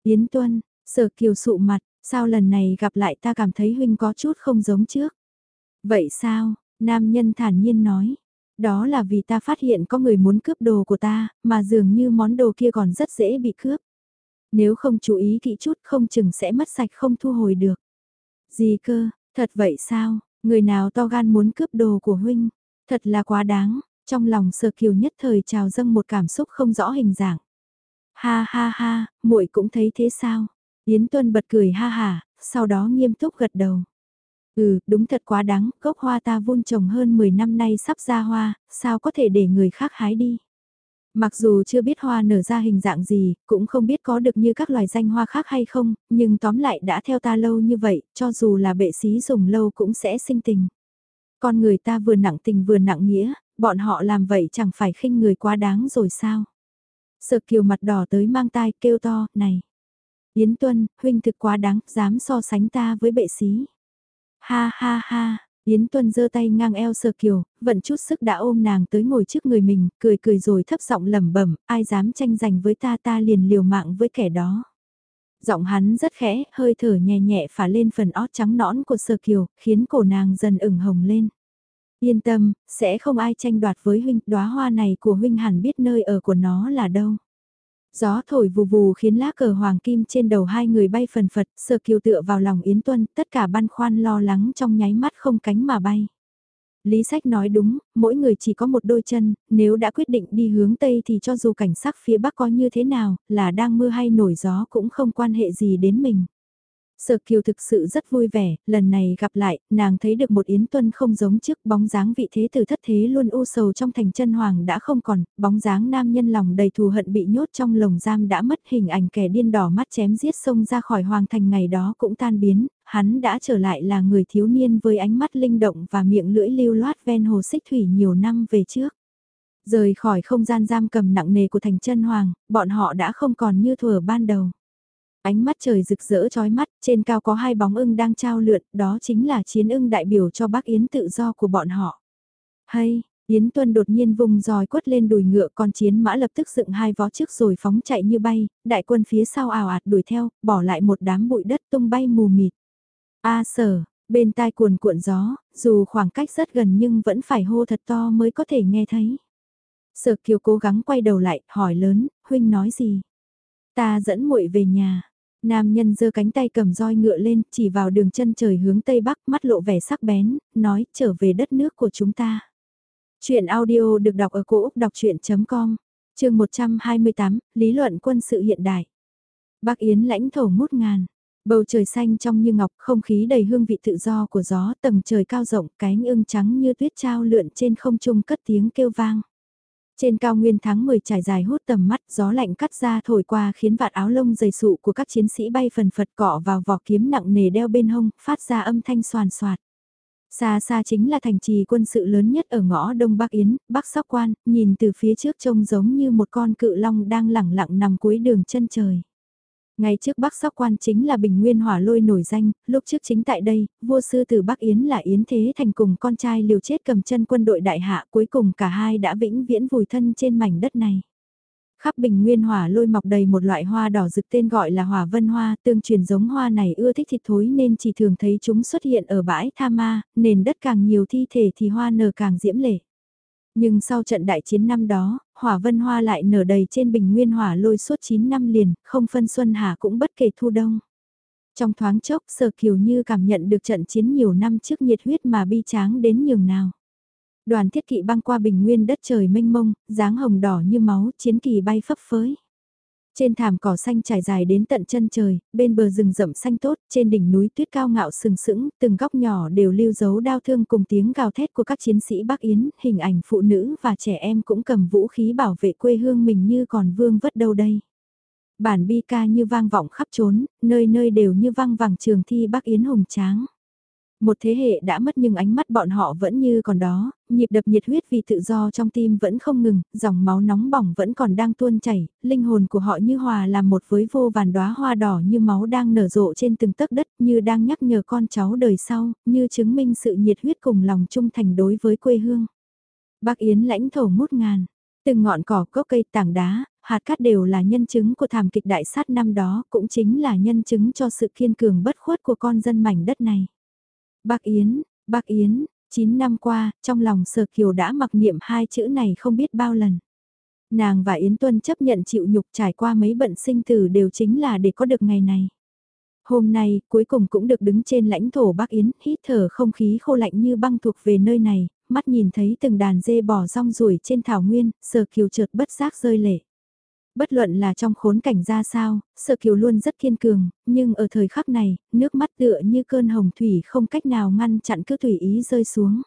Yến Tuân, sở kiều sụ mặt, sao lần này gặp lại ta cảm thấy huynh có chút không giống trước. Vậy sao, nam nhân thản nhiên nói, đó là vì ta phát hiện có người muốn cướp đồ của ta, mà dường như món đồ kia còn rất dễ bị cướp. Nếu không chú ý kỹ chút không chừng sẽ mất sạch không thu hồi được. Gì cơ, thật vậy sao, người nào to gan muốn cướp đồ của huynh, thật là quá đáng, trong lòng sơ kiều nhất thời trào dâng một cảm xúc không rõ hình dạng. Ha ha ha, muội cũng thấy thế sao? Yến Tuân bật cười ha ha, sau đó nghiêm túc gật đầu. Ừ, đúng thật quá đáng, gốc hoa ta vun trồng hơn 10 năm nay sắp ra hoa, sao có thể để người khác hái đi. Mặc dù chưa biết hoa nở ra hình dạng gì, cũng không biết có được như các loài danh hoa khác hay không, nhưng tóm lại đã theo ta lâu như vậy, cho dù là bệ sĩ dùng lâu cũng sẽ sinh tình. Con người ta vừa nặng tình vừa nặng nghĩa, bọn họ làm vậy chẳng phải khinh người quá đáng rồi sao. Sợ kiều mặt đỏ tới mang tai kêu to, này. Yến Tuân, huynh thực quá đáng, dám so sánh ta với bệ sĩ. Ha ha ha, Yến Tuân giơ tay ngang eo sơ kiều, vận chút sức đã ôm nàng tới ngồi trước người mình, cười cười rồi thấp giọng lẩm bẩm, ai dám tranh giành với ta ta liền liều mạng với kẻ đó. Giọng hắn rất khẽ, hơi thở nhẹ nhẹ phả lên phần ót trắng nõn của sơ kiều, khiến cổ nàng dần ửng hồng lên. Yên tâm, sẽ không ai tranh đoạt với huynh, đóa hoa này của huynh hẳn biết nơi ở của nó là đâu. Gió thổi vù vù khiến lá cờ hoàng kim trên đầu hai người bay phần phật, sờ kiều tựa vào lòng Yến Tuân, tất cả băn khoăn lo lắng trong nháy mắt không cánh mà bay. Lý sách nói đúng, mỗi người chỉ có một đôi chân, nếu đã quyết định đi hướng Tây thì cho dù cảnh sắc phía Bắc có như thế nào, là đang mưa hay nổi gió cũng không quan hệ gì đến mình. Sở Kiều thực sự rất vui vẻ, lần này gặp lại, nàng thấy được một Yến Tuân không giống trước bóng dáng vị thế từ thất thế luôn u sầu trong thành chân hoàng đã không còn, bóng dáng nam nhân lòng đầy thù hận bị nhốt trong lồng giam đã mất hình ảnh kẻ điên đỏ mắt chém giết sông ra khỏi hoàng thành ngày đó cũng tan biến, hắn đã trở lại là người thiếu niên với ánh mắt linh động và miệng lưỡi lưu loát ven hồ xích thủy nhiều năm về trước. Rời khỏi không gian giam cầm nặng nề của thành chân hoàng, bọn họ đã không còn như thuở ban đầu. Ánh mắt trời rực rỡ chói mắt, trên cao có hai bóng ưng đang trao lượn, đó chính là chiến ưng đại biểu cho bác Yến tự do của bọn họ. Hay, Yến Tuân đột nhiên vùng dòi quất lên đùi ngựa con chiến mã lập tức dựng hai vó trước rồi phóng chạy như bay, đại quân phía sau ảo ạt đuổi theo, bỏ lại một đám bụi đất tung bay mù mịt. A sở, bên tai cuồn cuộn gió, dù khoảng cách rất gần nhưng vẫn phải hô thật to mới có thể nghe thấy. Sở kiều cố gắng quay đầu lại, hỏi lớn, huynh nói gì? Ta dẫn muội về nhà. Nam nhân giơ cánh tay cầm roi ngựa lên, chỉ vào đường chân trời hướng tây bắc, mắt lộ vẻ sắc bén, nói trở về đất nước của chúng ta. Chuyện audio được đọc ở cổ Úc đọc chuyện.com, chương 128, Lý luận quân sự hiện đại. Bắc Yến lãnh thổ ngút ngàn, bầu trời xanh trong như ngọc, không khí đầy hương vị tự do của gió, tầng trời cao rộng, cánh ưng trắng như tuyết trao lượn trên không trung cất tiếng kêu vang. Trên cao nguyên tháng 10 trải dài hút tầm mắt, gió lạnh cắt ra thổi qua khiến vạt áo lông dày sụ của các chiến sĩ bay phần phật cọ vào vỏ kiếm nặng nề đeo bên hông, phát ra âm thanh soàn soạt. Xa xa chính là thành trì quân sự lớn nhất ở ngõ Đông Bắc Yến, Bắc Sóc Quan, nhìn từ phía trước trông giống như một con cự long đang lẳng lặng nằm cuối đường chân trời. Ngay trước Bắc Sóc Quan chính là Bình Nguyên Hỏa Lôi nổi danh, lúc trước chính tại đây, vua sư từ Bắc Yến là Yến Thế Thành cùng con trai liều chết cầm chân quân đội đại hạ cuối cùng cả hai đã vĩnh viễn vùi thân trên mảnh đất này. Khắp Bình Nguyên Hỏa Lôi mọc đầy một loại hoa đỏ rực tên gọi là hỏa vân hoa, tương truyền giống hoa này ưa thích thịt thối nên chỉ thường thấy chúng xuất hiện ở bãi Tha Ma, nền đất càng nhiều thi thể thì hoa nở càng diễm lệ. Nhưng sau trận đại chiến năm đó, hỏa vân hoa lại nở đầy trên bình nguyên hỏa lôi suốt 9 năm liền, không phân xuân hạ cũng bất kể thu đông. Trong thoáng chốc sở kiều như cảm nhận được trận chiến nhiều năm trước nhiệt huyết mà bi tráng đến nhường nào. Đoàn thiết kỵ băng qua bình nguyên đất trời mênh mông, dáng hồng đỏ như máu, chiến kỳ bay phấp phới. Trên thảm cỏ xanh trải dài đến tận chân trời, bên bờ rừng rậm xanh tốt, trên đỉnh núi tuyết cao ngạo sừng sững, từng góc nhỏ đều lưu dấu đau thương cùng tiếng gào thét của các chiến sĩ Bắc Yến, hình ảnh phụ nữ và trẻ em cũng cầm vũ khí bảo vệ quê hương mình như còn vương vất đâu đây. Bản bi ca như vang vọng khắp trốn, nơi nơi đều như vang vàng trường thi Bắc Yến hùng tráng. Một thế hệ đã mất nhưng ánh mắt bọn họ vẫn như còn đó, nhịp đập nhiệt huyết vì tự do trong tim vẫn không ngừng, dòng máu nóng bỏng vẫn còn đang tuôn chảy, linh hồn của họ như hòa làm một với vô vàn đóa hoa đỏ như máu đang nở rộ trên từng tấc đất, như đang nhắc nhở con cháu đời sau, như chứng minh sự nhiệt huyết cùng lòng trung thành đối với quê hương. Bác Yến lãnh thổ mút ngàn, từng ngọn cỏ cốc cây tảng đá, hạt cát đều là nhân chứng của thảm kịch đại sát năm đó, cũng chính là nhân chứng cho sự kiên cường bất khuất của con dân mảnh đất này. Bác Yến, bác Yến, 9 năm qua, trong lòng Sở Kiều đã mặc niệm hai chữ này không biết bao lần. Nàng và Yến Tuân chấp nhận chịu nhục trải qua mấy bận sinh tử đều chính là để có được ngày này. Hôm nay, cuối cùng cũng được đứng trên lãnh thổ Bắc Yến, hít thở không khí khô lạnh như băng thuộc về nơi này, mắt nhìn thấy từng đàn dê bò rong ruổi trên thảo nguyên, Sở Kiều chợt bất giác rơi lệ. Bất luận là trong khốn cảnh ra sao, sợ kiều luôn rất kiên cường, nhưng ở thời khắc này, nước mắt tựa như cơn hồng thủy không cách nào ngăn chặn cứ tùy ý rơi xuống.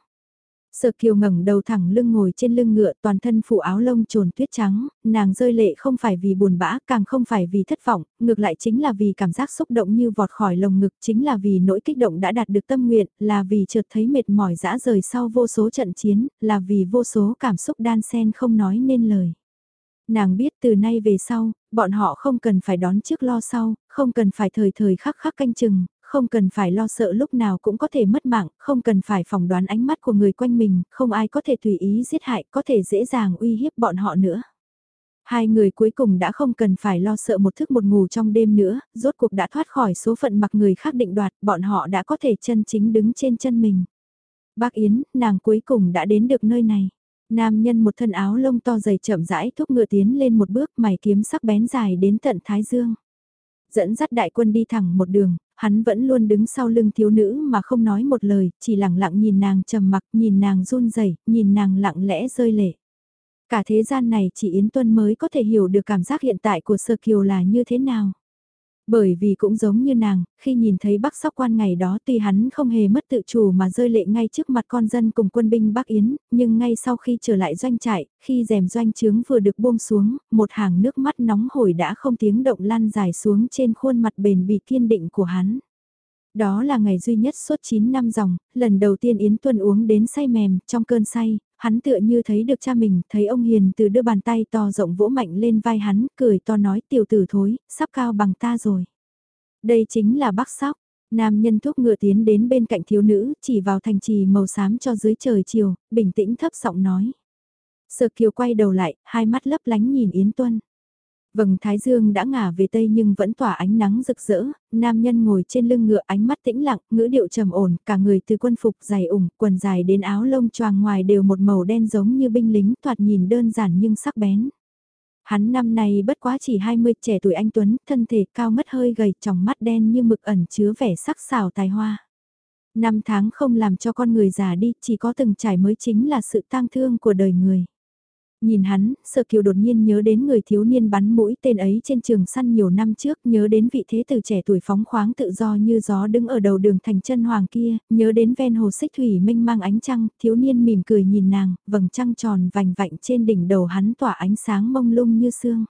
Sợ kiều ngẩng đầu thẳng lưng ngồi trên lưng ngựa toàn thân phụ áo lông trồn tuyết trắng, nàng rơi lệ không phải vì buồn bã, càng không phải vì thất vọng, ngược lại chính là vì cảm giác xúc động như vọt khỏi lồng ngực, chính là vì nỗi kích động đã đạt được tâm nguyện, là vì chợt thấy mệt mỏi dã rời sau vô số trận chiến, là vì vô số cảm xúc đan xen không nói nên lời. Nàng biết từ nay về sau, bọn họ không cần phải đón trước lo sau, không cần phải thời thời khắc khắc canh chừng, không cần phải lo sợ lúc nào cũng có thể mất mạng, không cần phải phỏng đoán ánh mắt của người quanh mình, không ai có thể tùy ý giết hại, có thể dễ dàng uy hiếp bọn họ nữa. Hai người cuối cùng đã không cần phải lo sợ một thức một ngủ trong đêm nữa, rốt cuộc đã thoát khỏi số phận mặc người khác định đoạt, bọn họ đã có thể chân chính đứng trên chân mình. Bác Yến, nàng cuối cùng đã đến được nơi này. Nam nhân một thân áo lông to dày chậm rãi thúc ngựa tiến lên một bước mày kiếm sắc bén dài đến tận Thái Dương. Dẫn dắt đại quân đi thẳng một đường, hắn vẫn luôn đứng sau lưng thiếu nữ mà không nói một lời, chỉ lặng lặng nhìn nàng trầm mặc, nhìn nàng run rẩy, nhìn nàng lặng lẽ rơi lệ. Cả thế gian này chỉ Yến Tuân mới có thể hiểu được cảm giác hiện tại của Sơ Kiều là như thế nào. Bởi vì cũng giống như nàng, khi nhìn thấy bác sóc quan ngày đó tuy hắn không hề mất tự chủ mà rơi lệ ngay trước mặt con dân cùng quân binh Bắc Yến, nhưng ngay sau khi trở lại doanh trại, khi rèm doanh trướng vừa được buông xuống, một hàng nước mắt nóng hổi đã không tiếng động lan dài xuống trên khuôn mặt bền bỉ kiên định của hắn. Đó là ngày duy nhất suốt 9 năm dòng, lần đầu tiên Yến Tuân uống đến say mềm, trong cơn say, hắn tựa như thấy được cha mình, thấy ông Hiền từ đưa bàn tay to rộng vỗ mạnh lên vai hắn, cười to nói tiểu tử thối, sắp cao bằng ta rồi. Đây chính là bác sóc, nam nhân thuốc ngựa tiến đến bên cạnh thiếu nữ, chỉ vào thành trì màu xám cho dưới trời chiều, bình tĩnh thấp giọng nói. Sợ kiều quay đầu lại, hai mắt lấp lánh nhìn Yến Tuân. Vầng thái dương đã ngả về tây nhưng vẫn tỏa ánh nắng rực rỡ, nam nhân ngồi trên lưng ngựa ánh mắt tĩnh lặng, ngữ điệu trầm ổn, cả người từ quân phục dày ủng, quần dài đến áo lông choàng ngoài đều một màu đen giống như binh lính, thoạt nhìn đơn giản nhưng sắc bén. Hắn năm nay bất quá chỉ 20 trẻ tuổi anh Tuấn, thân thể cao mất hơi gầy, tròng mắt đen như mực ẩn chứa vẻ sắc sảo tài hoa. Năm tháng không làm cho con người già đi, chỉ có từng trải mới chính là sự tang thương của đời người. Nhìn hắn, sợ kiều đột nhiên nhớ đến người thiếu niên bắn mũi tên ấy trên trường săn nhiều năm trước, nhớ đến vị thế từ trẻ tuổi phóng khoáng tự do như gió đứng ở đầu đường thành chân hoàng kia, nhớ đến ven hồ xích thủy mênh mang ánh trăng, thiếu niên mỉm cười nhìn nàng, vầng trăng tròn vành vạnh trên đỉnh đầu hắn tỏa ánh sáng mông lung như sương.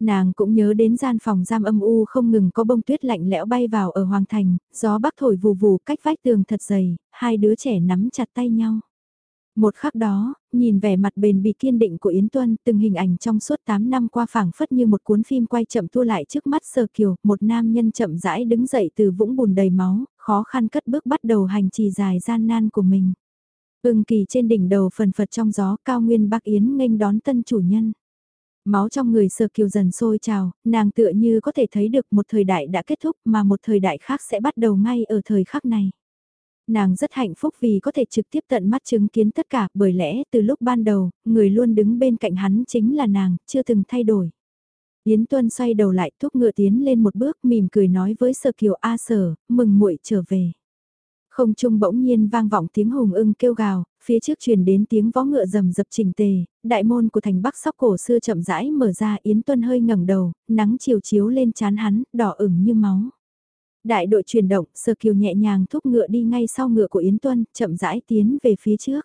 Nàng cũng nhớ đến gian phòng giam âm u không ngừng có bông tuyết lạnh lẽo bay vào ở hoàng thành, gió bắc thổi vù vù cách vách tường thật dày, hai đứa trẻ nắm chặt tay nhau. Một khắc đó, nhìn vẻ mặt bền bỉ kiên định của Yến Tuân, từng hình ảnh trong suốt 8 năm qua phảng phất như một cuốn phim quay chậm tua lại trước mắt Sơ Kiều, một nam nhân chậm rãi đứng dậy từ vũng bùn đầy máu, khó khăn cất bước bắt đầu hành trì dài gian nan của mình. Ưng kỳ trên đỉnh đầu phần phật trong gió cao nguyên Bắc Yến nghênh đón tân chủ nhân. Máu trong người Sơ Kiều dần sôi trào, nàng tựa như có thể thấy được một thời đại đã kết thúc mà một thời đại khác sẽ bắt đầu ngay ở thời khắc này. Nàng rất hạnh phúc vì có thể trực tiếp tận mắt chứng kiến tất cả bởi lẽ từ lúc ban đầu, người luôn đứng bên cạnh hắn chính là nàng, chưa từng thay đổi. Yến Tuân xoay đầu lại thúc ngựa tiến lên một bước mỉm cười nói với Sở Kiều A Sở, mừng muội trở về. Không trung bỗng nhiên vang vọng tiếng hùng ưng kêu gào, phía trước truyền đến tiếng vó ngựa rầm dập chỉnh tề, đại môn của thành bắc sóc cổ xưa chậm rãi mở ra Yến Tuân hơi ngẩng đầu, nắng chiều chiếu lên chán hắn, đỏ ửng như máu. Đại đội chuyển động, Sơ Kiều nhẹ nhàng thúc ngựa đi ngay sau ngựa của Yến Tuân, chậm rãi tiến về phía trước.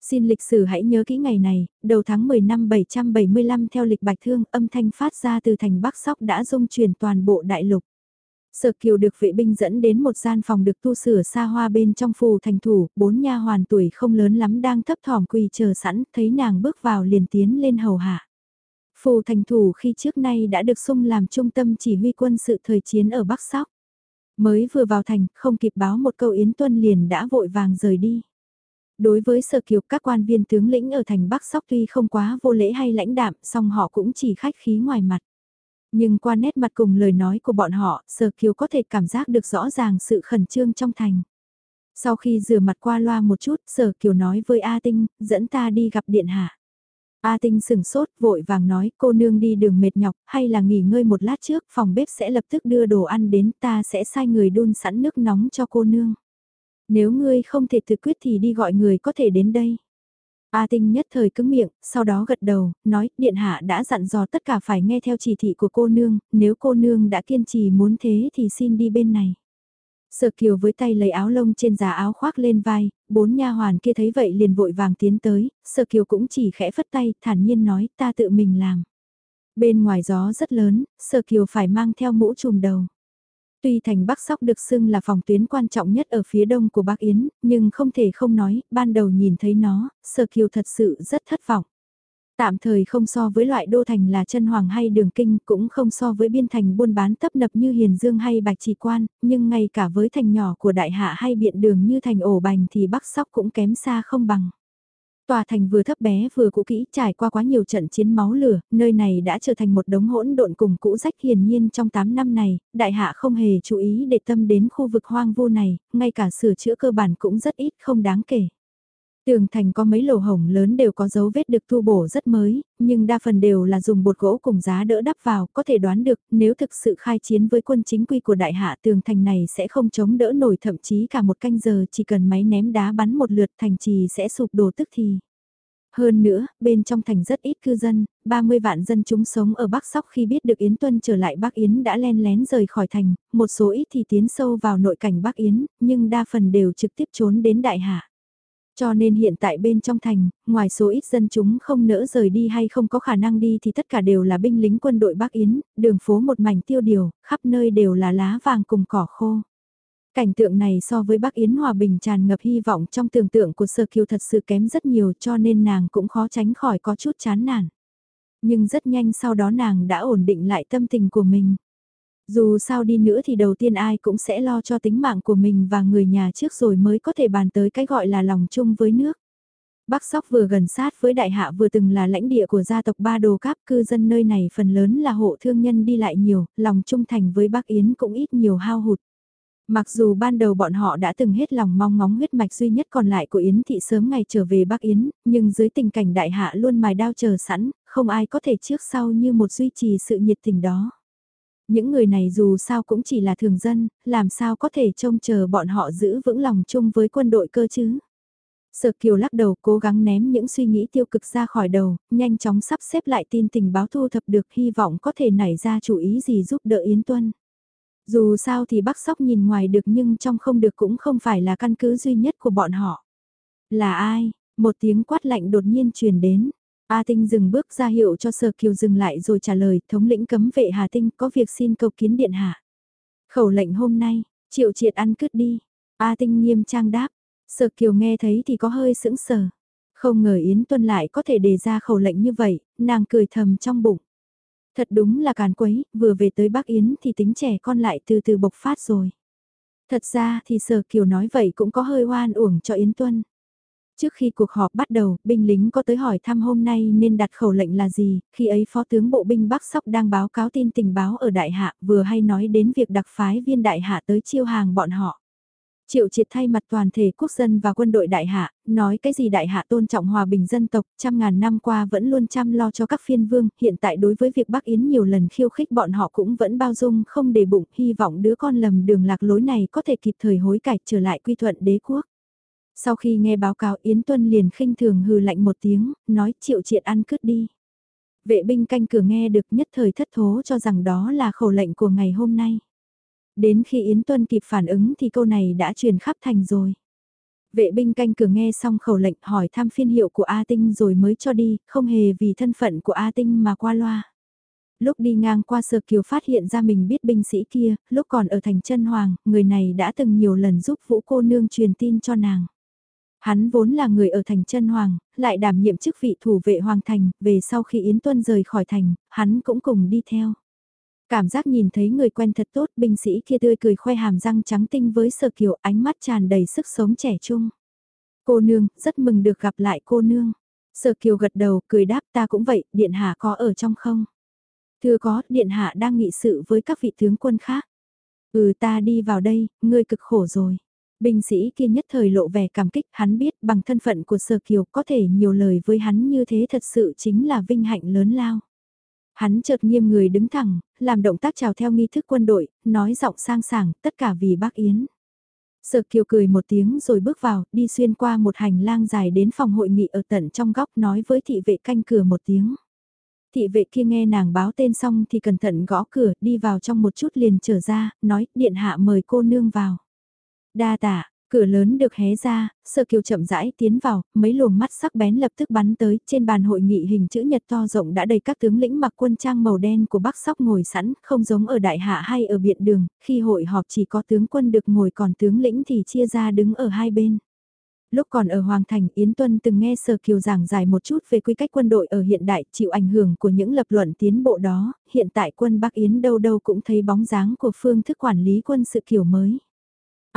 Xin lịch sử hãy nhớ kỹ ngày này, đầu tháng 10 năm 775 theo lịch bạch thương âm thanh phát ra từ thành Bắc Sóc đã dung truyền toàn bộ đại lục. Sở Kiều được vệ binh dẫn đến một gian phòng được tu sửa xa hoa bên trong phù thành thủ, bốn nha hoàn tuổi không lớn lắm đang thấp thỏm quỳ chờ sẵn, thấy nàng bước vào liền tiến lên hầu hạ. Phù thành thủ khi trước nay đã được sung làm trung tâm chỉ huy quân sự thời chiến ở Bắc Sóc. Mới vừa vào thành, không kịp báo một câu Yến Tuân liền đã vội vàng rời đi. Đối với sở kiều các quan viên tướng lĩnh ở thành Bắc Sóc tuy không quá vô lễ hay lãnh đạm, song họ cũng chỉ khách khí ngoài mặt. Nhưng qua nét mặt cùng lời nói của bọn họ, Sở Kiều có thể cảm giác được rõ ràng sự khẩn trương trong thành. Sau khi rửa mặt qua loa một chút, Sở Kiều nói với A Tinh, dẫn ta đi gặp điện hạ. A Tinh sừng sốt, vội vàng nói, cô nương đi đường mệt nhọc, hay là nghỉ ngơi một lát trước, phòng bếp sẽ lập tức đưa đồ ăn đến, ta sẽ sai người đun sẵn nước nóng cho cô nương. Nếu ngươi không thể thực quyết thì đi gọi người có thể đến đây. A Tinh nhất thời cứng miệng, sau đó gật đầu, nói, Điện Hạ đã dặn dò tất cả phải nghe theo chỉ thị của cô nương, nếu cô nương đã kiên trì muốn thế thì xin đi bên này. Sở Kiều với tay lấy áo lông trên giá áo khoác lên vai, bốn nha hoàn kia thấy vậy liền vội vàng tiến tới, Sở Kiều cũng chỉ khẽ phất tay, thản nhiên nói, ta tự mình làm. Bên ngoài gió rất lớn, Sở Kiều phải mang theo mũ trùm đầu. Tuy thành Bắc Sóc được xưng là phòng tuyến quan trọng nhất ở phía đông của Bắc Yến, nhưng không thể không nói, ban đầu nhìn thấy nó, Sở Kiều thật sự rất thất vọng. Tạm thời không so với loại đô thành là chân hoàng hay đường kinh, cũng không so với biên thành buôn bán tấp nập như Hiền Dương hay Bạch Trì Quan, nhưng ngay cả với thành nhỏ của đại hạ hay biện đường như thành ổ bành thì Bắc Sóc cũng kém xa không bằng. Tòa thành vừa thấp bé vừa cũ kỹ trải qua quá nhiều trận chiến máu lửa, nơi này đã trở thành một đống hỗn độn cùng cũ rách hiển nhiên trong 8 năm này, đại hạ không hề chú ý để tâm đến khu vực hoang vu này, ngay cả sửa chữa cơ bản cũng rất ít không đáng kể. Tường thành có mấy lỗ hổng lớn đều có dấu vết được tu bổ rất mới, nhưng đa phần đều là dùng bột gỗ cùng giá đỡ đắp vào, có thể đoán được nếu thực sự khai chiến với quân chính quy của đại hạ tường thành này sẽ không chống đỡ nổi thậm chí cả một canh giờ chỉ cần máy ném đá bắn một lượt thành trì sẽ sụp đổ tức thì. Hơn nữa, bên trong thành rất ít cư dân, 30 vạn dân chúng sống ở Bắc Sóc khi biết được Yến Tuân trở lại Bắc Yến đã len lén rời khỏi thành, một số ít thì tiến sâu vào nội cảnh Bắc Yến, nhưng đa phần đều trực tiếp trốn đến Đại Hạ. Cho nên hiện tại bên trong thành, ngoài số ít dân chúng không nỡ rời đi hay không có khả năng đi thì tất cả đều là binh lính quân đội Bắc Yến, đường phố một mảnh tiêu điều, khắp nơi đều là lá vàng cùng cỏ khô. Cảnh tượng này so với Bắc Yến Hòa Bình tràn ngập hy vọng trong tưởng tượng của Sơ Kiều thật sự kém rất nhiều cho nên nàng cũng khó tránh khỏi có chút chán nản. Nhưng rất nhanh sau đó nàng đã ổn định lại tâm tình của mình. Dù sao đi nữa thì đầu tiên ai cũng sẽ lo cho tính mạng của mình và người nhà trước rồi mới có thể bàn tới cái gọi là lòng chung với nước. Bắc Sóc vừa gần sát với đại hạ vừa từng là lãnh địa của gia tộc Ba Đồ Cáp cư dân nơi này phần lớn là hộ thương nhân đi lại nhiều, lòng trung thành với Bắc Yến cũng ít nhiều hao hụt. Mặc dù ban đầu bọn họ đã từng hết lòng mong ngóng huyết mạch duy nhất còn lại của Yến Thị sớm ngày trở về Bắc Yến, nhưng dưới tình cảnh đại hạ luôn mài đao chờ sẵn, không ai có thể trước sau như một duy trì sự nhiệt tình đó. Những người này dù sao cũng chỉ là thường dân, làm sao có thể trông chờ bọn họ giữ vững lòng chung với quân đội cơ chứ. Sở Kiều lắc đầu cố gắng ném những suy nghĩ tiêu cực ra khỏi đầu, nhanh chóng sắp xếp lại tin tình báo thu thập được hy vọng có thể nảy ra chủ ý gì giúp đỡ Yến Tuân. Dù sao thì Bắc Sóc nhìn ngoài được nhưng trong không được cũng không phải là căn cứ duy nhất của bọn họ. Là ai? Một tiếng quát lạnh đột nhiên truyền đến. A Tinh dừng bước ra hiệu cho Sở Kiều dừng lại rồi trả lời thống lĩnh cấm vệ Hà Tinh có việc xin cầu kiến điện hạ. Khẩu lệnh hôm nay, triệu triệt ăn cứt đi. A Tinh nghiêm trang đáp. Sở Kiều nghe thấy thì có hơi sững sờ. Không ngờ Yến Tuân lại có thể đề ra khẩu lệnh như vậy, nàng cười thầm trong bụng. Thật đúng là càn quấy, vừa về tới Bắc Yến thì tính trẻ con lại từ từ bộc phát rồi. Thật ra thì Sở Kiều nói vậy cũng có hơi oan uổng cho Yến Tuân. Trước khi cuộc họp bắt đầu, binh lính có tới hỏi thăm hôm nay nên đặt khẩu lệnh là gì, khi ấy Phó tướng Bộ binh Bắc Sóc đang báo cáo tin tình báo ở Đại Hạ vừa hay nói đến việc đặc phái viên Đại Hạ tới chiêu hàng bọn họ. Triệu triệt thay mặt toàn thể quốc dân và quân đội đại hạ, nói cái gì đại hạ tôn trọng hòa bình dân tộc, trăm ngàn năm qua vẫn luôn chăm lo cho các phiên vương, hiện tại đối với việc Bắc Yến nhiều lần khiêu khích bọn họ cũng vẫn bao dung không để bụng, hy vọng đứa con lầm đường lạc lối này có thể kịp thời hối cải trở lại quy thuận đế quốc. Sau khi nghe báo cáo Yến Tuân liền khinh thường hừ lạnh một tiếng, nói triệu triệt ăn cướp đi. Vệ binh canh cửa nghe được nhất thời thất thố cho rằng đó là khẩu lệnh của ngày hôm nay. Đến khi Yến Tuân kịp phản ứng thì câu này đã truyền khắp thành rồi. Vệ binh canh cửa nghe xong khẩu lệnh hỏi thăm phiên hiệu của A Tinh rồi mới cho đi, không hề vì thân phận của A Tinh mà qua loa. Lúc đi ngang qua Sở Kiều phát hiện ra mình biết binh sĩ kia, lúc còn ở thành chân Hoàng, người này đã từng nhiều lần giúp Vũ cô nương truyền tin cho nàng. Hắn vốn là người ở thành chân Hoàng, lại đảm nhiệm chức vị thủ vệ Hoàng thành, về sau khi Yến Tuân rời khỏi thành, hắn cũng cùng đi theo. Cảm giác nhìn thấy người quen thật tốt, binh sĩ kia tươi cười khoe hàm răng trắng tinh với sờ Kiều, ánh mắt tràn đầy sức sống trẻ trung. Cô nương, rất mừng được gặp lại cô nương. Sở Kiều gật đầu, cười đáp ta cũng vậy, điện hạ có ở trong không? Thưa có, điện hạ đang nghị sự với các vị tướng quân khác. Ừ ta đi vào đây, ngươi cực khổ rồi. Binh sĩ kia nhất thời lộ vẻ cảm kích, hắn biết bằng thân phận của Sở Kiều có thể nhiều lời với hắn như thế thật sự chính là vinh hạnh lớn lao. Hắn chợt nghiêm người đứng thẳng, làm động tác chào theo nghi thức quân đội, nói giọng sang sảng, tất cả vì bác Yến. Sở Kiều cười một tiếng rồi bước vào, đi xuyên qua một hành lang dài đến phòng hội nghị ở tận trong góc nói với thị vệ canh cửa một tiếng. Thị vệ kia nghe nàng báo tên xong thì cẩn thận gõ cửa, đi vào trong một chút liền trở ra, nói, điện hạ mời cô nương vào. Đa tạ, cửa lớn được hé ra, Sở Kiều chậm rãi tiến vào, mấy luồng mắt sắc bén lập tức bắn tới, trên bàn hội nghị hình chữ nhật to rộng đã đầy các tướng lĩnh mặc quân trang màu đen của Bắc Sóc ngồi sẵn, không giống ở đại hạ hay ở biện đường, khi hội họp chỉ có tướng quân được ngồi còn tướng lĩnh thì chia ra đứng ở hai bên. Lúc còn ở Hoàng Thành, Yến Tuân từng nghe Sở Kiều giảng giải một chút về quy cách quân đội ở hiện đại chịu ảnh hưởng của những lập luận tiến bộ đó, hiện tại quân Bắc Yến đâu đâu cũng thấy bóng dáng của phương thức quản lý quân sự kiểu mới.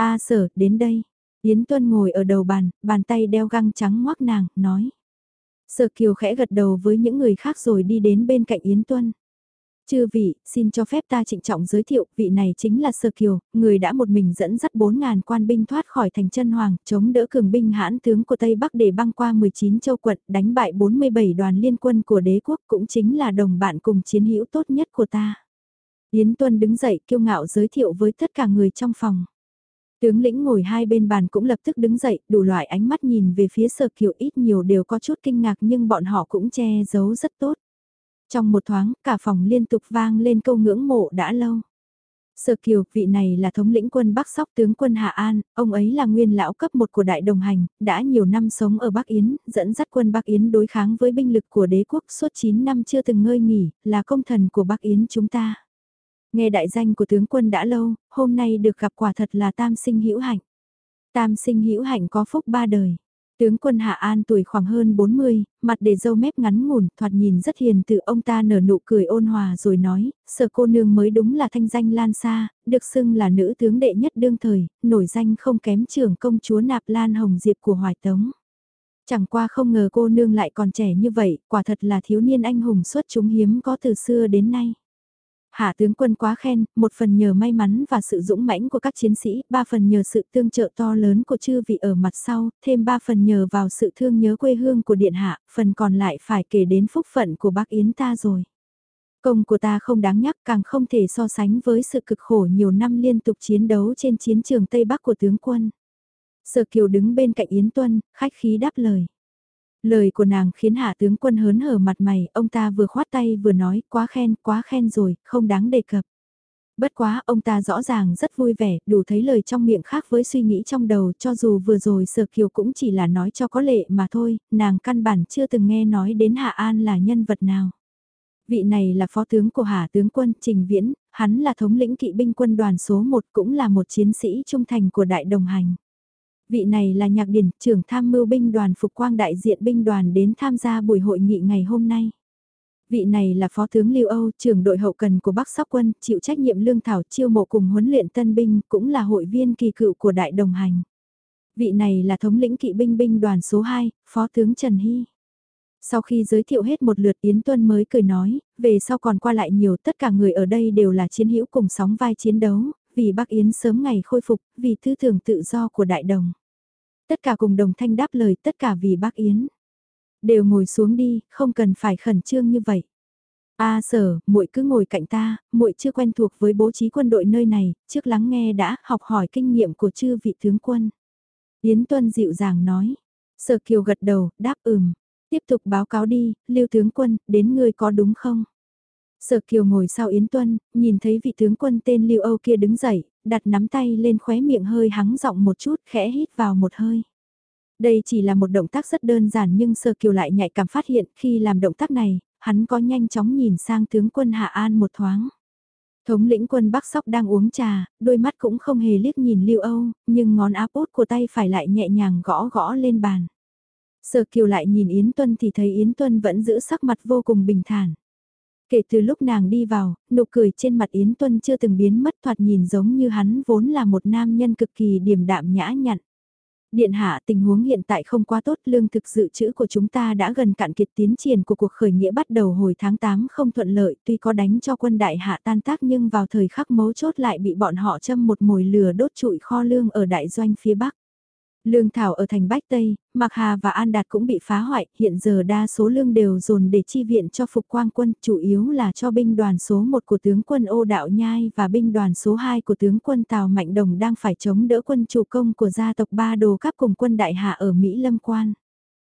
A Sở, đến đây. Yến Tuân ngồi ở đầu bàn, bàn tay đeo găng trắng ngoác nàng, nói. Sở Kiều khẽ gật đầu với những người khác rồi đi đến bên cạnh Yến Tuân. Chư vị, xin cho phép ta trịnh trọng giới thiệu, vị này chính là Sơ Kiều, người đã một mình dẫn dắt 4.000 quan binh thoát khỏi thành chân hoàng, chống đỡ cường binh hãn tướng của Tây Bắc để băng qua 19 châu quận, đánh bại 47 đoàn liên quân của đế quốc cũng chính là đồng bạn cùng chiến hữu tốt nhất của ta. Yến Tuân đứng dậy kiêu ngạo giới thiệu với tất cả người trong phòng. Tướng lĩnh ngồi hai bên bàn cũng lập tức đứng dậy, đủ loại ánh mắt nhìn về phía Sở Kiều ít nhiều đều có chút kinh ngạc nhưng bọn họ cũng che giấu rất tốt. Trong một thoáng, cả phòng liên tục vang lên câu ngưỡng mộ đã lâu. Sở Kiều, vị này là thống lĩnh quân Bắc Sóc tướng quân Hạ An, ông ấy là nguyên lão cấp một của đại đồng hành, đã nhiều năm sống ở Bắc Yến, dẫn dắt quân Bắc Yến đối kháng với binh lực của đế quốc suốt 9 năm chưa từng ngơi nghỉ, là công thần của Bắc Yến chúng ta. Nghe đại danh của tướng quân đã lâu, hôm nay được gặp quả thật là tam sinh hữu hạnh. Tam sinh hữu hạnh có phúc ba đời. Tướng quân Hạ An tuổi khoảng hơn 40, mặt để dâu mép ngắn ngủn, thoạt nhìn rất hiền từ ông ta nở nụ cười ôn hòa rồi nói, sở cô nương mới đúng là thanh danh lan xa, được xưng là nữ tướng đệ nhất đương thời, nổi danh không kém trưởng công chúa Nạp Lan Hồng Diệp của Hoài Tống. Chẳng qua không ngờ cô nương lại còn trẻ như vậy, quả thật là thiếu niên anh hùng xuất chúng hiếm có từ xưa đến nay. Hạ tướng quân quá khen, một phần nhờ may mắn và sự dũng mãnh của các chiến sĩ, ba phần nhờ sự tương trợ to lớn của chư vị ở mặt sau, thêm ba phần nhờ vào sự thương nhớ quê hương của điện hạ, phần còn lại phải kể đến phúc phận của bác Yến ta rồi. Công của ta không đáng nhắc càng không thể so sánh với sự cực khổ nhiều năm liên tục chiến đấu trên chiến trường Tây Bắc của tướng quân. Sở Kiều đứng bên cạnh Yến Tuân, khách khí đáp lời. Lời của nàng khiến hạ tướng quân hớn hở mặt mày, ông ta vừa khoát tay vừa nói, quá khen, quá khen rồi, không đáng đề cập. Bất quá, ông ta rõ ràng rất vui vẻ, đủ thấy lời trong miệng khác với suy nghĩ trong đầu, cho dù vừa rồi Sở Kiều cũng chỉ là nói cho có lệ mà thôi, nàng căn bản chưa từng nghe nói đến Hạ An là nhân vật nào. Vị này là phó tướng của Hạ tướng quân Trình Viễn, hắn là thống lĩnh kỵ binh quân đoàn số 1 cũng là một chiến sĩ trung thành của đại đồng hành. Vị này là nhạc điển trưởng tham mưu binh đoàn phục quang đại diện binh đoàn đến tham gia buổi hội nghị ngày hôm nay. Vị này là Phó tướng Lưu Âu, trưởng đội hậu cần của Bắc Sóc Quân, chịu trách nhiệm lương thảo chiêu mộ cùng huấn luyện tân binh, cũng là hội viên kỳ cựu của đại đồng hành. Vị này là thống lĩnh kỵ binh binh đoàn số 2, Phó tướng Trần Hy. Sau khi giới thiệu hết một lượt Yến Tuân mới cười nói, về sau còn qua lại nhiều tất cả người ở đây đều là chiến hữu cùng sóng vai chiến đấu, vì Bắc Yến sớm ngày khôi phục, vì tư tưởng tự do của đại đồng. Tất cả cùng đồng thanh đáp lời tất cả vì bác Yến. Đều ngồi xuống đi, không cần phải khẩn trương như vậy. A sở, muội cứ ngồi cạnh ta, muội chưa quen thuộc với bố trí quân đội nơi này, trước lắng nghe đã học hỏi kinh nghiệm của chư vị tướng quân. Yến Tuân dịu dàng nói. Sở Kiều gật đầu, đáp ừm. Tiếp tục báo cáo đi, Lưu tướng quân, đến ngươi có đúng không? Sở Kiều ngồi sau Yến Tuân, nhìn thấy vị tướng quân tên Lưu Âu kia đứng dậy, đặt nắm tay lên khóe miệng hơi hắng giọng một chút, khẽ hít vào một hơi. Đây chỉ là một động tác rất đơn giản nhưng Sở Kiều lại nhạy cảm phát hiện khi làm động tác này, hắn có nhanh chóng nhìn sang tướng quân Hạ An một thoáng. Thống lĩnh quân Bắc Sóc đang uống trà, đôi mắt cũng không hề liếc nhìn Lưu Âu, nhưng ngón áp út của tay phải lại nhẹ nhàng gõ gõ lên bàn. Sở Kiều lại nhìn Yến Tuân thì thấy Yến Tuân vẫn giữ sắc mặt vô cùng bình thản. Kể từ lúc nàng đi vào, nụ cười trên mặt Yến Tuân chưa từng biến mất thoạt nhìn giống như hắn vốn là một nam nhân cực kỳ điềm đạm nhã nhặn. Điện hạ tình huống hiện tại không quá tốt, lương thực dự trữ của chúng ta đã gần cạn kiệt tiến triển của cuộc khởi nghĩa bắt đầu hồi tháng 8 không thuận lợi tuy có đánh cho quân đại hạ tan tác nhưng vào thời khắc mấu chốt lại bị bọn họ châm một mồi lửa đốt trụi kho lương ở đại doanh phía Bắc. Lương thảo ở thành Bách Tây, Mạc Hà và An Đạt cũng bị phá hoại, hiện giờ đa số lương đều dồn để chi viện cho phục quang quân, chủ yếu là cho binh đoàn số 1 của tướng quân Ô Đạo Nhai và binh đoàn số 2 của tướng quân Tào Mạnh Đồng đang phải chống đỡ quân chủ công của gia tộc Ba Đồ Cáp cùng quân Đại Hạ ở Mỹ Lâm Quan.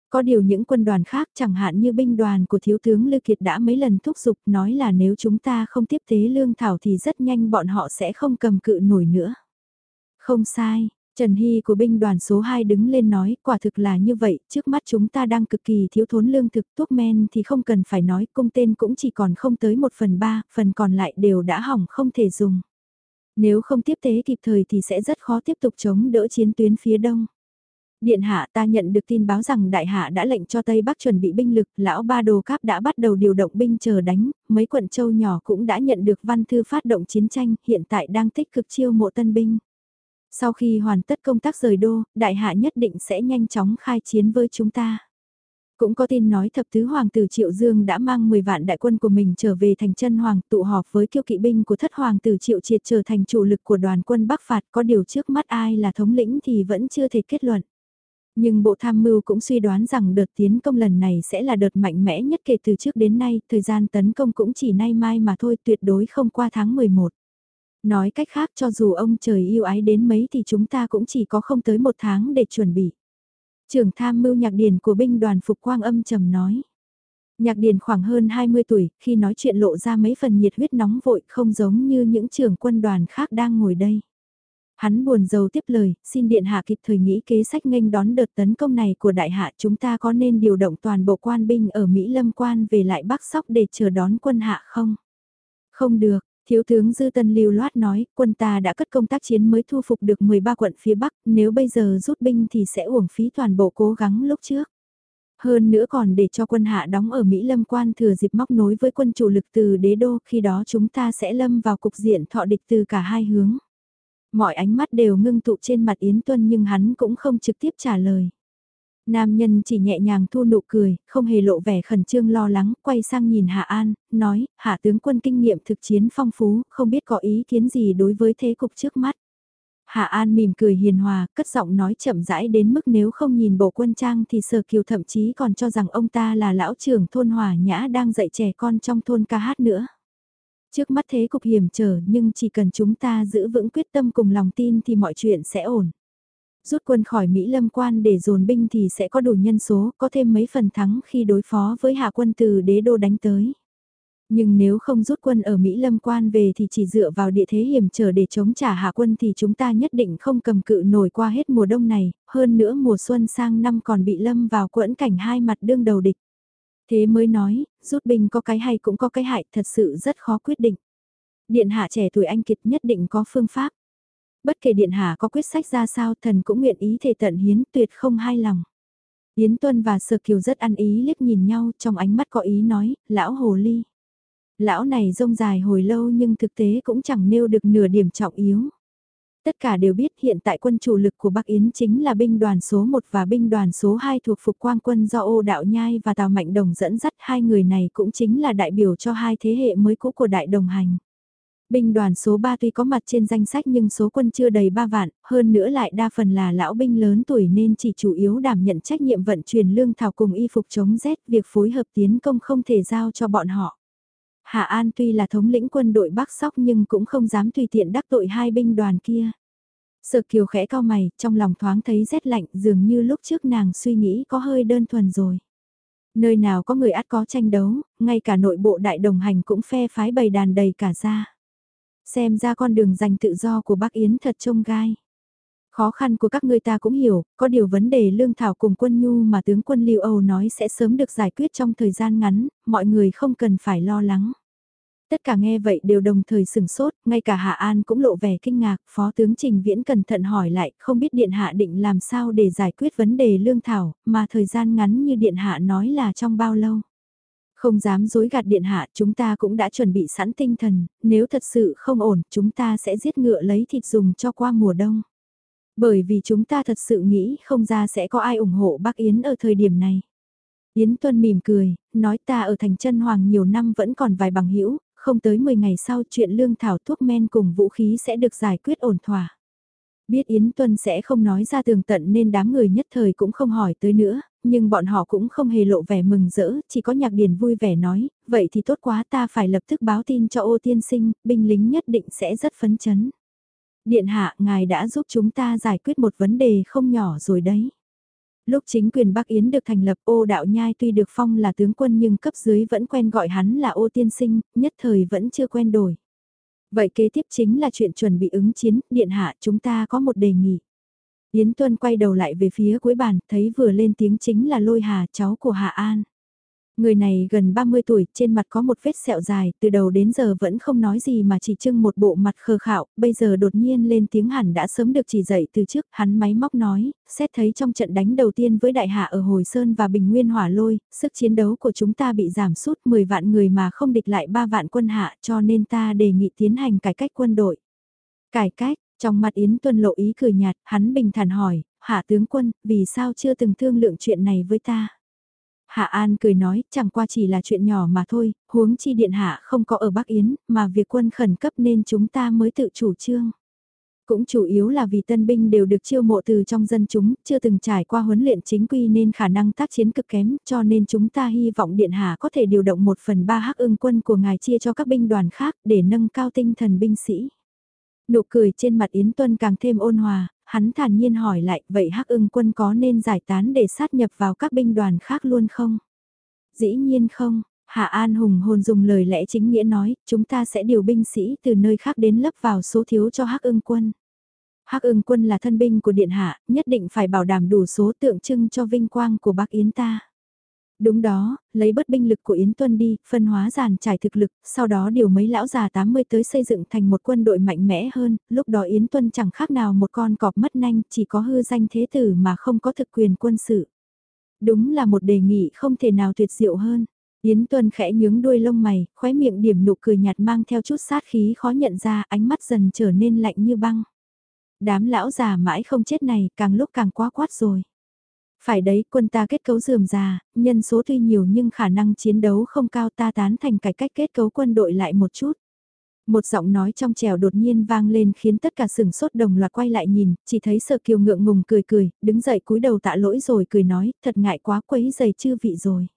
Có điều những quân đoàn khác chẳng hạn như binh đoàn của thiếu tướng Lư Kiệt đã mấy lần thúc giục nói là nếu chúng ta không tiếp tế lương thảo thì rất nhanh bọn họ sẽ không cầm cự nổi nữa. Không sai, Trần Hy của binh đoàn số 2 đứng lên nói, quả thực là như vậy, trước mắt chúng ta đang cực kỳ thiếu thốn lương thực, thuốc men thì không cần phải nói, cung tên cũng chỉ còn không tới 1 phần 3, phần còn lại đều đã hỏng không thể dùng. Nếu không tiếp tế kịp thời thì sẽ rất khó tiếp tục chống đỡ chiến tuyến phía đông. Điện hạ ta nhận được tin báo rằng đại hạ đã lệnh cho Tây Bắc chuẩn bị binh lực, lão ba đồ cáp đã bắt đầu điều động binh chờ đánh, mấy quận châu nhỏ cũng đã nhận được văn thư phát động chiến tranh, hiện tại đang tích cực chiêu mộ tân binh. Sau khi hoàn tất công tác rời đô, đại hạ nhất định sẽ nhanh chóng khai chiến với chúng ta. Cũng có tin nói thập tứ hoàng tử Triệu Dương đã mang 10 vạn đại quân của mình trở về thành chân hoàng tụ họp với kiêu kỵ binh của thất hoàng tử Triệu Triệt trở thành chủ lực của đoàn quân Bắc phạt có điều trước mắt ai là thống lĩnh thì vẫn chưa thể kết luận. Nhưng Bộ Tham mưu cũng suy đoán rằng đợt tiến công lần này sẽ là đợt mạnh mẽ nhất kể từ trước đến nay, thời gian tấn công cũng chỉ nay mai mà thôi tuyệt đối không qua tháng 11. Nói cách khác cho dù ông trời yêu ái đến mấy thì chúng ta cũng chỉ có không tới một tháng để chuẩn bị. Trưởng tham mưu nhạc điển của binh đoàn Phục Quang âm trầm nói. Nhạc điển khoảng hơn 20 tuổi, khi nói chuyện lộ ra mấy phần nhiệt huyết nóng vội không giống như những trưởng quân đoàn khác đang ngồi đây. Hắn buồn rầu tiếp lời, xin điện hạ kịp thời nghĩ kế sách nghênh đón đợt tấn công này của đại hạ chúng ta có nên điều động toàn bộ quan binh ở Mỹ Lâm Quan về lại Bắc Sóc để chờ đón quân hạ không? Không được, Thiếu tướng Dư Tân lưu loát nói, quân ta đã cất công tác chiến mới thu phục được 13 quận phía Bắc, nếu bây giờ rút binh thì sẽ uổng phí toàn bộ cố gắng lúc trước. Hơn nữa còn để cho quân hạ đóng ở Mỹ Lâm quan thừa dịp móc nối với quân chủ lực từ đế đô, khi đó chúng ta sẽ lâm vào cục diện thọ địch từ cả hai hướng. Mọi ánh mắt đều ngưng tụ trên mặt Yến Tuân nhưng hắn cũng không trực tiếp trả lời. Nam nhân chỉ nhẹ nhàng thu nụ cười, không hề lộ vẻ khẩn trương lo lắng, quay sang nhìn Hạ An, nói, Hạ tướng quân kinh nghiệm thực chiến phong phú, không biết có ý kiến gì đối với thế cục trước mắt. Hạ An mỉm cười hiền hòa, cất giọng nói chậm rãi đến mức nếu không nhìn bộ quân trang thì Sở Kiều thậm chí còn cho rằng ông ta là lão trưởng thôn Hòa Nhã đang dạy trẻ con trong thôn ca hát nữa. Trước mắt thế cục hiểm trở nhưng chỉ cần chúng ta giữ vững quyết tâm cùng lòng tin thì mọi chuyện sẽ ổn. Rút quân khỏi Mỹ Lâm quan để dồn binh thì sẽ có đủ nhân số, có thêm mấy phần thắng khi đối phó với hạ quân từ đế đô đánh tới. Nhưng nếu không rút quân ở Mỹ Lâm quan về thì chỉ dựa vào địa thế hiểm trở để chống trả hạ quân thì chúng ta nhất định không cầm cự nổi qua hết mùa đông này, hơn nữa mùa xuân sang năm còn bị lâm vào quẫn cảnh hai mặt đương đầu địch. Thế mới nói, rút binh có cái hay cũng có cái hại thật sự rất khó quyết định. Điện hạ trẻ tuổi anh kiệt nhất định có phương pháp. Bất kể điện hạ có quyết sách ra sao thần cũng nguyện ý thể tận hiến tuyệt không hai lòng. Yến Tuân và Sở Kiều rất ăn ý liếc nhìn nhau trong ánh mắt có ý nói, lão hồ ly. Lão này rông dài hồi lâu nhưng thực tế cũng chẳng nêu được nửa điểm trọng yếu. Tất cả đều biết hiện tại quân chủ lực của Bắc Yến chính là binh đoàn số 1 và binh đoàn số 2 thuộc Phục Quang quân do Ô Đạo Nhai và Tào Mạnh Đồng dẫn dắt hai người này cũng chính là đại biểu cho hai thế hệ mới cũ của đại đồng hành. Binh đoàn số 3 tuy có mặt trên danh sách nhưng số quân chưa đầy 3 vạn, hơn nữa lại đa phần là lão binh lớn tuổi nên chỉ chủ yếu đảm nhận trách nhiệm vận chuyển lương thảo cùng y phục chống rét, việc phối hợp tiến công không thể giao cho bọn họ. Hạ An tuy là thống lĩnh quân đội Bắc Sóc nhưng cũng không dám tùy tiện đắc tội hai binh đoàn kia. Sở kiều khẽ cao mày, trong lòng thoáng thấy rét lạnh dường như lúc trước nàng suy nghĩ có hơi đơn thuần rồi. Nơi nào có người át có tranh đấu, ngay cả nội bộ đại đồng hành cũng phe phái bầy đàn đầy cả ra. Xem ra con đường giành tự do của bác Yến thật trông gai. Khó khăn của các ngươi ta cũng hiểu, có điều vấn đề lương thảo cùng quân nhu mà tướng quân Lưu Âu nói sẽ sớm được giải quyết trong thời gian ngắn, mọi người không cần phải lo lắng. Tất cả nghe vậy đều đồng thời sửng sốt, ngay cả Hạ An cũng lộ vẻ kinh ngạc, Phó tướng Trình Viễn cẩn thận hỏi lại, không biết Điện Hạ định làm sao để giải quyết vấn đề lương thảo, mà thời gian ngắn như Điện Hạ nói là trong bao lâu. Không dám dối gạt Điện Hạ, chúng ta cũng đã chuẩn bị sẵn tinh thần, nếu thật sự không ổn, chúng ta sẽ giết ngựa lấy thịt dùng cho qua mùa đông. Bởi vì chúng ta thật sự nghĩ không ra sẽ có ai ủng hộ bác Yến ở thời điểm này. Yến Tuân mỉm cười, nói ta ở thành chân hoàng nhiều năm vẫn còn vài bằng hữu không tới 10 ngày sau chuyện lương thảo thuốc men cùng vũ khí sẽ được giải quyết ổn thỏa. Biết Yến Tuân sẽ không nói ra tường tận nên đám người nhất thời cũng không hỏi tới nữa, nhưng bọn họ cũng không hề lộ vẻ mừng rỡ, chỉ có nhạc điền vui vẻ nói, vậy thì tốt quá ta phải lập tức báo tin cho ô tiên sinh, binh lính nhất định sẽ rất phấn chấn. Điện hạ, ngài đã giúp chúng ta giải quyết một vấn đề không nhỏ rồi đấy. Lúc chính quyền Bắc Yến được thành lập ô đạo nhai tuy được phong là tướng quân nhưng cấp dưới vẫn quen gọi hắn là ô tiên sinh, nhất thời vẫn chưa quen đổi. Vậy kế tiếp chính là chuyện chuẩn bị ứng chiến, điện hạ chúng ta có một đề nghị. Yến Tuân quay đầu lại về phía cuối bàn, thấy vừa lên tiếng chính là lôi hà cháu của Hạ An. Người này gần 30 tuổi, trên mặt có một vết sẹo dài, từ đầu đến giờ vẫn không nói gì mà chỉ trưng một bộ mặt khờ khạo, bây giờ đột nhiên lên tiếng hẳn đã sớm được chỉ dạy từ trước, hắn máy móc nói, xét thấy trong trận đánh đầu tiên với đại hạ ở Hồi Sơn và Bình Nguyên Hỏa Lôi, sức chiến đấu của chúng ta bị giảm sút 10 vạn người mà không địch lại 3 vạn quân hạ cho nên ta đề nghị tiến hành cải cách quân đội. Cải cách, trong mặt Yến Tuân lộ ý cười nhạt, hắn bình thản hỏi, hạ tướng quân, vì sao chưa từng thương lượng chuyện này với ta? Hạ An cười nói, chẳng qua chỉ là chuyện nhỏ mà thôi, huống chi điện hạ không có ở Bắc Yến, mà việc quân khẩn cấp nên chúng ta mới tự chủ trương. Cũng chủ yếu là vì tân binh đều được chiêu mộ từ trong dân chúng, chưa từng trải qua huấn luyện chính quy nên khả năng tác chiến cực kém, cho nên chúng ta hy vọng Điện Hạ có thể điều động một phần ba hắc ưng quân của ngài chia cho các binh đoàn khác để nâng cao tinh thần binh sĩ. Nụ cười trên mặt Yến Tuân càng thêm ôn hòa, hắn thản nhiên hỏi lại, vậy Hắc ưng quân có nên giải tán để sát nhập vào các binh đoàn khác luôn không? Dĩ nhiên không, Hạ An hùng hồn dùng lời lẽ chính nghĩa nói, chúng ta sẽ điều binh sĩ từ nơi khác đến lấp vào số thiếu cho Hắc ưng quân. Hắc ưng quân là thân binh của Điện Hạ, nhất định phải bảo đảm đủ số tượng trưng cho vinh quang của Bắc Yến ta. Đúng đó, lấy bớt binh lực của Yến Tuân đi, phân hóa giàn trải thực lực, sau đó điều mấy lão già 80 tới xây dựng thành một quân đội mạnh mẽ hơn, lúc đó Yến Tuân chẳng khác nào một con cọp mất nanh, chỉ có hư danh thế tử mà không có thực quyền quân sự. Đúng là một đề nghị không thể nào tuyệt diệu hơn. Yến Tuân khẽ nhướng đuôi lông mày, khóe miệng điểm nụ cười nhạt mang theo chút sát khí khó nhận ra, ánh mắt dần trở nên lạnh như băng. Đám lão già mãi không chết này, càng lúc càng quá quát rồi. Phải đấy, quân ta kết cấu dườm già, nhân số tuy nhiều nhưng khả năng chiến đấu không cao ta tán thành cải cách kết cấu quân đội lại một chút. Một giọng nói trong trèo đột nhiên vang lên khiến tất cả sừng sốt đồng loạt quay lại nhìn, chỉ thấy sợ kiều ngượng ngùng cười cười, đứng dậy cúi đầu tạ lỗi rồi cười nói, thật ngại quá quấy giày chư vị rồi.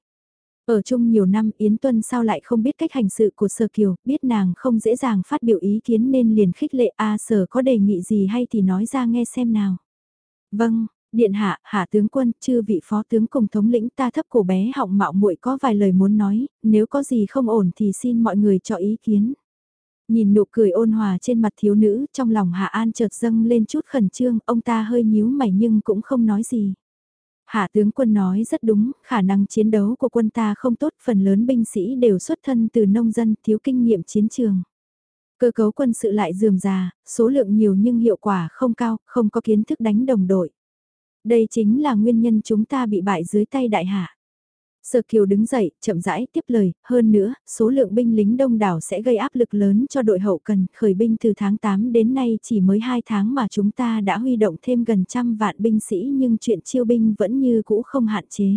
Ở chung nhiều năm Yến Tuân sao lại không biết cách hành sự của Sở Kiều, biết nàng không dễ dàng phát biểu ý kiến nên liền khích lệ A Sở có đề nghị gì hay thì nói ra nghe xem nào. Vâng, Điện hạ, hạ tướng quân, chư vị phó tướng cùng thống lĩnh ta thấp cổ bé họng mạo muội có vài lời muốn nói, nếu có gì không ổn thì xin mọi người cho ý kiến. Nhìn nụ cười ôn hòa trên mặt thiếu nữ, trong lòng Hạ An chợt dâng lên chút khẩn trương, ông ta hơi nhíu mày nhưng cũng không nói gì. Hạ tướng quân nói rất đúng, khả năng chiến đấu của quân ta không tốt, phần lớn binh sĩ đều xuất thân từ nông dân, thiếu kinh nghiệm chiến trường. Cơ cấu quân sự lại dườm già, số lượng nhiều nhưng hiệu quả không cao, không có kiến thức đánh đồng đội. Đây chính là nguyên nhân chúng ta bị bại dưới tay đại hạ. Sở Kiều đứng dậy, chậm rãi tiếp lời, hơn nữa, số lượng binh lính đông đảo sẽ gây áp lực lớn cho đội hậu cần, khởi binh từ tháng 8 đến nay chỉ mới 2 tháng mà chúng ta đã huy động thêm gần trăm vạn binh sĩ nhưng chuyện chiêu binh vẫn như cũ không hạn chế.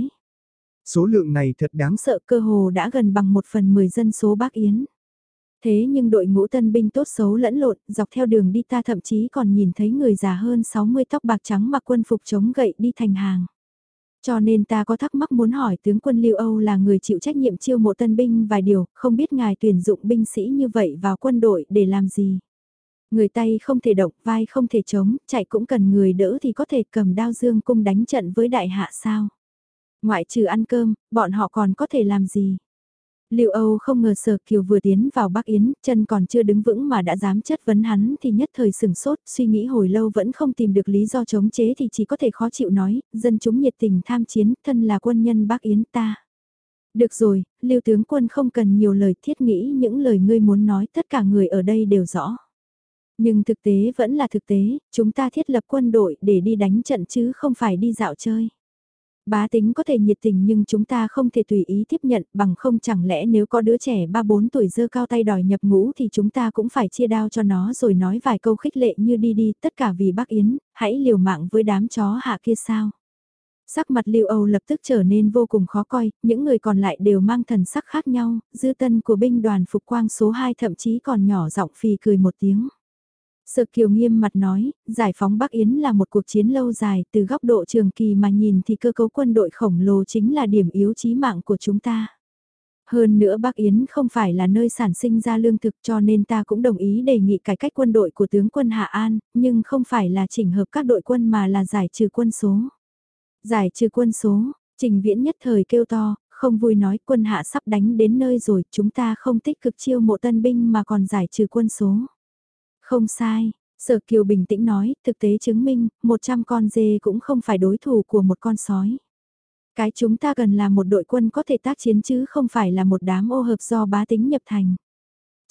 Số lượng này thật đáng sợ cơ hồ đã gần bằng một phần 10 dân số Bắc Yến. Thế nhưng đội ngũ tân binh tốt xấu lẫn lộn, dọc theo đường đi ta thậm chí còn nhìn thấy người già hơn 60 tóc bạc trắng mặc quân phục chống gậy đi thành hàng. Cho nên ta có thắc mắc muốn hỏi tướng quân Lưu Âu là người chịu trách nhiệm chiêu mộ tân binh vài điều, không biết ngài tuyển dụng binh sĩ như vậy vào quân đội để làm gì. Người tay không thể động, vai không thể chống, chạy cũng cần người đỡ thì có thể cầm đao dương cung đánh trận với đại hạ sao. Ngoại trừ ăn cơm, bọn họ còn có thể làm gì? Liệu Âu không ngờ Sở Kiều vừa tiến vào Bắc Yến, chân còn chưa đứng vững mà đã dám chất vấn hắn thì nhất thời sừng sốt, suy nghĩ hồi lâu vẫn không tìm được lý do chống chế thì chỉ có thể khó chịu nói, dân chúng nhiệt tình tham chiến, thân là quân nhân Bắc Yến ta. Được rồi, Lưu tướng quân không cần nhiều lời thiết nghĩ những lời ngươi muốn nói tất cả người ở đây đều rõ. Nhưng thực tế vẫn là thực tế, chúng ta thiết lập quân đội để đi đánh trận chứ không phải đi dạo chơi. Bá tính có thể nhiệt tình nhưng chúng ta không thể tùy ý tiếp nhận bằng không chẳng lẽ nếu có đứa trẻ 3-4 tuổi dơ cao tay đòi nhập ngũ thì chúng ta cũng phải chia đao cho nó rồi nói vài câu khích lệ như đi đi tất cả vì bác Yến, hãy liều mạng với đám chó hạ kia sao. Sắc mặt Lưu Âu lập tức trở nên vô cùng khó coi, những người còn lại đều mang thần sắc khác nhau, dư tân của binh đoàn phục quang số 2 thậm chí còn nhỏ giọng phì cười một tiếng. Sợ Kiều nghiêm mặt nói, giải phóng Bắc Yến là một cuộc chiến lâu dài, từ góc độ trường kỳ mà nhìn thì cơ cấu quân đội khổng lồ chính là điểm yếu chí mạng của chúng ta. Hơn nữa Bắc Yến không phải là nơi sản sinh ra lương thực cho nên ta cũng đồng ý đề nghị cải cách quân đội của tướng quân Hạ An, nhưng không phải là chỉnh hợp các đội quân mà là giải trừ quân số. Giải trừ quân số, trình viễn nhất thời kêu to, không vui nói quân hạ sắp đánh đến nơi rồi, chúng ta không tích cực chiêu mộ tân binh mà còn giải trừ quân số. Không sai, Sở Kiều bình tĩnh nói, thực tế chứng minh, 100 con dê cũng không phải đối thủ của một con sói. Cái chúng ta cần là một đội quân có thể tác chiến chứ không phải là một đám ô hợp do bá tính nhập thành.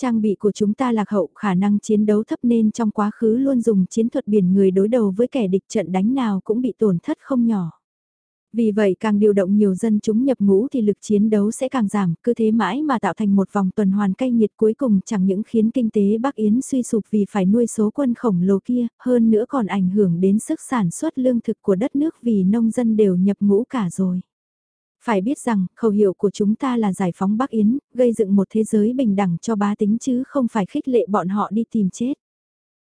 Trang bị của chúng ta lạc hậu khả năng chiến đấu thấp nên trong quá khứ luôn dùng chiến thuật biển người đối đầu với kẻ địch trận đánh nào cũng bị tổn thất không nhỏ. Vì vậy càng điều động nhiều dân chúng nhập ngũ thì lực chiến đấu sẽ càng giảm, cứ thế mãi mà tạo thành một vòng tuần hoàn cay nhiệt cuối cùng chẳng những khiến kinh tế Bắc Yến suy sụp vì phải nuôi số quân khổng lồ kia, hơn nữa còn ảnh hưởng đến sức sản xuất lương thực của đất nước vì nông dân đều nhập ngũ cả rồi. Phải biết rằng, khẩu hiệu của chúng ta là giải phóng Bắc Yến, gây dựng một thế giới bình đẳng cho bá tính chứ không phải khích lệ bọn họ đi tìm chết.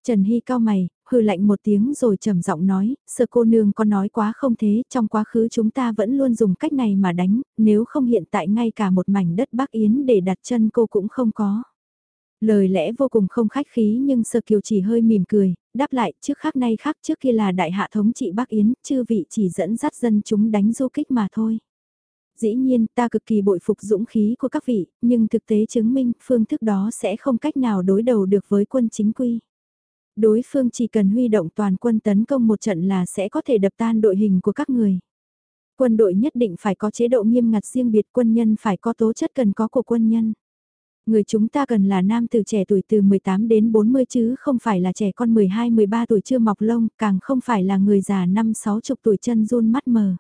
Trần Hy cao mày, hư lạnh một tiếng rồi trầm giọng nói, sợ cô nương có nói quá không thế, trong quá khứ chúng ta vẫn luôn dùng cách này mà đánh, nếu không hiện tại ngay cả một mảnh đất Bắc Yến để đặt chân cô cũng không có. Lời lẽ vô cùng không khách khí nhưng Sơ Kiều chỉ hơi mỉm cười, đáp lại trước khác nay khác trước kia là đại hạ thống trị Bắc Yến, chư vị chỉ dẫn dắt dân chúng đánh du kích mà thôi. Dĩ nhiên ta cực kỳ bội phục dũng khí của các vị, nhưng thực tế chứng minh phương thức đó sẽ không cách nào đối đầu được với quân chính quy. Đối phương chỉ cần huy động toàn quân tấn công một trận là sẽ có thể đập tan đội hình của các người. Quân đội nhất định phải có chế độ nghiêm ngặt riêng biệt quân nhân phải có tố chất cần có của quân nhân. Người chúng ta cần là nam từ trẻ tuổi từ 18 đến 40 chứ không phải là trẻ con 12-13 tuổi chưa mọc lông, càng không phải là người già 5-6 chục tuổi chân run mắt mờ.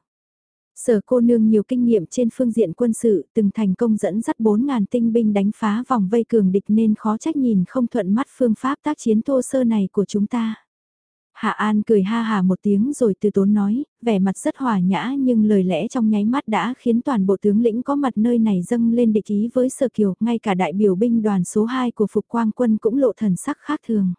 Sở cô nương nhiều kinh nghiệm trên phương diện quân sự, từng thành công dẫn dắt 4.000 tinh binh đánh phá vòng vây cường địch nên khó trách nhìn không thuận mắt phương pháp tác chiến thô sơ này của chúng ta. Hạ An cười ha hà một tiếng rồi từ tốn nói, vẻ mặt rất hòa nhã nhưng lời lẽ trong nháy mắt đã khiến toàn bộ tướng lĩnh có mặt nơi này dâng lên địch ý với Sở Kiều, ngay cả đại biểu binh đoàn số 2 của Phục Quang Quân cũng lộ thần sắc khác thường.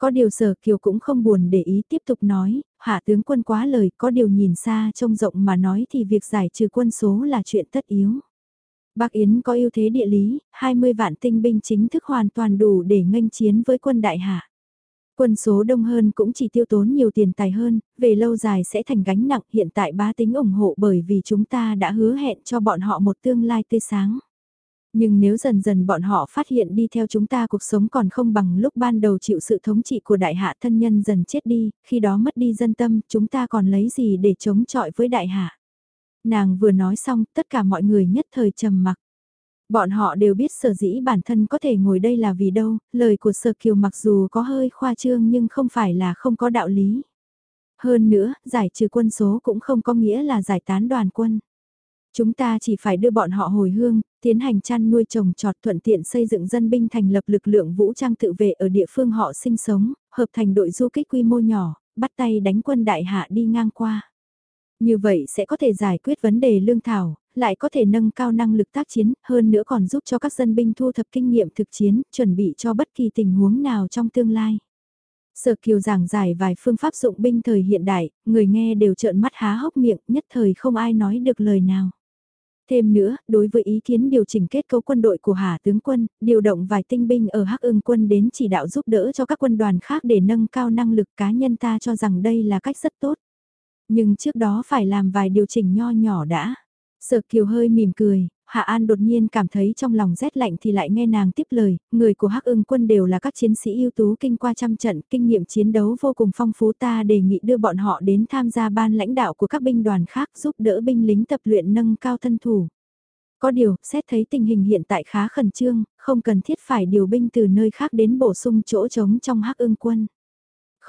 Có điều sở kiều cũng không buồn để ý tiếp tục nói, hạ tướng quân quá lời, có điều nhìn xa trông rộng mà nói thì việc giải trừ quân số là chuyện tất yếu. Bắc Yến có ưu thế địa lý, 20 vạn tinh binh chính thức hoàn toàn đủ để nghênh chiến với quân đại hạ. Quân số đông hơn cũng chỉ tiêu tốn nhiều tiền tài hơn, về lâu dài sẽ thành gánh nặng hiện tại bá tính ủng hộ bởi vì chúng ta đã hứa hẹn cho bọn họ một tương lai tươi sáng. Nhưng nếu dần dần bọn họ phát hiện đi theo chúng ta cuộc sống còn không bằng lúc ban đầu chịu sự thống trị của đại hạ thân nhân dần chết đi, khi đó mất đi dân tâm, chúng ta còn lấy gì để chống chọi với đại hạ. Nàng vừa nói xong, tất cả mọi người nhất thời trầm mặc. Bọn họ đều biết sở dĩ bản thân có thể ngồi đây là vì đâu, lời của sở kiều mặc dù có hơi khoa trương nhưng không phải là không có đạo lý. Hơn nữa, giải trừ quân số cũng không có nghĩa là giải tán đoàn quân. Chúng ta chỉ phải đưa bọn họ hồi hương, tiến hành chăn nuôi trồng trọt thuận tiện xây dựng dân binh thành lập lực lượng vũ trang tự vệ ở địa phương họ sinh sống, hợp thành đội du kích quy mô nhỏ, bắt tay đánh quân đại hạ đi ngang qua. Như vậy sẽ có thể giải quyết vấn đề lương thảo, lại có thể nâng cao năng lực tác chiến, hơn nữa còn giúp cho các dân binh thu thập kinh nghiệm thực chiến, chuẩn bị cho bất kỳ tình huống nào trong tương lai. Sở Kiều giảng giải vài phương pháp dụng binh thời hiện đại, người nghe đều trợn mắt há hốc miệng, nhất thời không ai nói được lời nào. Thêm nữa, đối với ý kiến điều chỉnh kết cấu quân đội của Hà tướng quân, điều động vài tinh binh ở Hắc ưng quân đến chỉ đạo giúp đỡ cho các quân đoàn khác để nâng cao năng lực cá nhân ta cho rằng đây là cách rất tốt. Nhưng trước đó phải làm vài điều chỉnh nho nhỏ đã. Sở Kiều hơi mỉm cười, Hạ An đột nhiên cảm thấy trong lòng rét lạnh thì lại nghe nàng tiếp lời, người của Hắc ưng quân đều là các chiến sĩ ưu tú kinh qua trăm trận, kinh nghiệm chiến đấu vô cùng phong phú ta đề nghị đưa bọn họ đến tham gia ban lãnh đạo của các binh đoàn khác giúp đỡ binh lính tập luyện nâng cao thân thủ. Có điều, xét thấy tình hình hiện tại khá khẩn trương, không cần thiết phải điều binh từ nơi khác đến bổ sung chỗ trống trong Hắc ưng quân.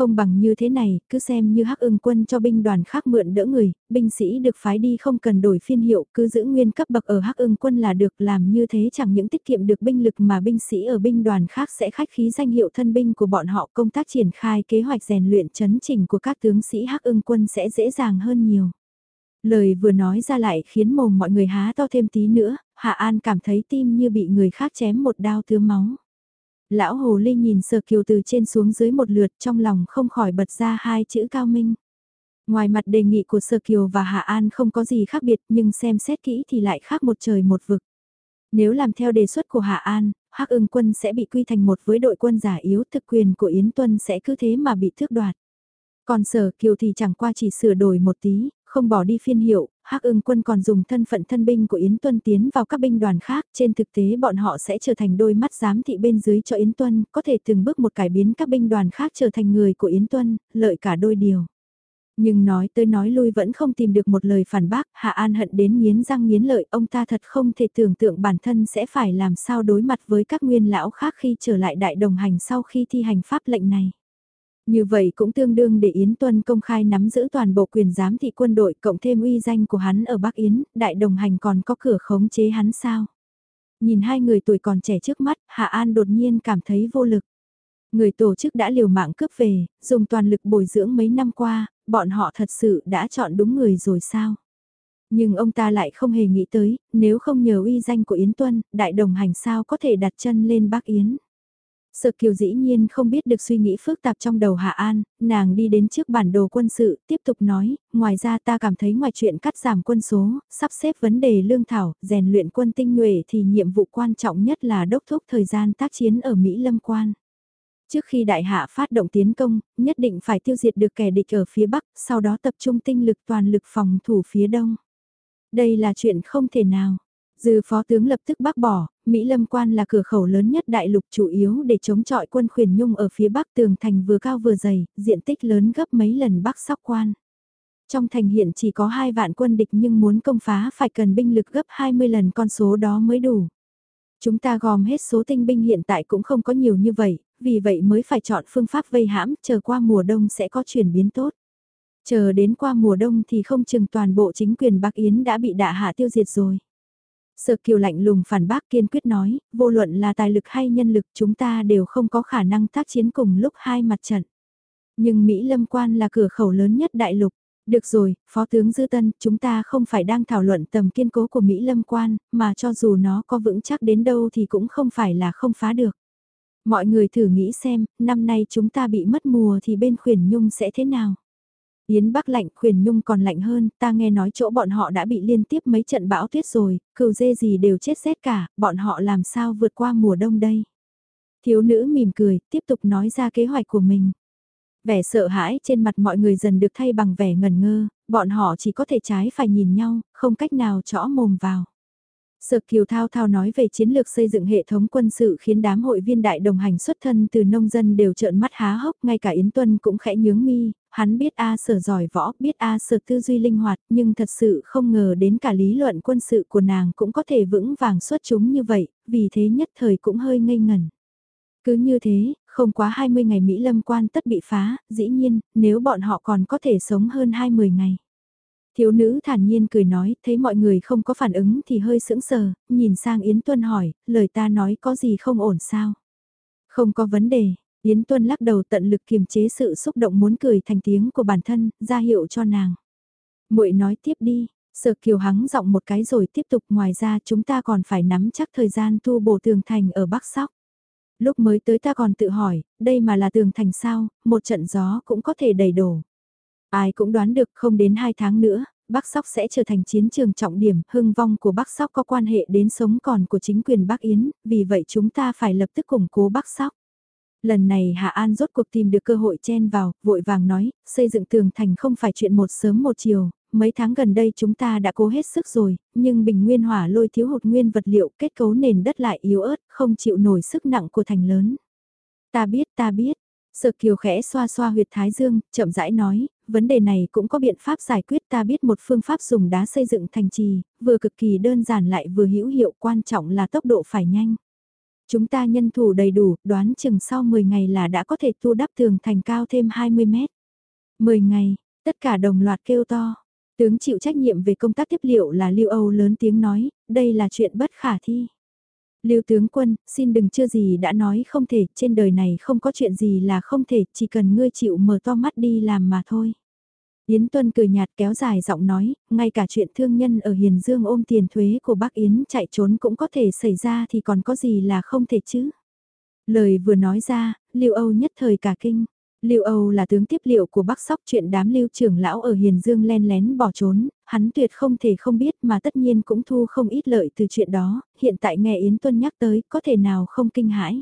Không bằng như thế này, cứ xem như hắc ưng quân cho binh đoàn khác mượn đỡ người, binh sĩ được phái đi không cần đổi phiên hiệu, cứ giữ nguyên cấp bậc ở hắc ưng quân là được làm như thế chẳng những tiết kiệm được binh lực mà binh sĩ ở binh đoàn khác sẽ khách khí danh hiệu thân binh của bọn họ công tác triển khai kế hoạch rèn luyện chấn chỉnh của các tướng sĩ hắc ưng quân sẽ dễ dàng hơn nhiều. Lời vừa nói ra lại khiến mồm mọi người há to thêm tí nữa, Hạ An cảm thấy tim như bị người khác chém một đao tứa máu. Lão Hồ Ly nhìn Sở Kiều từ trên xuống dưới một lượt trong lòng không khỏi bật ra hai chữ cao minh. Ngoài mặt đề nghị của Sở Kiều và Hạ An không có gì khác biệt nhưng xem xét kỹ thì lại khác một trời một vực. Nếu làm theo đề xuất của Hạ An, Hắc ưng quân sẽ bị quy thành một với đội quân giả yếu thực quyền của Yến Tuân sẽ cứ thế mà bị thước đoạt. Còn Sở Kiều thì chẳng qua chỉ sửa đổi một tí, không bỏ đi phiên hiệu, Hắc ưng quân còn dùng thân phận thân binh của Yến Tuân tiến vào các binh đoàn khác, trên thực tế bọn họ sẽ trở thành đôi mắt giám thị bên dưới cho Yến Tuân, có thể từng bước một cải biến các binh đoàn khác trở thành người của Yến Tuân, lợi cả đôi điều. Nhưng nói tới nói lui vẫn không tìm được một lời phản bác, Hạ An hận đến nghiến răng nghiến lợi, ông ta thật không thể tưởng tượng bản thân sẽ phải làm sao đối mặt với các nguyên lão khác khi trở lại đại đồng hành sau khi thi hành pháp lệnh này. Như vậy cũng tương đương để Yến Tuân công khai nắm giữ toàn bộ quyền giám thị quân đội cộng thêm uy danh của hắn ở Bắc Yến, đại đồng hành còn có cửa khống chế hắn sao? Nhìn hai người tuổi còn trẻ trước mắt, Hạ An đột nhiên cảm thấy vô lực. Người tổ chức đã liều mạng cướp về, dùng toàn lực bồi dưỡng mấy năm qua, bọn họ thật sự đã chọn đúng người rồi sao? Nhưng ông ta lại không hề nghĩ tới, nếu không nhờ uy danh của Yến Tuân, đại đồng hành sao có thể đặt chân lên Bắc Yến. Sợ kiều dĩ nhiên không biết được suy nghĩ phức tạp trong đầu Hạ An, nàng đi đến trước bản đồ quân sự, tiếp tục nói, ngoài ra ta cảm thấy ngoài chuyện cắt giảm quân số, sắp xếp vấn đề lương thảo, rèn luyện quân tinh nhuệ thì nhiệm vụ quan trọng nhất là đốc thúc thời gian tác chiến ở Mỹ Lâm Quan. Trước khi đại hạ phát động tiến công, nhất định phải tiêu diệt được kẻ địch ở phía Bắc, sau đó tập trung tinh lực toàn lực phòng thủ phía Đông. Đây là chuyện không thể nào. Dư phó tướng lập tức bác bỏ, Mỹ Lâm Quan là cửa khẩu lớn nhất đại lục chủ yếu để chống chọi quân khuyển nhung ở phía bắc tường thành vừa cao vừa dày, diện tích lớn gấp mấy lần bắc sóc quan. Trong thành hiện chỉ có 2 vạn quân địch nhưng muốn công phá phải cần binh lực gấp 20 lần con số đó mới đủ. Chúng ta gom hết số tinh binh hiện tại cũng không có nhiều như vậy, vì vậy mới phải chọn phương pháp vây hãm, chờ qua mùa đông sẽ có chuyển biến tốt. Chờ đến qua mùa đông thì không chừng toàn bộ chính quyền Bắc Yến đã bị đạ hạ tiêu diệt rồi. Sở Kiều lạnh lùng phản bác kiên quyết nói, vô luận là tài lực hay nhân lực chúng ta đều không có khả năng tác chiến cùng lúc hai mặt trận. Nhưng Mỹ Lâm Quan là cửa khẩu lớn nhất đại lục. Được rồi, Phó tướng Dư Tân, chúng ta không phải đang thảo luận tầm kiên cố của Mỹ Lâm Quan, mà cho dù nó có vững chắc đến đâu thì cũng không phải là không phá được. Mọi người thử nghĩ xem, năm nay chúng ta bị mất mùa thì bên khuyển nhung sẽ thế nào? Yến Bắc lạnh khuyển nhung còn lạnh hơn, ta nghe nói chỗ bọn họ đã bị liên tiếp mấy trận bão tuyết rồi, cừu dê gì đều chết rét cả, bọn họ làm sao vượt qua mùa đông đây. Thiếu nữ mỉm cười, tiếp tục nói ra kế hoạch của mình. Vẻ sợ hãi trên mặt mọi người dần được thay bằng vẻ ngần ngơ, bọn họ chỉ có thể trái phải nhìn nhau, không cách nào chõ mồm vào. Sở Kiều Thao Thao nói về chiến lược xây dựng hệ thống quân sự khiến đám hội viên đại đồng hành xuất thân từ nông dân đều trợn mắt há hốc, ngay cả Yến Tuân cũng khẽ nhướng mi, hắn biết A sở giỏi võ, biết A sở tư duy linh hoạt, nhưng thật sự không ngờ đến cả lý luận quân sự của nàng cũng có thể vững vàng xuất chúng như vậy, vì thế nhất thời cũng hơi ngây ngẩn. Cứ như thế, không quá 20 ngày Mỹ lâm quan tất bị phá, dĩ nhiên, nếu bọn họ còn có thể sống hơn 20 ngày. Thiếu nữ thản nhiên cười nói, thấy mọi người không có phản ứng thì hơi sững sờ, nhìn sang Yến Tuân hỏi, lời ta nói có gì không ổn sao? Không có vấn đề, Yến Tuân lắc đầu tận lực kiềm chế sự xúc động muốn cười thành tiếng của bản thân, ra hiệu cho nàng. muội nói tiếp đi, Sở Kiều hắng giọng một cái rồi tiếp tục ngoài ra chúng ta còn phải nắm chắc thời gian tu bổ tường thành ở Bắc Sóc. Lúc mới tới ta còn tự hỏi, đây mà là tường thành sao, một trận gió cũng có thể đầy đổ. Ai cũng đoán được không đến 2 tháng nữa, Bắc Sóc sẽ trở thành chiến trường trọng điểm, hưng vong của Bắc Sóc có quan hệ đến sống còn của chính quyền Bắc Yến, vì vậy chúng ta phải lập tức củng cố Bắc Sóc. Lần này Hạ An rốt cuộc tìm được cơ hội chen vào, vội vàng nói, xây dựng tường thành không phải chuyện một sớm một chiều, mấy tháng gần đây chúng ta đã cố hết sức rồi, nhưng bình nguyên hỏa lôi thiếu hụt nguyên vật liệu kết cấu nền đất lại yếu ớt, không chịu nổi sức nặng của thành lớn. Ta biết, ta biết. Sở kiều khẽ xoa xoa huyệt thái dương, chậm rãi nói, vấn đề này cũng có biện pháp giải quyết ta biết một phương pháp dùng đá xây dựng thành trì, vừa cực kỳ đơn giản lại vừa hữu hiệu quan trọng là tốc độ phải nhanh. Chúng ta nhân thủ đầy đủ, đoán chừng sau 10 ngày là đã có thể tu đắp tường thành cao thêm 20 mét. 10 ngày, tất cả đồng loạt kêu to. Tướng chịu trách nhiệm về công tác tiếp liệu là Lưu Âu lớn tiếng nói, đây là chuyện bất khả thi. Lưu tướng quân, xin đừng chưa gì đã nói không thể, trên đời này không có chuyện gì là không thể, chỉ cần ngươi chịu mở to mắt đi làm mà thôi. Yến Tuân cười nhạt kéo dài giọng nói, ngay cả chuyện thương nhân ở Hiền Dương ôm tiền thuế của bác Yến chạy trốn cũng có thể xảy ra thì còn có gì là không thể chứ. Lời vừa nói ra, Lưu Âu nhất thời cả kinh. Lưu Âu là tướng tiếp liệu của Bắc Sóc chuyện đám lưu trưởng lão ở Hiền Dương len lén bỏ trốn, hắn tuyệt không thể không biết mà tất nhiên cũng thu không ít lợi từ chuyện đó, hiện tại nghe Yến Tuân nhắc tới có thể nào không kinh hãi.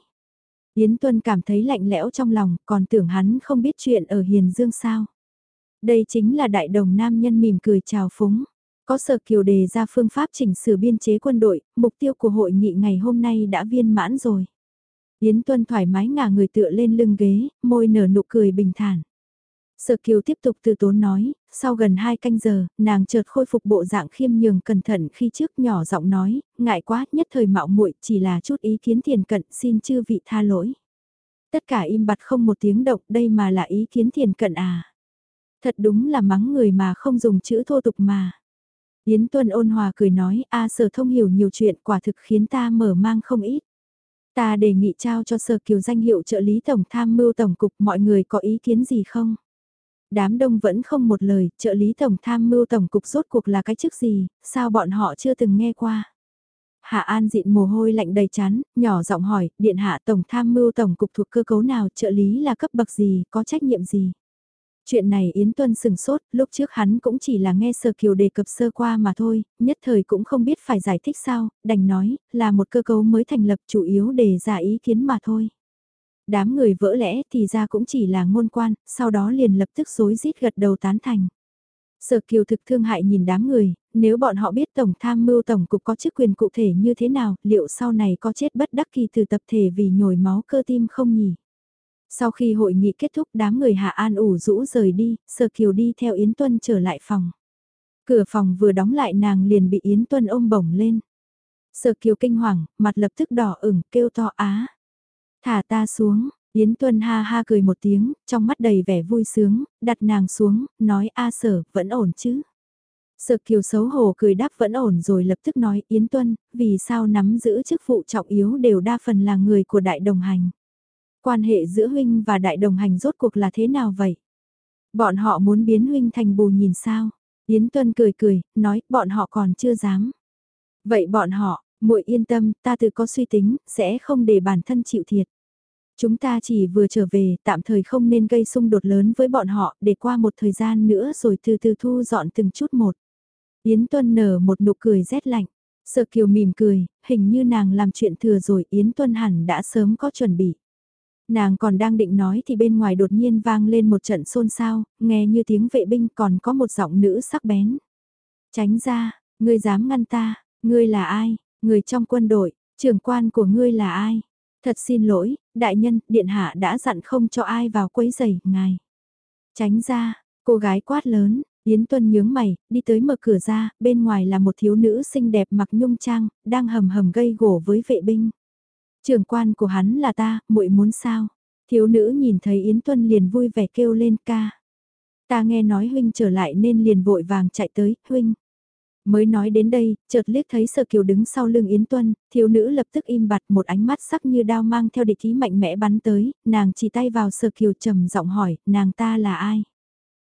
Yến Tuân cảm thấy lạnh lẽo trong lòng, còn tưởng hắn không biết chuyện ở Hiền Dương sao. Đây chính là đại đồng nam nhân mỉm cười chào phúng. Có sở kiều đề ra phương pháp chỉnh sửa biên chế quân đội, mục tiêu của hội nghị ngày hôm nay đã viên mãn rồi. Yến Tuân thoải mái ngả người tựa lên lưng ghế, môi nở nụ cười bình thản. Sở Kiều tiếp tục từ tốn nói, sau gần hai canh giờ, nàng chợt khôi phục bộ dạng khiêm nhường cẩn thận khi trước nhỏ giọng nói, ngại quá, nhất thời mạo muội chỉ là chút ý kiến thiền cận, xin chư vị tha lỗi. Tất cả im bặt không một tiếng động, đây mà là ý kiến thiền cận à. Thật đúng là mắng người mà không dùng chữ thô tục mà. Yến Tuân ôn hòa cười nói, a sở thông hiểu nhiều chuyện quả thực khiến ta mở mang không ít. Ta đề nghị trao cho Sở Kiều danh hiệu trợ lý tổng tham mưu tổng cục mọi người có ý kiến gì không? Đám đông vẫn không một lời, trợ lý tổng tham mưu tổng cục rốt cuộc là cái chức gì, sao bọn họ chưa từng nghe qua? Hạ An dịn mồ hôi lạnh đầy chán, nhỏ giọng hỏi, điện hạ tổng tham mưu tổng cục thuộc cơ cấu nào, trợ lý là cấp bậc gì, có trách nhiệm gì? Chuyện này Yến Tuân sừng sốt, lúc trước hắn cũng chỉ là nghe Sở Kiều đề cập sơ qua mà thôi, nhất thời cũng không biết phải giải thích sao, đành nói, là một cơ cấu mới thành lập chủ yếu để ra ý kiến mà thôi. Đám người vỡ lẽ thì ra cũng chỉ là ngôn quan, sau đó liền lập tức rối rít gật đầu tán thành. Sở Kiều thực thương hại nhìn đám người, nếu bọn họ biết Tổng tham mưu Tổng cục có chức quyền cụ thể như thế nào, liệu sau này có chết bất đắc kỳ từ tập thể vì nhồi máu cơ tim không nhỉ? Sau khi hội nghị kết thúc đám người Hạ An ủ rũ rời đi, Sơ Kiều đi theo Yến Tuân trở lại phòng. Cửa phòng vừa đóng lại nàng liền bị Yến Tuân ôm bổng lên. Sơ Kiều kinh hoàng, mặt lập tức đỏ ửng, kêu to á. Thả ta xuống, Yến Tuân ha ha cười một tiếng, trong mắt đầy vẻ vui sướng, đặt nàng xuống, nói a sở, vẫn ổn chứ. Sở Kiều xấu hổ cười đáp vẫn ổn rồi lập tức nói Yến Tuân, vì sao nắm giữ chức vụ trọng yếu đều đa phần là người của đại đồng hành. Quan hệ giữa huynh và đại đồng hành rốt cuộc là thế nào vậy? Bọn họ muốn biến huynh thành bù nhìn sao? Yến Tuân cười cười, nói bọn họ còn chưa dám. Vậy bọn họ, muội yên tâm, ta tự có suy tính, sẽ không để bản thân chịu thiệt. Chúng ta chỉ vừa trở về, tạm thời không nên gây xung đột lớn với bọn họ, để qua một thời gian nữa rồi từ từ thu dọn từng chút một. Yến Tuân nở một nụ cười rét lạnh. Sợ Kiều mỉm cười, hình như nàng làm chuyện thừa rồi Yến Tuân hẳn đã sớm có chuẩn bị. Nàng còn đang định nói thì bên ngoài đột nhiên vang lên một trận xôn xao, nghe như tiếng vệ binh còn có một giọng nữ sắc bén. Tránh ra, ngươi dám ngăn ta, ngươi là ai, người trong quân đội, trưởng quan của ngươi là ai? Thật xin lỗi, đại nhân, điện hạ đã dặn không cho ai vào quấy giày, ngài. Tránh ra, cô gái quát lớn, Yến Tuân nhướng mày, đi tới mở cửa ra, bên ngoài là một thiếu nữ xinh đẹp mặc nhung trang, đang hầm hầm gây gổ với vệ binh. Trưởng quan của hắn là ta, muội muốn sao? Thiếu nữ nhìn thấy Yến Tuân liền vui vẻ kêu lên ca. Ta nghe nói huynh trở lại nên liền vội vàng chạy tới, huynh. Mới nói đến đây, chợt liếc thấy Sở Kiều đứng sau lưng Yến Tuân, thiếu nữ lập tức im bặt một ánh mắt sắc như đao mang theo địch ý mạnh mẽ bắn tới, nàng chỉ tay vào Sở Kiều trầm giọng hỏi, nàng ta là ai?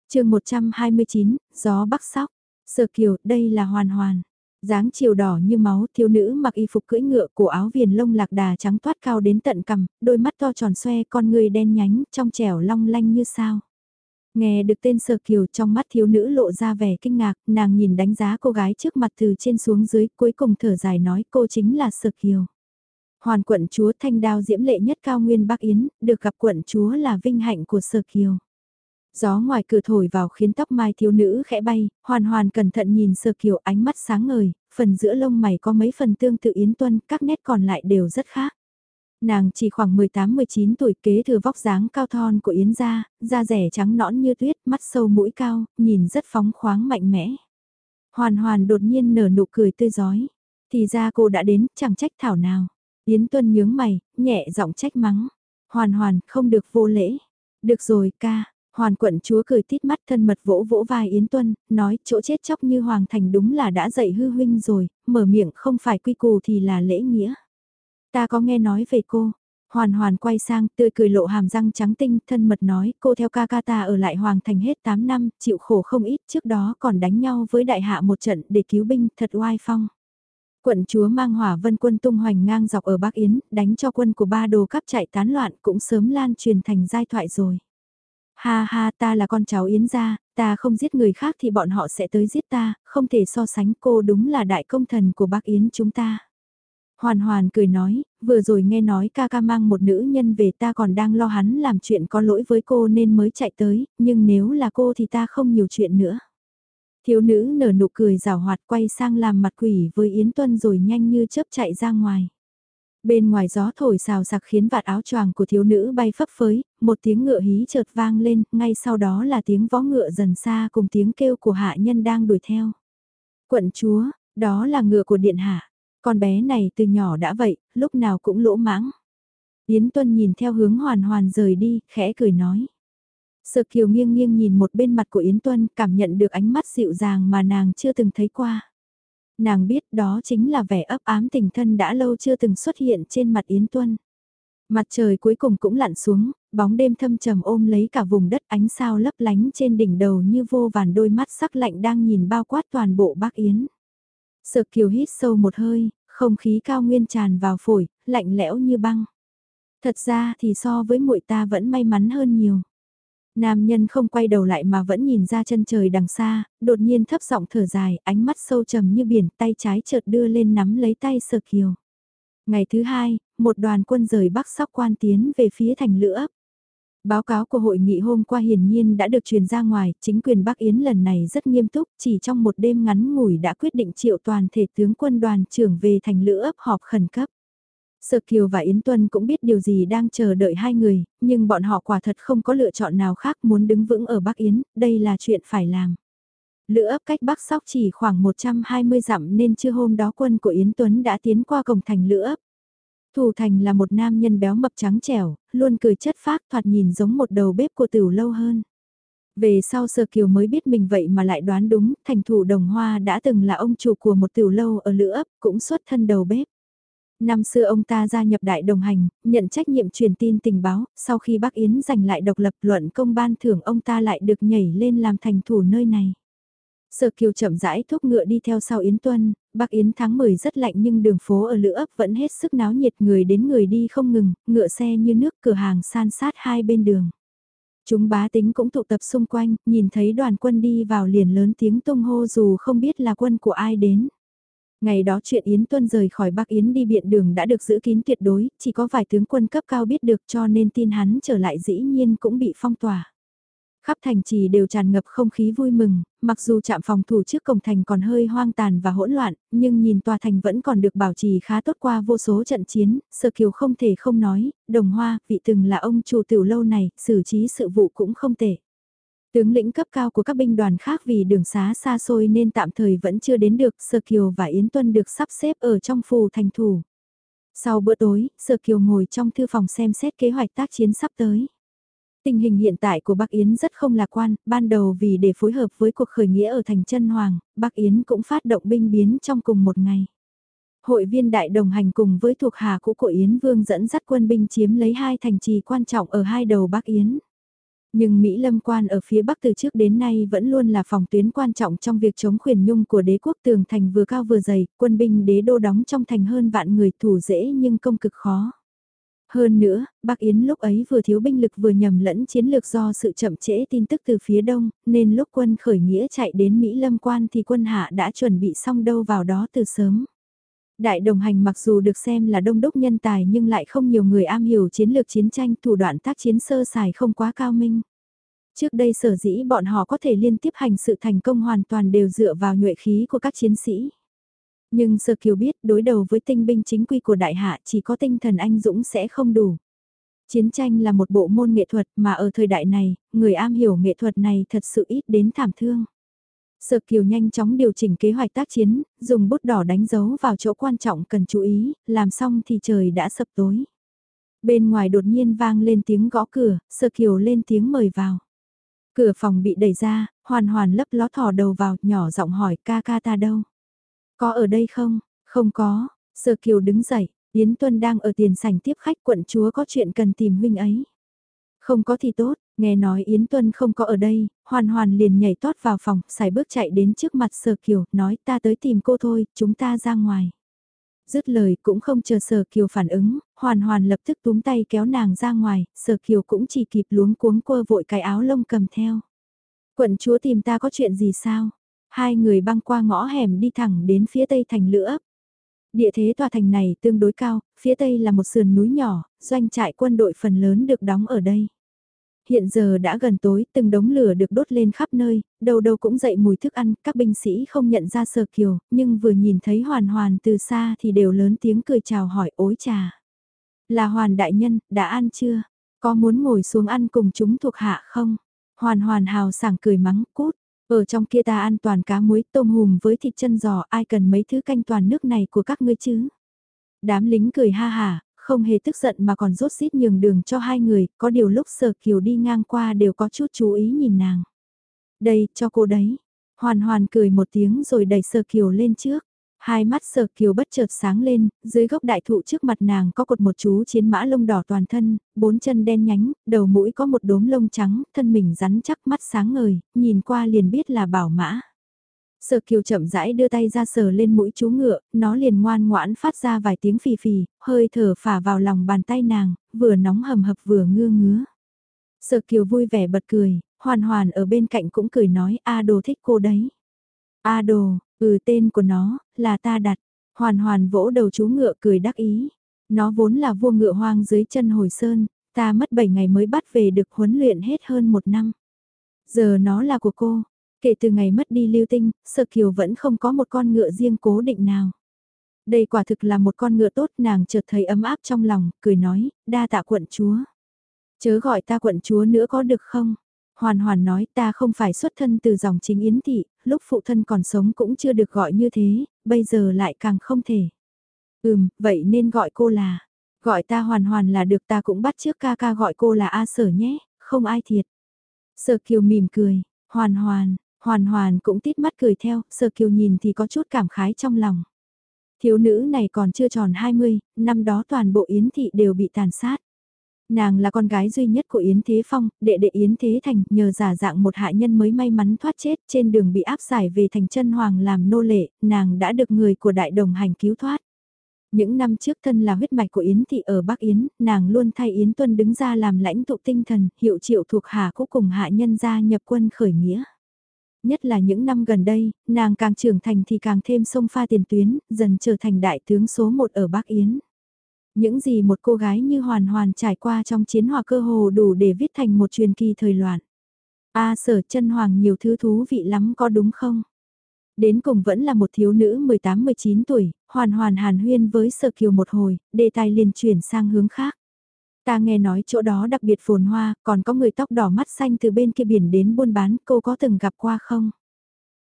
chương 129, gió bắc sóc. Sở Kiều, đây là Hoàn Hoàn dáng chiều đỏ như máu, thiếu nữ mặc y phục cưỡi ngựa, cổ áo viền lông lạc đà trắng toát cao đến tận cằm, đôi mắt to tròn xoe, con người đen nhánh, trong trẻo long lanh như sao. Nghe được tên Sở Kiều trong mắt thiếu nữ lộ ra vẻ kinh ngạc, nàng nhìn đánh giá cô gái trước mặt từ trên xuống dưới, cuối cùng thở dài nói cô chính là Sở Kiều. Hoàn quận chúa thanh đao diễm lệ nhất cao nguyên Bắc Yến, được gặp quận chúa là vinh hạnh của Sở Kiều. Gió ngoài cửa thổi vào khiến tóc mai thiếu nữ khẽ bay, hoàn hoàn cẩn thận nhìn sơ Kiều ánh mắt sáng ngời, phần giữa lông mày có mấy phần tương tự Yến Tuân, các nét còn lại đều rất khác. Nàng chỉ khoảng 18-19 tuổi kế thừa vóc dáng cao thon của Yến gia, da rẻ trắng nõn như tuyết, mắt sâu mũi cao, nhìn rất phóng khoáng mạnh mẽ. Hoàn hoàn đột nhiên nở nụ cười tươi giói. Thì ra cô đã đến, chẳng trách thảo nào. Yến Tuân nhướng mày, nhẹ giọng trách mắng. Hoàn hoàn, không được vô lễ. Được rồi ca, hoàn quận chúa cười tít mắt thân mật vỗ vỗ vai Yến Tuân, nói chỗ chết chóc như Hoàng Thành đúng là đã dạy hư huynh rồi, mở miệng không phải quy củ thì là lễ nghĩa. Ta có nghe nói về cô. Hoàn hoàn quay sang, tươi cười lộ hàm răng trắng tinh, thân mật nói, cô theo ca ca ta ở lại Hoàng Thành hết 8 năm, chịu khổ không ít, trước đó còn đánh nhau với đại hạ một trận để cứu binh, thật oai phong. Quận chúa mang hỏa vân quân tung hoành ngang dọc ở Bắc Yến, đánh cho quân của ba đồ cắp chạy tán loạn cũng sớm lan truyền thành giai thoại rồi. Ha ha ta là con cháu Yến gia, ta không giết người khác thì bọn họ sẽ tới giết ta, không thể so sánh cô đúng là đại công thần của bác Yến chúng ta. Hoàn hoàn cười nói, vừa rồi nghe nói ca ca mang một nữ nhân về ta còn đang lo hắn làm chuyện có lỗi với cô nên mới chạy tới, nhưng nếu là cô thì ta không nhiều chuyện nữa. Thiếu nữ nở nụ cười rào hoạt quay sang làm mặt quỷ với Yến Tuân rồi nhanh như chớp chạy ra ngoài. Bên ngoài gió thổi xào sạc khiến vạt áo choàng của thiếu nữ bay phấp phới, một tiếng ngựa hí chợt vang lên, ngay sau đó là tiếng vó ngựa dần xa cùng tiếng kêu của hạ nhân đang đuổi theo. Quận chúa, đó là ngựa của điện hạ. Con bé này từ nhỏ đã vậy, lúc nào cũng lỗ mãng. Yến Tuân nhìn theo hướng hoàn hoàn rời đi, khẽ cười nói. Sợ kiều nghiêng nghiêng nhìn một bên mặt của Yến Tuân, cảm nhận được ánh mắt dịu dàng mà nàng chưa từng thấy qua. Nàng biết đó chính là vẻ ấp ám tình thân đã lâu chưa từng xuất hiện trên mặt Yến Tuân. Mặt trời cuối cùng cũng lặn xuống, bóng đêm thâm trầm ôm lấy cả vùng đất ánh sao lấp lánh trên đỉnh đầu như vô vàn đôi mắt sắc lạnh đang nhìn bao quát toàn bộ bác Yến. Sợ kiều hít sâu một hơi, không khí cao nguyên tràn vào phổi, lạnh lẽo như băng. Thật ra thì so với muội ta vẫn may mắn hơn nhiều. Nam nhân không quay đầu lại mà vẫn nhìn ra chân trời đằng xa, đột nhiên thấp giọng thở dài, ánh mắt sâu trầm như biển, tay trái chợt đưa lên nắm lấy tay Sở Kiều. Ngày thứ hai, một đoàn quân rời Bắc Sóc Quan tiến về phía thành lữ ấp. Báo cáo của hội nghị hôm qua hiển nhiên đã được truyền ra ngoài, chính quyền Bắc Yến lần này rất nghiêm túc, chỉ trong một đêm ngắn ngủi đã quyết định triệu toàn thể tướng quân đoàn trưởng về thành lữ ấp họp khẩn cấp. Sở Kiều và Yến Tuân cũng biết điều gì đang chờ đợi hai người, nhưng bọn họ quả thật không có lựa chọn nào khác muốn đứng vững ở Bắc Yến, đây là chuyện phải làm. Lữ ấp cách Bắc Sóc chỉ khoảng 120 dặm nên chưa hôm đó quân của Yến Tuấn đã tiến qua cổng thành Lữ ấp. Thủ Thành là một nam nhân béo mập trắng trẻo, luôn cười chất phác thoạt nhìn giống một đầu bếp của tửu lâu hơn. Về sau Sơ Kiều mới biết mình vậy mà lại đoán đúng, thành thủ đồng hoa đã từng là ông chủ của một tiểu lâu ở Lữ ấp, cũng xuất thân đầu bếp. Năm xưa ông ta gia nhập đại đồng hành, nhận trách nhiệm truyền tin tình báo, sau khi bác Yến giành lại độc lập luận công ban thưởng ông ta lại được nhảy lên làm thành thủ nơi này. Sở Kiều chậm rãi thúc ngựa đi theo sau Yến Tuân, Bắc Yến tháng 10 rất lạnh nhưng đường phố ở Lữ ấp vẫn hết sức náo nhiệt người đến người đi không ngừng, ngựa xe như nước cửa hàng san sát hai bên đường. Chúng bá tính cũng tụ tập xung quanh, nhìn thấy đoàn quân đi vào liền lớn tiếng tung hô dù không biết là quân của ai đến. Ngày đó chuyện Yến Tuân rời khỏi Bắc Yến đi biện đường đã được giữ kín tuyệt đối, chỉ có vài tướng quân cấp cao biết được cho nên tin hắn trở lại dĩ nhiên cũng bị phong tỏa. Khắp thành trì đều tràn ngập không khí vui mừng, mặc dù trạm phòng thủ trước cổng thành còn hơi hoang tàn và hỗn loạn, nhưng nhìn tòa thành vẫn còn được bảo trì khá tốt qua vô số trận chiến, sơ Kiều không thể không nói, đồng hoa, vị từng là ông chủ tiểu lâu này, xử trí sự vụ cũng không tệ. Tướng lĩnh cấp cao của các binh đoàn khác vì đường xá xa xôi nên tạm thời vẫn chưa đến được, Sơ Kiều và Yến Tuân được sắp xếp ở trong phù thành thủ. Sau bữa tối, Sơ Kiều ngồi trong thư phòng xem xét kế hoạch tác chiến sắp tới. Tình hình hiện tại của Bắc Yến rất không lạc quan, ban đầu vì để phối hợp với cuộc khởi nghĩa ở thành chân Hoàng, Bắc Yến cũng phát động binh biến trong cùng một ngày. Hội viên đại đồng hành cùng với thuộc hạ cũ của Yến Vương dẫn dắt quân binh chiếm lấy hai thành trì quan trọng ở hai đầu Bắc Yến. Nhưng Mỹ Lâm quan ở phía Bắc từ trước đến nay vẫn luôn là phòng tuyến quan trọng trong việc chống khuyển nhung của đế quốc tường thành vừa cao vừa dày, quân binh đế đô đóng trong thành hơn vạn người thủ dễ nhưng công cực khó. Hơn nữa, Bắc Yến lúc ấy vừa thiếu binh lực vừa nhầm lẫn chiến lược do sự chậm trễ tin tức từ phía đông, nên lúc quân khởi nghĩa chạy đến Mỹ Lâm Quan thì quân hạ đã chuẩn bị xong đâu vào đó từ sớm. Đại đồng hành mặc dù được xem là đông đúc nhân tài nhưng lại không nhiều người am hiểu chiến lược chiến tranh thủ đoạn tác chiến sơ sài không quá cao minh. Trước đây sở dĩ bọn họ có thể liên tiếp hành sự thành công hoàn toàn đều dựa vào nhuệ khí của các chiến sĩ. Nhưng Sơ Kiều biết đối đầu với tinh binh chính quy của đại hạ chỉ có tinh thần anh dũng sẽ không đủ. Chiến tranh là một bộ môn nghệ thuật mà ở thời đại này, người am hiểu nghệ thuật này thật sự ít đến thảm thương. Sở Kiều nhanh chóng điều chỉnh kế hoạch tác chiến, dùng bút đỏ đánh dấu vào chỗ quan trọng cần chú ý, làm xong thì trời đã sập tối. Bên ngoài đột nhiên vang lên tiếng gõ cửa, Sở Kiều lên tiếng mời vào. Cửa phòng bị đẩy ra, hoàn hoàn lấp ló thò đầu vào, nhỏ giọng hỏi ca ca ta đâu. Có ở đây không? Không có, Sở Kiều đứng dậy, Yến Tuân đang ở tiền sảnh tiếp khách quận chúa có chuyện cần tìm huynh ấy. Không có thì tốt, nghe nói Yến Tuân không có ở đây, hoàn hoàn liền nhảy tót vào phòng, xài bước chạy đến trước mặt Sở Kiều, nói ta tới tìm cô thôi, chúng ta ra ngoài. Dứt lời cũng không chờ Sở Kiều phản ứng, hoàn hoàn lập tức túm tay kéo nàng ra ngoài, Sở Kiều cũng chỉ kịp luống cuống quơ vội cái áo lông cầm theo. Quận chúa tìm ta có chuyện gì sao? Hai người băng qua ngõ hẻm đi thẳng đến phía tây thành lửa Địa thế tòa thành này tương đối cao, phía tây là một sườn núi nhỏ, doanh trại quân đội phần lớn được đóng ở đây. Hiện giờ đã gần tối, từng đống lửa được đốt lên khắp nơi, đầu đầu cũng dậy mùi thức ăn, các binh sĩ không nhận ra sờ kiều, nhưng vừa nhìn thấy hoàn hoàn từ xa thì đều lớn tiếng cười chào hỏi ối trà. Là hoàn đại nhân, đã ăn chưa? Có muốn ngồi xuống ăn cùng chúng thuộc hạ không? Hoàn hoàn hào sảng cười mắng, cút, ở trong kia ta ăn toàn cá muối tôm hùm với thịt chân giò ai cần mấy thứ canh toàn nước này của các ngươi chứ. Đám lính cười ha hà, không hề tức giận mà còn rốt xít nhường đường cho hai người, có điều lúc sở kiều đi ngang qua đều có chút chú ý nhìn nàng. Đây, cho cô đấy. Hoàn hoàn cười một tiếng rồi đẩy sở kiều lên trước. Hai mắt sở kiều bất chợt sáng lên, dưới gốc đại thụ trước mặt nàng có cột một chú chiến mã lông đỏ toàn thân, bốn chân đen nhánh, đầu mũi có một đốm lông trắng, thân mình rắn chắc mắt sáng ngời, nhìn qua liền biết là bảo mã. Sở kiều chậm rãi đưa tay ra sờ lên mũi chú ngựa, nó liền ngoan ngoãn phát ra vài tiếng phì phì, hơi thở phả vào lòng bàn tay nàng, vừa nóng hầm hập vừa ngưa ngứa. Sở kiều vui vẻ bật cười, hoàn hoàn ở bên cạnh cũng cười nói A đồ thích cô đấy. A đồ, ừ tên của nó, là ta đặt. Hoàn hoàn vỗ đầu chú ngựa cười đắc ý. Nó vốn là vua ngựa hoang dưới chân hồi sơn, ta mất 7 ngày mới bắt về được huấn luyện hết hơn một năm. Giờ nó là của cô. Kể từ ngày mất đi lưu tinh, Sơ Kiều vẫn không có một con ngựa riêng cố định nào. Đây quả thực là một con ngựa tốt nàng chợt thấy ấm áp trong lòng, cười nói, đa tạ quận chúa. Chớ gọi ta quận chúa nữa có được không? Hoàn hoàn nói ta không phải xuất thân từ dòng chính yến thị, lúc phụ thân còn sống cũng chưa được gọi như thế, bây giờ lại càng không thể. Ừm, vậy nên gọi cô là, gọi ta hoàn hoàn là được ta cũng bắt trước ca ca gọi cô là A sở nhé, không ai thiệt. Sở kiều mỉm cười, hoàn hoàn, hoàn hoàn cũng tít mắt cười theo, sờ kiều nhìn thì có chút cảm khái trong lòng. Thiếu nữ này còn chưa tròn 20, năm đó toàn bộ yến thị đều bị tàn sát. Nàng là con gái duy nhất của Yến Thế Phong, đệ đệ Yến Thế Thành, nhờ giả dạng một hạ nhân mới may mắn thoát chết trên đường bị áp giải về thành chân hoàng làm nô lệ, nàng đã được người của đại đồng hành cứu thoát. Những năm trước thân là huyết mạch của Yến Thị ở Bắc Yến, nàng luôn thay Yến Tuân đứng ra làm lãnh tụ tinh thần, hiệu triệu thuộc hạ cuối cùng hạ nhân gia nhập quân khởi nghĩa. Nhất là những năm gần đây, nàng càng trưởng thành thì càng thêm sông pha tiền tuyến, dần trở thành đại tướng số một ở Bắc Yến. Những gì một cô gái như hoàn hoàn trải qua trong chiến hòa cơ hồ đủ để viết thành một truyền kỳ thời loạn. A sở chân hoàng nhiều thứ thú vị lắm có đúng không? Đến cùng vẫn là một thiếu nữ 18-19 tuổi, hoàn hoàn hàn huyên với sở kiều một hồi, đề tài liền chuyển sang hướng khác. Ta nghe nói chỗ đó đặc biệt phồn hoa, còn có người tóc đỏ mắt xanh từ bên kia biển đến buôn bán, cô có từng gặp qua không?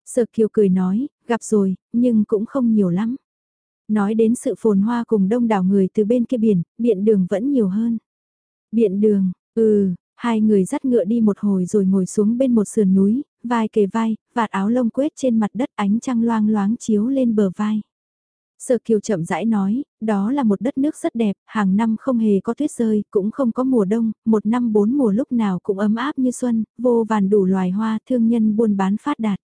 Sở kiều cười nói, gặp rồi, nhưng cũng không nhiều lắm. Nói đến sự phồn hoa cùng đông đảo người từ bên kia biển, biện đường vẫn nhiều hơn. Biện đường, ừ, hai người dắt ngựa đi một hồi rồi ngồi xuống bên một sườn núi, vai kề vai, vạt áo lông quét trên mặt đất ánh trăng loang loáng chiếu lên bờ vai. Sở Kiều chậm rãi nói, đó là một đất nước rất đẹp, hàng năm không hề có tuyết rơi, cũng không có mùa đông, một năm bốn mùa lúc nào cũng ấm áp như xuân, vô vàn đủ loài hoa, thương nhân buôn bán phát đạt.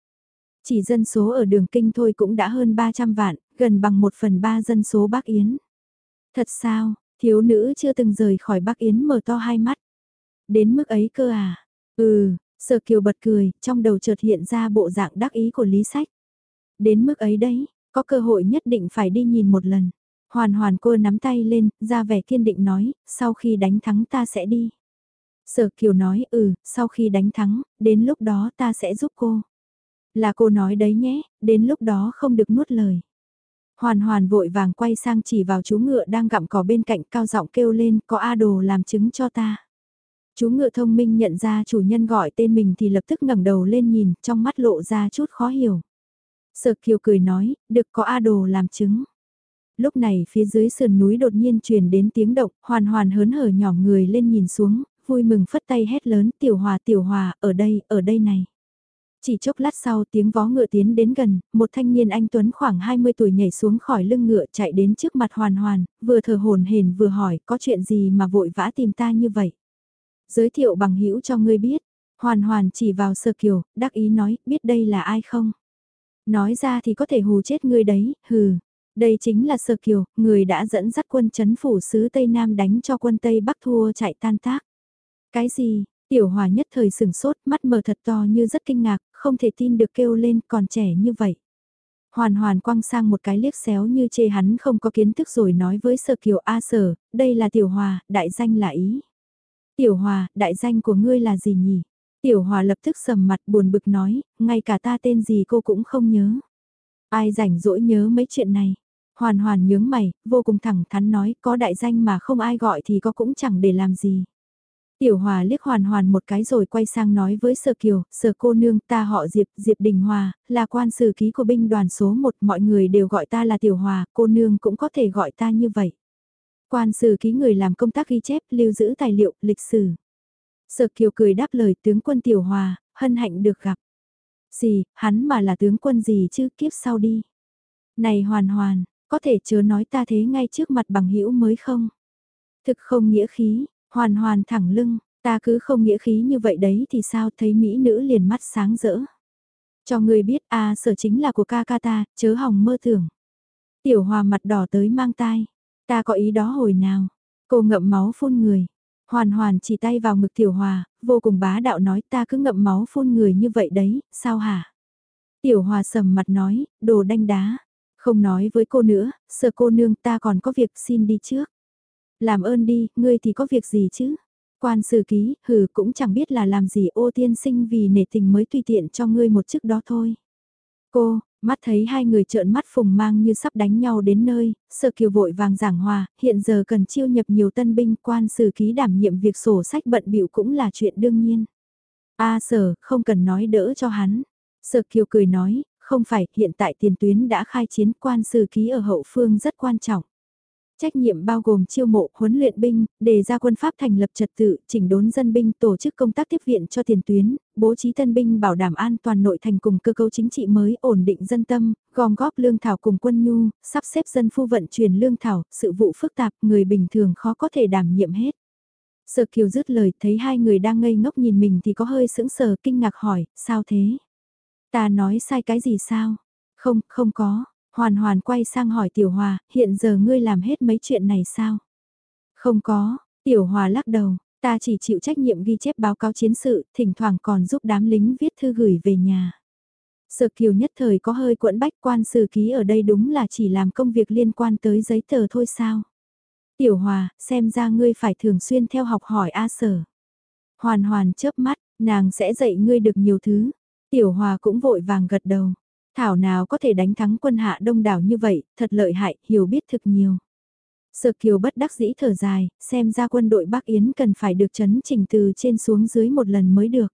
Chỉ dân số ở đường kinh thôi cũng đã hơn 300 vạn, gần bằng một phần ba dân số Bắc Yến. Thật sao, Thiếu nữ chưa từng rời khỏi Bắc Yến mở to hai mắt. Đến mức ấy cơ à? Ừ, Sở Kiều bật cười, trong đầu chợt hiện ra bộ dạng đắc ý của Lý Sách. Đến mức ấy đấy, có cơ hội nhất định phải đi nhìn một lần. Hoàn hoàn cô nắm tay lên, ra vẻ kiên định nói, sau khi đánh thắng ta sẽ đi. Sở Kiều nói, ừ, sau khi đánh thắng, đến lúc đó ta sẽ giúp cô. Là cô nói đấy nhé, đến lúc đó không được nuốt lời. Hoàn hoàn vội vàng quay sang chỉ vào chú ngựa đang gặm cỏ bên cạnh cao giọng kêu lên, có A đồ làm chứng cho ta. Chú ngựa thông minh nhận ra chủ nhân gọi tên mình thì lập tức ngẩng đầu lên nhìn, trong mắt lộ ra chút khó hiểu. Sở Kiều cười nói, được có A đồ làm chứng. Lúc này phía dưới sườn núi đột nhiên truyền đến tiếng động, hoàn hoàn hớn hở nhỏ người lên nhìn xuống, vui mừng phất tay hét lớn tiểu hòa tiểu hòa, ở đây, ở đây này. Chỉ chốc lát sau tiếng vó ngựa tiến đến gần, một thanh niên anh Tuấn khoảng 20 tuổi nhảy xuống khỏi lưng ngựa chạy đến trước mặt hoàn hoàn, vừa thở hồn hển vừa hỏi có chuyện gì mà vội vã tìm ta như vậy. Giới thiệu bằng hữu cho ngươi biết, hoàn hoàn chỉ vào sơ kiều, đắc ý nói, biết đây là ai không? Nói ra thì có thể hù chết ngươi đấy, hừ. Đây chính là Sơ Kiều, người đã dẫn dắt quân chấn phủ sứ Tây Nam đánh cho quân Tây Bắc thua chạy tan tác. Cái gì, Tiểu Hòa nhất thời sừng sốt, mắt mở thật to như rất kinh ngạc, không thể tin được kêu lên còn trẻ như vậy. Hoàn hoàn quăng sang một cái liếc xéo như chê hắn không có kiến thức rồi nói với Sơ Kiều A Sở, đây là Tiểu Hòa, đại danh là ý. Tiểu Hòa, đại danh của ngươi là gì nhỉ? Tiểu Hòa lập tức sầm mặt buồn bực nói, ngay cả ta tên gì cô cũng không nhớ. Ai rảnh rỗi nhớ mấy chuyện này? Hoàn hoàn nhướng mày, vô cùng thẳng thắn nói, có đại danh mà không ai gọi thì có cũng chẳng để làm gì. Tiểu Hòa liếc hoàn hoàn một cái rồi quay sang nói với Sở Kiều, Sở cô nương ta họ Diệp, Diệp Đình Hòa, là quan sử ký của binh đoàn số 1, mọi người đều gọi ta là Tiểu Hòa, cô nương cũng có thể gọi ta như vậy. Quan sử ký người làm công tác ghi chép, lưu giữ tài liệu, lịch sử. Sở Kiều cười đáp lời tướng quân Tiểu Hòa, hân hạnh được gặp. Gì, hắn mà là tướng quân gì chứ kiếp sau đi. Này hoàn hoàn, có thể chớ nói ta thế ngay trước mặt bằng hữu mới không? Thực không nghĩa khí, hoàn hoàn thẳng lưng, ta cứ không nghĩa khí như vậy đấy thì sao thấy mỹ nữ liền mắt sáng rỡ. Cho người biết a sở chính là của ca ca ta, chớ hỏng mơ tưởng. Tiểu hòa mặt đỏ tới mang tai, ta có ý đó hồi nào, cô ngậm máu phun người. Hoàn hoàn chỉ tay vào ngực tiểu hòa, vô cùng bá đạo nói ta cứ ngậm máu phun người như vậy đấy, sao hả? Tiểu hòa sầm mặt nói, đồ đanh đá, không nói với cô nữa, sợ cô nương ta còn có việc xin đi trước. Làm ơn đi, ngươi thì có việc gì chứ? Quan sử ký, hừ cũng chẳng biết là làm gì ô tiên sinh vì nể tình mới tùy tiện cho ngươi một chức đó thôi. Cô, mắt thấy hai người trợn mắt phùng mang như sắp đánh nhau đến nơi, sợ kiều vội vàng giảng hòa, hiện giờ cần chiêu nhập nhiều tân binh quan sử ký đảm nhiệm việc sổ sách bận bịu cũng là chuyện đương nhiên. A sở, không cần nói đỡ cho hắn. Sở kiều cười nói, không phải, hiện tại tiền tuyến đã khai chiến quan sử ký ở hậu phương rất quan trọng. Trách nhiệm bao gồm chiêu mộ, huấn luyện binh, đề ra quân pháp thành lập trật tự, chỉnh đốn dân binh, tổ chức công tác tiếp viện cho tiền tuyến, bố trí tân binh bảo đảm an toàn nội thành cùng cơ cấu chính trị mới, ổn định dân tâm, gom góp lương thảo cùng quân nhu, sắp xếp dân phu vận chuyển lương thảo, sự vụ phức tạp, người bình thường khó có thể đảm nhiệm hết. Sở Kiều dứt lời, thấy hai người đang ngây ngốc nhìn mình thì có hơi sững sờ kinh ngạc hỏi, sao thế? Ta nói sai cái gì sao? Không, không có. Hoàn hoàn quay sang hỏi Tiểu Hòa, hiện giờ ngươi làm hết mấy chuyện này sao? Không có, Tiểu Hòa lắc đầu, ta chỉ chịu trách nhiệm ghi chép báo cáo chiến sự, thỉnh thoảng còn giúp đám lính viết thư gửi về nhà. Sở kiều nhất thời có hơi quẫn bách quan sử ký ở đây đúng là chỉ làm công việc liên quan tới giấy tờ thôi sao? Tiểu Hòa, xem ra ngươi phải thường xuyên theo học hỏi A sở. Hoàn hoàn chớp mắt, nàng sẽ dạy ngươi được nhiều thứ. Tiểu Hòa cũng vội vàng gật đầu. Thảo nào có thể đánh thắng quân hạ đông đảo như vậy, thật lợi hại, hiểu biết thực nhiều. Sở Kiều bất đắc dĩ thở dài, xem ra quân đội Bắc Yến cần phải được chấn chỉnh từ trên xuống dưới một lần mới được.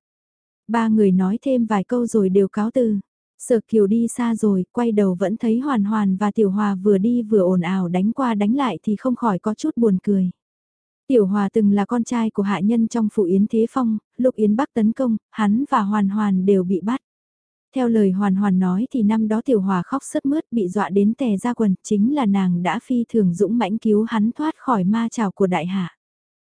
Ba người nói thêm vài câu rồi đều cáo từ. Sở Kiều đi xa rồi, quay đầu vẫn thấy Hoàn Hoàn và Tiểu Hòa vừa đi vừa ồn ào đánh qua đánh lại thì không khỏi có chút buồn cười. Tiểu Hòa từng là con trai của hạ nhân trong phủ Yến Thế Phong, lúc Yến Bắc tấn công, hắn và Hoàn Hoàn đều bị bắt. Theo lời Hoàn Hoàn nói thì năm đó Tiểu Hòa khóc sướt mướt bị dọa đến tè ra quần, chính là nàng đã phi thường dũng mãnh cứu hắn thoát khỏi ma trào của đại hạ.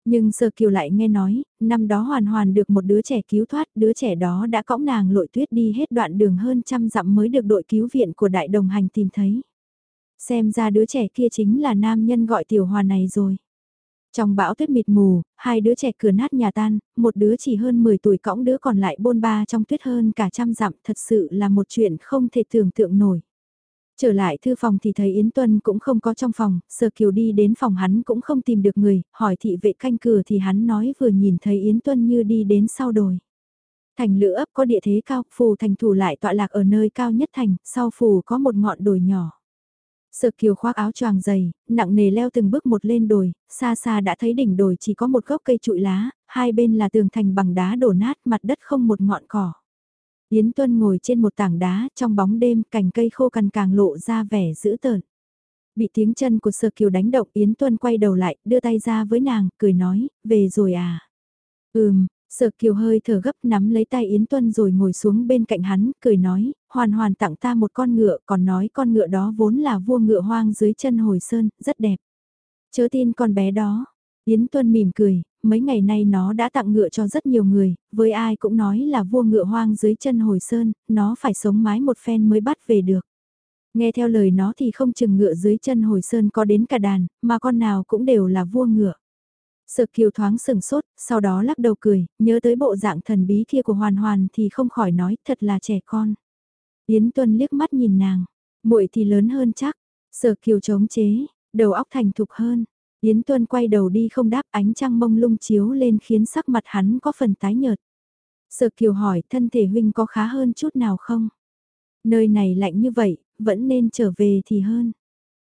Nhưng Sơ Kiều lại nghe nói, năm đó Hoàn Hoàn được một đứa trẻ cứu thoát, đứa trẻ đó đã cõng nàng lội tuyết đi hết đoạn đường hơn trăm dặm mới được đội cứu viện của đại đồng hành tìm thấy. Xem ra đứa trẻ kia chính là nam nhân gọi Tiểu Hòa này rồi. Trong bão tuyết mịt mù, hai đứa trẻ cửa nát nhà tan, một đứa chỉ hơn 10 tuổi cõng đứa còn lại bôn ba trong tuyết hơn cả trăm dặm thật sự là một chuyện không thể tưởng tượng nổi. Trở lại thư phòng thì thấy Yến Tuân cũng không có trong phòng, sơ Kiều đi đến phòng hắn cũng không tìm được người, hỏi thị vệ canh cửa thì hắn nói vừa nhìn thấy Yến Tuân như đi đến sau đồi. Thành lữ ấp có địa thế cao, phù thành thủ lại tọa lạc ở nơi cao nhất thành, sau phù có một ngọn đồi nhỏ. Sợ kiều khoác áo choàng dày, nặng nề leo từng bước một lên đồi, xa xa đã thấy đỉnh đồi chỉ có một gốc cây trụi lá, hai bên là tường thành bằng đá đổ nát mặt đất không một ngọn cỏ. Yến Tuân ngồi trên một tảng đá trong bóng đêm cành cây khô cằn càng lộ ra vẻ dữ tợn. Bị tiếng chân của Sơ Kiều đánh động Yến Tuân quay đầu lại, đưa tay ra với nàng, cười nói, về rồi à. Ừm, Sở Kiều hơi thở gấp nắm lấy tay Yến Tuân rồi ngồi xuống bên cạnh hắn, cười nói, hoàn hoàn tặng ta một con ngựa, còn nói con ngựa đó vốn là vua ngựa hoang dưới chân hồi sơn, rất đẹp. Chớ tin con bé đó. Yến Tuân mỉm cười, mấy ngày nay nó đã tặng ngựa cho rất nhiều người, với ai cũng nói là vua ngựa hoang dưới chân hồi sơn, nó phải sống mái một phen mới bắt về được. Nghe theo lời nó thì không chừng ngựa dưới chân hồi sơn có đến cả đàn, mà con nào cũng đều là vua ngựa. Sợ kiều thoáng sừng sốt, sau đó lắc đầu cười, nhớ tới bộ dạng thần bí kia của Hoàn Hoàn thì không khỏi nói thật là trẻ con. Yến Tuân liếc mắt nhìn nàng, muội thì lớn hơn chắc, Sở Kiều chống chế, đầu óc thành thục hơn. Yến Tuân quay đầu đi không đáp ánh trăng mông lung chiếu lên khiến sắc mặt hắn có phần tái nhợt. Sở Kiều hỏi thân thể huynh có khá hơn chút nào không? Nơi này lạnh như vậy, vẫn nên trở về thì hơn.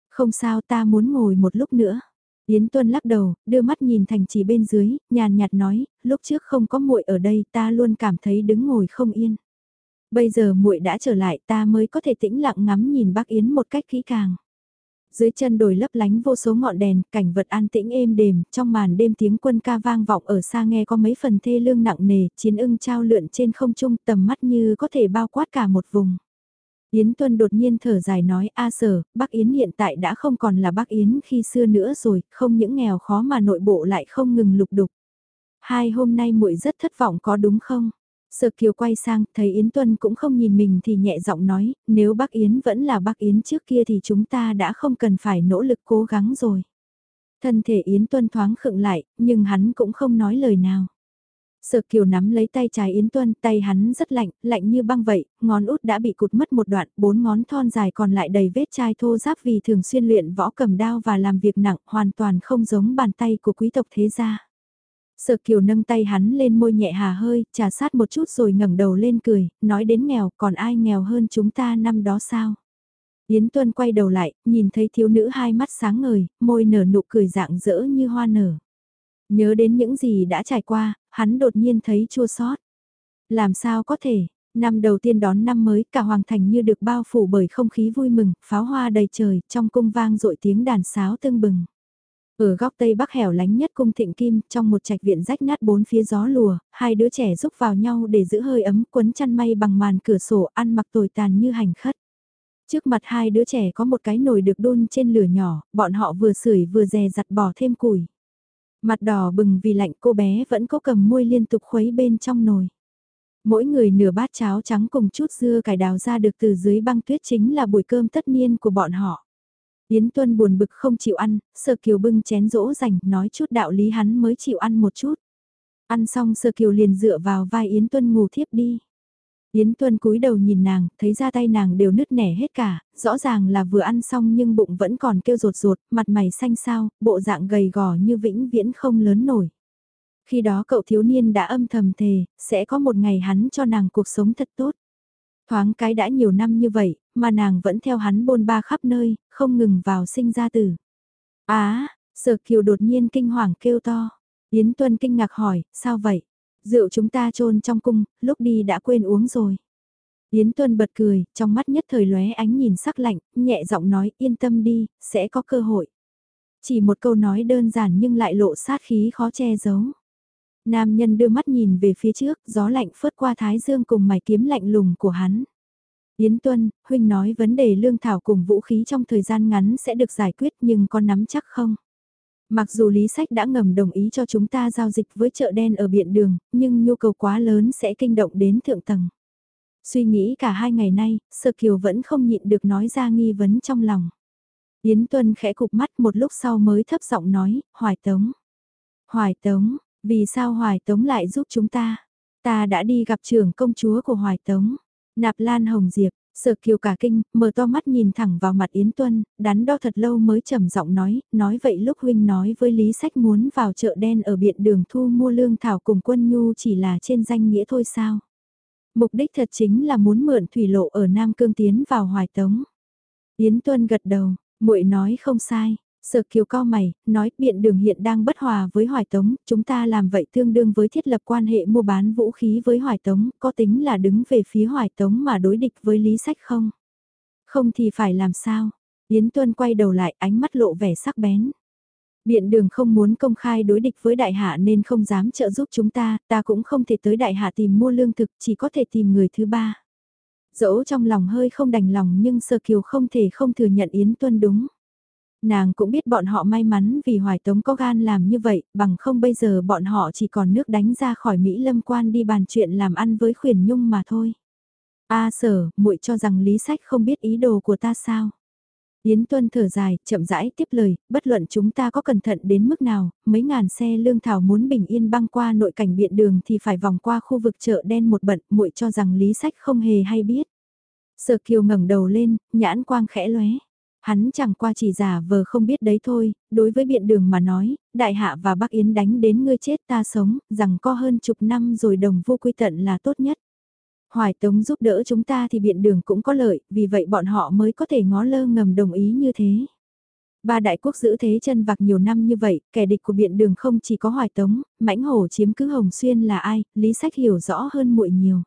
Không sao ta muốn ngồi một lúc nữa. Yến Tuân lắc đầu, đưa mắt nhìn thành trì bên dưới, nhàn nhạt nói, lúc trước không có muội ở đây ta luôn cảm thấy đứng ngồi không yên. Bây giờ muội đã trở lại ta mới có thể tĩnh lặng ngắm nhìn bác Yến một cách kỹ càng. Dưới chân đồi lấp lánh vô số ngọn đèn, cảnh vật an tĩnh êm đềm, trong màn đêm tiếng quân ca vang vọng ở xa nghe có mấy phần thê lương nặng nề, chiến ưng trao lượn trên không trung tầm mắt như có thể bao quát cả một vùng. Yến Tuân đột nhiên thở dài nói A sở, Bắc Yến hiện tại đã không còn là Bắc Yến khi xưa nữa rồi, không những nghèo khó mà nội bộ lại không ngừng lục đục. Hai hôm nay muội rất thất vọng có đúng không? Sở Kiều quay sang, thấy Yến Tuân cũng không nhìn mình thì nhẹ giọng nói, nếu Bắc Yến vẫn là Bắc Yến trước kia thì chúng ta đã không cần phải nỗ lực cố gắng rồi. Thân thể Yến Tuân thoáng khựng lại, nhưng hắn cũng không nói lời nào. Sở Kiều nắm lấy tay trái Yến Tuân, tay hắn rất lạnh, lạnh như băng vậy, ngón út đã bị cụt mất một đoạn, bốn ngón thon dài còn lại đầy vết chai thô giáp vì thường xuyên luyện võ cầm đao và làm việc nặng, hoàn toàn không giống bàn tay của quý tộc thế gia. Sở Kiều nâng tay hắn lên môi nhẹ hà hơi, trà sát một chút rồi ngẩng đầu lên cười, nói đến nghèo, còn ai nghèo hơn chúng ta năm đó sao? Yến Tuân quay đầu lại, nhìn thấy thiếu nữ hai mắt sáng ngời, môi nở nụ cười dạng dỡ như hoa nở. Nhớ đến những gì đã trải qua, hắn đột nhiên thấy chua xót. Làm sao có thể, năm đầu tiên đón năm mới cả hoàng thành như được bao phủ bởi không khí vui mừng, pháo hoa đầy trời, trong cung vang dội tiếng đàn sáo tương bừng. Ở góc tây bắc hẻo lánh nhất cung thịnh kim, trong một trạch viện rách nát bốn phía gió lùa, hai đứa trẻ rúc vào nhau để giữ hơi ấm quấn chăn may bằng màn cửa sổ ăn mặc tồi tàn như hành khất. Trước mặt hai đứa trẻ có một cái nồi được đun trên lửa nhỏ, bọn họ vừa sưởi vừa dè dặt bỏ thêm củi. Mặt đỏ bừng vì lạnh cô bé vẫn có cầm môi liên tục khuấy bên trong nồi. Mỗi người nửa bát cháo trắng cùng chút dưa cải đào ra được từ dưới băng tuyết chính là buổi cơm tất niên của bọn họ. Yến Tuân buồn bực không chịu ăn, Sơ Kiều bưng chén dỗ dành, nói chút đạo lý hắn mới chịu ăn một chút. Ăn xong Sơ Kiều liền dựa vào vai Yến Tuân ngủ thiếp đi. Yến Tuân cúi đầu nhìn nàng, thấy ra tay nàng đều nứt nẻ hết cả, rõ ràng là vừa ăn xong nhưng bụng vẫn còn kêu rột rột, mặt mày xanh xao, bộ dạng gầy gò như vĩnh viễn không lớn nổi. Khi đó cậu thiếu niên đã âm thầm thề, sẽ có một ngày hắn cho nàng cuộc sống thật tốt. Thoáng cái đã nhiều năm như vậy, mà nàng vẫn theo hắn bôn ba khắp nơi, không ngừng vào sinh ra tử. Á, sở kiều đột nhiên kinh hoàng kêu to. Yến Tuân kinh ngạc hỏi, sao vậy? Rượu chúng ta trôn trong cung, lúc đi đã quên uống rồi. Yến Tuân bật cười, trong mắt nhất thời lóe ánh nhìn sắc lạnh, nhẹ giọng nói yên tâm đi, sẽ có cơ hội. Chỉ một câu nói đơn giản nhưng lại lộ sát khí khó che giấu. Nam nhân đưa mắt nhìn về phía trước, gió lạnh phớt qua thái dương cùng mày kiếm lạnh lùng của hắn. Yến Tuân, huynh nói vấn đề lương thảo cùng vũ khí trong thời gian ngắn sẽ được giải quyết nhưng có nắm chắc không? Mặc dù Lý Sách đã ngầm đồng ý cho chúng ta giao dịch với chợ đen ở biện đường, nhưng nhu cầu quá lớn sẽ kinh động đến thượng tầng. Suy nghĩ cả hai ngày nay, Sơ Kiều vẫn không nhịn được nói ra nghi vấn trong lòng. Yến Tuân khẽ cục mắt một lúc sau mới thấp giọng nói, hoài tống. Hoài Tống, vì sao Hoài Tống lại giúp chúng ta? Ta đã đi gặp trưởng công chúa của Hoài Tống. Nạp Lan Hồng Diệp, Sở Kiều cả kinh, mở to mắt nhìn thẳng vào mặt Yến Tuân, đắn đo thật lâu mới trầm giọng nói, nói vậy lúc huynh nói với Lý Sách muốn vào chợ đen ở biện đường thu mua lương thảo cùng quân nhu chỉ là trên danh nghĩa thôi sao? Mục đích thật chính là muốn mượn thủy lộ ở Nam Cương tiến vào Hoài Tống. Yến Tuân gật đầu, muội nói không sai, Sở Kiều cao mày, nói biện đường hiện đang bất hòa với Hoài Tống, chúng ta làm vậy tương đương với thiết lập quan hệ mua bán vũ khí với Hoài Tống, có tính là đứng về phía Hoài Tống mà đối địch với Lý Sách không? Không thì phải làm sao? Yến Tuân quay đầu lại ánh mắt lộ vẻ sắc bén. Biện đường không muốn công khai đối địch với đại hạ nên không dám trợ giúp chúng ta, ta cũng không thể tới đại hạ tìm mua lương thực, chỉ có thể tìm người thứ ba. Dẫu trong lòng hơi không đành lòng nhưng Sơ Kiều không thể không thừa nhận Yến Tuân đúng. Nàng cũng biết bọn họ may mắn vì Hoài Tống có gan làm như vậy, bằng không bây giờ bọn họ chỉ còn nước đánh ra khỏi Mỹ Lâm quan đi bàn chuyện làm ăn với khuyển nhung mà thôi. A sở, muội cho rằng Lý Sách không biết ý đồ của ta sao? Yến Tuân thở dài, chậm rãi tiếp lời, bất luận chúng ta có cẩn thận đến mức nào, mấy ngàn xe lương thảo muốn bình yên băng qua nội cảnh biện đường thì phải vòng qua khu vực chợ đen một bận, muội cho rằng Lý Sách không hề hay biết. Sở Kiều ngẩng đầu lên, nhãn quang khẽ lóe. Hắn chẳng qua chỉ giả vờ không biết đấy thôi, đối với biện đường mà nói, đại hạ và Bắc Yến đánh đến ngươi chết ta sống, rằng có hơn chục năm rồi đồng vô quy tận là tốt nhất. Hoài Tống giúp đỡ chúng ta thì biện đường cũng có lợi, vì vậy bọn họ mới có thể ngó lơ ngầm đồng ý như thế. Ba đại quốc giữ thế chân vạc nhiều năm như vậy, kẻ địch của biện đường không chỉ có Hoài Tống, mãnh hổ chiếm cứ Hồng Xuyên là ai, Lý Sách hiểu rõ hơn muội nhiều.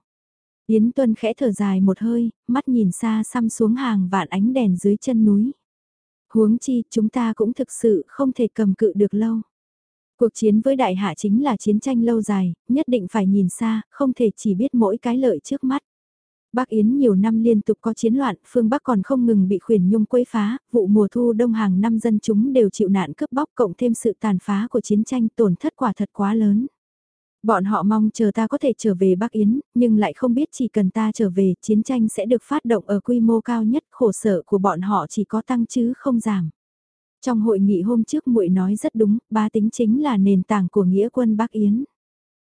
Yến Tuân khẽ thở dài một hơi, mắt nhìn xa xăm xuống hàng vạn ánh đèn dưới chân núi. Huống chi, chúng ta cũng thực sự không thể cầm cự được lâu. Cuộc chiến với đại hạ chính là chiến tranh lâu dài, nhất định phải nhìn xa, không thể chỉ biết mỗi cái lợi trước mắt. Bắc Yến nhiều năm liên tục có chiến loạn, phương Bắc còn không ngừng bị khuyển nhung quấy phá, vụ mùa thu đông hàng năm dân chúng đều chịu nạn cướp bóc cộng thêm sự tàn phá của chiến tranh tổn thất quả thật quá lớn. Bọn họ mong chờ ta có thể trở về Bắc Yến, nhưng lại không biết chỉ cần ta trở về, chiến tranh sẽ được phát động ở quy mô cao nhất, khổ sở của bọn họ chỉ có tăng chứ không giảm. Trong hội nghị hôm trước muội nói rất đúng, ba tính chính là nền tảng của nghĩa quân Bắc Yến.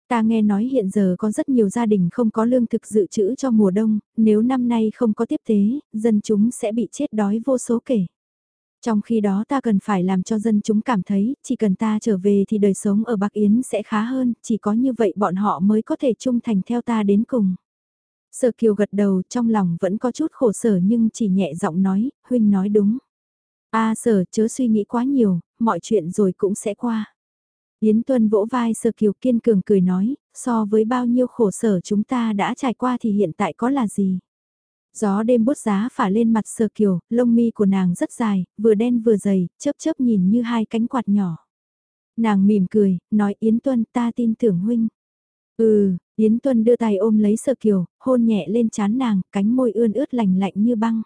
Ta nghe nói hiện giờ có rất nhiều gia đình không có lương thực dự trữ cho mùa đông, nếu năm nay không có tiếp tế, dân chúng sẽ bị chết đói vô số kể. Trong khi đó ta cần phải làm cho dân chúng cảm thấy, chỉ cần ta trở về thì đời sống ở Bắc Yến sẽ khá hơn, chỉ có như vậy bọn họ mới có thể trung thành theo ta đến cùng. Sở Kiều gật đầu trong lòng vẫn có chút khổ sở nhưng chỉ nhẹ giọng nói, huynh nói đúng. A sở chớ suy nghĩ quá nhiều, mọi chuyện rồi cũng sẽ qua. Yến Tuân vỗ vai Sở Kiều kiên cường cười nói, so với bao nhiêu khổ sở chúng ta đã trải qua thì hiện tại có là gì. Gió đêm bút giá phả lên mặt sờ kiều, lông mi của nàng rất dài, vừa đen vừa dày, chớp chớp nhìn như hai cánh quạt nhỏ. Nàng mỉm cười, nói Yến Tuân ta tin tưởng huynh. Ừ, Yến Tuân đưa tay ôm lấy sờ kiều, hôn nhẹ lên chán nàng, cánh môi ươn ướt lành lạnh như băng.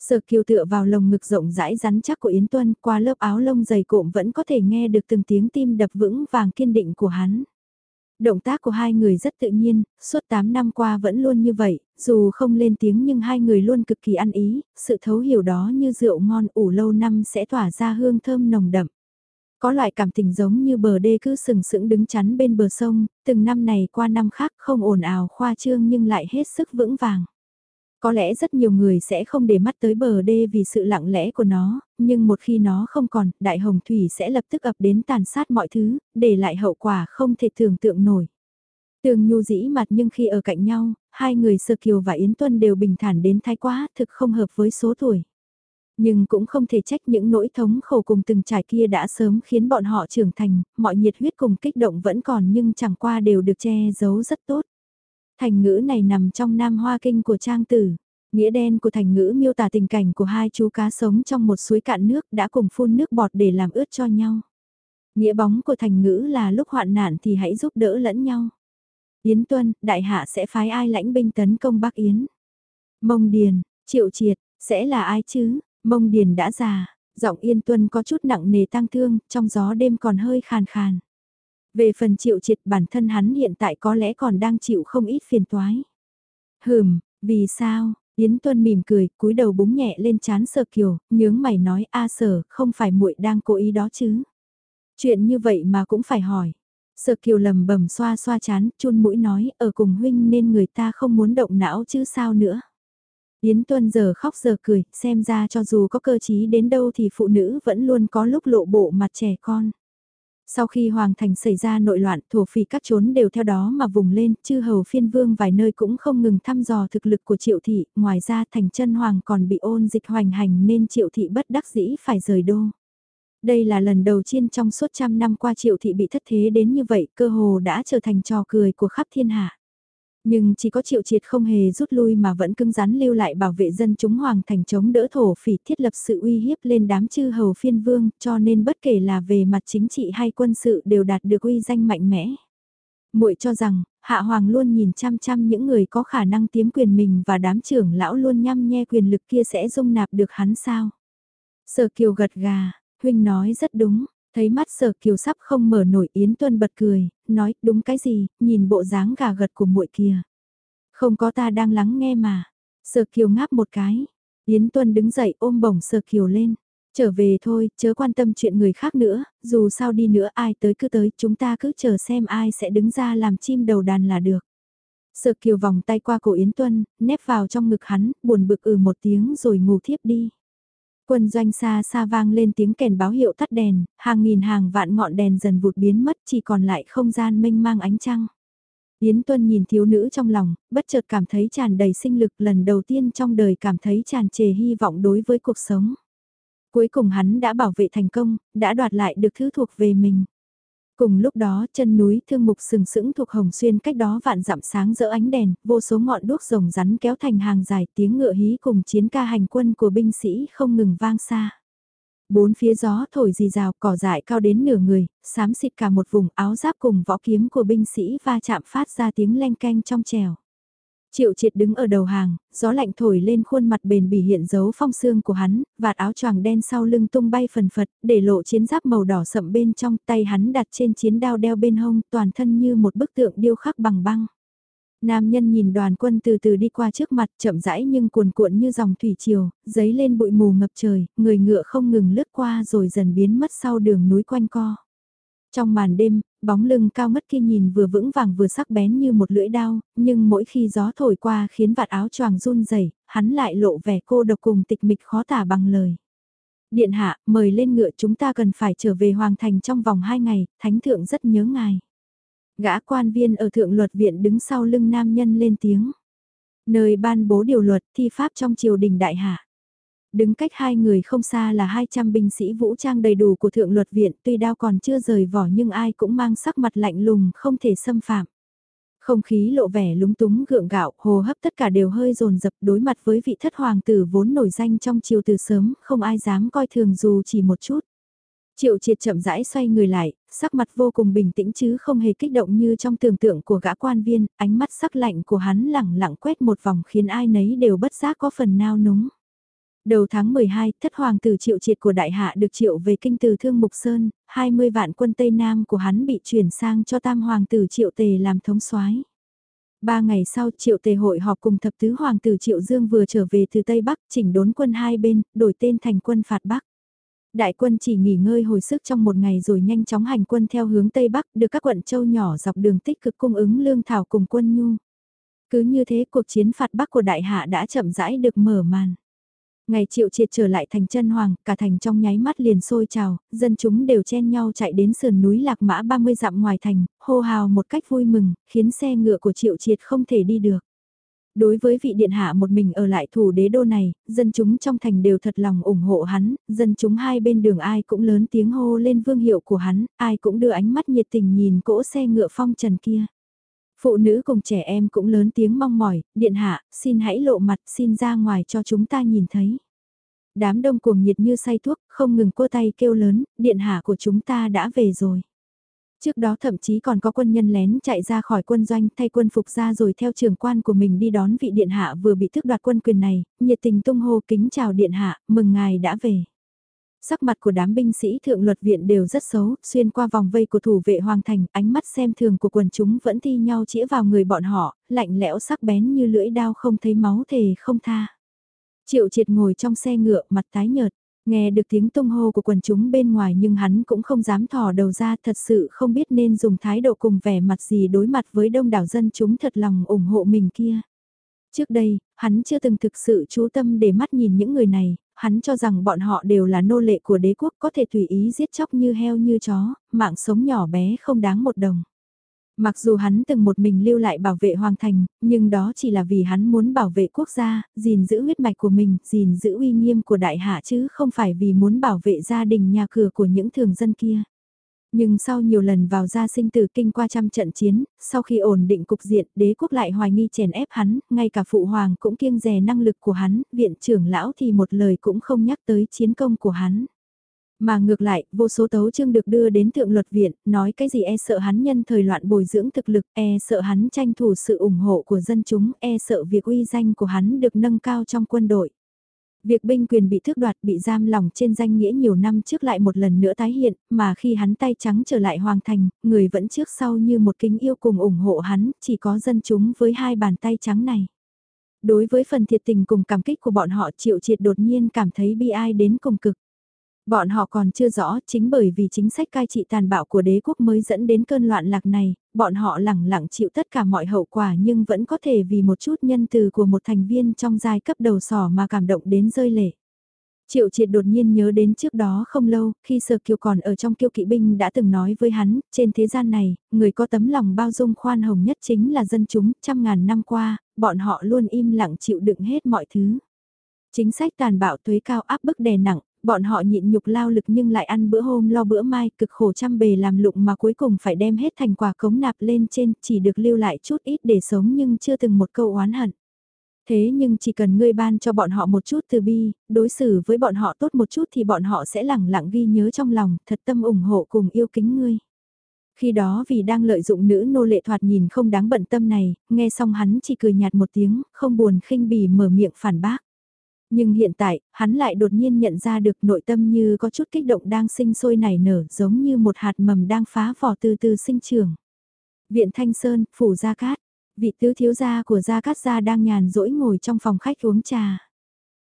Sở kiều tựa vào lồng ngực rộng rãi rắn chắc của Yến Tuân qua lớp áo lông dày cộm vẫn có thể nghe được từng tiếng tim đập vững vàng kiên định của hắn. Động tác của hai người rất tự nhiên, suốt 8 năm qua vẫn luôn như vậy, dù không lên tiếng nhưng hai người luôn cực kỳ ăn ý, sự thấu hiểu đó như rượu ngon ủ lâu năm sẽ tỏa ra hương thơm nồng đậm. Có loại cảm tình giống như bờ đê cứ sừng sững đứng chắn bên bờ sông, từng năm này qua năm khác không ồn ào khoa trương nhưng lại hết sức vững vàng. Có lẽ rất nhiều người sẽ không để mắt tới bờ đê vì sự lặng lẽ của nó, nhưng một khi nó không còn, đại hồng thủy sẽ lập tức ập đến tàn sát mọi thứ, để lại hậu quả không thể tưởng tượng nổi. Tường nhu dĩ mặt nhưng khi ở cạnh nhau, hai người Sơ Kiều và Yến Tuân đều bình thản đến thái quá, thực không hợp với số tuổi. Nhưng cũng không thể trách những nỗi thống khổ cùng từng trải kia đã sớm khiến bọn họ trưởng thành, mọi nhiệt huyết cùng kích động vẫn còn nhưng chẳng qua đều được che giấu rất tốt. Thành ngữ này nằm trong nam hoa kinh của trang tử. Nghĩa đen của thành ngữ miêu tả tình cảnh của hai chú cá sống trong một suối cạn nước đã cùng phun nước bọt để làm ướt cho nhau. Nghĩa bóng của thành ngữ là lúc hoạn nạn thì hãy giúp đỡ lẫn nhau. Yến Tuân, đại hạ sẽ phái ai lãnh binh tấn công Bắc Yến? Mông Điền, Triệu Triệt, sẽ là ai chứ? Mông Điền đã già, giọng Yên Tuân có chút nặng nề tăng thương, trong gió đêm còn hơi khàn khàn. Về phần Triệu Triệt bản thân hắn hiện tại có lẽ còn đang chịu không ít phiền toái. Hừm, vì sao? Yến Tuân mỉm cười, cúi đầu búng nhẹ lên chán Sở Kiều, nhướng mày nói a Sở, không phải muội đang cố ý đó chứ? Chuyện như vậy mà cũng phải hỏi. Sở kiều lầm bầm xoa xoa chán, chun mũi nói, ở cùng huynh nên người ta không muốn động não chứ sao nữa. Yến Tuân giờ khóc giờ cười, xem ra cho dù có cơ chí đến đâu thì phụ nữ vẫn luôn có lúc lộ bộ mặt trẻ con. Sau khi Hoàng Thành xảy ra nội loạn, thổ phỉ các trốn đều theo đó mà vùng lên, chư hầu phiên vương vài nơi cũng không ngừng thăm dò thực lực của triệu thị, ngoài ra thành chân Hoàng còn bị ôn dịch hoành hành nên triệu thị bất đắc dĩ phải rời đô. Đây là lần đầu tiên trong suốt trăm năm qua triệu thị bị thất thế đến như vậy, cơ hồ đã trở thành trò cười của khắp thiên hạ. Nhưng chỉ có triệu triệt không hề rút lui mà vẫn cứng rắn lưu lại bảo vệ dân chúng hoàng thành chống đỡ thổ phỉ thiết lập sự uy hiếp lên đám chư hầu phiên vương cho nên bất kể là về mặt chính trị hay quân sự đều đạt được uy danh mạnh mẽ. muội cho rằng, Hạ Hoàng luôn nhìn chăm chăm những người có khả năng tiếm quyền mình và đám trưởng lão luôn nhăm nhe quyền lực kia sẽ dung nạp được hắn sao. Sở Kiều gật gà, Huynh nói rất đúng, thấy mắt sở kiều sắp không mở nổi Yến Tuân bật cười, nói đúng cái gì, nhìn bộ dáng gà gật của muội kia. Không có ta đang lắng nghe mà. Sở kiều ngáp một cái. Yến Tuân đứng dậy ôm bổng sở kiều lên. Trở về thôi, chớ quan tâm chuyện người khác nữa, dù sao đi nữa ai tới cứ tới, chúng ta cứ chờ xem ai sẽ đứng ra làm chim đầu đàn là được. Sở kiều vòng tay qua cổ Yến Tuân, nép vào trong ngực hắn, buồn bực ừ một tiếng rồi ngủ thiếp đi. Quân doanh xa xa vang lên tiếng kèn báo hiệu tắt đèn, hàng nghìn hàng vạn ngọn đèn dần vụt biến mất chỉ còn lại không gian mênh mang ánh trăng. Yến Tuân nhìn thiếu nữ trong lòng, bất chợt cảm thấy tràn đầy sinh lực lần đầu tiên trong đời cảm thấy tràn trề hy vọng đối với cuộc sống. Cuối cùng hắn đã bảo vệ thành công, đã đoạt lại được thứ thuộc về mình. Cùng lúc đó chân núi thương mục sừng sững thuộc Hồng Xuyên cách đó vạn dặm sáng rỡ ánh đèn, vô số ngọn đuốc rồng rắn kéo thành hàng dài tiếng ngựa hí cùng chiến ca hành quân của binh sĩ không ngừng vang xa. Bốn phía gió thổi rì rào cỏ dại cao đến nửa người, xám xịt cả một vùng áo giáp cùng võ kiếm của binh sĩ va chạm phát ra tiếng len canh trong trèo. Triệu triệt đứng ở đầu hàng, gió lạnh thổi lên khuôn mặt bền bỉ hiện dấu phong xương của hắn, vạt áo choàng đen sau lưng tung bay phần phật, để lộ chiến giáp màu đỏ sậm bên trong tay hắn đặt trên chiến đao đeo bên hông, toàn thân như một bức tượng điêu khắc bằng băng. Nam nhân nhìn đoàn quân từ từ đi qua trước mặt chậm rãi nhưng cuồn cuộn như dòng thủy triều, giấy lên bụi mù ngập trời, người ngựa không ngừng lướt qua rồi dần biến mất sau đường núi quanh co. Trong màn đêm, bóng lưng cao mất kia nhìn vừa vững vàng vừa sắc bén như một lưỡi đao, nhưng mỗi khi gió thổi qua khiến vạt áo choàng run rẩy, hắn lại lộ vẻ cô độc cùng tịch mịch khó tả bằng lời. Điện hạ, mời lên ngựa chúng ta cần phải trở về Hoàng Thành trong vòng hai ngày, Thánh Thượng rất nhớ ngài. Gã quan viên ở Thượng Luật Viện đứng sau lưng nam nhân lên tiếng. Nơi ban bố điều luật thi pháp trong triều đình đại hạ. Đứng cách hai người không xa là 200 binh sĩ vũ trang đầy đủ của thượng luật viện tuy đao còn chưa rời vỏ nhưng ai cũng mang sắc mặt lạnh lùng không thể xâm phạm. Không khí lộ vẻ lúng túng gượng gạo, hồ hấp tất cả đều hơi dồn dập đối mặt với vị thất hoàng tử vốn nổi danh trong chiều từ sớm, không ai dám coi thường dù chỉ một chút. Triệu triệt chậm rãi xoay người lại, sắc mặt vô cùng bình tĩnh chứ không hề kích động như trong tưởng tượng của gã quan viên, ánh mắt sắc lạnh của hắn lẳng lặng quét một vòng khiến ai nấy đều bất giác có phần nao núng. Đầu tháng 12, thất hoàng tử triệu triệt của đại hạ được triệu về kinh từ Thương Mục Sơn, 20 vạn quân Tây Nam của hắn bị chuyển sang cho tam hoàng tử triệu tề làm thống soái. Ba ngày sau triệu tề hội họp cùng thập tứ hoàng tử triệu dương vừa trở về từ Tây Bắc chỉnh đốn quân hai bên, đổi tên thành quân phạt Bắc. Đại quân chỉ nghỉ ngơi hồi sức trong một ngày rồi nhanh chóng hành quân theo hướng Tây Bắc được các quận châu nhỏ dọc đường tích cực cung ứng lương thảo cùng quân nhu. Cứ như thế cuộc chiến phạt Bắc của đại hạ đã chậm rãi được mở màn. Ngày triệu triệt trở lại thành chân hoàng, cả thành trong nháy mắt liền sôi trào, dân chúng đều chen nhau chạy đến sườn núi lạc mã 30 dặm ngoài thành, hô hào một cách vui mừng, khiến xe ngựa của triệu triệt không thể đi được. Đối với vị điện hạ một mình ở lại thủ đế đô này, dân chúng trong thành đều thật lòng ủng hộ hắn, dân chúng hai bên đường ai cũng lớn tiếng hô lên vương hiệu của hắn, ai cũng đưa ánh mắt nhiệt tình nhìn cỗ xe ngựa phong trần kia. Phụ nữ cùng trẻ em cũng lớn tiếng mong mỏi, điện hạ, xin hãy lộ mặt, xin ra ngoài cho chúng ta nhìn thấy. Đám đông cuồng nhiệt như say thuốc, không ngừng cua tay kêu lớn, điện hạ của chúng ta đã về rồi. Trước đó thậm chí còn có quân nhân lén chạy ra khỏi quân doanh thay quân phục ra rồi theo trường quan của mình đi đón vị điện hạ vừa bị thức đoạt quân quyền này, nhiệt tình tung hô kính chào điện hạ, mừng ngài đã về. Sắc mặt của đám binh sĩ thượng luật viện đều rất xấu, xuyên qua vòng vây của thủ vệ hoàng thành, ánh mắt xem thường của quần chúng vẫn thi nhau chĩa vào người bọn họ, lạnh lẽo sắc bén như lưỡi đao không thấy máu thề không tha. Triệu triệt ngồi trong xe ngựa, mặt tái nhợt, Nghe được tiếng tung hô của quần chúng bên ngoài nhưng hắn cũng không dám thò đầu ra thật sự không biết nên dùng thái độ cùng vẻ mặt gì đối mặt với đông đảo dân chúng thật lòng ủng hộ mình kia. Trước đây, hắn chưa từng thực sự chú tâm để mắt nhìn những người này, hắn cho rằng bọn họ đều là nô lệ của đế quốc có thể tùy ý giết chóc như heo như chó, mạng sống nhỏ bé không đáng một đồng. Mặc dù hắn từng một mình lưu lại bảo vệ hoàng thành, nhưng đó chỉ là vì hắn muốn bảo vệ quốc gia, gìn giữ huyết mạch của mình, gìn giữ uy nghiêm của đại hạ chứ không phải vì muốn bảo vệ gia đình nhà cửa của những thường dân kia. Nhưng sau nhiều lần vào gia sinh tử kinh qua trăm trận chiến, sau khi ổn định cục diện, đế quốc lại hoài nghi chèn ép hắn, ngay cả phụ hoàng cũng kiêng rè năng lực của hắn, viện trưởng lão thì một lời cũng không nhắc tới chiến công của hắn. Mà ngược lại, vô số tấu chương được đưa đến thượng luật viện, nói cái gì e sợ hắn nhân thời loạn bồi dưỡng thực lực, e sợ hắn tranh thủ sự ủng hộ của dân chúng, e sợ việc uy danh của hắn được nâng cao trong quân đội. Việc binh quyền bị thước đoạt bị giam lỏng trên danh nghĩa nhiều năm trước lại một lần nữa tái hiện, mà khi hắn tay trắng trở lại hoàng thành, người vẫn trước sau như một kính yêu cùng ủng hộ hắn, chỉ có dân chúng với hai bàn tay trắng này. Đối với phần thiệt tình cùng cảm kích của bọn họ triệu triệt đột nhiên cảm thấy bi ai đến cùng cực. Bọn họ còn chưa rõ chính bởi vì chính sách cai trị tàn bạo của đế quốc mới dẫn đến cơn loạn lạc này, bọn họ lẳng lặng chịu tất cả mọi hậu quả nhưng vẫn có thể vì một chút nhân từ của một thành viên trong giai cấp đầu sỏ mà cảm động đến rơi lệ. Triệu triệt đột nhiên nhớ đến trước đó không lâu, khi Sở Kiều còn ở trong kiêu kỵ binh đã từng nói với hắn, trên thế gian này, người có tấm lòng bao dung khoan hồng nhất chính là dân chúng, trăm ngàn năm qua, bọn họ luôn im lặng chịu đựng hết mọi thứ. Chính sách tàn bạo thuế cao áp bức đè nặng, Bọn họ nhịn nhục lao lực nhưng lại ăn bữa hôm lo bữa mai cực khổ chăm bề làm lụng mà cuối cùng phải đem hết thành quả cống nạp lên trên chỉ được lưu lại chút ít để sống nhưng chưa từng một câu oán hận. Thế nhưng chỉ cần ngươi ban cho bọn họ một chút từ bi, đối xử với bọn họ tốt một chút thì bọn họ sẽ lẳng lặng ghi nhớ trong lòng, thật tâm ủng hộ cùng yêu kính ngươi. Khi đó vì đang lợi dụng nữ nô lệ thoạt nhìn không đáng bận tâm này, nghe xong hắn chỉ cười nhạt một tiếng, không buồn khinh bỉ mở miệng phản bác. Nhưng hiện tại, hắn lại đột nhiên nhận ra được nội tâm như có chút kích động đang sinh sôi nảy nở giống như một hạt mầm đang phá vỏ từ từ sinh trưởng. Viện Thanh Sơn, Phủ Gia Cát, vị tứ thiếu gia của Gia Cát Gia đang nhàn rỗi ngồi trong phòng khách uống trà.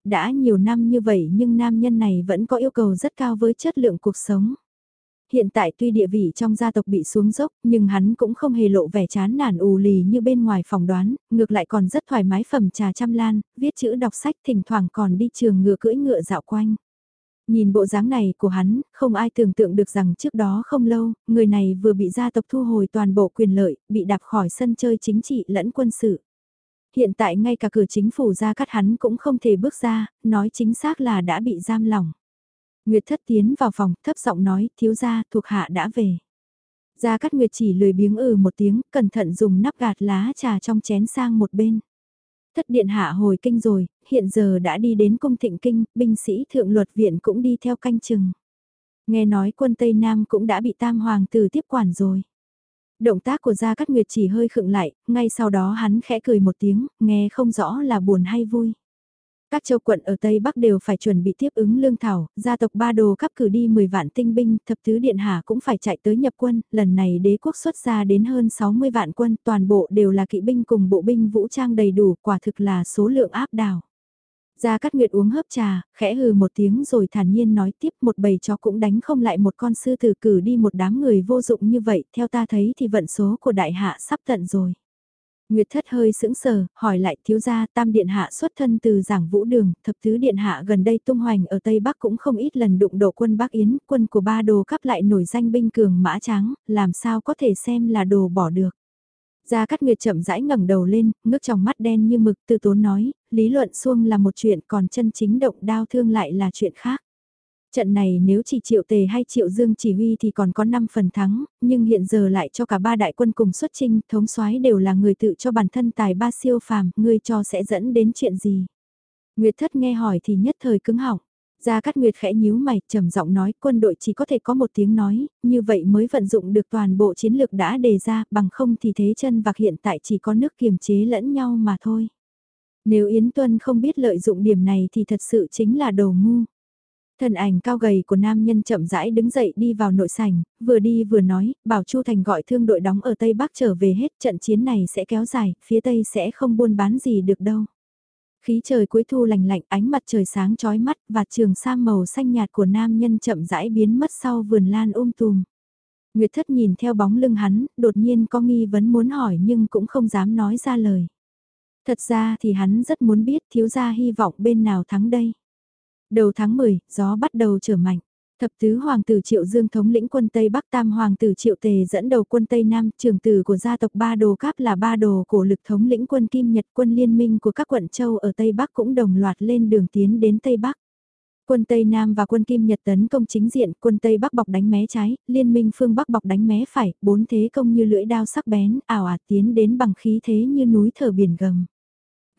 Đã nhiều năm như vậy nhưng nam nhân này vẫn có yêu cầu rất cao với chất lượng cuộc sống. Hiện tại tuy địa vị trong gia tộc bị xuống dốc, nhưng hắn cũng không hề lộ vẻ chán nản ù lì như bên ngoài phòng đoán, ngược lại còn rất thoải mái phẩm trà trăm lan, viết chữ đọc sách thỉnh thoảng còn đi trường ngựa cưỡi ngựa dạo quanh. Nhìn bộ dáng này của hắn, không ai tưởng tượng được rằng trước đó không lâu, người này vừa bị gia tộc thu hồi toàn bộ quyền lợi, bị đạp khỏi sân chơi chính trị lẫn quân sự. Hiện tại ngay cả cửa chính phủ ra cắt hắn cũng không thể bước ra, nói chính xác là đã bị giam lỏng. Nguyệt thất tiến vào phòng, thấp giọng nói, thiếu gia, thuộc hạ đã về. Gia Cát Nguyệt chỉ lười biếng ừ một tiếng, cẩn thận dùng nắp gạt lá trà trong chén sang một bên. Thất điện hạ hồi kinh rồi, hiện giờ đã đi đến cung thịnh kinh, binh sĩ thượng luật viện cũng đi theo canh chừng. Nghe nói quân Tây Nam cũng đã bị tam hoàng tử tiếp quản rồi. Động tác của Gia Cát Nguyệt chỉ hơi khựng lại, ngay sau đó hắn khẽ cười một tiếng, nghe không rõ là buồn hay vui. Các châu quận ở Tây Bắc đều phải chuẩn bị tiếp ứng lương thảo, gia tộc Ba Đồ cấp cử đi 10 vạn tinh binh, thập tứ điện hạ cũng phải chạy tới nhập quân, lần này đế quốc xuất ra đến hơn 60 vạn quân, toàn bộ đều là kỵ binh cùng bộ binh vũ trang đầy đủ, quả thực là số lượng áp đảo. Gia Cát Nguyệt uống hớp trà, khẽ hừ một tiếng rồi thản nhiên nói tiếp một bầy chó cũng đánh không lại một con sư tử cử đi một đám người vô dụng như vậy, theo ta thấy thì vận số của đại hạ sắp tận rồi. Nguyệt thất hơi sững sờ, hỏi lại thiếu gia tam điện hạ xuất thân từ giảng vũ đường, thập tứ điện hạ gần đây tung hoành ở Tây Bắc cũng không ít lần đụng độ quân Bắc Yến, quân của ba đồ cắp lại nổi danh binh cường mã tráng, làm sao có thể xem là đồ bỏ được. Gia Cát Nguyệt chậm rãi ngẩng đầu lên, ngước trong mắt đen như mực từ tốn nói, lý luận xuông là một chuyện còn chân chính động đao thương lại là chuyện khác. Trận này nếu chỉ triệu tề hay triệu dương chỉ huy thì còn có 5 phần thắng, nhưng hiện giờ lại cho cả ba đại quân cùng xuất chinh, thống soái đều là người tự cho bản thân tài ba siêu phàm, ngươi cho sẽ dẫn đến chuyện gì. Nguyệt thất nghe hỏi thì nhất thời cứng họng. Gia Cát Nguyệt khẽ nhíu mày, trầm giọng nói quân đội chỉ có thể có một tiếng nói, như vậy mới vận dụng được toàn bộ chiến lược đã đề ra, bằng không thì thế chân vạc hiện tại chỉ có nước kiềm chế lẫn nhau mà thôi. Nếu Yến Tuân không biết lợi dụng điểm này thì thật sự chính là đồ ngu. Thân ảnh cao gầy của nam nhân chậm rãi đứng dậy đi vào nội sảnh, vừa đi vừa nói, bảo Chu Thành gọi thương đội đóng ở Tây Bắc trở về hết trận chiến này sẽ kéo dài, phía Tây sẽ không buôn bán gì được đâu. Khí trời cuối thu lành lạnh ánh mặt trời sáng chói mắt và trường sa màu xanh nhạt của nam nhân chậm rãi biến mất sau vườn lan ôm tùm. Nguyệt thất nhìn theo bóng lưng hắn, đột nhiên có nghi vấn muốn hỏi nhưng cũng không dám nói ra lời. Thật ra thì hắn rất muốn biết thiếu gia hy vọng bên nào thắng đây. Đầu tháng 10, gió bắt đầu trở mạnh. Thập tứ hoàng tử Triệu Dương thống lĩnh quân Tây Bắc Tam hoàng tử Triệu Tề dẫn đầu quân Tây Nam, trưởng tử của gia tộc Ba Đồ Cáp là Ba Đồ cổ lực thống lĩnh quân Kim Nhật quân liên minh của các quận châu ở Tây Bắc cũng đồng loạt lên đường tiến đến Tây Bắc. Quân Tây Nam và quân Kim Nhật tấn công chính diện, quân Tây Bắc bọc đánh mé trái, liên minh phương Bắc bọc đánh mé phải, bốn thế công như lưỡi đao sắc bén, ảo ạt tiến đến bằng khí thế như núi thở biển gầm.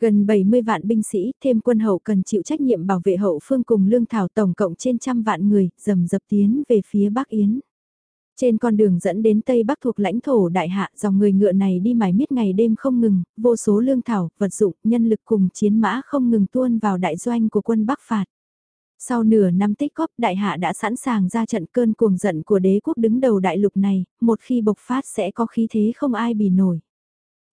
Gần 70 vạn binh sĩ, thêm quân hậu cần chịu trách nhiệm bảo vệ hậu phương cùng lương thảo tổng cộng trên trăm vạn người, dầm dập tiến về phía Bắc Yến. Trên con đường dẫn đến Tây Bắc thuộc lãnh thổ đại hạ, dòng người ngựa này đi mải miết ngày đêm không ngừng, vô số lương thảo, vật dụng, nhân lực cùng chiến mã không ngừng tuôn vào đại doanh của quân Bắc phạt. Sau nửa năm tích góp đại hạ đã sẵn sàng ra trận cơn cuồng giận của đế quốc đứng đầu đại lục này, một khi bộc phát sẽ có khí thế không ai bì nổi.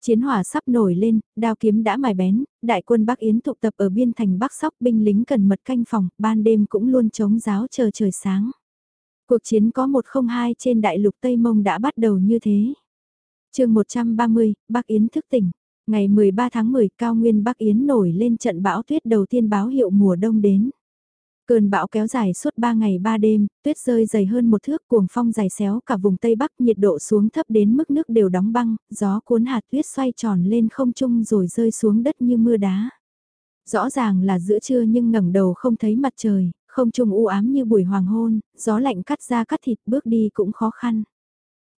Chiến hỏa sắp nổi lên, đao kiếm đã mài bén, đại quân Bắc Yến tụ tập ở biên thành Bắc Sóc binh lính cần mật canh phòng, ban đêm cũng luôn chống giáo chờ trời sáng. Cuộc chiến có 102 trên đại lục Tây Mông đã bắt đầu như thế. chương 130, Bắc Yến thức tỉnh. Ngày 13 tháng 10 cao nguyên Bắc Yến nổi lên trận bão tuyết đầu tiên báo hiệu mùa đông đến. Cơn bão kéo dài suốt 3 ngày 3 đêm, tuyết rơi dày hơn một thước cuồng phong dài xéo cả vùng Tây Bắc nhiệt độ xuống thấp đến mức nước đều đóng băng, gió cuốn hạt tuyết xoay tròn lên không trung rồi rơi xuống đất như mưa đá. Rõ ràng là giữa trưa nhưng ngẩng đầu không thấy mặt trời, không trung u ám như buổi hoàng hôn, gió lạnh cắt da cắt thịt bước đi cũng khó khăn.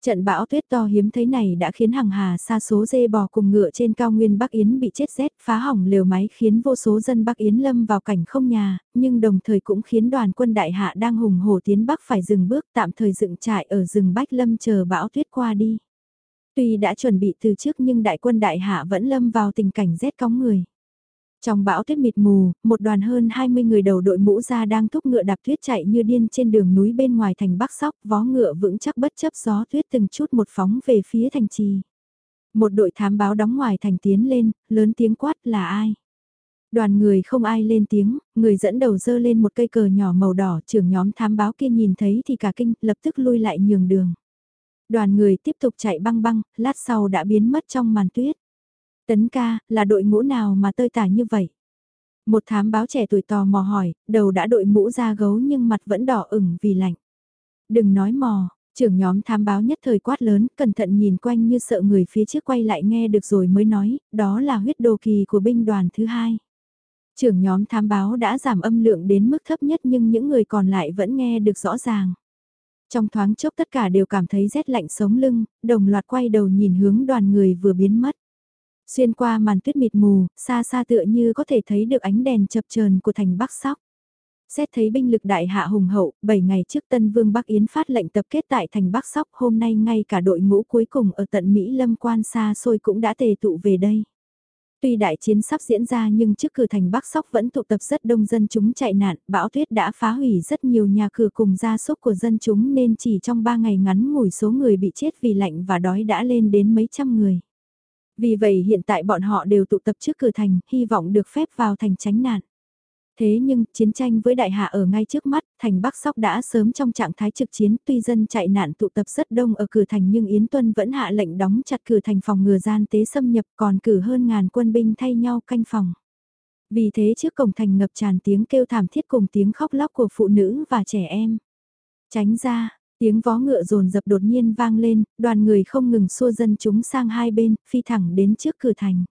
Trận bão tuyết to hiếm thấy này đã khiến hàng hà xa số dê bò cùng ngựa trên cao nguyên Bắc Yến bị chết rét phá hỏng lều máy khiến vô số dân Bắc Yến lâm vào cảnh không nhà, nhưng đồng thời cũng khiến đoàn quân đại hạ đang hùng hổ tiến Bắc phải dừng bước tạm thời dựng trại ở rừng Bách Lâm chờ bão tuyết qua đi. Tuy đã chuẩn bị từ trước nhưng đại quân đại hạ vẫn lâm vào tình cảnh rét cóng người. Trong bão tuyết mịt mù, một đoàn hơn 20 người đầu đội mũ ra đang thúc ngựa đạp tuyết chạy như điên trên đường núi bên ngoài thành Bắc Sóc, vó ngựa vững chắc bất chấp gió tuyết từng chút một phóng về phía thành trì. Một đội thám báo đóng ngoài thành tiến lên, lớn tiếng quát là ai? Đoàn người không ai lên tiếng, người dẫn đầu dơ lên một cây cờ nhỏ màu đỏ, trưởng nhóm thám báo kia nhìn thấy thì cả kinh, lập tức lui lại nhường đường. Đoàn người tiếp tục chạy băng băng, lát sau đã biến mất trong màn tuyết. Tấn ca, là đội ngũ nào mà tơi tả như vậy? Một thám báo trẻ tuổi tò mò hỏi, đầu đã đội mũ da gấu nhưng mặt vẫn đỏ ửng vì lạnh. Đừng nói mò, trưởng nhóm thám báo nhất thời quát lớn, cẩn thận nhìn quanh như sợ người phía trước quay lại nghe được rồi mới nói, đó là huyết đồ kỳ của binh đoàn thứ hai. Trưởng nhóm thám báo đã giảm âm lượng đến mức thấp nhất nhưng những người còn lại vẫn nghe được rõ ràng. Trong thoáng chốc tất cả đều cảm thấy rét lạnh sống lưng, đồng loạt quay đầu nhìn hướng đoàn người vừa biến mất. Xuyên qua màn tuyết mịt mù, xa xa tựa như có thể thấy được ánh đèn chập chờn của thành Bắc Sóc. Xét thấy binh lực đại hạ hùng hậu, 7 ngày trước Tân Vương Bắc Yến phát lệnh tập kết tại thành Bắc Sóc hôm nay ngay cả đội ngũ cuối cùng ở tận Mỹ Lâm quan xa xôi cũng đã tề tụ về đây. Tuy đại chiến sắp diễn ra nhưng trước cửa thành Bắc Sóc vẫn tụ tập rất đông dân chúng chạy nạn, bão tuyết đã phá hủy rất nhiều nhà cửa cùng gia súc của dân chúng nên chỉ trong 3 ngày ngắn ngủi số người bị chết vì lạnh và đói đã lên đến mấy trăm người. Vì vậy hiện tại bọn họ đều tụ tập trước cửa thành, hy vọng được phép vào thành tránh nạn. Thế nhưng, chiến tranh với đại hạ ở ngay trước mắt, thành Bắc Sóc đã sớm trong trạng thái trực chiến, tuy dân chạy nạn tụ tập rất đông ở cửa thành nhưng Yến Tuân vẫn hạ lệnh đóng chặt cửa thành phòng ngừa gian tế xâm nhập còn cử hơn ngàn quân binh thay nhau canh phòng. Vì thế trước cổng thành ngập tràn tiếng kêu thảm thiết cùng tiếng khóc lóc của phụ nữ và trẻ em. Tránh ra, Tiếng vó ngựa rồn dập đột nhiên vang lên, đoàn người không ngừng xua dân chúng sang hai bên, phi thẳng đến trước cửa thành.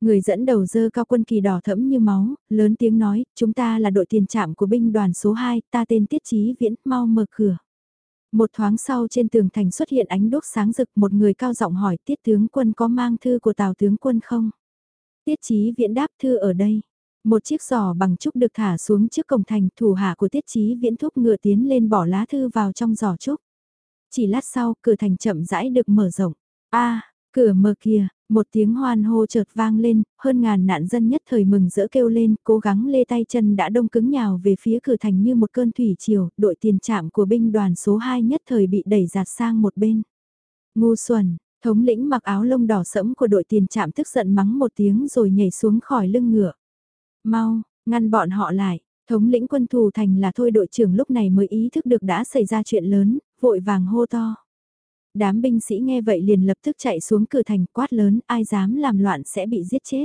Người dẫn đầu dơ cao quân kỳ đỏ thẫm như máu, lớn tiếng nói, chúng ta là đội tiền trạm của binh đoàn số 2, ta tên Tiết Chí Viễn, mau mở cửa. Một thoáng sau trên tường thành xuất hiện ánh đốt sáng rực một người cao giọng hỏi Tiết tướng quân có mang thư của Tào tướng quân không? Tiết Chí Viễn đáp thư ở đây. Một chiếc giỏ bằng trúc được thả xuống trước cổng thành, thủ hạ của tiết chí viễn thúc ngựa tiến lên bỏ lá thư vào trong giỏ trúc. Chỉ lát sau, cửa thành chậm rãi được mở rộng. a cửa mở kia, một tiếng hoan hô chợt vang lên, hơn ngàn nạn dân nhất thời mừng rỡ kêu lên, cố gắng lê tay chân đã đông cứng nhào về phía cửa thành như một cơn thủy triều, đội tiền trạm của binh đoàn số 2 nhất thời bị đẩy giạt sang một bên. Ngu xuẩn, thống lĩnh mặc áo lông đỏ sẫm của đội tiền trạm tức giận mắng một tiếng rồi nhảy xuống khỏi lưng ngựa mau, ngăn bọn họ lại, thống lĩnh quân thù thành là thôi đội trưởng lúc này mới ý thức được đã xảy ra chuyện lớn, vội vàng hô to. Đám binh sĩ nghe vậy liền lập tức chạy xuống cửa thành quát lớn, ai dám làm loạn sẽ bị giết chết.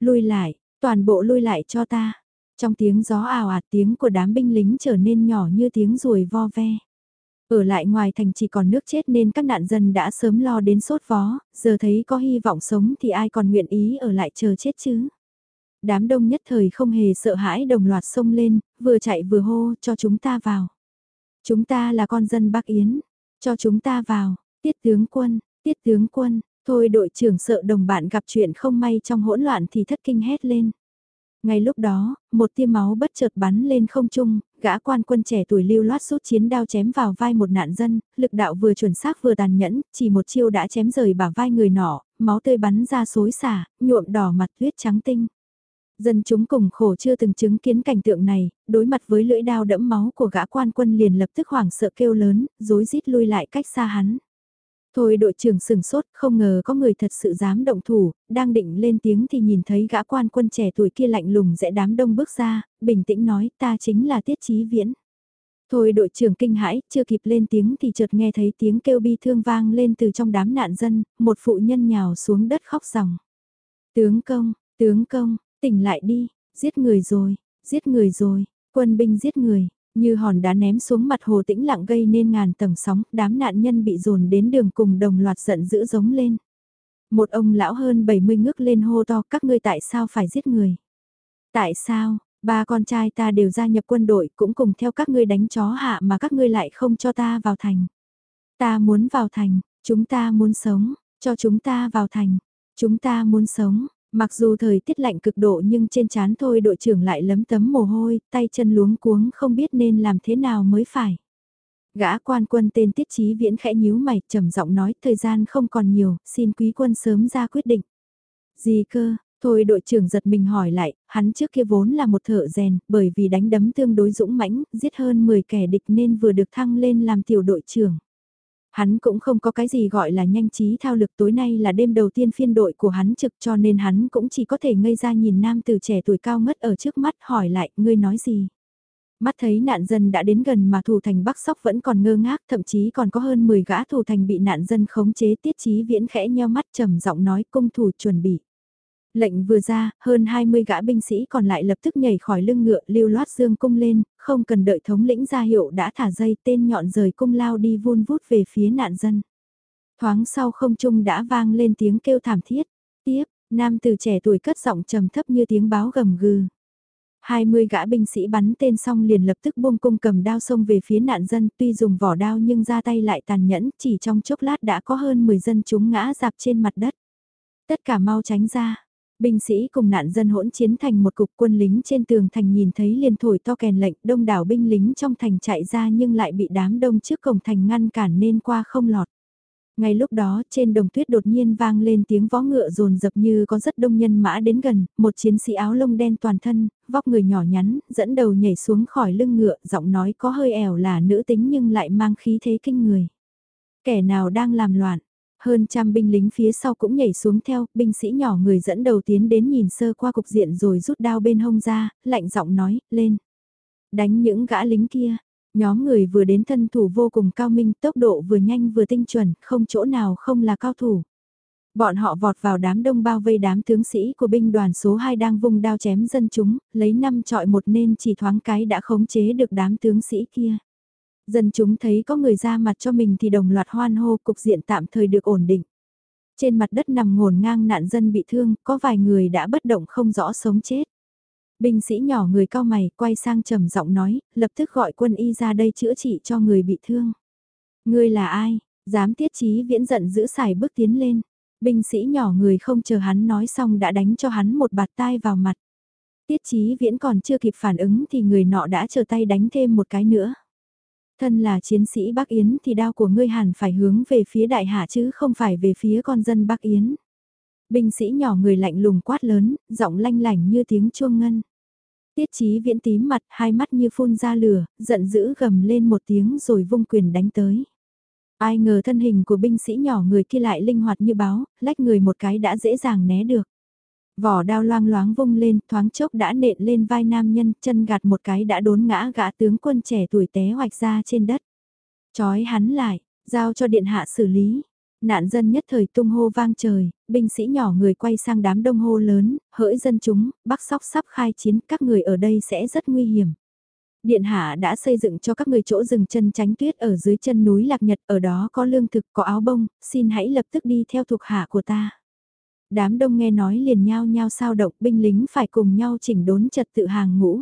Lui lại, toàn bộ lui lại cho ta. Trong tiếng gió ào ạt tiếng của đám binh lính trở nên nhỏ như tiếng ruồi vo ve. Ở lại ngoài thành chỉ còn nước chết nên các nạn dân đã sớm lo đến sốt vó, giờ thấy có hy vọng sống thì ai còn nguyện ý ở lại chờ chết chứ. Đám đông nhất thời không hề sợ hãi đồng loạt xông lên, vừa chạy vừa hô cho chúng ta vào. Chúng ta là con dân Bắc Yến, cho chúng ta vào, tiết tướng quân, tiết tướng quân, thôi đội trưởng sợ đồng bạn gặp chuyện không may trong hỗn loạn thì thất kinh hét lên. Ngay lúc đó, một tia máu bất chợt bắn lên không trung, gã quan quân trẻ tuổi lưu loát rút chiến đao chém vào vai một nạn dân, lực đạo vừa chuẩn xác vừa tàn nhẫn, chỉ một chiêu đã chém rời bả vai người nọ, máu tươi bắn ra xối xả, nhuộm đỏ mặt tuyết trắng tinh. Dân chúng cùng khổ chưa từng chứng kiến cảnh tượng này, đối mặt với lưỡi đao đẫm máu của gã quan quân liền lập tức hoảng sợ kêu lớn, rối rít lui lại cách xa hắn. Thôi đội trưởng sừng sốt, không ngờ có người thật sự dám động thủ, đang định lên tiếng thì nhìn thấy gã quan quân trẻ tuổi kia lạnh lùng rẽ đám đông bước ra, bình tĩnh nói ta chính là Tiết Chí Viễn. Thôi đội trưởng kinh hãi, chưa kịp lên tiếng thì chợt nghe thấy tiếng kêu bi thương vang lên từ trong đám nạn dân, một phụ nhân nhào xuống đất khóc ròng. Tướng công, tướng công, tỉnh lại đi, giết người rồi, giết người rồi, quân binh giết người, như hòn đá ném xuống mặt hồ tĩnh lặng gây nên ngàn tầng sóng, đám nạn nhân bị dồn đến đường cùng đồng loạt giận dữ giống lên. Một ông lão hơn 70 ngước lên hô to các ngươi tại sao phải giết người? Tại sao, ba con trai ta đều gia nhập quân đội cũng cùng theo các ngươi đánh chó hạ mà các ngươi lại không cho ta vào thành. Ta muốn vào thành, chúng ta muốn sống, cho chúng ta vào thành, chúng ta muốn sống, Mặc dù thời tiết lạnh cực độ nhưng trên chán thôi đội trưởng lại lấm tấm mồ hôi, tay chân luống cuống không biết nên làm thế nào mới phải. Gã quan quân tên Tiết Chí Viễn khẽ nhíu mày, trầm giọng nói, thời gian không còn nhiều, xin quý quân sớm ra quyết định. Gì cơ, thôi đội trưởng giật mình hỏi lại, hắn trước kia vốn là một thợ rèn, bởi vì đánh đấm tương đối dũng mãnh, giết hơn 10 kẻ địch nên vừa được thăng lên làm tiểu đội trưởng. Hắn cũng không có cái gì gọi là nhanh trí thao lực tối nay là đêm đầu tiên phiên đội của hắn trực cho nên hắn cũng chỉ có thể ngây ra nhìn nam từ trẻ tuổi cao ngất ở trước mắt hỏi lại, ngươi nói gì? Mắt thấy nạn dân đã đến gần mà thủ thành Bắc Sóc vẫn còn ngơ ngác, thậm chí còn có hơn 10 gã thủ thành bị nạn dân khống chế tiết chí viễn khẽ nheo mắt trầm giọng nói cung thủ chuẩn bị. Lệnh vừa ra, hơn 20 gã binh sĩ còn lại lập tức nhảy khỏi lưng ngựa lưu loát dương cung lên, không cần đợi thống lĩnh ra hiệu đã thả dây tên nhọn rời cung lao đi vun vút về phía nạn dân. Thoáng sau không trung đã vang lên tiếng kêu thảm thiết. Tiếp, nam từ trẻ tuổi cất giọng trầm thấp như tiếng báo gầm gừ. 20 gã binh sĩ bắn tên xong liền lập tức buông cung cầm đao xông về phía nạn dân tuy dùng vỏ đao nhưng ra tay lại tàn nhẫn chỉ trong chốc lát đã có hơn 10 dân chúng ngã dạp trên mặt đất. Tất cả mau tránh ra, Binh sĩ cùng nạn dân hỗn chiến thành một cục quân lính trên tường thành nhìn thấy liền thổi to kèn lệnh đông đảo binh lính trong thành chạy ra nhưng lại bị đám đông trước cổng thành ngăn cản nên qua không lọt. Ngay lúc đó trên đồng tuyết đột nhiên vang lên tiếng vó ngựa rồn rập như có rất đông nhân mã đến gần, một chiến sĩ áo lông đen toàn thân, vóc người nhỏ nhắn, dẫn đầu nhảy xuống khỏi lưng ngựa, giọng nói có hơi ẻo là nữ tính nhưng lại mang khí thế kinh người. Kẻ nào đang làm loạn, hơn trăm binh lính phía sau cũng nhảy xuống theo, binh sĩ nhỏ người dẫn đầu tiến đến nhìn sơ qua cục diện rồi rút đao bên hông ra, lạnh giọng nói, lên. Đánh những gã lính kia, nhóm người vừa đến thân thủ vô cùng cao minh, tốc độ vừa nhanh vừa tinh chuẩn, không chỗ nào không là cao thủ. Bọn họ vọt vào đám đông bao vây đám tướng sĩ của binh đoàn số 2 đang vung đao chém dân chúng, lấy năm trọi một nên chỉ thoáng cái đã khống chế được đám tướng sĩ kia. Dân chúng thấy có người ra mặt cho mình thì đồng loạt hoan hô cục diện tạm thời được ổn định. Trên mặt đất nằm ngổn ngang nạn dân bị thương, có vài người đã bất động không rõ sống chết. Binh sĩ nhỏ người cao mày quay sang trầm giọng nói, lập tức gọi quân y ra đây chữa trị cho người bị thương. Ngươi là ai? Dám tiết chí viễn giận giữ xài bước tiến lên. Binh sĩ nhỏ người không chờ hắn nói xong đã đánh cho hắn một bạt tai vào mặt. Tiết chí viễn còn chưa kịp phản ứng thì người nọ đã chờ tay đánh thêm một cái nữa. Thân là chiến sĩ Bắc Yến thì đao của ngươi hẳn phải hướng về phía đại hạ chứ không phải về phía con dân Bắc Yến. Binh sĩ nhỏ người lạnh lùng quát lớn, giọng lanh lảnh như tiếng chuông ngân. Tiết chí viễn tím mặt, hai mắt như phun ra lửa, giận dữ gầm lên một tiếng rồi vung quyền đánh tới. Ai ngờ thân hình của binh sĩ nhỏ người kia lại linh hoạt như báo, lách người một cái đã dễ dàng né được. Vỏ đao loang loáng vung lên, thoáng chốc đã nện lên vai nam nhân, chân gạt một cái đã đốn ngã gã tướng quân trẻ tuổi té hoạch ra trên đất. Chói hắn lại, giao cho điện hạ xử lý. Nạn dân nhất thời tung hô vang trời, binh sĩ nhỏ người quay sang đám đông hô lớn, hỡi dân chúng, bắc sóc sắp khai chiến, các người ở đây sẽ rất nguy hiểm. Điện hạ đã xây dựng cho các người chỗ dừng chân tránh tuyết ở dưới chân núi Lạc Nhật, ở đó có lương thực, có áo bông, xin hãy lập tức đi theo thuộc hạ của ta. Đám đông nghe nói liền nhao nhao sao động binh lính phải cùng nhau chỉnh đốn trật tự hàng ngũ.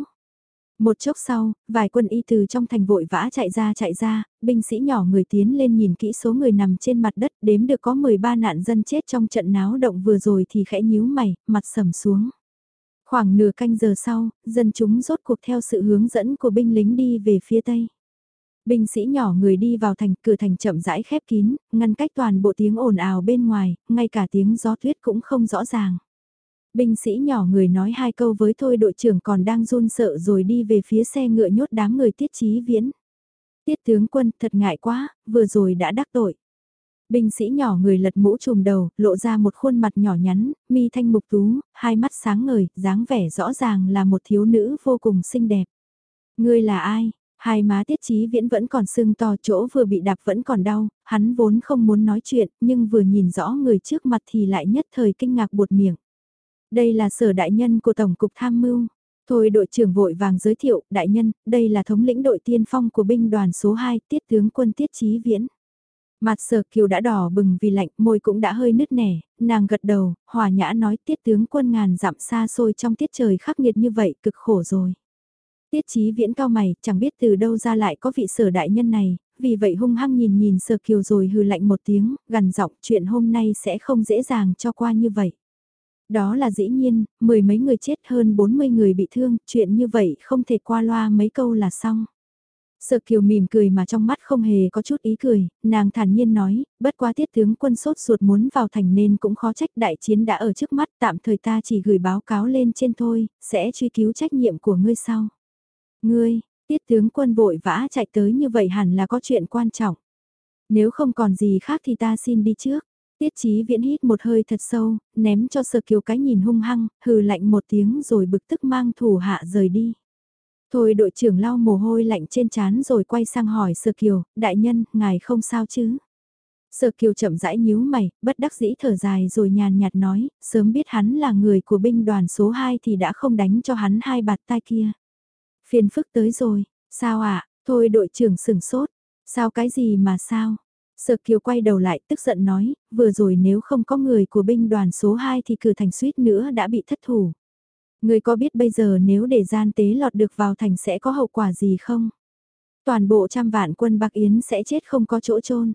Một chốc sau, vài quân y từ trong thành vội vã chạy ra chạy ra, binh sĩ nhỏ người tiến lên nhìn kỹ số người nằm trên mặt đất đếm được có 13 nạn dân chết trong trận náo động vừa rồi thì khẽ nhíu mày, mặt sầm xuống. Khoảng nửa canh giờ sau, dân chúng rốt cuộc theo sự hướng dẫn của binh lính đi về phía tây. Binh sĩ nhỏ người đi vào thành, cửa thành chậm rãi khép kín, ngăn cách toàn bộ tiếng ồn ào bên ngoài, ngay cả tiếng gió tuyết cũng không rõ ràng. Binh sĩ nhỏ người nói hai câu với thôi đội trưởng còn đang run sợ rồi đi về phía xe ngựa nhốt đám người tiết chí viễn. Tiết tướng quân thật ngại quá, vừa rồi đã đắc tội. Binh sĩ nhỏ người lật mũ trùm đầu, lộ ra một khuôn mặt nhỏ nhắn, mi thanh mục tú, hai mắt sáng ngời, dáng vẻ rõ ràng là một thiếu nữ vô cùng xinh đẹp. Ngươi là ai? Hai má tiết chí viễn vẫn còn sưng to chỗ vừa bị đạp vẫn còn đau, hắn vốn không muốn nói chuyện, nhưng vừa nhìn rõ người trước mặt thì lại nhất thời kinh ngạc buột miệng. Đây là sở đại nhân của Tổng cục Tham mưu. Thôi đội trưởng vội vàng giới thiệu, đại nhân, đây là thống lĩnh đội tiên phong của binh đoàn số 2, tiết tướng quân tiết chí viễn. Mặt sở kiều đã đỏ bừng vì lạnh, môi cũng đã hơi nứt nẻ, nàng gật đầu, hòa nhã nói tiết tướng quân ngàn dặm xa xôi trong tiết trời khắc nghiệt như vậy, cực khổ rồi. Tiết chí viễn cao mày, chẳng biết từ đâu ra lại có vị sở đại nhân này, vì vậy hung hăng nhìn nhìn sở kiều rồi hừ lạnh một tiếng, gần giọng chuyện hôm nay sẽ không dễ dàng cho qua như vậy. Đó là dĩ nhiên, mười mấy người chết hơn 40 người bị thương, chuyện như vậy không thể qua loa mấy câu là xong. Sợ kiều mỉm cười mà trong mắt không hề có chút ý cười, nàng thản nhiên nói, bất quá tiết tướng quân sốt ruột muốn vào thành nên cũng khó trách đại chiến đã ở trước mắt tạm thời ta chỉ gửi báo cáo lên trên thôi, sẽ truy cứu trách nhiệm của ngươi sau. Ngươi, tiết tướng quân vội vã chạy tới như vậy hẳn là có chuyện quan trọng. Nếu không còn gì khác thì ta xin đi trước. Tiết chí viễn hít một hơi thật sâu, ném cho sơ kiều cái nhìn hung hăng, hừ lạnh một tiếng rồi bực tức mang thủ hạ rời đi. Thôi đội trưởng lau mồ hôi lạnh trên trán rồi quay sang hỏi Sơ Kiều, đại nhân, ngài không sao chứ? Sơ Kiều chậm rãi nhíu mày, bất đắc dĩ thở dài rồi nhàn nhạt nói, sớm biết hắn là người của binh đoàn số 2 thì đã không đánh cho hắn hai bạt tai kia. Phiền phức tới rồi, sao ạ, à? thôi đội trưởng sửng sốt, sao cái gì mà sao? Sở Kiều quay đầu lại tức giận nói, vừa rồi nếu không có người của binh đoàn số 2 thì cử thành suýt nữa đã bị thất thủ. Người có biết bây giờ nếu để gian tế lọt được vào thành sẽ có hậu quả gì không? Toàn bộ trăm vạn quân Bắc Yến sẽ chết không có chỗ chôn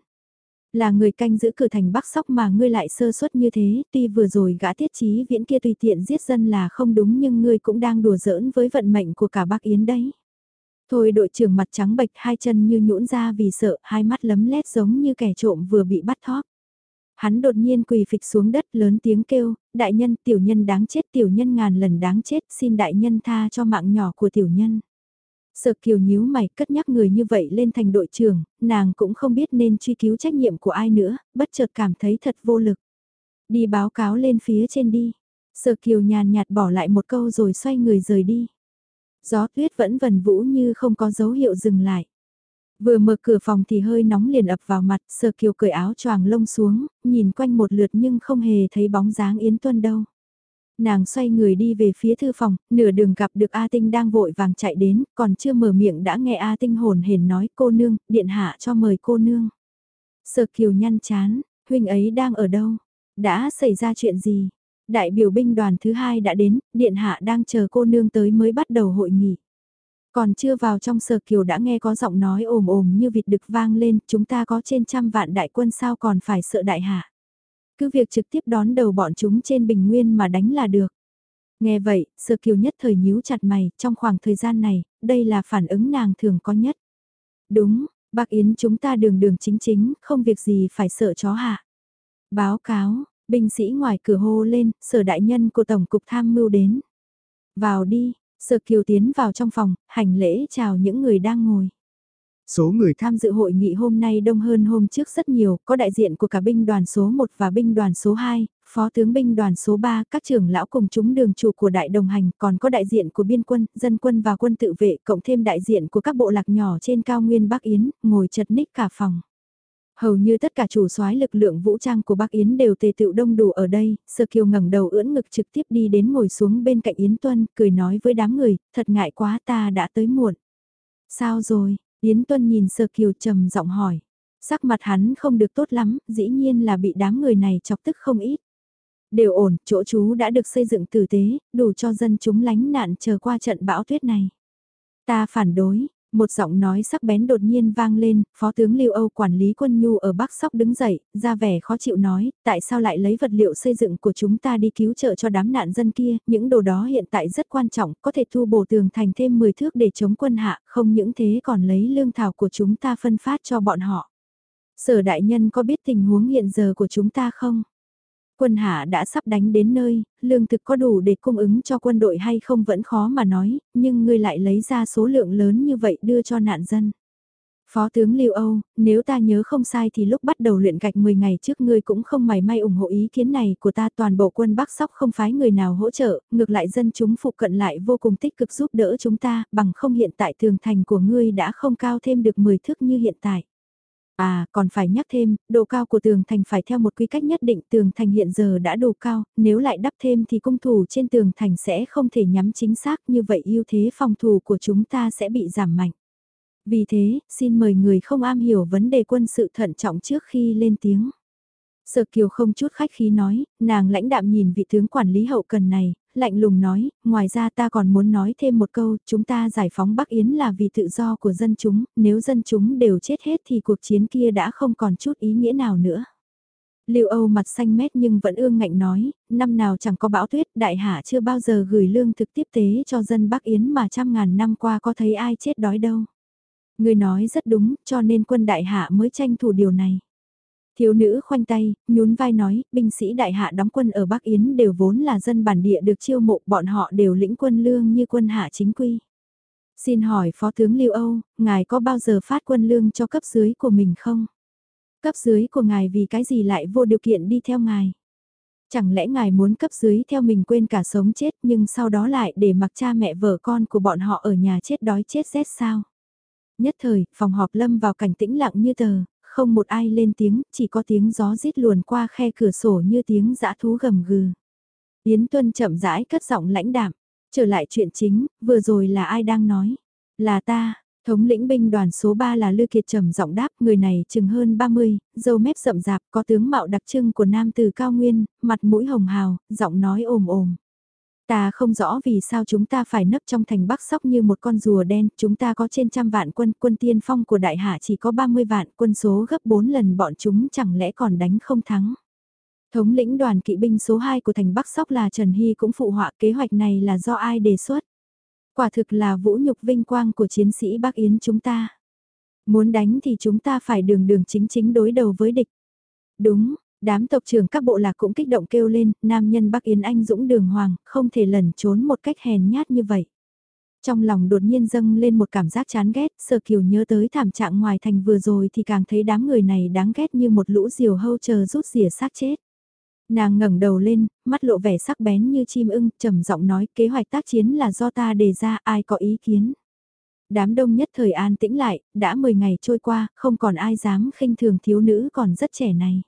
là người canh giữ cửa thành Bắc Sóc mà ngươi lại sơ suất như thế, tuy vừa rồi gã tiết chí viễn kia tùy tiện giết dân là không đúng nhưng ngươi cũng đang đùa giỡn với vận mệnh của cả Bắc Yến đấy. Thôi đội trưởng mặt trắng bệch hai chân như nhũn ra vì sợ, hai mắt lấm lét giống như kẻ trộm vừa bị bắt thóp. Hắn đột nhiên quỳ phịch xuống đất lớn tiếng kêu, đại nhân tiểu nhân đáng chết tiểu nhân ngàn lần đáng chết xin đại nhân tha cho mạng nhỏ của tiểu nhân. Sợ kiều nhíu mày cất nhắc người như vậy lên thành đội trưởng, nàng cũng không biết nên truy cứu trách nhiệm của ai nữa, bất chợt cảm thấy thật vô lực. Đi báo cáo lên phía trên đi. Sợ kiều nhàn nhạt bỏ lại một câu rồi xoay người rời đi. Gió tuyết vẫn vần vũ như không có dấu hiệu dừng lại. Vừa mở cửa phòng thì hơi nóng liền ập vào mặt, sơ kiều cởi áo choàng lông xuống, nhìn quanh một lượt nhưng không hề thấy bóng dáng Yến Tuân đâu. Nàng xoay người đi về phía thư phòng, nửa đường gặp được A Tinh đang vội vàng chạy đến, còn chưa mở miệng đã nghe A Tinh hồn hển nói cô nương, điện hạ cho mời cô nương. sở kiều nhăn chán, huynh ấy đang ở đâu? Đã xảy ra chuyện gì? Đại biểu binh đoàn thứ hai đã đến, điện hạ đang chờ cô nương tới mới bắt đầu hội nghị. Còn chưa vào trong sở kiều đã nghe có giọng nói ồm ồm như vịt đực vang lên, chúng ta có trên trăm vạn đại quân sao còn phải sợ đại hạ. Cứ việc trực tiếp đón đầu bọn chúng trên bình nguyên mà đánh là được. Nghe vậy, sở kiều nhất thời nhíu chặt mày, trong khoảng thời gian này, đây là phản ứng nàng thường có nhất. Đúng, bác Yến chúng ta đường đường chính chính, không việc gì phải sợ chó hạ. Báo cáo, binh sĩ ngoài cửa hô lên, sở đại nhân của Tổng cục tham mưu đến. Vào đi, Sở Kiều tiến vào trong phòng, hành lễ chào những người đang ngồi. Số người tham dự hội nghị hôm nay đông hơn hôm trước rất nhiều, có đại diện của cả binh đoàn số 1 và binh đoàn số 2, phó tướng binh đoàn số 3, các trưởng lão cùng chúng đường chủ của đại đồng hành, còn có đại diện của biên quân, dân quân và quân tự vệ, cộng thêm đại diện của các bộ lạc nhỏ trên cao nguyên Bắc Yến, ngồi chật ních cả phòng. Hầu như tất cả chủ soái lực lượng vũ trang của Bắc Yến đều tề tựu đông đủ ở đây, Sơ Kiều ngẩng đầu ưỡn ngực trực tiếp đi đến ngồi xuống bên cạnh Yến Tuân, cười nói với đám người, thật ngại quá ta đã tới muộn. Sao rồi, Yến Tuân nhìn Sơ Kiều trầm giọng hỏi. Sắc mặt hắn không được tốt lắm, dĩ nhiên là bị đám người này chọc tức không ít. Đều ổn, chỗ chú đã được xây dựng tử tế, đủ cho dân chúng lánh nạn chờ qua trận bão tuyết này. Ta phản đối, một giọng nói sắc bén đột nhiên vang lên, Phó tướng Lưu Âu quản lý quân nhu ở Bắc Sóc đứng dậy, ra vẻ khó chịu nói, tại sao lại lấy vật liệu xây dựng của chúng ta đi cứu trợ cho đám nạn dân kia, những đồ đó hiện tại rất quan trọng, có thể thu bổ tường thành thêm 10 thước để chống quân hạ, không những thế còn lấy lương thảo của chúng ta phân phát cho bọn họ. Sở đại nhân có biết tình huống hiện giờ của chúng ta không? Quân hạ đã sắp đánh đến nơi, lương thực có đủ để cung ứng cho quân đội hay không vẫn khó mà nói, nhưng ngươi lại lấy ra số lượng lớn như vậy đưa cho nạn dân. Phó tướng Lưu Âu, nếu ta nhớ không sai thì lúc bắt đầu luyện gạch 10 ngày trước ngươi cũng không mảy may ủng hộ ý kiến này của ta toàn bộ quân Bắc Sóc không phái người nào hỗ trợ, ngược lại dân chúng phụ cận lại vô cùng tích cực giúp đỡ chúng ta, bằng không hiện tại tường thành của ngươi đã không cao thêm được 10 thước như hiện tại. À, còn phải nhắc thêm, độ cao của tường thành phải theo một quy cách nhất định tường thành hiện giờ đã đủ cao, nếu lại đắp thêm thì cung thủ trên tường thành sẽ không thể nhắm chính xác như vậy ưu thế phòng thủ của chúng ta sẽ bị giảm mạnh. Vì thế, xin mời người không am hiểu vấn đề quân sự thận trọng trước khi lên tiếng. Sở Kiều không chút khách khí nói, nàng lãnh đạm nhìn vị tướng quản lý hậu cần này, lạnh lùng nói, ngoài ra ta còn muốn nói thêm một câu, chúng ta giải phóng Bắc Yến là vì tự do của dân chúng, nếu dân chúng đều chết hết thì cuộc chiến kia đã không còn chút ý nghĩa nào nữa. Lưu Âu mặt xanh mét nhưng vẫn ương ngạnh nói, năm nào chẳng có bão tuyết, đại hạ chưa bao giờ gửi lương thực tiếp tế cho dân Bắc Yến mà trăm ngàn năm qua có thấy ai chết đói đâu. Người nói rất đúng, cho nên quân đại hạ mới tranh thủ điều này. Thiếu nữ khoanh tay, nhún vai nói, binh sĩ đại hạ đóng quân ở Bắc Yến đều vốn là dân bản địa được chiêu mộ, bọn họ đều lĩnh quân lương như quân hạ chính quy. Xin hỏi Phó tướng Lưu Âu, ngài có bao giờ phát quân lương cho cấp dưới của mình không? Cấp dưới của ngài vì cái gì lại vô điều kiện đi theo ngài? Chẳng lẽ ngài muốn cấp dưới theo mình quên cả sống chết nhưng sau đó lại để mặc cha mẹ vợ con của bọn họ ở nhà chết đói chết rét sao? Nhất thời, phòng họp lâm vào cảnh tĩnh lặng như tờ, không một ai lên tiếng, chỉ có tiếng gió rít luồn qua khe cửa sổ như tiếng dã thú gầm gừ. Yến Tuân chậm rãi cất giọng lãnh đạm, trở lại chuyện chính, vừa rồi là ai đang nói? Là ta, Thống lĩnh binh đoàn số 3 là Lư Kiệt trầm giọng đáp, người này chừng hơn 30, râu mép rậm rạp, có tướng mạo đặc trưng của nam từ cao nguyên, mặt mũi hồng hào, giọng nói ồm ồm. Ta không rõ vì sao chúng ta phải nấp trong thành Bắc Sóc như một con rùa đen, chúng ta có trên trăm vạn quân, quân tiên phong của đại hạ chỉ có 30 vạn, quân số gấp 4 lần bọn chúng chẳng lẽ còn đánh không thắng. Thống lĩnh đoàn kỵ binh số 2 của thành Bắc Sóc là Trần Hy cũng phụ họa kế hoạch này là do ai đề xuất. Quả thực là vũ nhục vinh quang của chiến sĩ Bắc Yến chúng ta. Muốn đánh thì chúng ta phải đường đường chính chính đối đầu với địch. Đúng, Đám tộc trưởng các bộ lạc cũng kích động kêu lên, nam nhân Bắc Yến Anh dũng đường hoàng, không thể lẩn trốn một cách hèn nhát như vậy. Trong lòng đột nhiên dâng lên một cảm giác chán ghét, sơ kiều nhớ tới thảm trạng ngoài thành vừa rồi thì càng thấy đám người này đáng ghét như một lũ diều hâu chờ rút rỉa xác chết. Nàng ngẩng đầu lên, mắt lộ vẻ sắc bén như chim ưng, trầm giọng nói kế hoạch tác chiến là do ta đề ra, ai có ý kiến. Đám đông nhất thời an tĩnh lại, đã 10 ngày trôi qua, không còn ai dám khinh thường thiếu nữ còn rất trẻ này.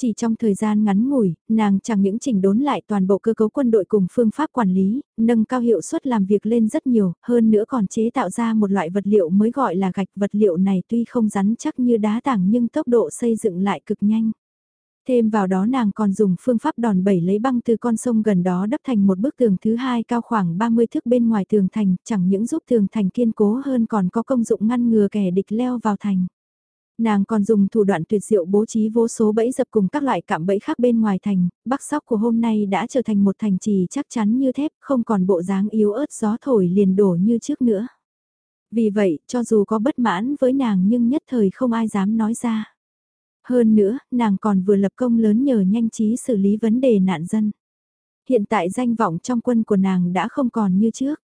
Chỉ trong thời gian ngắn ngủi, nàng chẳng những chỉnh đốn lại toàn bộ cơ cấu quân đội cùng phương pháp quản lý, nâng cao hiệu suất làm việc lên rất nhiều, hơn nữa còn chế tạo ra một loại vật liệu mới gọi là gạch. Vật liệu này tuy không rắn chắc như đá tảng nhưng tốc độ xây dựng lại cực nhanh. Thêm vào đó nàng còn dùng phương pháp đòn bẩy lấy băng từ con sông gần đó đắp thành một bức tường thứ hai cao khoảng 30 thước bên ngoài tường thành, chẳng những giúp tường thành kiên cố hơn còn có công dụng ngăn ngừa kẻ địch leo vào thành. Nàng còn dùng thủ đoạn tuyệt diệu bố trí vô số bẫy dập cùng các loại cạm bẫy khác bên ngoài thành, bắc sóc của hôm nay đã trở thành một thành trì chắc chắn như thép, không còn bộ dáng yếu ớt gió thổi liền đổ như trước nữa. Vì vậy, cho dù có bất mãn với nàng nhưng nhất thời không ai dám nói ra. Hơn nữa, nàng còn vừa lập công lớn nhờ nhanh trí xử lý vấn đề nạn dân. Hiện tại danh vọng trong quân của nàng đã không còn như trước.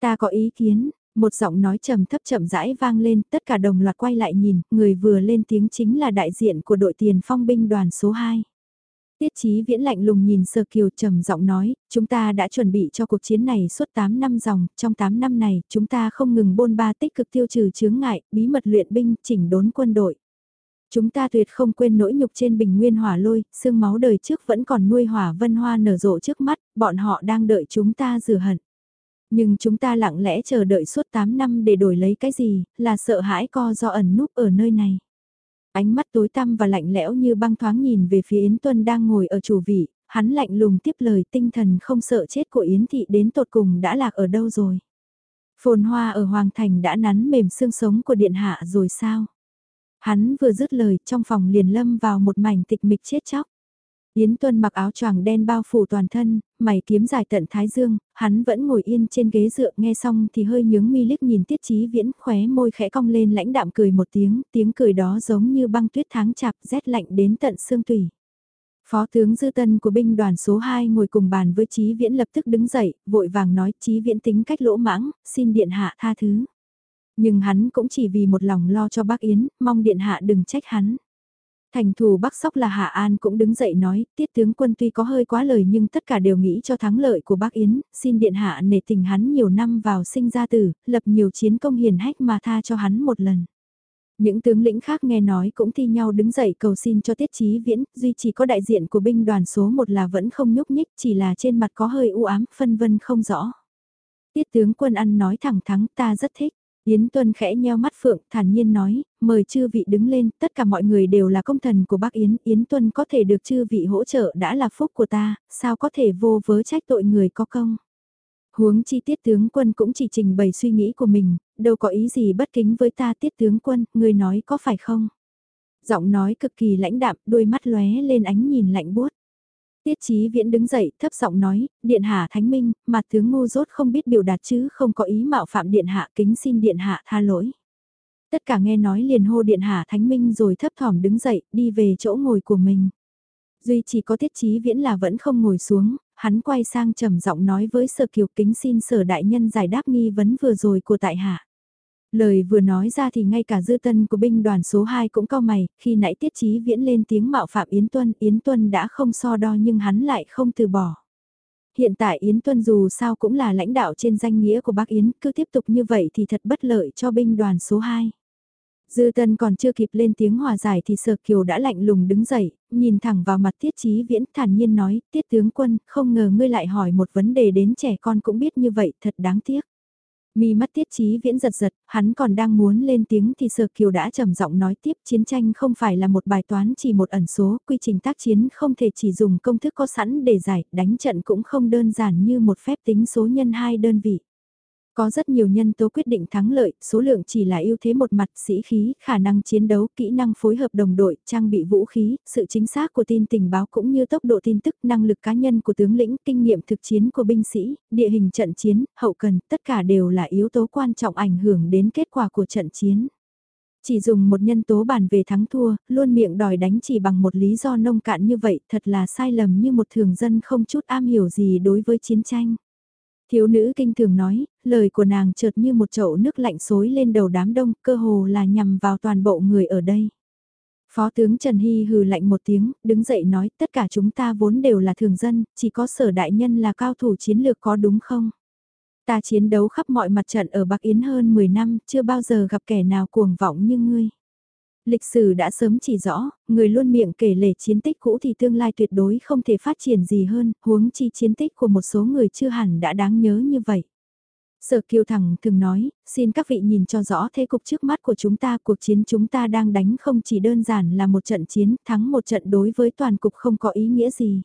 Ta có ý kiến, một giọng nói trầm thấp chậm rãi vang lên, tất cả đồng loạt quay lại nhìn, người vừa lên tiếng chính là đại diện của đội tiền phong binh đoàn số 2. Tiết chí viễn lạnh lùng nhìn Sơ Kiều trầm giọng nói, chúng ta đã chuẩn bị cho cuộc chiến này suốt 8 năm dòng, trong 8 năm này, chúng ta không ngừng bôn ba tích cực tiêu trừ chướng ngại, bí mật luyện binh, chỉnh đốn quân đội. Chúng ta tuyệt không quên nỗi nhục trên bình nguyên hỏa lôi, xương máu đời trước vẫn còn nuôi hỏa vân hoa nở rộ trước mắt, bọn họ đang đợi chúng ta rửa hận. Nhưng chúng ta lặng lẽ chờ đợi suốt 8 năm để đổi lấy cái gì, là sợ hãi co do ẩn núp ở nơi này. Ánh mắt tối tăm và lạnh lẽo như băng thoáng nhìn về phía Yến Tuân đang ngồi ở chủ vị, hắn lạnh lùng tiếp lời tinh thần không sợ chết của Yến Thị đến tột cùng đã lạc ở đâu rồi. Phồn hoa ở Hoàng Thành đã nắn mềm xương sống của Điện Hạ rồi sao? Hắn vừa dứt lời trong phòng liền lâm vào một mảnh tịch mịch chết chóc. Yến Tuân mặc áo choàng đen bao phủ toàn thân, mày kiếm dài tận thái dương, hắn vẫn ngồi yên trên ghế dựa nghe xong thì hơi nhướng mi liếc nhìn tiết chí viễn khóe môi khẽ cong lên lãnh đạm cười một tiếng, tiếng cười đó giống như băng tuyết tháng chạp rét lạnh đến tận xương tủy. Phó tướng Dư Tân của binh đoàn số 2 ngồi cùng bàn với Chí Viễn lập tức đứng dậy, vội vàng nói Chí Viễn tính cách lỗ mãng, xin điện hạ tha thứ. Nhưng hắn cũng chỉ vì một lòng lo cho bác Yến, mong điện hạ đừng trách hắn. Thành thủ Bắc Sóc là Hạ An cũng đứng dậy nói, tiết tướng quân tuy có hơi quá lời nhưng tất cả đều nghĩ cho thắng lợi của bác Yến, xin điện hạ nể tình hắn nhiều năm vào sinh ra tử, lập nhiều chiến công hiền hách mà tha cho hắn một lần. Những tướng lĩnh khác nghe nói cũng thi nhau đứng dậy cầu xin cho tiết chí viễn, duy chỉ có đại diện của binh đoàn số 1 là vẫn không nhúc nhích, chỉ là trên mặt có hơi u ám, phân vân không rõ. Tiết tướng quân ăn nói thẳng thắng ta rất thích. Yến Tuân khẽ nheo mắt phượng, thản nhiên nói, mời chư vị đứng lên, tất cả mọi người đều là công thần của bác Yến, Yến Tuân có thể được chư vị hỗ trợ đã là phúc của ta, sao có thể vô vớ trách tội người có công. Huống chi tiết tướng quân cũng chỉ trình bày suy nghĩ của mình, đâu có ý gì bất kính với ta tiết tướng quân, người nói có phải không? Giọng nói cực kỳ lãnh đạm, đôi mắt lóe lên ánh nhìn lạnh buốt. Tiết Chí Viễn đứng dậy, thấp giọng nói, Điện Hạ Thánh Minh, mặt tướng ngu dốt không biết biểu đạt chứ không có ý mạo phạm Điện Hạ kính xin Điện Hạ tha lỗi. Tất cả nghe nói liền hô Điện Hạ Thánh Minh rồi thấp thỏm đứng dậy, đi về chỗ ngồi của mình. Duy chỉ có Tiết Chí Viễn là vẫn không ngồi xuống, hắn quay sang trầm giọng nói với Sở Kiều kính xin Sở Đại Nhân giải đáp nghi vấn vừa rồi của tại Hạ. Lời vừa nói ra thì ngay cả dư tân của binh đoàn số 2 cũng cao mày, khi nãy tiết chí viễn lên tiếng mạo phạm Yến Tuân, Yến Tuân đã không so đo nhưng hắn lại không từ bỏ. Hiện tại Yến Tuân dù sao cũng là lãnh đạo trên danh nghĩa của bác Yến, cứ tiếp tục như vậy thì thật bất lợi cho binh đoàn số 2. Dư Tân còn chưa kịp lên tiếng hòa giải thì Sở Kiều đã lạnh lùng đứng dậy, nhìn thẳng vào mặt Tiết Chí Viễn thản nhiên nói, Tiết tướng quân, không ngờ ngươi lại hỏi một vấn đề đến trẻ con cũng biết như vậy, thật đáng tiếc. Mi mắt tiết chí viễn giật giật, hắn còn đang muốn lên tiếng thì Sở Kiều đã trầm giọng nói tiếp chiến tranh không phải là một bài toán chỉ một ẩn số, quy trình tác chiến không thể chỉ dùng công thức có sẵn để giải, đánh trận cũng không đơn giản như một phép tính số nhân hai đơn vị. Có rất nhiều nhân tố quyết định thắng lợi, số lượng chỉ là ưu thế một mặt sĩ khí, khả năng chiến đấu, kỹ năng phối hợp đồng đội, trang bị vũ khí, sự chính xác của tin tình báo cũng như tốc độ tin tức, năng lực cá nhân của tướng lĩnh, kinh nghiệm thực chiến của binh sĩ, địa hình trận chiến, hậu cần, tất cả đều là yếu tố quan trọng ảnh hưởng đến kết quả của trận chiến. Chỉ dùng một nhân tố bàn về thắng thua, luôn miệng đòi đánh chỉ bằng một lý do nông cạn như vậy thật là sai lầm như một thường dân không chút am hiểu gì đối với chiến tranh. Thiếu nữ kinh thường nói, lời của nàng chợt như một chậu nước lạnh xối lên đầu đám đông, cơ hồ là nhằm vào toàn bộ người ở đây. Phó tướng Trần Hy hừ lạnh một tiếng, đứng dậy nói tất cả chúng ta vốn đều là thường dân, chỉ có sở đại nhân là cao thủ chiến lược có đúng không? Ta chiến đấu khắp mọi mặt trận ở Bắc Yến hơn 10 năm, chưa bao giờ gặp kẻ nào cuồng vọng như ngươi. Lịch sử đã sớm chỉ rõ, người luôn miệng kể lể chiến tích cũ thì tương lai tuyệt đối không thể phát triển gì hơn, huống chi chiến tích của một số người chưa hẳn đã đáng nhớ như vậy. Sở Kiều Thẳng thường nói, xin các vị nhìn cho rõ thế cục trước mắt của chúng ta, cuộc chiến chúng ta đang đánh không chỉ đơn giản là một trận chiến, thắng một trận đối với toàn cục không có ý nghĩa gì.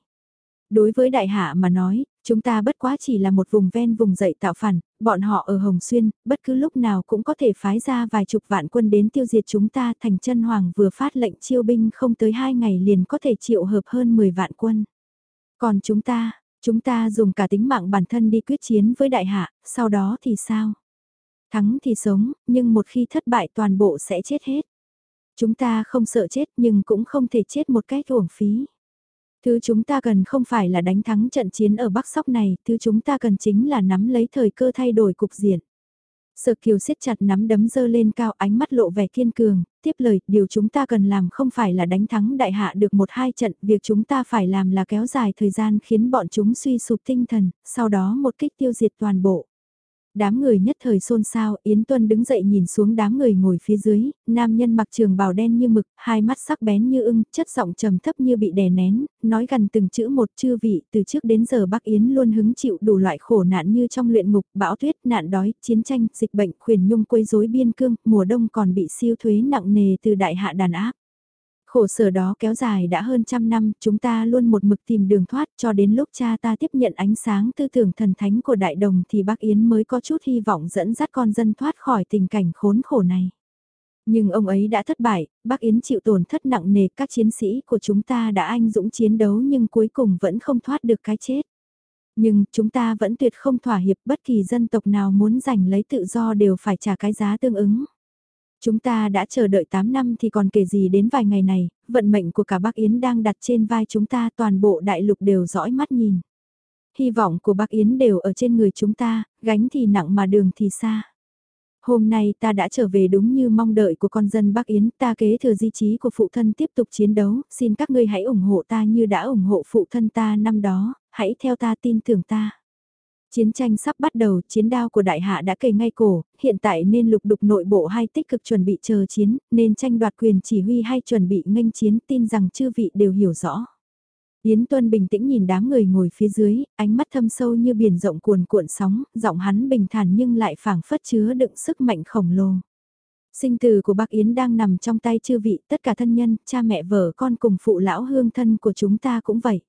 Đối với đại hạ mà nói, chúng ta bất quá chỉ là một vùng ven vùng dậy tạo phản, bọn họ ở Hồng Xuyên, bất cứ lúc nào cũng có thể phái ra vài chục vạn quân đến tiêu diệt chúng ta thành chân hoàng vừa phát lệnh chiêu binh không tới hai ngày liền có thể triệu hợp hơn 10 vạn quân. Còn chúng ta, chúng ta dùng cả tính mạng bản thân đi quyết chiến với đại hạ, sau đó thì sao? Thắng thì sống, nhưng một khi thất bại toàn bộ sẽ chết hết. Chúng ta không sợ chết nhưng cũng không thể chết một cách uổng phí. Thứ chúng ta cần không phải là đánh thắng trận chiến ở Bắc Sóc này, thứ chúng ta cần chính là nắm lấy thời cơ thay đổi cục diện. Sở kiều siết chặt nắm đấm dơ lên cao ánh mắt lộ vẻ kiên cường, tiếp lời, điều chúng ta cần làm không phải là đánh thắng đại hạ được một hai trận, việc chúng ta phải làm là kéo dài thời gian khiến bọn chúng suy sụp tinh thần, sau đó một kích tiêu diệt toàn bộ. Đám người nhất thời xôn xao, Yến Tuân đứng dậy nhìn xuống đám người ngồi phía dưới, nam nhân mặc trường bào đen như mực, hai mắt sắc bén như ưng, chất giọng trầm thấp như bị đè nén, nói gần từng chữ một chư vị, từ trước đến giờ Bắc Yến luôn hứng chịu đủ loại khổ nạn như trong luyện ngục, bão tuyết, nạn đói, chiến tranh, dịch bệnh, khuyển nhung quấy rối biên cương, mùa đông còn bị siêu thuế nặng nề từ đại hạ đàn áp. Khổ sở đó kéo dài đã hơn trăm năm, chúng ta luôn một mực tìm đường thoát cho đến lúc cha ta tiếp nhận ánh sáng tư tưởng thần thánh của đại đồng thì bác Yến mới có chút hy vọng dẫn dắt con dân thoát khỏi tình cảnh khốn khổ này. Nhưng ông ấy đã thất bại, bác Yến chịu tổn thất nặng nề các chiến sĩ của chúng ta đã anh dũng chiến đấu nhưng cuối cùng vẫn không thoát được cái chết. Nhưng chúng ta vẫn tuyệt không thỏa hiệp bất kỳ dân tộc nào muốn giành lấy tự do đều phải trả cái giá tương ứng. Chúng ta đã chờ đợi 8 năm thì còn kể gì đến vài ngày này, vận mệnh của cả bác Yến đang đặt trên vai chúng ta toàn bộ đại lục đều dõi mắt nhìn. Hy vọng của bác Yến đều ở trên người chúng ta, gánh thì nặng mà đường thì xa. Hôm nay ta đã trở về đúng như mong đợi của con dân Bắc Yến, ta kế thừa di trí của phụ thân tiếp tục chiến đấu, xin các ngươi hãy ủng hộ ta như đã ủng hộ phụ thân ta năm đó, hãy theo ta tin tưởng ta. Chiến tranh sắp bắt đầu, chiến đao của đại hạ đã kề ngay cổ, hiện tại nên lục đục nội bộ hay tích cực chuẩn bị chờ chiến, nên tranh đoạt quyền chỉ huy hay chuẩn bị nghênh chiến tin rằng chư vị đều hiểu rõ. Yến Tuân bình tĩnh nhìn đám người ngồi phía dưới, ánh mắt thâm sâu như biển rộng cuồn cuộn sóng, giọng hắn bình thản nhưng lại phảng phất chứa đựng sức mạnh khổng lồ. Sinh tử của bác Yến đang nằm trong tay chư vị, tất cả thân nhân, cha mẹ vợ con cùng phụ lão hương thân của chúng ta cũng vậy.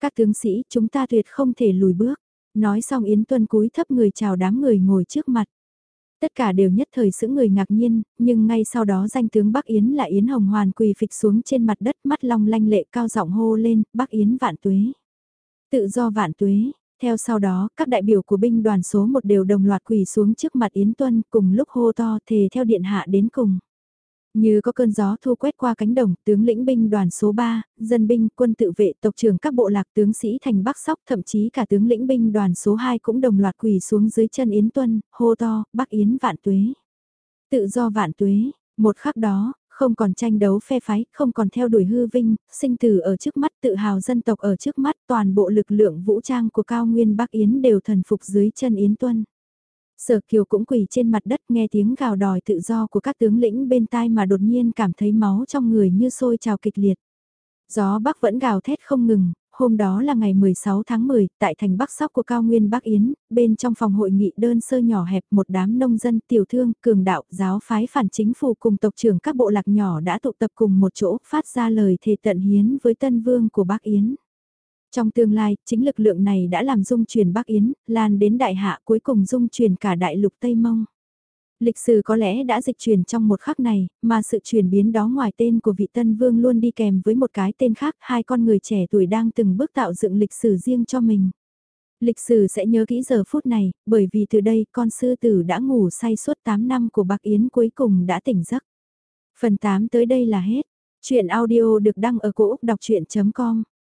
Các tướng sĩ, chúng ta tuyệt không thể lùi bước. Nói xong Yến Tuân cúi thấp người chào đám người ngồi trước mặt. Tất cả đều nhất thời sững người ngạc nhiên, nhưng ngay sau đó danh tướng Bắc Yến là Yến Hồng Hoàn quỳ phịch xuống trên mặt đất mắt long lanh lệ cao giọng hô lên, Bắc Yến vạn tuế. Tự do vạn tuế, theo sau đó, các đại biểu của binh đoàn số 1 đều đồng loạt quỳ xuống trước mặt Yến Tuân cùng lúc hô to thề theo điện hạ đến cùng. Như có cơn gió thu quét qua cánh đồng, tướng lĩnh binh đoàn số 3, dân binh, quân tự vệ, tộc trưởng các bộ lạc tướng sĩ thành Bắc Sóc, thậm chí cả tướng lĩnh binh đoàn số 2 cũng đồng loạt quỳ xuống dưới chân Yến Tuân, hô to, Bắc Yến vạn tuế. Tự do vạn tuế, một khắc đó, không còn tranh đấu phe phái, không còn theo đuổi hư vinh, sinh tử ở trước mắt, tự hào dân tộc ở trước mắt, toàn bộ lực lượng vũ trang của cao nguyên Bắc Yến đều thần phục dưới chân Yến Tuân. Sở Kiều cũng quỳ trên mặt đất nghe tiếng gào đòi tự do của các tướng lĩnh bên tai mà đột nhiên cảm thấy máu trong người như sôi trào kịch liệt. Gió Bắc vẫn gào thét không ngừng, hôm đó là ngày 16 tháng 10, tại thành Bắc Sóc của cao nguyên Bắc Yến, bên trong phòng hội nghị đơn sơ nhỏ hẹp một đám nông dân, tiểu thương, cường đạo, giáo phái phản chính phủ cùng tộc trưởng các bộ lạc nhỏ đã tụ tập cùng một chỗ phát ra lời thề tận hiến với tân vương của Bắc Yến. Trong tương lai, chính lực lượng này đã làm dung truyền Bắc Yến, lan đến đại hạ cuối cùng dung truyền cả đại lục Tây Mông. Lịch sử có lẽ đã dịch chuyển trong một khắc này, mà sự chuyển biến đó ngoài tên của vị tân vương luôn đi kèm với một cái tên khác, hai con người trẻ tuổi đang từng bước tạo dựng lịch sử riêng cho mình. Lịch sử sẽ nhớ kỹ giờ phút này, bởi vì từ đây con sư tử đã ngủ say suốt 8 năm của Bắc Yến cuối cùng đã tỉnh giấc. Phần 8 tới đây là hết. Chuyện audio được đăng ở cổ Úc đọc chuyện.com